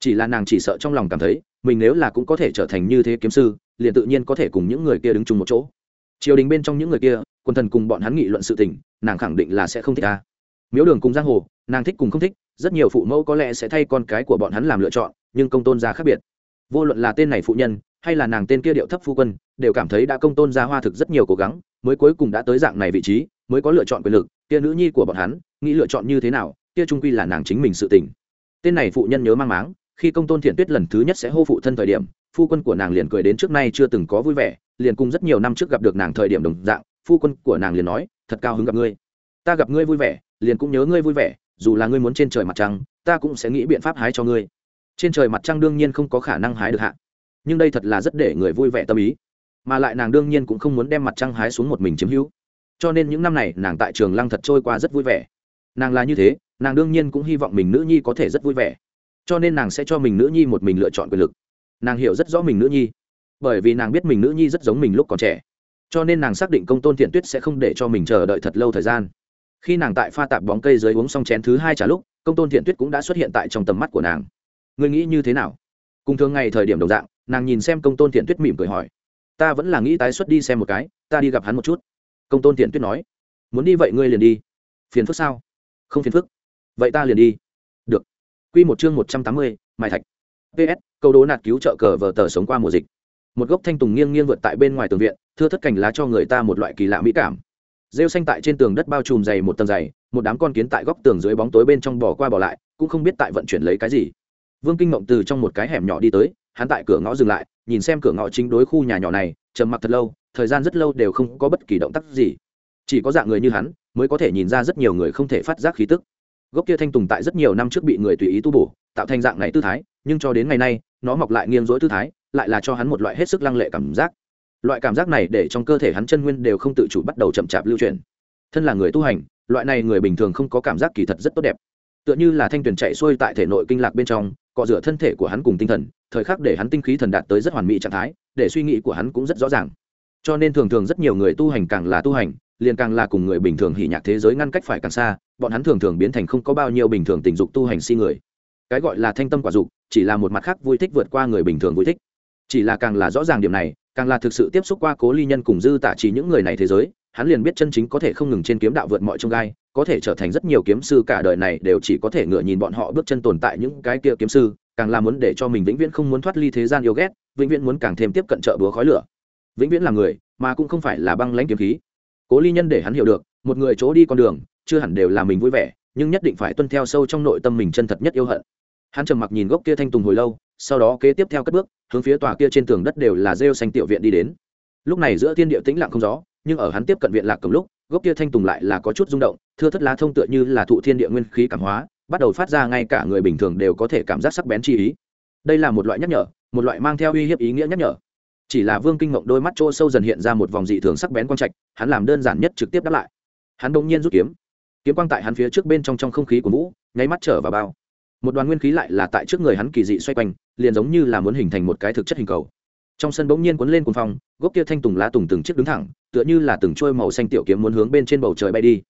Chỉ là nàng chỉ sợ trong lòng cảm thấy, mình nếu là cũng có thể trở thành như thế kiếm sư, liền tự nhiên có thể cùng những người kia đứng chung một chỗ. Triều đình bên trong những người kia, quân thần cùng bọn hắn nghị luận sự tình, nàng khẳng định là sẽ không thích ta. Miếu đường cùng giang hồ, nàng thích cùng không thích, rất nhiều phụ mẫu có lẽ sẽ thay con cái của bọn hắn làm lựa chọn nhưng công tôn gia khác biệt. Vô luận là tên này phụ nhân, hay là nàng tên kia điệu thấp phu quân, đều cảm thấy đã công tôn gia hoa thực rất nhiều cố gắng, mới cuối cùng đã tới dạng này vị trí, mới có lựa chọn quyền lực, kia nữ nhi của bọn hắn, nghĩ lựa chọn như thế nào, kia trung quy là nàng chính mình sự tình. Tên này phụ nhân nhớ mang máng, khi công tôn thiện tuyết lần thứ nhất sẽ hô phụ thân thời điểm, phu quân của nàng liền cười đến trước nay chưa từng có vui vẻ, liền cùng rất nhiều năm trước gặp được nàng thời điểm đồng dạng, phu quân của nàng liền nói, thật cao hứng gặp ngươi. Ta gặp ngươi vui vẻ, liền cũng nhớ ngươi vui vẻ, dù là ngươi muốn trên trời mặt trăng, ta cũng sẽ nghĩ biện pháp hái cho ngươi trên trời mặt trăng đương nhiên không có khả năng hái được hạ. Nhưng đây thật là rất để người vui vẻ tâm ý. Mà lại nàng đương nhiên cũng không muốn đem mặt trăng hái xuống một mình chiếm hữu. Cho nên những năm này, nàng tại trường lăng thật trôi qua rất vui vẻ. Nàng là như thế, nàng đương nhiên cũng hy vọng mình nữ nhi có thể rất vui vẻ. Cho nên nàng sẽ cho mình nữ nhi một mình lựa chọn quyền lực. Nàng hiểu rất rõ mình nữ nhi. Bởi vì nàng biết mình nữ nhi rất giống mình lúc còn trẻ. Cho nên nàng xác định công tôn thiện tuyết sẽ không để cho mình chờ đợi thật lâu thời gian. Khi nàng tại pha tạp bóng cây dưới uống xong chén thứ hai trả lúc, công tôn thiện tuyết cũng đã xuất hiện tại trong tầm mắt của nàng ngươi nghĩ như thế nào? Cùng thường ngày thời điểm đồng dạng, nàng nhìn xem công tôn thiện tuyết mỉm cười hỏi. Ta vẫn là nghĩ tái xuất đi xem một cái, ta đi gặp hắn một chút. Công tôn thiện tuyết nói. Muốn đi vậy ngươi liền đi. Phiền phức sao? Không phiền phức. Vậy ta liền đi. Được. Q một chương một trăm tám mươi, mai thạch. Ps câu đố nạt cứu trợ cờ vờ tờ sống qua mùa dịch. Một gốc thanh tùng nghiêng nghiêng vượt tại bên ngoài tường viện, thưa thất cành lá cho người ta một loại kỳ lạ mỹ cảm. Rêu xanh tại trên tường đất bao trùm dày một tầng dày, một đám con kiến tại góc tường dưới bóng tối bên trong bỏ qua bỏ lại, cũng không biết tại vận chuyển lấy cái gì vương kinh mộng từ trong một cái hẻm nhỏ đi tới, hắn tại cửa ngõ dừng lại, nhìn xem cửa ngõ chính đối khu nhà nhỏ này, trầm mặc thật lâu, thời gian rất lâu đều không có bất kỳ động tác gì. Chỉ có dạng người như hắn, mới có thể nhìn ra rất nhiều người không thể phát giác khí tức. Gốc kia thanh tùng tại rất nhiều năm trước bị người tùy ý tu bổ, tạo thành dạng này tư thái, nhưng cho đến ngày nay, nó mọc lại nghiêng rỗi tư thái, lại là cho hắn một loại hết sức lăng lệ cảm giác. Loại cảm giác này để trong cơ thể hắn chân nguyên đều không tự chủ bắt đầu chậm chạp lưu truyền thân là người tu hành, loại này người bình thường không có cảm giác kỳ thật rất tốt đẹp tựa như là thanh tuyển chạy xuôi tại thể nội kinh lạc bên trong, cọ rửa thân thể của hắn cùng tinh thần, thời khắc để hắn tinh khí thần đạt tới rất hoàn mỹ trạng thái, để suy nghĩ của hắn cũng rất rõ ràng. Cho nên thường thường rất nhiều người tu hành càng là tu hành, liền càng là cùng người bình thường hỉ nhạc thế giới ngăn cách phải càng xa, bọn hắn thường thường biến thành không có bao nhiêu bình thường tình dục tu hành si người. Cái gọi là thanh tâm quả dục, chỉ là một mặt khác vui thích vượt qua người bình thường vui thích. Chỉ là càng là rõ ràng điểm này, càng là thực sự tiếp xúc qua cố ly nhân cùng dư tả chỉ những người này thế giới, hắn liền biết chân chính có thể không ngừng trên kiếm đạo vượt mọi trông gai có thể trở thành rất nhiều kiếm sư cả đời này đều chỉ có thể ngựa nhìn bọn họ bước chân tồn tại những cái kia kiếm sư, càng là muốn để cho mình vĩnh viễn không muốn thoát ly thế gian yêu ghét, vĩnh viễn muốn càng thêm tiếp cận chợ búa khói lửa. Vĩnh viễn là người, mà cũng không phải là băng lãnh kiếm khí. Cố ly nhân để hắn hiểu được, một người chỗ đi con đường, chưa hẳn đều là mình vui vẻ, nhưng nhất định phải tuân theo sâu trong nội tâm mình chân thật nhất yêu hận. Hắn trầm mặc nhìn gốc kia thanh tùng hồi lâu, sau đó kế tiếp theo các bước, hướng phía tòa kia trên tường đất đều là rêu xanh tiểu viện đi đến. Lúc này giữa thiên địa tĩnh lặng không gió nhưng ở hắn tiếp cận viện lạc cầm lúc, gốc kia thanh tùng lại là có chút rung động thưa thất lá thông tựa như là thụ thiên địa nguyên khí cảm hóa, bắt đầu phát ra ngay cả người bình thường đều có thể cảm giác sắc bén chi ý. Đây là một loại nhắc nhở, một loại mang theo uy hiếp ý nghĩa nhắc nhở. Chỉ là vương kinh ngộng đôi mắt chỗ sâu dần hiện ra một vòng dị thường sắc bén quang trạch, hắn làm đơn giản nhất trực tiếp đáp lại. Hắn đông nhiên rút kiếm. Kiếm quang tại hắn phía trước bên trong trong không khí của vũ, nháy mắt trở vào bao. Một đoàn nguyên khí lại là tại trước người hắn kỳ dị xoay quanh, liền giống như là muốn hình thành một cái thực chất hình cầu. Trong sân bỗng nhiên cuốn lên cuồng phong, gốc kia thanh tùng lá tùng từng chiếc đứng thẳng, tựa như là từng trôi màu xanh tiểu kiếm muốn hướng bên trên bầu trời bay đi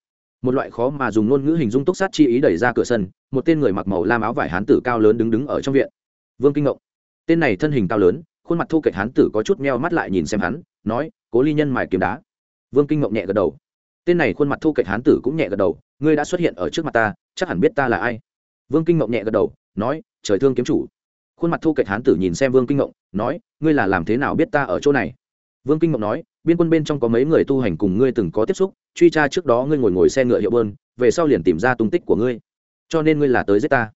một loại khó mà dùng ngôn ngữ hình dung túc sát chi ý đẩy ra cửa sân, một tên người mặc màu lam áo vải hán tử cao lớn đứng đứng ở trong viện. Vương kinh ngộng. Tên này thân hình cao lớn, khuôn mặt thu kệch hán tử có chút meo mắt lại nhìn xem hắn, nói, cố ly nhân mài kiếm đá. Vương kinh ngộng nhẹ gật đầu. Tên này khuôn mặt thu kệch hán tử cũng nhẹ gật đầu, ngươi đã xuất hiện ở trước mặt ta, chắc hẳn biết ta là ai. Vương kinh ngộng nhẹ gật đầu, nói, trời thương kiếm chủ. Khuôn mặt thu kệch hán tử nhìn xem vương kinh ngộng, nói, ngươi là làm thế nào biết ta ở chỗ này? Vương kinh ngộng nói biên quân bên trong có mấy người tu hành cùng ngươi từng có tiếp xúc, truy tra trước đó ngươi ngồi ngồi xe ngựa hiệu bơn, về sau liền tìm ra tung tích của ngươi. Cho nên ngươi là tới giết ta.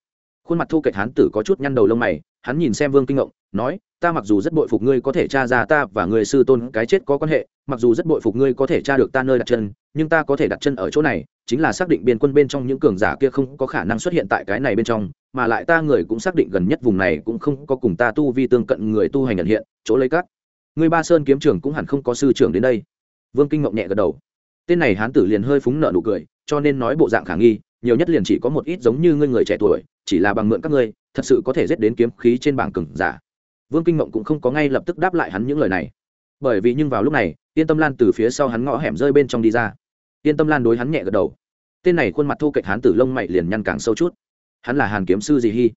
Khuôn mặt thu kệch hán tử có chút nhăn đầu lông mày, hắn nhìn xem vương kinh ngộng, nói, ta mặc dù rất bội phục ngươi có thể tra ra ta và người sư tôn cái chết có quan hệ, mặc dù rất bội phục ngươi có thể tra được ta nơi đặt chân, nhưng ta có thể đặt chân ở chỗ này, chính là xác định biên quân bên trong những cường giả kia không có khả năng xuất hiện tại cái này bên trong, mà lại ta người cũng xác định gần nhất vùng này cũng không có cùng ta tu vi tương cận người tu hành nhận hiện, chỗ lấy cắt người ba sơn kiếm trưởng cũng hẳn không có sư trưởng đến đây. Vương kinh ngộng nhẹ gật đầu. Tên này hán tử liền hơi phúng nợ nụ cười, cho nên nói bộ dạng khả nghi, nhiều nhất liền chỉ có một ít giống như ngươi người trẻ tuổi, chỉ là bằng mượn các ngươi, thật sự có thể giết đến kiếm khí trên bảng cừng giả. Vương kinh mộng cũng không có ngay lập tức đáp lại hắn những lời này. Bởi vì nhưng vào lúc này, yên tâm lan từ phía sau hắn ngõ hẻm rơi bên trong đi ra. Yên tâm lan đối hắn nhẹ gật đầu. Tên này khuôn mặt thu kệch hán tử lông mày liền nhăn càng sâu chút. Hắn là hàn kiếm sư gì hy.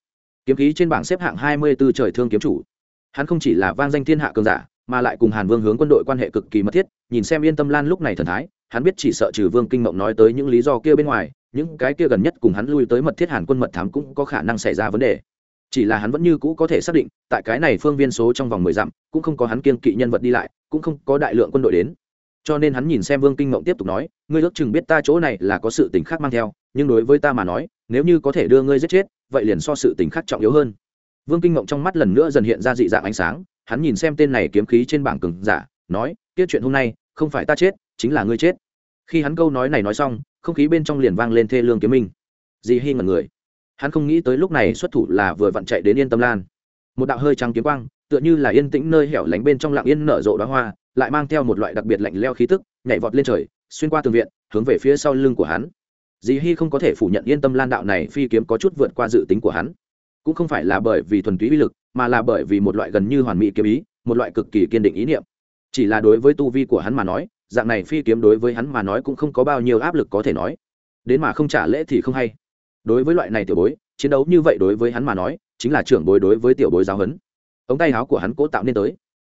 Kiếm khí trên bảng xếp hạng hai mươi b ố trời thương kiếm chủ. Hắn không chỉ là vang danh thiên hạ cường giả mà lại cùng hàn vương hướng quân đội quan hệ cực kỳ mật thiết, nhìn xem yên tâm lan lúc này thần thái, hắn biết chỉ sợ trừ vương kinh mộng nói tới những lý do kia bên ngoài, những cái kia gần nhất cùng hắn lui tới mật thiết hàn quân mật thám cũng có khả năng xảy ra vấn đề. Chỉ là hắn vẫn như cũ có thể xác định, tại cái này phương viên số trong vòng mười dặm, cũng không có hắn kiên kỵ nhân vật đi lại, cũng không có đại lượng quân đội đến. Cho nên hắn nhìn xem vương kinh mộng tiếp tục nói, ngươi ước chừng biết ta chỗ này là có sự tình khác mang theo, nhưng đối với ta mà nói, nếu như có thể đưa ngươi giết chết, vậy liền so sự tình khác trọng yếu hơn. Vương kinh mộng trong mắt lần nữa dần hiện ra dị dạng ánh sáng hắn nhìn xem tên này kiếm khí trên bảng cường giả, nói tiết chuyện hôm nay, không phải ta chết, chính là ngươi chết. Khi hắn câu nói này nói xong, không khí bên trong liền vang lên thê lương kiếm minh. Dì hi ngẩn người. Hắn không nghĩ tới lúc này xuất thủ là vừa vặn chạy đến yên tâm lan. Một đạo hơi trắng kiếm quang, tựa như là yên tĩnh nơi hẻo lánh bên trong lặng yên nở rộ đóa hoa, lại mang theo một loại đặc biệt lạnh leo khí tức, nhảy vọt lên trời, xuyên qua tường viện, hướng về phía sau lưng của hắn. Dì hi không có thể phủ nhận yên tâm lan đạo này phi kiếm có chút vượt qua dự tính của hắn. Cũng không phải là bởi vì thuần túy uy lực mà là bởi vì một loại gần như hoàn mỹ kiếm ý, một loại cực kỳ kiên định ý niệm. Chỉ là đối với tu vi của hắn mà nói, dạng này phi kiếm đối với hắn mà nói cũng không có bao nhiêu áp lực có thể nói. Đến mà không trả lễ thì không hay. Đối với loại này tiểu bối, chiến đấu như vậy đối với hắn mà nói, chính là trưởng bối đối với tiểu bối giáo huấn. Ống tay áo của hắn cố tạo nên tới.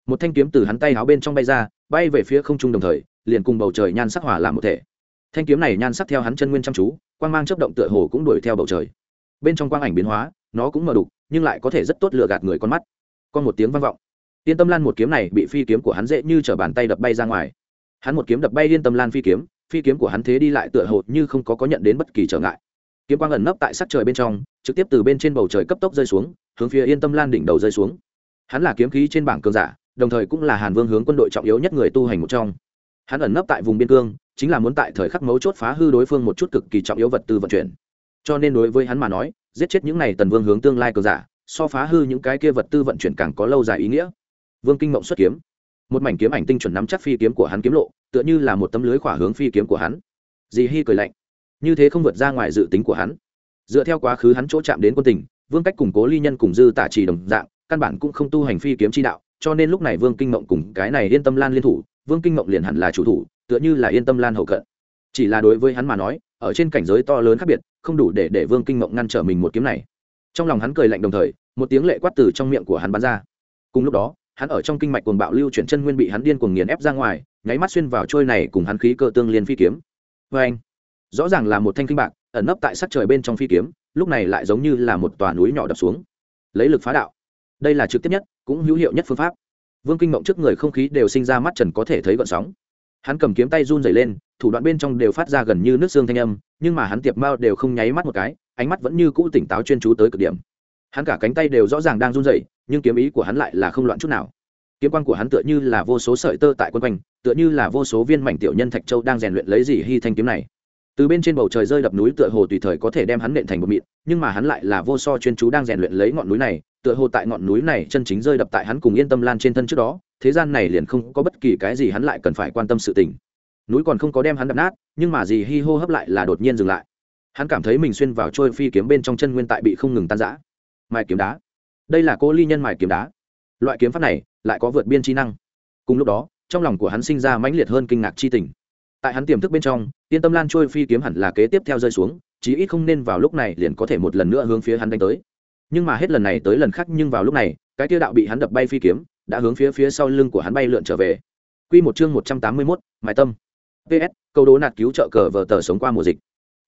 Một thanh kiếm từ hắn tay áo bên trong bay ra, bay về phía không trung đồng thời, liền cùng bầu trời nhan sắc hỏa làm một thể. Thanh kiếm này nhan sắc theo hắn chân nguyên chăm chú, quang mang chấp động tựa hồ cũng đuổi theo bầu trời. Bên trong quang ảnh biến hóa, nó cũng mờ đục nhưng lại có thể rất tốt lựa gạt người con mắt. Con một tiếng vang vọng. Yên tâm lan một kiếm này bị phi kiếm của hắn dễ như t bàn tay đập bay ra ngoài. Hắn một kiếm đập bay yên tâm lan phi kiếm phi kiếm của hắn thế đi lại tựa hồ như không có có nhận đến bất kỳ trở ngại. Kiếm quang ẩn nấp tại sắc trời bên trong, trực tiếp từ bên trên bầu trời cấp tốc rơi xuống, hướng phía yên tâm lan đỉnh đầu rơi xuống. Hắn là kiếm khí trên bảng cường giả, đồng thời cũng là hàn vương hướng quân đội trọng yếu nhất người tu hành một trong. Hắn ẩn nấp tại vùng biên cương, chính là muốn tại thời khắc mấu chốt phá hư đối phương một chút cực kỳ trọng yếu vật tư vận chuyển. Cho nên đối với hắn mà nói giết chết những này tần vương hướng tương lai cờ giả, so phá hư những cái kia vật tư vận chuyển càng có lâu dài ý nghĩa. Vương kinh mộng xuất kiếm. Một mảnh kiếm ảnh tinh chuẩn nắm chắc phi kiếm của hắn kiếm lộ, tựa như là một tấm lưới khỏa hướng phi kiếm của hắn. Dì hy cười lạnh. Như thế không vượt ra ngoài dự tính của hắn. Dựa theo quá khứ hắn chỗ chạm đến quân tình, vương cách củng cố ly nhân cùng dư tả trì đồng dạng, căn bản cũng không tu hành phi kiếm chi đạo, cho nên lúc này vương kinh mộng cùng cái này yên tâm lan liên thủ, vương kinh mộng liền hẳn là chủ thủ, tựa như là yên tâm lan hậu cận. Chỉ là đối với hắn mà nói, ở trên cảnh giới to lớn khác biệt không đủ để để vương kinh mộng ngăn trở mình một kiếm này. Trong lòng hắn cười lạnh đồng thời, một tiếng lệ quát từ trong miệng của hắn bắn ra. Cùng lúc đó, hắn ở trong kinh mạch cuồng bạo lưu chuyển chân nguyên bị hắn điên cuồng nghiền ép ra ngoài, nháy mắt xuyên vào trôi này cùng hắn khí cơ tương liên phi kiếm. Vê anh, rõ ràng là một thanh kinh bạc, ẩn nấp tại sát trời bên trong phi kiếm, lúc này lại giống như là một tòa núi nhỏ đập xuống. Lấy lực phá đạo. Đây là trực tiếp nhất, cũng hữu hiệu nhất phương pháp. Vương kinh mộng trước người không khí đều sinh ra mắt trần có thể thấy gọn sóng hắn cầm kiếm tay run dày lên, thủ đoạn bên trong đều phát ra gần như nước xương thanh âm, nhưng mà hắn tiệp mao đều không nháy mắt một cái, ánh mắt vẫn như cũ tỉnh táo chuyên chú tới cực điểm. Hắn cả cánh tay đều rõ ràng đang run dày nhưng kiếm ý của hắn lại là không loạn chút nào. Kiếm quan của hắn tựa như là vô số sợi tơ tại quân quanh, tựa như là vô số viên mảnh tiểu nhân thạch châu đang rèn luyện lấy gì hy thanh kiếm này. Từ bên trên bầu trời rơi đập núi tựa hồ tùy thời có thể đem hắn nện thành một mịn, nhưng mà hắn lại là vô so chuyên chú đang rèn luyện lấy ngọn núi này, tựa hồ tại ngọn núi này chân chính rơi đập tại hắn cùng yên tâm lan trên thân trước đó thế gian này liền không có bất kỳ cái gì hắn lại cần phải quan tâm sự tình. Núi còn không có đem hắn đập nát, nhưng mà gì hi hô hấp lại là đột nhiên dừng lại. Hắn cảm thấy mình xuyên vào trôi phi kiếm bên trong chân nguyên tại bị không ngừng tan giã mài kiếm đá. Đây là cô ly nhân mài kiếm đá. Loại kiếm pháp này lại có vượt biên trí năng. Cùng lúc đó, trong lòng của hắn sinh ra mãnh liệt hơn kinh ngạc chi tình. Tại hắn tiềm thức bên trong, yên tâm lan trôi phi kiếm hẳn là kế tiếp theo rơi xuống, chí ít không nên vào lúc này liền có thể một lần nữa hướng phía hắn đánh tới. Nhưng mà hết lần này tới lần khác nhưng vào lúc này, cái tiêu đạo bị hắn đập bay phi kiếm đã hướng phía phía sau lưng của hắn bay lượn trở về Quy một chương một trăm tám mươi 181, Mại Tâm. PS, câu đố nạt cứu trợ cờ vở tờ sống qua mùa dịch.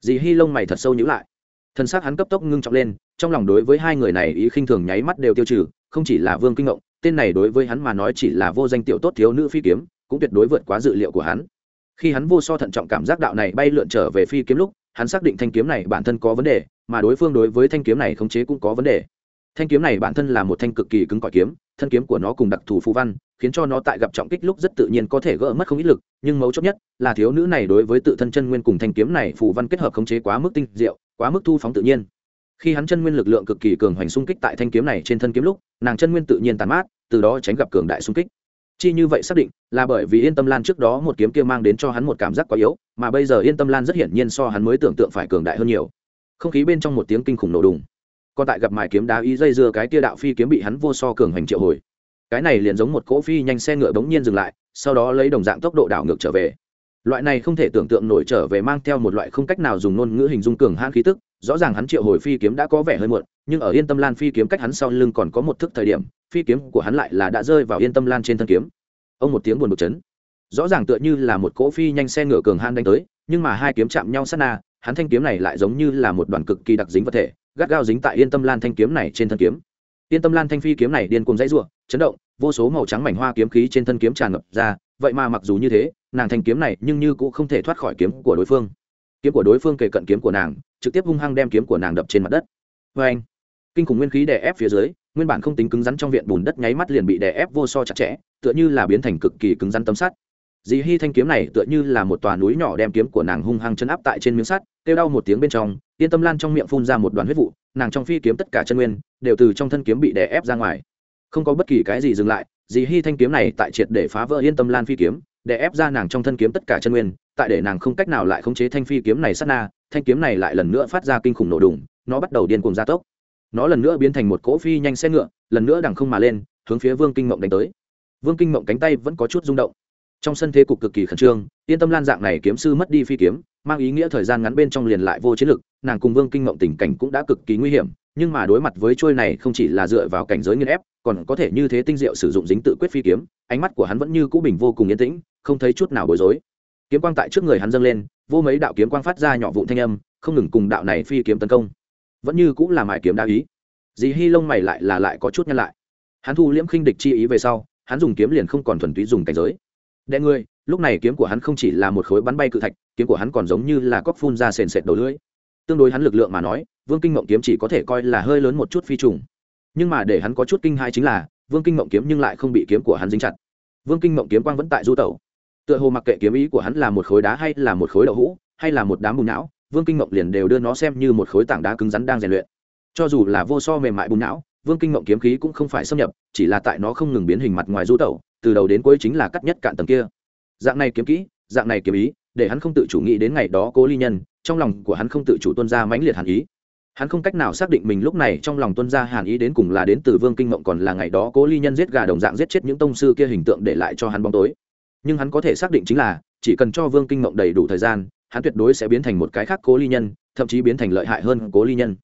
Dì Hi lông mày thật sâu nhíu lại. Thân xác hắn cấp tốc ngưng trọng lên, trong lòng đối với hai người này ý khinh thường nháy mắt đều tiêu trừ, không chỉ là Vương Kinh Ngộng, tên này đối với hắn mà nói chỉ là vô danh tiểu tốt thiếu nữ phi kiếm, cũng tuyệt đối vượt quá dự liệu của hắn. Khi hắn vô so thận trọng cảm giác đạo này bay lượn trở về phi kiếm lúc, hắn xác định thanh kiếm này bản thân có vấn đề, mà đối phương đối với thanh kiếm này khống chế cũng có vấn đề thanh kiếm này bản thân là một thanh cực kỳ cứng cỏi kiếm, thân kiếm của nó cùng đặc thù phù văn, khiến cho nó tại gặp trọng kích lúc rất tự nhiên có thể gỡ mất không ít lực, nhưng mấu chốt nhất là thiếu nữ này đối với tự thân chân nguyên cùng thanh kiếm này phù văn kết hợp khống chế quá mức tinh diệu, quá mức thu phóng tự nhiên. Khi hắn chân nguyên lực lượng cực kỳ cường hoành xung kích tại thanh kiếm này trên thân kiếm lúc, nàng chân nguyên tự nhiên tàn mát, từ đó tránh gặp cường đại xung kích. Chi như vậy xác định là bởi vì yên tâm lan trước đó một kiếm kia mang đến cho hắn một cảm giác quá yếu, mà bây giờ yên tâm lan rất hiển nhiên so hắn mới tưởng tượng phải cường đại hơn nhiều. Không khí bên trong một tiếng kinh khủng nổ đùng còn tại gặp mài kiếm đá ý dây dưa cái tia đạo phi kiếm bị hắn vô so cường hành triệu hồi. Cái này liền giống một cỗ phi nhanh xe ngựa bỗng nhiên dừng lại, sau đó lấy đồng dạng tốc độ đảo ngược trở về. Loại này không thể tưởng tượng nổi trở về mang theo một loại không cách nào dùng ngôn ngữ hình dung cường hãn khí tức, rõ ràng hắn triệu hồi phi kiếm đã có vẻ hơi muộn, nhưng ở yên tâm lan phi kiếm cách hắn sau lưng còn có một thức thời điểm, phi kiếm của hắn lại là đã rơi vào yên tâm lan trên thân kiếm. Ông một tiếng buồn bực chấn. Rõ ràng tựa như là một cỗ phi nhanh xe ngựa cường hãn đánh tới, nhưng mà hai kiếm chạm nhau sát na, hắn thanh kiếm này lại giống như là một đoàn cực kỳ đặc dính vật thể gắt gao dính tại yên tâm lan thanh kiếm này trên thân kiếm. Yên tâm lan thanh phi kiếm này điên cuồng dãy ruộng chấn động, vô số màu trắng mảnh hoa kiếm khí trên thân kiếm tràn ngập ra, vậy mà mặc dù như thế, nàng thanh kiếm này nhưng như cũng không thể thoát khỏi kiếm của đối phương. Kiếm của đối phương kề cận kiếm của nàng, trực tiếp hung hăng đem kiếm của nàng đập trên mặt đất. Vê anh, kinh khủng nguyên khí đè ép phía dưới, nguyên bản không tính cứng rắn trong viện bùn đất nháy mắt liền bị đè ép vô so chặt chẽ, tựa như là biến thành cực kỳ cứng rắn tấm sắt dì hy thanh kiếm này tựa như là một tòa núi nhỏ đem kiếm của nàng hung hăng chân áp tại trên miếng sắt, kêu đau một tiếng bên trong, yên tâm lan trong miệng phun ra một đoàn huyết vụ, nàng trong phi kiếm tất cả chân nguyên đều từ trong thân kiếm bị đè ép ra ngoài. Không có bất kỳ cái gì dừng lại, dì hy thanh kiếm này tại triệt để phá vỡ yên tâm lan phi kiếm, đè ép ra nàng trong thân kiếm tất cả chân nguyên, tại để nàng không cách nào lại khống chế thanh phi kiếm này sát na, thanh kiếm này lại lần nữa phát ra kinh khủng nổ đùng, nó bắt đầu điên cuồng gia tốc. Nó lần nữa biến thành một cỗ phi nhanh xe ngựa, lần nữa đằng không mà lên, hướng phía vương kinh mộng đánh tới. Vương kinh mộng cánh tay vẫn có chút rung động trong sân thế cục cực kỳ khẩn trương, yên tâm lan dạng này kiếm sư mất đi phi kiếm, mang ý nghĩa thời gian ngắn bên trong liền lại vô chiến lực, nàng cùng vương kinh mộng tình cảnh cũng đã cực kỳ nguy hiểm, nhưng mà đối mặt với trôi này không chỉ là dựa vào cảnh giới nghiên ép, còn có thể như thế tinh diệu sử dụng dính tự quyết phi kiếm, ánh mắt của hắn vẫn như cũ bình vô cùng yên tĩnh, không thấy chút nào bối rối. Kiếm quang tại trước người hắn dâng lên, vô mấy đạo kiếm quang phát ra nhỏ vụn thanh âm, không ngừng cùng đạo này phi kiếm tấn công. Vẫn như cũng là mải kiếm đa ý. Dì hy lông mày lại là lại có chút nhân lại. Hắn thu liễm khinh địch chi ý về sau, hắn dùng kiếm liền không còn thuần túy dùng cảnh giới đệ ngươi, lúc này kiếm của hắn không chỉ là một khối bắn bay cự thạch, kiếm của hắn còn giống như là cóc phun ra sền sệt đầu lưỡi. Tương đối hắn lực lượng mà nói, vương kinh mộng kiếm chỉ có thể coi là hơi lớn một chút phi trùng. Nhưng mà để hắn có chút kinh hai chính là, vương kinh mộng kiếm nhưng lại không bị kiếm của hắn dính chặt. Vương kinh mộng kiếm quang vẫn tại du tẩu. Tựa hồ mặc kệ kiếm ý của hắn là một khối đá hay là một khối đậu hũ, hay là một đám bùn não, vương kinh mộng liền đều đưa nó xem như một khối tảng đá cứng rắn đang rèn luyện. Cho dù là vô so mềm mại bùn não, vương kinh mộng kiếm khí cũng không phải xâm nhập, chỉ là tại nó không ngừng biến hình mặt ngoài du tẩu từ đầu đến cuối chính là cắt nhất cạn tầng kia. Dạng này kiếm kỹ, dạng này kiếm ý, để hắn không tự chủ nghĩ đến ngày đó cố ly nhân, trong lòng của hắn không tự chủ tuân ra mãnh liệt hàn ý. Hắn không cách nào xác định mình lúc này trong lòng tuân ra hàn ý đến cùng là đến từ vương kinh mộng còn là ngày đó cố ly nhân giết gà đồng dạng giết chết những tông sư kia hình tượng để lại cho hắn bóng tối. Nhưng hắn có thể xác định chính là, chỉ cần cho vương kinh mộng đầy đủ thời gian, hắn tuyệt đối sẽ biến thành một cái khác cố ly nhân, thậm chí biến thành lợi hại hơn cố ly nhân.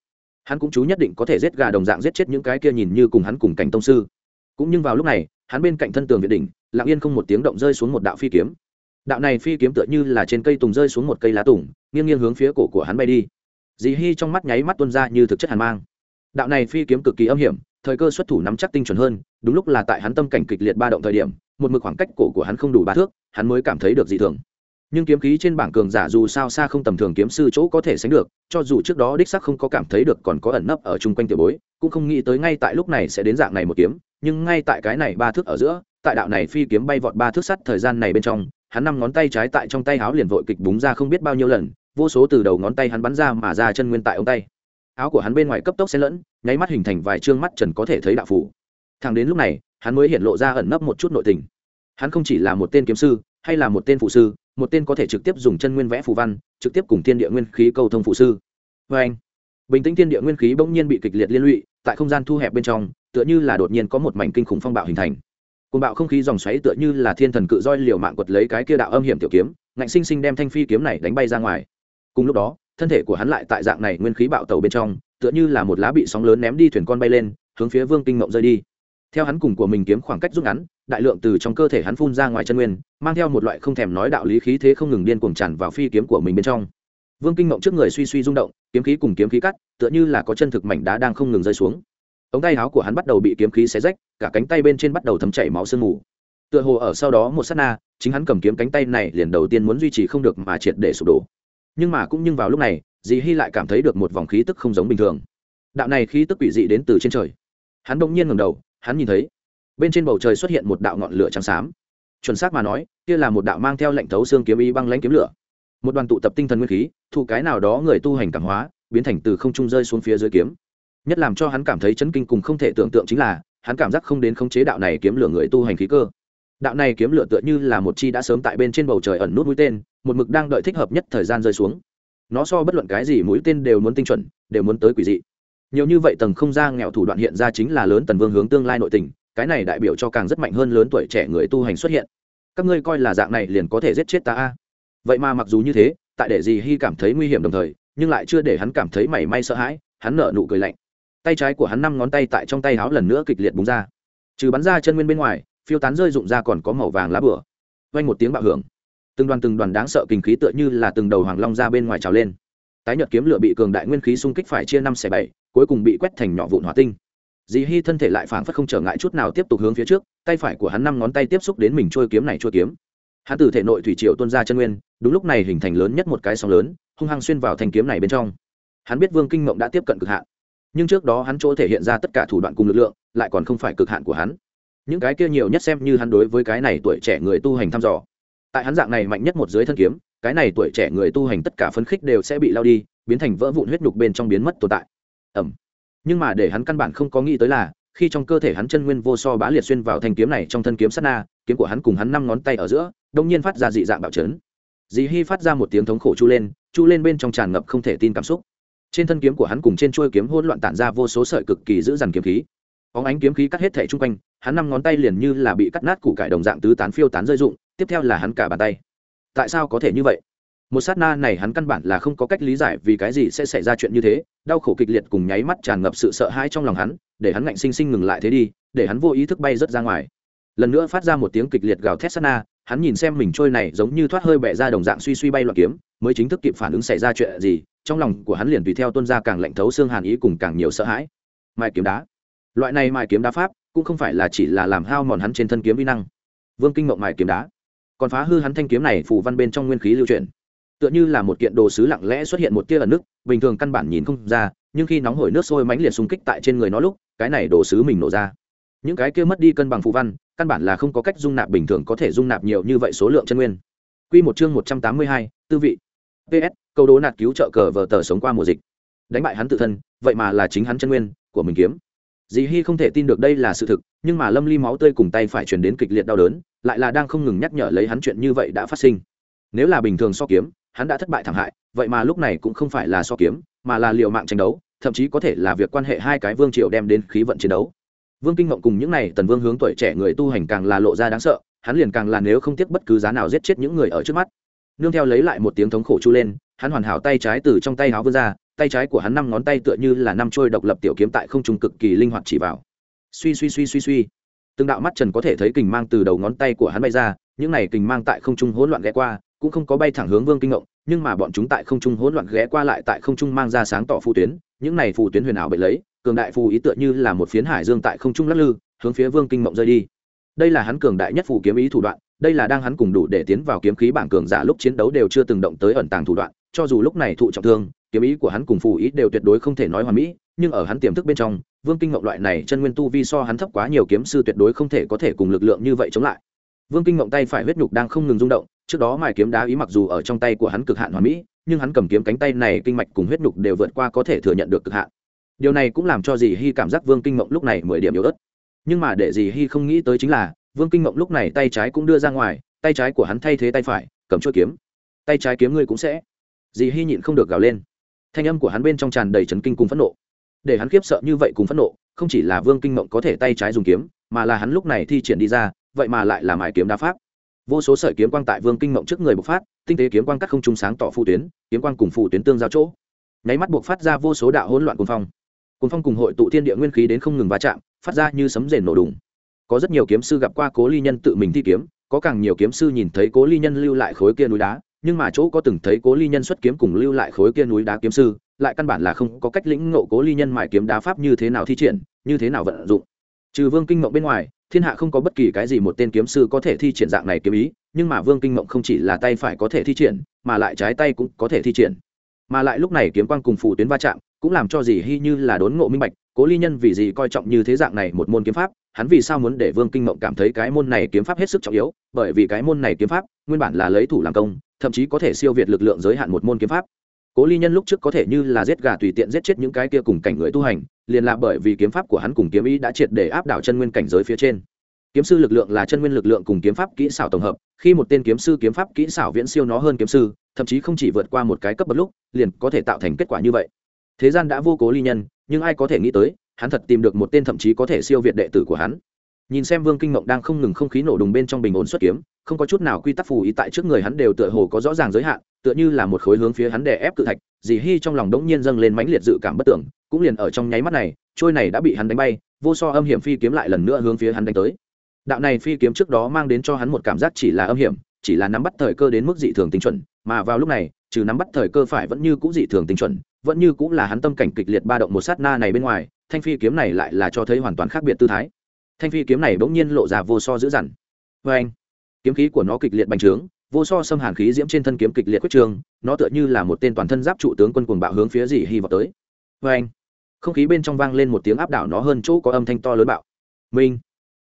Hắn cũng chú nhất định có thể giết gà đồng dạng giết chết những cái kia nhìn như cùng hắn cùng cảnh tông sư. Cũng nhưng vào lúc này hắn bên cạnh thân tường việt đỉnh, lặng yên không một tiếng động rơi xuống một đạo phi kiếm. Đạo này phi kiếm tựa như là trên cây tùng rơi xuống một cây lá tùng, nghiêng nghiêng hướng phía cổ của hắn bay đi. Dì hy trong mắt nháy mắt tuân ra như thực chất hàn mang. Đạo này phi kiếm cực kỳ âm hiểm, thời cơ xuất thủ nắm chắc tinh chuẩn hơn, đúng lúc là tại hắn tâm cảnh kịch liệt ba động thời điểm, một mực khoảng cách cổ của hắn không đủ ba thước, hắn mới cảm thấy được dị thường nhưng kiếm khí trên bảng cường giả dù sao xa không tầm thường kiếm sư chỗ có thể sánh được, cho dù trước đó đích sắc không có cảm thấy được còn có ẩn nấp ở chung quanh tiểu bối, cũng không nghĩ tới ngay tại lúc này sẽ đến dạng này một kiếm. Nhưng ngay tại cái này ba thước ở giữa, tại đạo này phi kiếm bay vọt ba thước sắt thời gian này bên trong, hắn năm ngón tay trái tại trong tay áo liền vội kịch búng ra không biết bao nhiêu lần, vô số từ đầu ngón tay hắn bắn ra mà ra chân nguyên tại ống tay. Áo của hắn bên ngoài cấp tốc xen lẫn, nháy mắt hình thành vài chương mắt trần có thể thấy đạo phủ. Thẳng đến lúc này, hắn mới hiện lộ ra ẩn nấp một chút nội tình. Hắn không chỉ là một tên kiếm sư, hay là một tên phụ sư một tên có thể trực tiếp dùng chân nguyên vẽ phù văn, trực tiếp cùng thiên địa nguyên khí câu thông phụ sư. Vê anh, bình tĩnh thiên địa nguyên khí bỗng nhiên bị kịch liệt liên lụy, tại không gian thu hẹp bên trong, tựa như là đột nhiên có một mảnh kinh khủng phong bạo hình thành. Côn bạo không khí dòng xoáy tựa như là thiên thần cự roi liều mạng quật lấy cái kia đạo âm hiểm tiểu kiếm, ngạnh sinh sinh đem thanh phi kiếm này đánh bay ra ngoài. Cùng lúc đó, thân thể của hắn lại tại dạng này nguyên khí bạo tàu bên trong, tựa như là một lá bị sóng lớn ném đi thuyền con bay lên, hướng phía vương kinh mộng rơi đi theo hắn cùng của mình kiếm khoảng cách rút ngắn, đại lượng từ trong cơ thể hắn phun ra ngoài chân nguyên, mang theo một loại không thèm nói đạo lý khí thế không ngừng điên cuồng tràn vào phi kiếm của mình bên trong. Vương kinh mộng trước người suy suy rung động, kiếm khí cùng kiếm khí cắt, tựa như là có chân thực mảnh đá đang không ngừng rơi xuống. Ống tay áo của hắn bắt đầu bị kiếm khí xé rách, cả cánh tay bên trên bắt đầu thấm chảy máu sương mù. Tựa hồ ở sau đó một s á t na, chính hắn cầm kiếm cánh tay này liền đầu tiên muốn duy trì không được mà triệt để sụp đổ. Nhưng mà cũng nhưng vào lúc này, dì hy lại cảm thấy được một vòng khí tức không giống bình thường. Đạo này khí tức quỷ dị đến từ trên trời. Hắn bỗng nhiên ngầm đầu hắn nhìn thấy bên trên bầu trời xuất hiện một đạo ngọn lửa trắng xám. Chuẩn xác mà nói, kia là một đạo mang theo lệnh thấu xương kiếm y băng lãnh kiếm lửa. Một đoàn tụ tập tinh thần nguyên khí thụ cái nào đó người tu hành cảm hóa, biến thành từ không trung rơi xuống phía dưới kiếm. Nhất làm cho hắn cảm thấy chấn kinh cùng không thể tưởng tượng chính là, hắn cảm giác không đến khống chế đạo này kiếm lửa người tu hành khí cơ. Đạo này kiếm lửa tựa như là một chi đã sớm tại bên trên bầu trời ẩn nút mũi tên, một mực đang đợi thích hợp nhất thời gian rơi xuống. Nó so bất luận cái gì mũi tên đều muốn tinh chuẩn, đều muốn tới quỷ dị nhiều như vậy tầng không gian nghèo thủ đoạn hiện ra chính là lớn tần vương hướng tương lai nội tình, cái này đại biểu cho càng rất mạnh hơn lớn tuổi trẻ người tu hành xuất hiện. Các ngươi coi là dạng này liền có thể giết chết ta a. Vậy mà mặc dù như thế, tại để gì hy cảm thấy nguy hiểm đồng thời, nhưng lại chưa để hắn cảm thấy mảy may sợ hãi, hắn nở nụ cười lạnh. Tay trái của hắn năm ngón tay tại trong tay háo lần nữa kịch liệt búng ra. Trừ bắn ra chân nguyên bên ngoài, phiêu tán rơi rụng ra còn có màu vàng lá bửa vang một tiếng bạo hưởng. Từng đoàn từng đoàn đáng sợ kinh khí tựa như là từng đầu hoàng long ra bên ngoài trào lên. Tái nhợt kiếm lửa bị cường đại nguyên khí xung kích phải chia năm xẻ bảy cuối cùng bị quét thành nhỏ vụn hỏa tinh. Dì hy thân thể lại phảng phất không trở ngại chút nào tiếp tục hướng phía trước, tay phải của hắn năm ngón tay tiếp xúc đến mình trôi kiếm này trôi kiếm. Hắn từ thể nội thủy triều tuôn ra chân nguyên, đúng lúc này hình thành lớn nhất một cái sóng lớn, hung hăng xuyên vào thanh kiếm này bên trong. Hắn biết vương kinh mộng đã tiếp cận cực hạn, nhưng trước đó hắn chỗ thể hiện ra tất cả thủ đoạn cùng lực lượng, lại còn không phải cực hạn của hắn. Những cái kia nhiều nhất xem như hắn đối với cái này tuổi trẻ người tu hành thăm dò. Tại hắn dạng này mạnh nhất một dưới thân kiếm, cái này tuổi trẻ người tu hành tất cả phấn khích đều sẽ bị lao đi, biến thành vỡ vụn huyết nhục bên trong biến mất tồn tại ẩm. Nhưng mà để hắn căn bản không có nghĩ tới là, khi trong cơ thể hắn chân nguyên vô so bá liệt xuyên vào thanh kiếm này trong thân kiếm sát na, kiếm của hắn cùng hắn năm ngón tay ở giữa, đông nhiên phát ra dị dạng bạo trấn dì hy phát ra một tiếng thống khổ chu lên chu lên bên trong tràn ngập không thể tin cảm xúc. Trên thân kiếm của hắn cùng trên chuôi kiếm hỗn loạn tản ra vô số sợi cực kỳ giữ dằn kiếm khí. Óng ánh kiếm khí cắt hết thể chung quanh, hắn năm ngón tay liền như là bị cắt nát củ cải đồng dạng tứ tán phiêu tán rơi rụng, tiếp theo là hắn cả bàn tay. Tại sao có thể như vậy? Một sát na này hắn căn bản là không có cách lý giải vì cái gì sẽ xảy ra chuyện như thế, đau khổ kịch liệt cùng nháy mắt tràn ngập sự sợ hãi trong lòng hắn, để hắn ngạnh sinh sinh ngừng lại thế đi, để hắn vô ý thức bay rớt ra ngoài. Lần nữa phát ra một tiếng kịch liệt gào thét sát na, hắn nhìn xem mình trôi này giống như thoát hơi bẹ ra đồng dạng suy suy bay loạn kiếm, mới chính thức kịp phản ứng xảy ra chuyện gì, trong lòng của hắn liền tùy theo tuân ra càng lạnh thấu xương hàn ý cùng càng nhiều sợ hãi. Mai kiếm đá. Loại này mai kiếm đá pháp, cũng không phải là chỉ là làm hao mòn hắn trên thân kiếm vi năng. Vương kinh mộng mai kiếm đá. Còn phá hư hắn thanh kiếm này phủ văn bên trong nguyên khí lưu truyền tựa như là một kiện đồ sứ lặng lẽ xuất hiện một tia ẩn nước bình thường căn bản nhìn không ra nhưng khi nóng hổi nước sôi mãnh liệt xung kích tại trên người nó lúc cái này đồ sứ mình nổ ra những cái kia mất đi cân bằng phù văn căn bản là không có cách dung nạp bình thường có thể dung nạp nhiều như vậy số lượng chân nguyên Quy một chương một trăm tám mươi hai, tư vị. PS, câu đố nạt cứu trợ cờ vờ tờ sống qua mùa dịch. Đánh bại hắn tự thân, vậy mà là chính hắn chân nguyên của mình kiếm. dì Hi không thể tin được đây là sự thực, nhưng mà Lâm Ly máu tươi cùng tay phải truyền đến kịch liệt đau đớn, lại là đang không ngừng nhắc nhở lấy hắn chuyện như vậy đã phát sinh. Nếu là bình thường so kiếm, hắn đã thất bại thảm hại, vậy mà lúc này cũng không phải là so kiếm, mà là liều mạng tranh đấu, thậm chí có thể là việc quan hệ hai cái vương triều đem đến khí vận chiến đấu. Vương kinh ngộng cùng những này tần vương hướng tuổi trẻ người tu hành càng là lộ ra đáng sợ hắn liền càng là nếu không tiếc bất cứ giá nào giết chết những người ở trước mắt. Nương theo lấy lại một tiếng thống khổ chu lên hắn hoàn hảo tay trái từ trong tay áo vươn ra tay trái của hắn năm ngón tay tựa như là năm trôi độc lập tiểu kiếm tại không trung cực kỳ linh hoạt chỉ vào. Suy suy suy suy suy. Từng đạo mắt trần có thể thấy kình mang từ đầu ngón tay của hắn bay ra những này kình mang tại không trung hỗn loạn ghé qua cũng không có bay thẳng hướng vương kinh ngộng, nhưng mà bọn chúng tại không trung hỗn loạn ghé qua lại tại không trung mang ra sáng tỏ phù tuyến, những này phù tuyến huyền ảo bệ lấy, cường đại phù ý tựa như là một phiến hải dương tại không trung lắc lư, hướng phía vương kinh mộng rơi đi. Đây là hắn cường đại nhất phù kiếm ý thủ đoạn, đây là đang hắn cùng đủ để tiến vào kiếm khí bảng cường giả lúc chiến đấu đều chưa từng động tới ẩn tàng thủ đoạn, cho dù lúc này thụ trọng thương, kiếm ý của hắn cùng phù ý đều tuyệt đối không thể nói hoàn mỹ, nhưng ở hắn tiềm thức bên trong, vương kinh mộng loại này chân nguyên tu vi so hắn thấp quá nhiều kiếm sư tuyệt đối không thể có thể cùng lực lượng như vậy chống lại vương kinh mộng tay phải huyết nhục đang không ngừng rung động, trước đó mài kiếm đá ý mặc dù ở trong tay của hắn cực hạn hoàn mỹ, nhưng hắn cầm kiếm cánh tay này kinh mạch cùng huyết nhục đều vượt qua có thể thừa nhận được cực hạn. Điều này cũng làm cho dì hy cảm giác vương kinh mộng lúc này mười điểm yếu ớt. Nhưng mà để dì hy không nghĩ tới chính là, vương kinh mộng lúc này tay trái cũng đưa ra ngoài, tay trái của hắn thay thế tay phải, cầm chuỗi kiếm. Tay trái kiếm ngươi cũng sẽ. Dì hy nhịn không được gào lên. Thanh âm của hắn bên trong tràn đầy trấn kinh cùng phẫn nộ. Để hắn khiếp sợ như vậy cùng phẫn nộ, không chỉ là vương kinh mộng có thể tay trái dùng kiếm, mà là hắn lúc này thi triển đi ra vậy mà lại là mài kiếm đa pháp. Vô số sợi kiếm quang tại vương kinh mộng trước người bộc phát, tinh tế kiếm quang cắt không trung sáng tỏ phụ tuyến, kiếm quang cùng phụ tuyến tương giao chỗ. Nháy mắt buộc phát ra vô số đạo hỗn loạn cuồng phong. Cuồng phong cùng hội tụ thiên địa nguyên khí đến không ngừng va chạm, phát ra như sấm rền nổ đùng. Có rất nhiều kiếm sư gặp qua cố ly nhân tự mình thi kiếm, có càng nhiều kiếm sư nhìn thấy cố ly nhân lưu lại khối kia núi đá, nhưng mà chỗ có từng thấy cố ly nhân xuất kiếm cùng lưu lại khối kia núi đá kiếm sư, lại căn bản là không có cách lĩnh ngộ cố ly nhân mài kiếm đá pháp như thế nào thi triển, như thế nào vận dụng. Trừ vương kinh mộng bên ngoài thiên hạ không có bất kỳ cái gì một tên kiếm sư có thể thi triển dạng này kiếm ý, nhưng mà vương kinh mộng không chỉ là tay phải có thể thi triển, mà lại trái tay cũng có thể thi triển. Mà lại lúc này kiếm quang cùng phủ tuyến va chạm, cũng làm cho dì hy như là đốn ngộ minh bạch, cố ly nhân vì gì coi trọng như thế dạng này một môn kiếm pháp, hắn vì sao muốn để vương kinh mộng cảm thấy cái môn này kiếm pháp hết sức trọng yếu, bởi vì cái môn này kiếm pháp nguyên bản là lấy thủ làm công, thậm chí có thể siêu việt lực lượng giới hạn một môn kiếm pháp cố ly nhân lúc trước có thể như là giết gà tùy tiện giết chết những cái kia cùng cảnh người tu hành, liền là bởi vì kiếm pháp của hắn cùng kiếm ý đã triệt để áp đảo chân nguyên cảnh giới phía trên. Kiếm sư lực lượng là chân nguyên lực lượng cùng kiếm pháp kỹ xảo tổng hợp, khi một tên kiếm sư kiếm pháp kỹ xảo viễn siêu nó hơn kiếm sư, thậm chí không chỉ vượt qua một cái cấp bậc lúc, liền có thể tạo thành kết quả như vậy. Thế gian đã vô cố ly nhân, nhưng ai có thể nghĩ tới, hắn thật tìm được một tên thậm chí có thể siêu việt đệ tử của hắn nhìn xem vương kinh mộng đang không ngừng không khí nổ đùng bên trong bình ổn xuất kiếm, không có chút nào quy tắc phù ý tại trước người hắn đều tựa hồ có rõ ràng giới hạn, tựa như là một khối hướng phía hắn đè ép cự thạch, dì hy trong lòng đống nhiên dâng lên mãnh liệt dự cảm bất tưởng, cũng liền ở trong nháy mắt này, trôi này đã bị hắn đánh bay, vô so âm hiểm phi kiếm lại lần nữa hướng phía hắn đánh tới. Đạo này phi kiếm trước đó mang đến cho hắn một cảm giác chỉ là âm hiểm, chỉ là nắm bắt thời cơ đến mức dị thường tinh chuẩn, mà vào lúc này, trừ nắm bắt thời cơ phải vẫn như cũ dị thường tinh chuẩn, vẫn như cũng là hắn tâm cảnh kịch liệt ba động một sát na này bên ngoài, thanh phi kiếm này lại là cho thấy hoàn toàn khác biệt tư thái thanh phi kiếm này bỗng nhiên lộ ra vô so dữ dằn. Vê anh, kiếm khí của nó kịch liệt bành trướng, vô so xâm hàn khí diễm trên thân kiếm kịch liệt quyết trường, nó tựa như là một tên toàn thân giáp trụ tướng quân cuồng bạo hướng phía dì hy vào tới. Vê anh, không khí bên trong vang lên một tiếng áp đảo nó hơn chỗ có âm thanh to lớn bạo. Minh,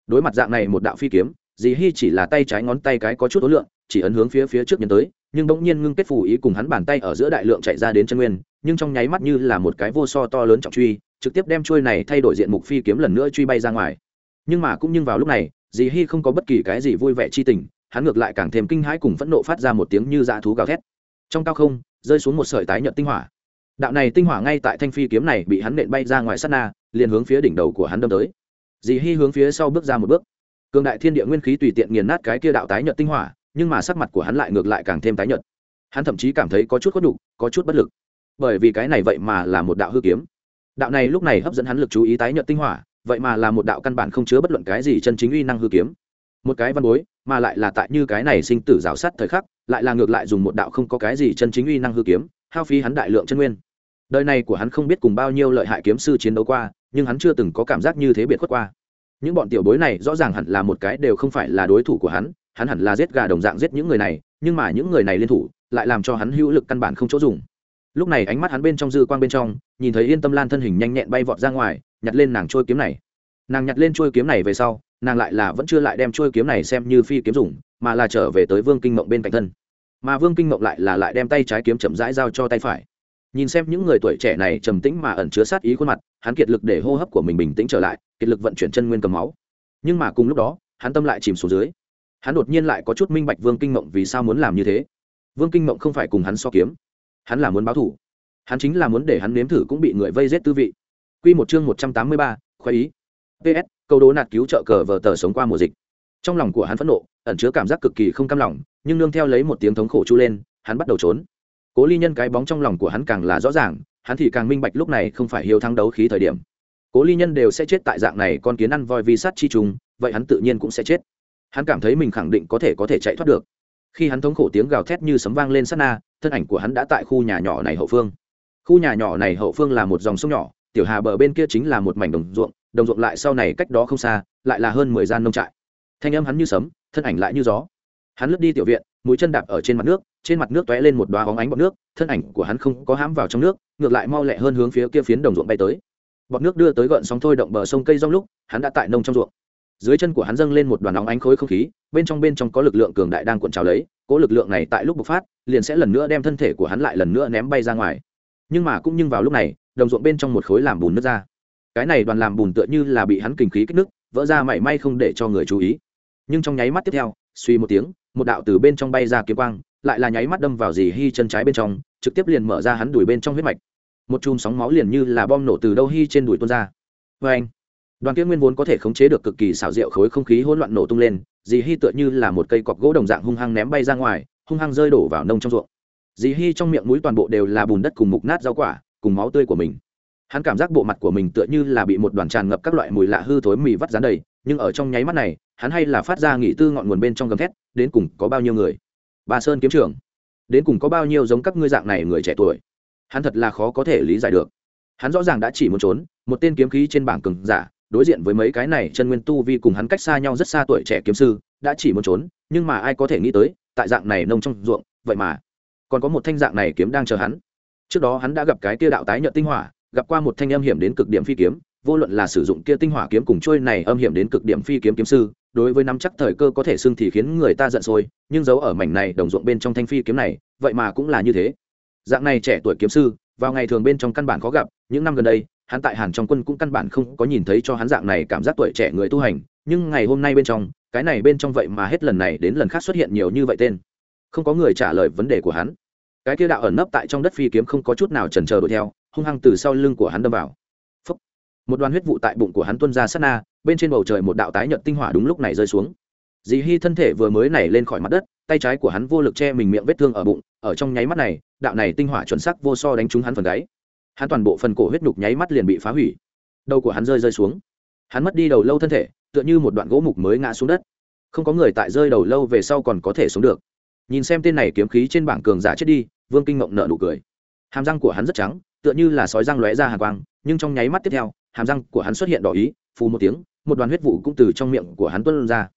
đối mặt dạng này một đạo phi kiếm dì hy chỉ là tay trái ngón tay cái có chút ối lượng chỉ ấn hướng phía phía trước nhân tới, nhưng bỗng nhiên ngưng kết phù ý cùng hắn bàn tay ở giữa đại lượng chạy ra đến chân nguyên, nhưng trong nháy mắt như là một cái vô so to lớn trọng truy, trực tiếp đem trôi này thay đổi diện mục phi kiếm lần nữa truy bay ra ngoài nhưng mà cũng nhưng vào lúc này, dì hy không có bất kỳ cái gì vui vẻ chi tình, hắn ngược lại càng thêm kinh hãi cùng phẫn nộ phát ra một tiếng như dã thú gào thét. Trong cao không, rơi xuống một sợi tái nhợt tinh hỏa. Đạo này tinh hỏa ngay tại thanh phi kiếm này bị hắn nện bay ra ngoài sát na, liền hướng phía đỉnh đầu của hắn đâm tới. Dì hy hướng phía sau bước ra một bước. Cường đại thiên địa nguyên khí tùy tiện nghiền nát cái kia đạo tái nhợt tinh hỏa, nhưng mà sắc mặt của hắn lại ngược lại càng thêm tái nhợt. Hắn thậm chí cảm thấy có chút có đủ có chút bất lực. Bởi vì cái này vậy mà là một đạo hư kiếm. Đạo này lúc này hấp dẫn hắn lực chú ý tái nhợt tinh hỏa vậy mà là một đạo căn bản không chứa bất luận cái gì chân chính uy năng hư kiếm. Một cái văn bối, mà lại là tại như cái này sinh tử rào sát thời khắc, lại là ngược lại dùng một đạo không có cái gì chân chính uy năng hư kiếm, hao phí hắn đại lượng chân nguyên. Đời này của hắn không biết cùng bao nhiêu lợi hại kiếm sư chiến đấu qua, nhưng hắn chưa từng có cảm giác như thế biệt khuất qua. Những bọn tiểu bối này rõ ràng hẳn là một cái đều không phải là đối thủ của hắn hắn hẳn là giết gà đồng dạng giết những người này, nhưng mà những người này liên thủ, lại làm cho hắn hữu lực căn bản không chỗ dùng. Lúc này ánh mắt hắn bên trong dư quang bên trong, nhìn thấy yên tâm lan thân hình nhanh nhẹn bay vọt ra ngoài nhặt lên nàng trôi kiếm này. Nàng nhặt lên trôi kiếm này về sau, nàng lại là vẫn chưa lại đem trôi kiếm này xem như phi kiếm dùng, mà là trở về tới vương kinh mộng bên cạnh thân. Mà vương kinh mộng lại là lại đem tay trái kiếm chậm rãi giao cho tay phải. Nhìn xem những người tuổi trẻ này trầm tĩnh mà ẩn chứa sát ý khuôn mặt, hắn kiệt lực để hô hấp của mình bình tĩnh trở lại, kiệt lực vận chuyển chân nguyên cầm máu. Nhưng mà cùng lúc đó, hắn tâm lại chìm xuống dưới. Hắn đột nhiên lại có chút minh bạch vương kinh mộng vì sao muốn làm như thế. Vương kinh mộng không phải cùng hắn so kiếm. Hắn là muốn báo thủ hắn chính là muốn để hắn nếm thử cũng bị người vây rết tư vị quy một chương một trăm tám mươi ba, khoái ý. Ps câu đố nạt cứu trợ cờ vở tờ sống qua mùa dịch. Trong lòng của hắn phẫn nộ, ẩn chứa cảm giác cực kỳ không cam lòng, nhưng nương theo lấy một tiếng thống khổ chu lên, hắn bắt đầu trốn. Cố ly nhân cái bóng trong lòng của hắn càng là rõ ràng, hắn thì càng minh bạch lúc này không phải hiếu thắng đấu khí thời điểm. Cố ly nhân đều sẽ chết tại dạng này con kiến ăn voi vi sát chi trùng, vậy hắn tự nhiên cũng sẽ chết. Hắn cảm thấy mình khẳng định có thể có thể chạy thoát được. Khi hắn thống khổ tiếng gào thét như sấm vang lên sát na, thân ảnh của hắn đã tại khu nhà nhỏ này hậu phương. Khu nhà nhỏ này hậu phương là một dòng sông nhỏ tiểu hà bờ bên kia chính là một mảnh đồng ruộng đồng ruộng lại sau này cách đó không xa, lại là hơn mười gian nông trại. Thanh âm hắn như sấm, thân ảnh lại như gió. Hắn lướt đi tiểu viện, mũi chân đạp ở trên mặt nước, trên mặt nước t ó é lên một đoá hóng ánh bọt nước, thân ảnh của hắn không có hãm vào trong nước, ngược lại mau lẹ hơn hướng phía kia phiến đồng ruộng bay tới. Bọt nước đưa tới gợn sóng thôi động bờ sông cây rong lúc, hắn đã tại nông trong ruộng. Dưới chân của hắn dâng lên một đoàn nóng ánh khối không khí, bên trong bên trong có lực lượng cường đại đang cuộn trào lấy cỗ lực lượng này tại lúc bộc phát, liền sẽ lần nữa đem thân thể của hắn lại lần nữa ném bay ra ngoài. Nhưng mà cũng nhưng vào lúc này đồng ruộng bên trong một khối làm bùn nước ra. Cái này đoàn làm bùn tựa như là bị hắn kình khí kích nước, vỡ ra mảy may không để cho người chú ý. Nhưng trong nháy mắt tiếp theo, suy một tiếng, một đạo từ bên trong bay ra kiếm quang, lại là nháy mắt đâm vào dì hy chân trái bên trong, trực tiếp liền mở ra hắn đuổi bên trong huyết mạch. Một chùm sóng máu liền như là bom nổ từ đâu hy trên đuổi tuôn ra. Vê anh đoàn kia nguyên vốn có thể khống chế được cực kỳ xảo diệu khối không khí hỗn loạn nổ tung lên, dì hy tựa như là một cây cọc gỗ đồng dạng hung hăng ném bay ra ngoài, hung hăng rơi đổ vào nông trong ruộng. Dì hy trong miệng mũi toàn bộ đều là bùn đất cùng mục nát rau quả cùng máu tươi của mình. Hắn cảm giác bộ mặt của mình tựa như là bị một đoàn tràn ngập các loại mùi lạ hư thối mì vắt rán đầy, nhưng ở trong nháy mắt này, hắn hay là phát ra nghỉ tư ngọn nguồn bên trong gầm thét, đến cùng có bao nhiêu người? Bà sơn kiếm trưởng, đến cùng có bao nhiêu giống các ngươi dạng này người trẻ tuổi? Hắn thật là khó có thể lý giải được. Hắn rõ ràng đã chỉ muốn trốn, một tên kiếm khí trên bảng cường giả, đối diện với mấy cái này chân nguyên tu vi cùng hắn cách xa nhau rất xa tuổi trẻ kiếm sư, đã chỉ muốn trốn, nhưng mà ai có thể nghĩ tới, tại dạng này nông trong ruộng, vậy mà còn có một thanh dạng này kiếm đang chờ hắn trước đó hắn đã gặp cái tia đạo tái nhợt tinh hỏa, gặp qua một thanh âm hiểm đến cực điểm phi kiếm, vô luận là sử dụng kia tinh hỏa kiếm cùng trôi này âm hiểm đến cực điểm phi kiếm kiếm sư, đối với nắm chắc thời cơ có thể xưng thì khiến người ta giận sôi, nhưng giấu ở mảnh này đồng ruộng bên trong thanh phi kiếm này, vậy mà cũng là như thế. Dạng này trẻ tuổi kiếm sư, vào ngày thường bên trong căn bản khó gặp, những năm gần đây, hắn tại hàn trong quân cũng căn bản không có nhìn thấy cho hắn dạng này cảm giác tuổi trẻ người tu hành, nhưng ngày hôm nay bên trong, cái này bên trong vậy mà hết lần này đến lần khác xuất hiện nhiều như vậy tên. Không có người trả lời vấn đề của hắn cái kia đạo ẩn nấp tại trong đất phi kiếm không có chút nào chần chờ đuổi theo, hung hăng từ sau lưng của hắn đâm vào. Phúc. một đoàn huyết vụ tại bụng của hắn tuôn ra sát na, bên trên bầu trời một đạo tái nhợt tinh hỏa đúng lúc này rơi xuống. Dì hy thân thể vừa mới nảy lên khỏi mặt đất, tay trái của hắn vô lực che mình miệng vết thương ở bụng, ở trong nháy mắt này, đạo này tinh hỏa chuẩn sắc vô so đánh trúng hắn phần gáy. Hắn toàn bộ phần cổ huyết nhục nháy mắt liền bị phá hủy. Đầu của hắn rơi rơi xuống. Hắn mất đi đầu lâu thân thể, tựa như một đoạn gỗ mục mới ngã xuống đất. Không có người tại rơi đầu lâu về sau còn có thể sống được. Nhìn xem tên này kiếm khí trên bảng cường giả chết đi vương kinh mộng nợ nụ cười. Hàm răng của hắn rất trắng, tựa như là sói răng lóe ra hàng quang, nhưng trong nháy mắt tiếp theo, hàm răng của hắn xuất hiện đỏ ý, phù một tiếng, một đoàn huyết vụ cũng từ trong miệng của hắn tuân ra.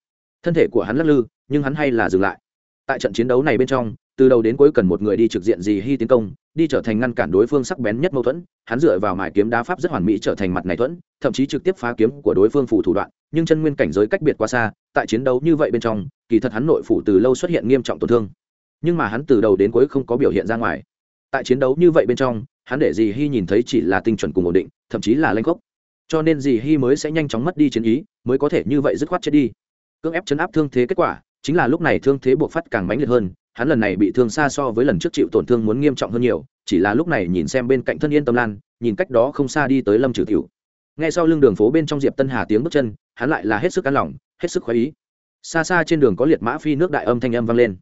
Thân thể của hắn lắc lư, nhưng hắn hay là dừng lại. Tại trận chiến đấu này bên trong, từ đầu đến cuối cần một người đi trực diện gì hy tiến công, đi trở thành ngăn cản đối phương sắc bén nhất mâu thuẫn, hắn dựa vào mải kiếm đá pháp rất hoàn mỹ trở thành mặt này thuẫn, thậm chí trực tiếp phá kiếm của đối phương phủ thủ đoạn, nhưng chân nguyên cảnh giới cách biệt quá xa, tại chiến đấu như vậy bên trong, kỳ thật hắn nội phủ từ lâu xuất hiện nghiêm trọng tổn thương nhưng mà hắn từ đầu đến cuối không có biểu hiện ra ngoài. Tại chiến đấu như vậy bên trong, hắn để dì hy nhìn thấy chỉ là tinh chuẩn cùng ổn định, thậm chí là lanh gốc cho nên dì hy mới sẽ nhanh chóng mất đi chiến ý, mới có thể như vậy dứt khoát chết đi. Cưỡng ép chấn áp thương thế kết quả, chính là lúc này thương thế buộc phát càng mãnh liệt hơn, hắn lần này bị thương xa so với lần trước chịu tổn thương muốn nghiêm trọng hơn nhiều, chỉ là lúc này nhìn xem bên cạnh thân yên tâm lan, nhìn cách đó không xa đi tới lâm trừ tiểu. Ngay sau lưng đường phố bên trong diệp tân hà tiếng bước chân, hắn lại là hết sức căng lòng, hết sức khoái ý. Xa xa trên đường có liệt mã phi nước đại âm thanh âm vang lên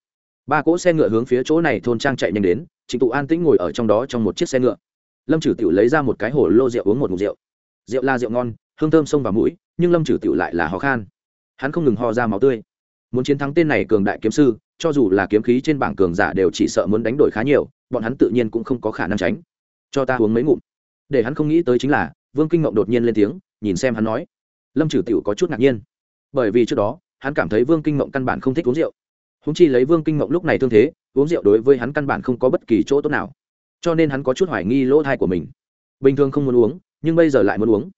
ba cỗ xe ngựa hướng phía chỗ này thôn trang chạy nhanh đến trịnh tụ an tĩnh ngồi ở trong đó trong một chiếc xe ngựa lâm trừ tiểu lấy ra một cái hồ lô rượu uống một mục rượu rượu là rượu ngon hương thơm sông vào mũi nhưng lâm trừ tiểu lại là ho khan hắn không ngừng ho ra máu tươi muốn chiến thắng tên này cường đại kiếm sư cho dù là kiếm khí trên bảng cường giả đều chỉ sợ muốn đánh đổi khá nhiều bọn hắn tự nhiên cũng không có khả năng tránh cho ta uống mấy ngụm để hắn không nghĩ tới chính là vương kinh ngộng đột nhiên lên tiếng nhìn xem hắn nói lâm trừ tiểu có chút ngạc nhiên bởi vì trước đó hắn cảm thấy vương kinh ngộng căn bản không thích uống rượu húng chi lấy vương kinh mộng lúc này thương thế, uống rượu đối với hắn căn bản không có bất kỳ chỗ tốt nào. Cho nên hắn có chút hoài nghi lỗ thai của mình. Bình thường không muốn uống, nhưng bây giờ lại muốn uống.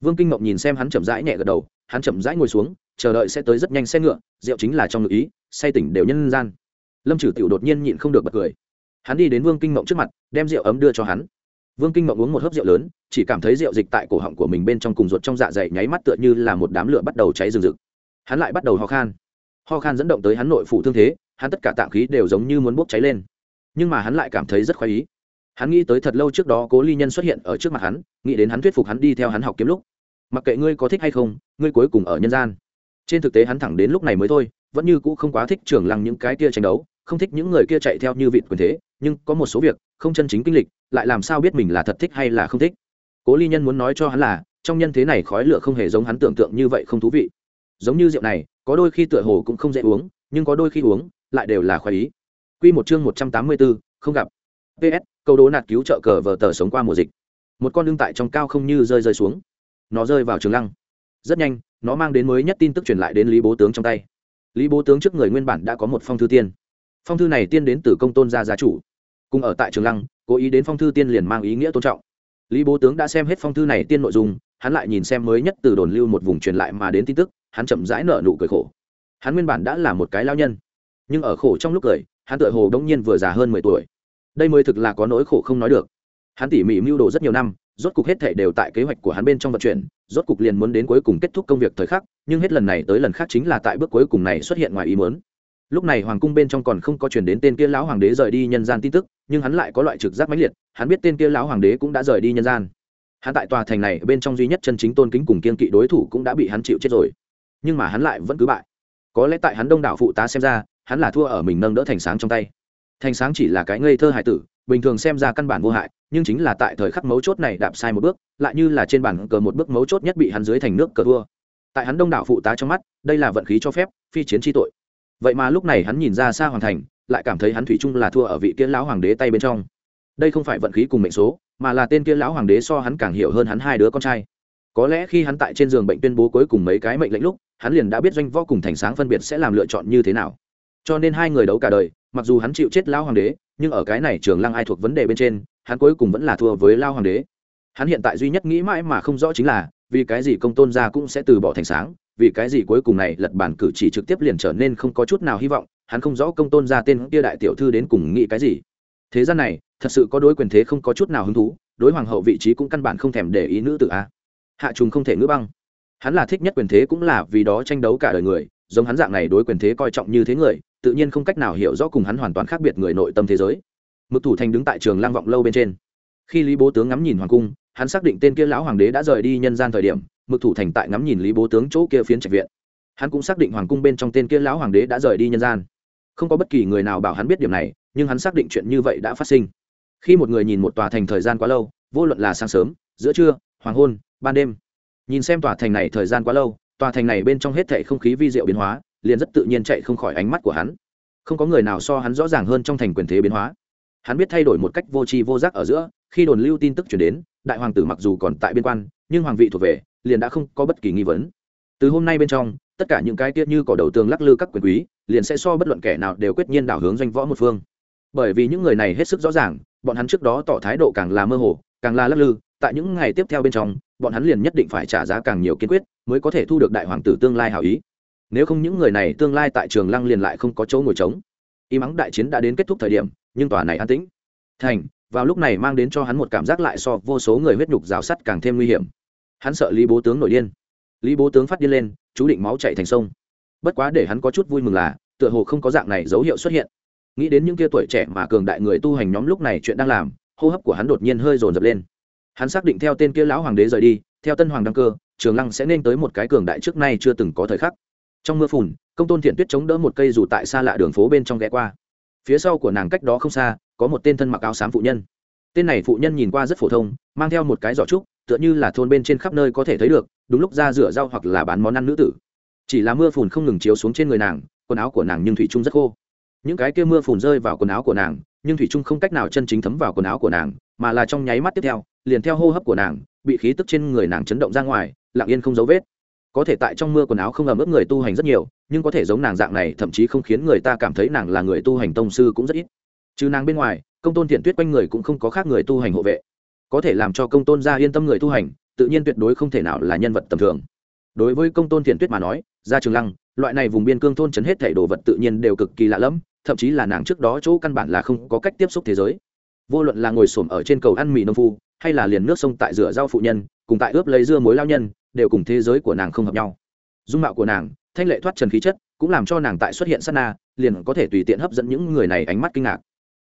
Vương kinh mộng nhìn xem hắn chậm rãi nhẹ gật đầu, hắn chậm rãi ngồi xuống, chờ đợi sẽ tới rất nhanh xe ngựa, rượu chính là trong ngự ý, say tỉnh đều nhân gian. Lâm trừ tiểu đột nhiên nhịn không được bật cười. Hắn đi đến vương kinh mộng trước mặt, đem rượu ấm đưa cho hắn. Vương kinh mộng uống một hớp rượu lớn, chỉ cảm thấy rượu dịch tại cổ họng của mình bên trong cùng ruột trong dạ dày nháy mắt tựa như là một đám lửa bắt đầu cháy rừng rực. Hắn lại bắt đầu ho khan ho khan dẫn động tới hắn nội phủ thương thế, hắn tất cả tạng khí đều giống như muốn bốc cháy lên. Nhưng mà hắn lại cảm thấy rất khoái ý. Hắn nghĩ tới thật lâu trước đó cố ly nhân xuất hiện ở trước mặt hắn, nghĩ đến hắn thuyết phục hắn đi theo hắn học kiếm lúc. Mặc kệ ngươi có thích hay không, ngươi cuối cùng ở nhân gian. Trên thực tế hắn thẳng đến lúc này mới thôi, vẫn như cũ không quá thích trường lăng những cái kia tranh đấu, không thích những người kia chạy theo như vịt quyền thế, nhưng có một số việc, không chân chính kinh lịch, lại làm sao biết mình là thật thích hay là không thích. Cố ly nhân muốn nói cho hắn là, trong nhân thế này khói lửa không hề giống hắn tưởng tượng như vậy không thú vị. Giống như rượu này có đôi khi tựa hồ cũng không dễ uống, nhưng có đôi khi uống, lại đều là khoái ý. Q một chương một trăm tám mươi bốn không gặp. Ps câu đố nạt cứu trợ cờ vờ tờ sống qua mùa dịch. Một con đương tại trong cao không như rơi rơi xuống. Nó rơi vào trường lăng. Rất nhanh, nó mang đến mới nhất tin tức truyền lại đến lý bố tướng trong tay. Lý bố tướng trước người nguyên bản đã có một phong thư tiên. Phong thư này tiên đến từ công tôn gia gia chủ. Cùng ở tại trường lăng, cố ý đến phong thư tiên liền mang ý nghĩa tôn trọng. Lý bố tướng đã xem hết phong thư này tiên nội dung, hắn lại nhìn xem mới nhất từ đồn lưu một vùng truyền lại mà đến tin tức hắn chậm rãi nợ nụ cười khổ. Hắn nguyên bản đã là một cái lao nhân, nhưng ở khổ trong lúc cười, hắn tựa hồ đống nhiên vừa già hơn mười tuổi. Đây mới thực là có nỗi khổ không nói được. Hắn tỉ mỉ mưu đồ rất nhiều năm, rốt cục hết thể đều tại kế hoạch của hắn bên trong vận chuyển, rốt cục liền muốn đến cuối cùng kết thúc công việc thời khắc, nhưng hết lần này tới lần khác chính là tại bước cuối cùng này xuất hiện ngoài ý muốn. Lúc này hoàng cung bên trong còn không có chuyển đến tên kia lão hoàng đế rời đi nhân gian tin tức, nhưng hắn lại có loại trực giác mãnh liệt, hắn biết tên kia lão hoàng đế cũng đã rời đi nhân gian. Hắn tại tòa thành này bên trong duy nhất chân chính tôn kính cùng kiên kỵ đối thủ cũng đã bị hắn chịu chết rồi nhưng mà hắn lại vẫn cứ bại. Có lẽ tại hắn đông đảo phụ tá xem ra, hắn là thua ở mình nâng đỡ thành sáng trong tay. Thành sáng chỉ là cái ngây thơ hài tử, bình thường xem ra căn bản vô hại, nhưng chính là tại thời khắc mấu chốt này đạp sai một bước, lại như là trên bản cờ một bước mấu chốt nhất bị hắn dưới thành nước cờ thua. Tại hắn đông đảo phụ tá trong mắt, đây là vận khí cho phép, phi chiến chi tội. Vậy mà lúc này hắn nhìn ra xa hoàng thành, lại cảm thấy hắn thủy chung là thua ở vị kia lão hoàng đế tay bên trong. Đây không phải vận khí cùng mệnh số, mà là tên kia lão hoàng đế so hắn càng hiểu hơn hắn hai đứa con trai có lẽ khi hắn tại trên giường bệnh tuyên bố cuối cùng mấy cái mệnh lệnh lúc, hắn liền đã biết doanh võ cùng thành sáng phân biệt sẽ làm lựa chọn như thế nào. Cho nên hai người đấu cả đời, mặc dù hắn chịu chết lao hoàng đế, nhưng ở cái này trường lăng ai thuộc vấn đề bên trên, hắn cuối cùng vẫn là thua với lao hoàng đế. Hắn hiện tại duy nhất nghĩ mãi mà không rõ chính là, vì cái gì công tôn gia cũng sẽ từ bỏ thành sáng, vì cái gì cuối cùng này lật bản cử chỉ trực tiếp liền trở nên không có chút nào hy vọng, hắn không rõ công tôn gia tên kia đại tiểu thư đến cùng nghĩ cái gì. Thế gian này, thật sự có đối quyền thế không có chút nào hứng thú, đối hoàng hậu vị trí cũng căn bản không thèm để ý nữ tử a hạ trùng không thể ngữ băng. Hắn là thích nhất quyền thế cũng là vì đó tranh đấu cả đời người, giống hắn dạng này đối quyền thế coi trọng như thế người, tự nhiên không cách nào hiểu rõ cùng hắn hoàn toàn khác biệt người nội tâm thế giới. Mực thủ thành đứng tại trường lang vọng lâu bên trên. Khi lý bố tướng ngắm nhìn hoàng cung, hắn xác định tên kia lão hoàng đế đã rời đi nhân gian thời điểm, mực thủ thành tại ngắm nhìn lý bố tướng chỗ kia phiến trạch viện. Hắn cũng xác định hoàng cung bên trong tên kia lão hoàng đế đã rời đi nhân gian. Không có bất kỳ người nào bảo hắn biết điểm này, nhưng hắn xác định chuyện như vậy đã phát sinh. Khi một người nhìn một tòa thành thời gian quá lâu, vô luận là sáng sớm, giữa trưa, hoàng hôn ban đêm. Nhìn xem tòa thành này thời gian quá lâu, tòa thành này bên trong hết thệ không khí vi diệu biến hóa, liền rất tự nhiên chạy không khỏi ánh mắt của hắn. Không có người nào so hắn rõ ràng hơn trong thành quyền thế biến hóa. Hắn biết thay đổi một cách vô tri vô giác ở giữa, khi đồn lưu tin tức chuyển đến, đại hoàng tử mặc dù còn tại biên quan, nhưng hoàng vị thuộc về, liền đã không có bất kỳ nghi vấn. Từ hôm nay bên trong, tất cả những cái tiết như cỏ đầu tường lắc lư các quyền quý, liền sẽ so bất luận kẻ nào đều quyết nhiên đảo hướng doanh võ một phương. Bởi vì những người này hết sức rõ ràng, bọn hắn trước đó tỏ thái độ càng là mơ hồ, càng là lắc lư tại những ngày tiếp theo bên trong, bọn hắn liền nhất định phải trả giá càng nhiều kiên quyết, mới có thể thu được đại hoàng tử tương lai hảo ý. Nếu không những người này tương lai tại trường lăng liền lại không có chỗ ngồi trống. Y mắng đại chiến đã đến kết thúc thời điểm, nhưng tòa này an tĩnh. Thành, vào lúc này mang đến cho hắn một cảm giác lại so vô số người huyết nhục rào sắt càng thêm nguy hiểm. Hắn sợ lý bố tướng nổi điên. Lý bố tướng phát điên lên, chú định máu chạy thành sông. Bất quá để hắn có chút vui mừng là, tựa hồ không có dạng này dấu hiệu xuất hiện. Nghĩ đến những kia tuổi trẻ mà cường đại người tu hành nhóm lúc này chuyện đang làm, hô hấp của hắn đột nhiên hơi dồn dập lên hắn xác định theo tên kia lão hoàng đế rời đi, theo tân hoàng đăng cơ, trường lăng sẽ nên tới một cái cường đại trước nay chưa từng có thời khắc. Trong mưa phùn, công tôn thiện tuyết chống đỡ một cây dù tại xa lạ đường phố bên trong ghé qua. Phía sau của nàng cách đó không xa, có một tên thân mặc áo xám phụ nhân. Tên này phụ nhân nhìn qua rất phổ thông, mang theo một cái giỏ trúc, tựa như là thôn bên trên khắp nơi có thể thấy được, đúng lúc ra rửa rau hoặc là bán món ăn nữ tử. Chỉ là mưa phùn không ngừng chiếu xuống trên người nàng, quần áo của nàng nhưng thủy trung rất khô. Những cái kia mưa phùn rơi vào quần áo của nàng, nhưng thủy trung không cách nào chân chính thấm vào quần áo của nàng, mà là trong nháy mắt tiếp theo liền theo hô hấp của nàng, bị khí tức trên người nàng chấn động ra ngoài, lặng yên không dấu vết. Có thể tại trong mưa quần áo không ẩm ướt người tu hành rất nhiều, nhưng có thể giống nàng dạng này, thậm chí không khiến người ta cảm thấy nàng là người tu hành tông sư cũng rất ít. Trừ nàng bên ngoài, công tôn thiện tuyết quanh người cũng không có khác người tu hành hộ vệ. Có thể làm cho công tôn gia yên tâm người tu hành, tự nhiên tuyệt đối không thể nào là nhân vật tầm thường. Đối với công tôn thiện tuyết mà nói ra trường lăng, loại này vùng biên cương thôn chấn hết thảy đồ vật tự nhiên đều cực kỳ lạ lẫm, thậm chí là nàng trước đó chỗ căn bản là không có cách tiếp xúc thế giới. Vô luận là ngồi xổm ở trên cầu ăn mì nông phu hay là liền nước sông tại rửa rau phụ nhân, cùng tại ướp lấy dưa mối lao nhân, đều cùng thế giới của nàng không hợp nhau. Dung mạo của nàng, thanh lệ thoát trần khí chất, cũng làm cho nàng tại xuất hiện sát na, liền có thể tùy tiện hấp dẫn những người này ánh mắt kinh ngạc.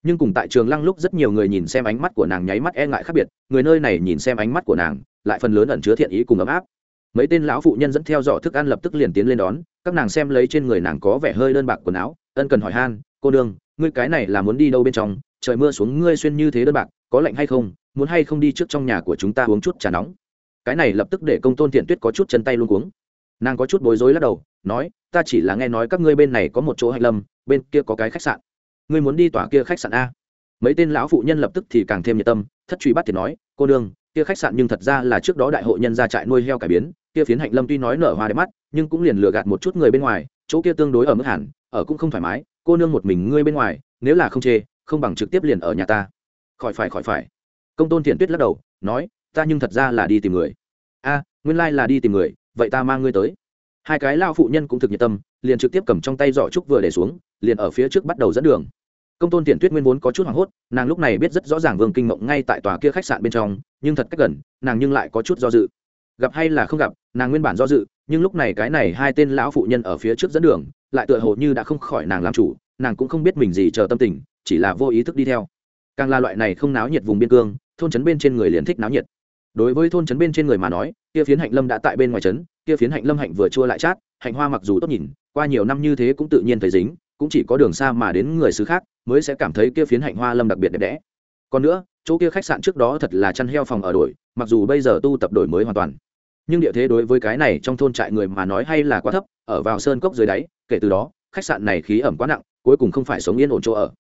Nhưng cùng tại trường lăng lúc rất nhiều người nhìn xem ánh mắt của nàng nháy mắt e ngại khác biệt, người nơi này nhìn xem ánh mắt của nàng, lại phần lớn ẩn chứa thiện ý cùng ấm áp. Mấy tên lão phụ nhân dẫn theo dõi thức ăn lập tức liền tiến lên đón, các nàng xem lấy trên người nàng có vẻ hơi đơn bạc quần áo, ân cần hỏi han, cô đương ngươi cái này là muốn đi đâu bên trong? Trời mưa xuống ngươi xuyên như thế đơn bạc, có lạnh hay không? Muốn hay không đi trước trong nhà của chúng ta uống chút trà nóng? Cái này lập tức để công tôn thiện tuyết có chút chân tay luôn cuống. Nàng có chút bối rối lắc đầu, nói, ta chỉ là nghe nói các ngươi bên này có một chỗ hạnh lâm, bên kia có cái khách sạn. Ngươi muốn đi tòa kia khách sạn a? Mấy tên lão phụ nhân lập tức thì càng thêm nhiệt tâm, thất truy bắt thì nói, cô đương kia khách sạn nhưng thật ra là trước đó đại hội nhân ra trại nuôi heo cải biến, kia phiến hạnh lâm tuy nói nở hoa đẹp mắt, nhưng cũng liền lừa gạt một chút người bên ngoài, chỗ kia tương đối ở mức hẳn, ở cũng không thoải mái, cô nương một mình ngươi bên ngoài, nếu là không chê, không bằng trực tiếp liền ở nhà ta. Khỏi phải khỏi phải công tôn thiện tuyết lắc đầu, nói, ta nhưng thật ra là đi tìm người. A, nguyên lai là đi tìm người, vậy ta mang ngươi tới. Hai cái lao phụ nhân cũng thực nhiệt tâm, liền trực tiếp cầm trong tay giỏ trúc vừa để xuống, liền ở phía trước bắt đầu dẫn đường. Công tôn thiện tuyết nguyên vốn có chút hoảng hốt, nàng lúc này biết rất rõ ràng vương kinh mộng ngay tại tòa kia khách sạn bên trong, nhưng thật cách gần, nàng nhưng lại có chút do dự. Gặp hay là không gặp, nàng nguyên bản do dự, nhưng lúc này cái này hai tên lão phụ nhân ở phía trước dẫn đường, lại tựa hồ như đã không khỏi nàng làm chủ, nàng cũng không biết mình gì chờ tâm tình, chỉ là vô ý thức đi theo. Càng là loại này không náo nhiệt vùng biên cương thôn trấn bên trên người liền thích náo nhiệt. Đối với thôn trấn bên trên người mà nói, kia phiến hạnh lâm đã tại bên ngoài trấn, kia phiến hạnh lâm hạnh vừa chua lại chát, hạnh hoa mặc dù tốt nhìn, qua nhiều năm như thế cũng tự nhiên thấy dính, cũng chỉ có đường xa mà đến người xứ khác mới sẽ cảm thấy kia phiến hạnh hoa lâm đặc biệt đẹp đẽ. Còn nữa, chỗ kia khách sạn trước đó thật là chăn heo phòng ở đổi, mặc dù bây giờ tu tập đổi mới hoàn toàn, nhưng địa thế đối với cái này trong thôn trại người mà nói hay là quá thấp, ở vào sơn cốc dưới đáy, kể từ đó, khách sạn này khí ẩm quá nặng, cuối cùng không phải sống yên ổn chỗ ở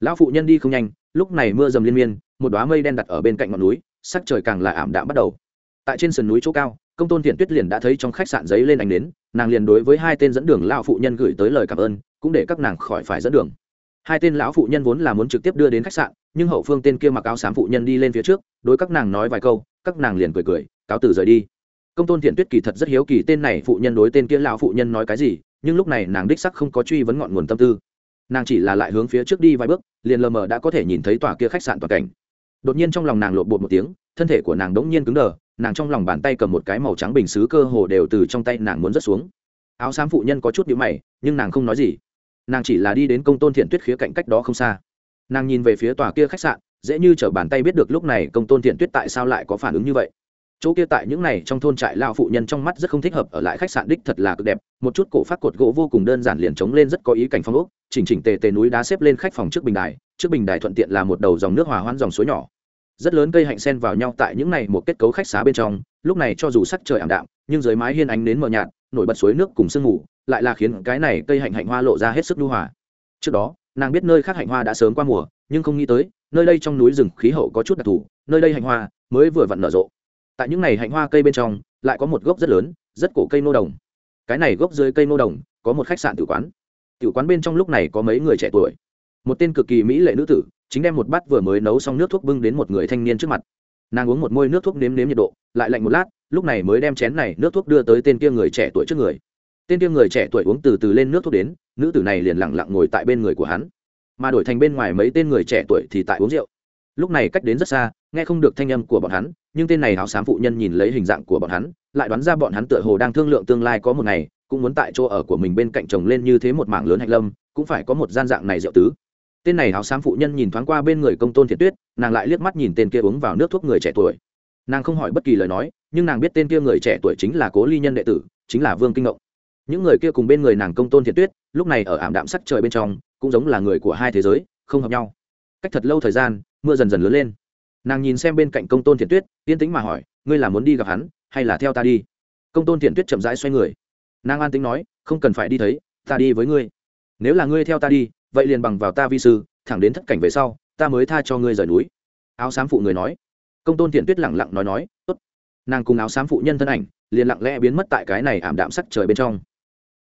lão phụ nhân đi không nhanh, lúc này mưa dầm liên miên, một đoá mây đen đặt ở bên cạnh ngọn núi, sắc trời càng là ảm đạm bắt đầu. Tại trên sườn núi chỗ cao, công tôn thiện tuyết liền đã thấy trong khách sạn giấy lên ánh đến nàng liền đối với hai tên dẫn đường lão phụ nhân gửi tới lời cảm ơn, cũng để các nàng khỏi phải dẫn đường. Hai tên lão phụ nhân vốn là muốn trực tiếp đưa đến khách sạn, nhưng hậu phương tên kia mặc áo xám phụ nhân đi lên phía trước, đối các nàng nói vài câu, các nàng liền cười cười, cáo từ rời đi. Công tôn thiện tuyết kỳ thật rất hiếu kỳ tên này phụ nhân đối tên kia lão phụ nhân nói cái gì, nhưng lúc này nàng đích sắc không có truy vấn ngọn nguồn tâm tư nàng chỉ là lại hướng phía trước đi vài bước, liền lờ mờ đã có thể nhìn thấy tòa kia khách sạn toàn cảnh. Đột nhiên trong lòng nàng lộn bột một tiếng, thân thể của nàng đống nhiên cứng đờ, nàng trong lòng bàn tay cầm một cái màu trắng bình xứ cơ hồ đều từ trong tay nàng muốn rớt xuống. Áo xám phụ nhân có chút nhữ mày, nhưng nàng không nói gì. Nàng chỉ là đi đến công tôn thiện tuyết khía cạnh cách đó không xa. Nàng nhìn về phía tòa kia khách sạn, dễ như t bàn tay biết được lúc này công tôn thiện tuyết tại sao lại có phản ứng như vậy chỗ kia tại những này trong thôn trại lao phụ nhân trong mắt rất không thích hợp, ở lại khách sạn đích thật là cực đẹp, một chút cổ phát cột gỗ vô cùng đơn giản liền trống lên rất có ý cảnh phong ốc, chỉnh chỉnh tề tề núi đá xếp lên khách phòng trước bình đài, trước bình đài thuận tiện là một đầu dòng nước hòa hoãn dòng suối nhỏ. Rất lớn cây hạnh sen vào nhau tại những này một kết cấu khách xá bên trong, lúc này cho dù sắc trời ảm đạm, nhưng dưới mái hiên ánh nến mờ nhạt, nổi bật suối nước cùng sương mù, lại là khiến cái này cây hạnh hạnh hoa lộ ra hết sức lưu hòa. Trước đó, nàng biết nơi khác hạnh hoa đã sớm qua mùa, nhưng không nghĩ tới, nơi đây trong núi rừng khí hậu có chút đặc thù, nơi đây hạnh hoa mới vừa vặn nở rộ tại những này hạnh hoa cây bên trong, lại có một gốc rất lớn, rất cổ cây nô đồng. Cái này gốc dưới cây nô đồng, có một khách sạn tử quán. Tử quán bên trong lúc này có mấy người trẻ tuổi. Một tên cực kỳ mỹ lệ nữ tử, chính đem một bát vừa mới nấu xong nước thuốc bưng đến một người thanh niên trước mặt. Nàng uống một môi nước thuốc nếm nếm nhiệt độ, lại lạnh một lát, lúc này mới đem chén này nước thuốc đưa tới tên kia người trẻ tuổi trước người. Tên kia người trẻ tuổi uống từ từ lên nước thuốc đến, nữ tử này liền lặng lặng ngồi tại bên người của hắn. Mà đổi thành bên ngoài mấy tên người trẻ tuổi thì tại uống rượu lúc này cách đến rất xa, nghe không được thanh âm của bọn hắn, nhưng tên này áo xám phụ nhân nhìn lấy hình dạng của bọn hắn, lại đoán ra bọn hắn tựa hồ đang thương lượng tương lai có một ngày, cũng muốn tại chỗ ở của mình bên cạnh chồng lên như thế một mảng lớn hạnh lâm, cũng phải có một gian dạng này rượu tứ. Tên này áo xám phụ nhân nhìn thoáng qua bên người công tôn thiệt tuyết, nàng lại liếc mắt nhìn tên kia uống vào nước thuốc người trẻ tuổi. Nàng không hỏi bất kỳ lời nói, nhưng nàng biết tên kia người trẻ tuổi chính là cố ly nhân đệ tử, chính là vương kinh ngộng. Những người kia cùng bên người nàng công tôn thiệt tuyết, lúc này ở ảm đạm sắc trời bên trong, cũng giống là người của hai thế giới, không hợp nhau. Cách thật lâu thời gian mưa dần dần lớn lên. Nàng nhìn xem bên cạnh công tôn thiện tuyết, yên tĩnh mà hỏi, ngươi là muốn đi gặp hắn, hay là theo ta đi? Công tôn thiện tuyết chậm rãi xoay người. Nàng an tính nói, không cần phải đi thấy, ta đi với ngươi. Nếu là ngươi theo ta đi, vậy liền bằng vào ta vi sư, thẳng đến thất cảnh về sau, ta mới tha cho ngươi rời núi. Áo xám phụ người nói. Công tôn thiện tuyết lẳng lặng nói nói, tốt. Nàng cùng áo xám phụ nhân thân ảnh, liền lặng lẽ biến mất tại cái này ảm đạm sắc trời bên trong.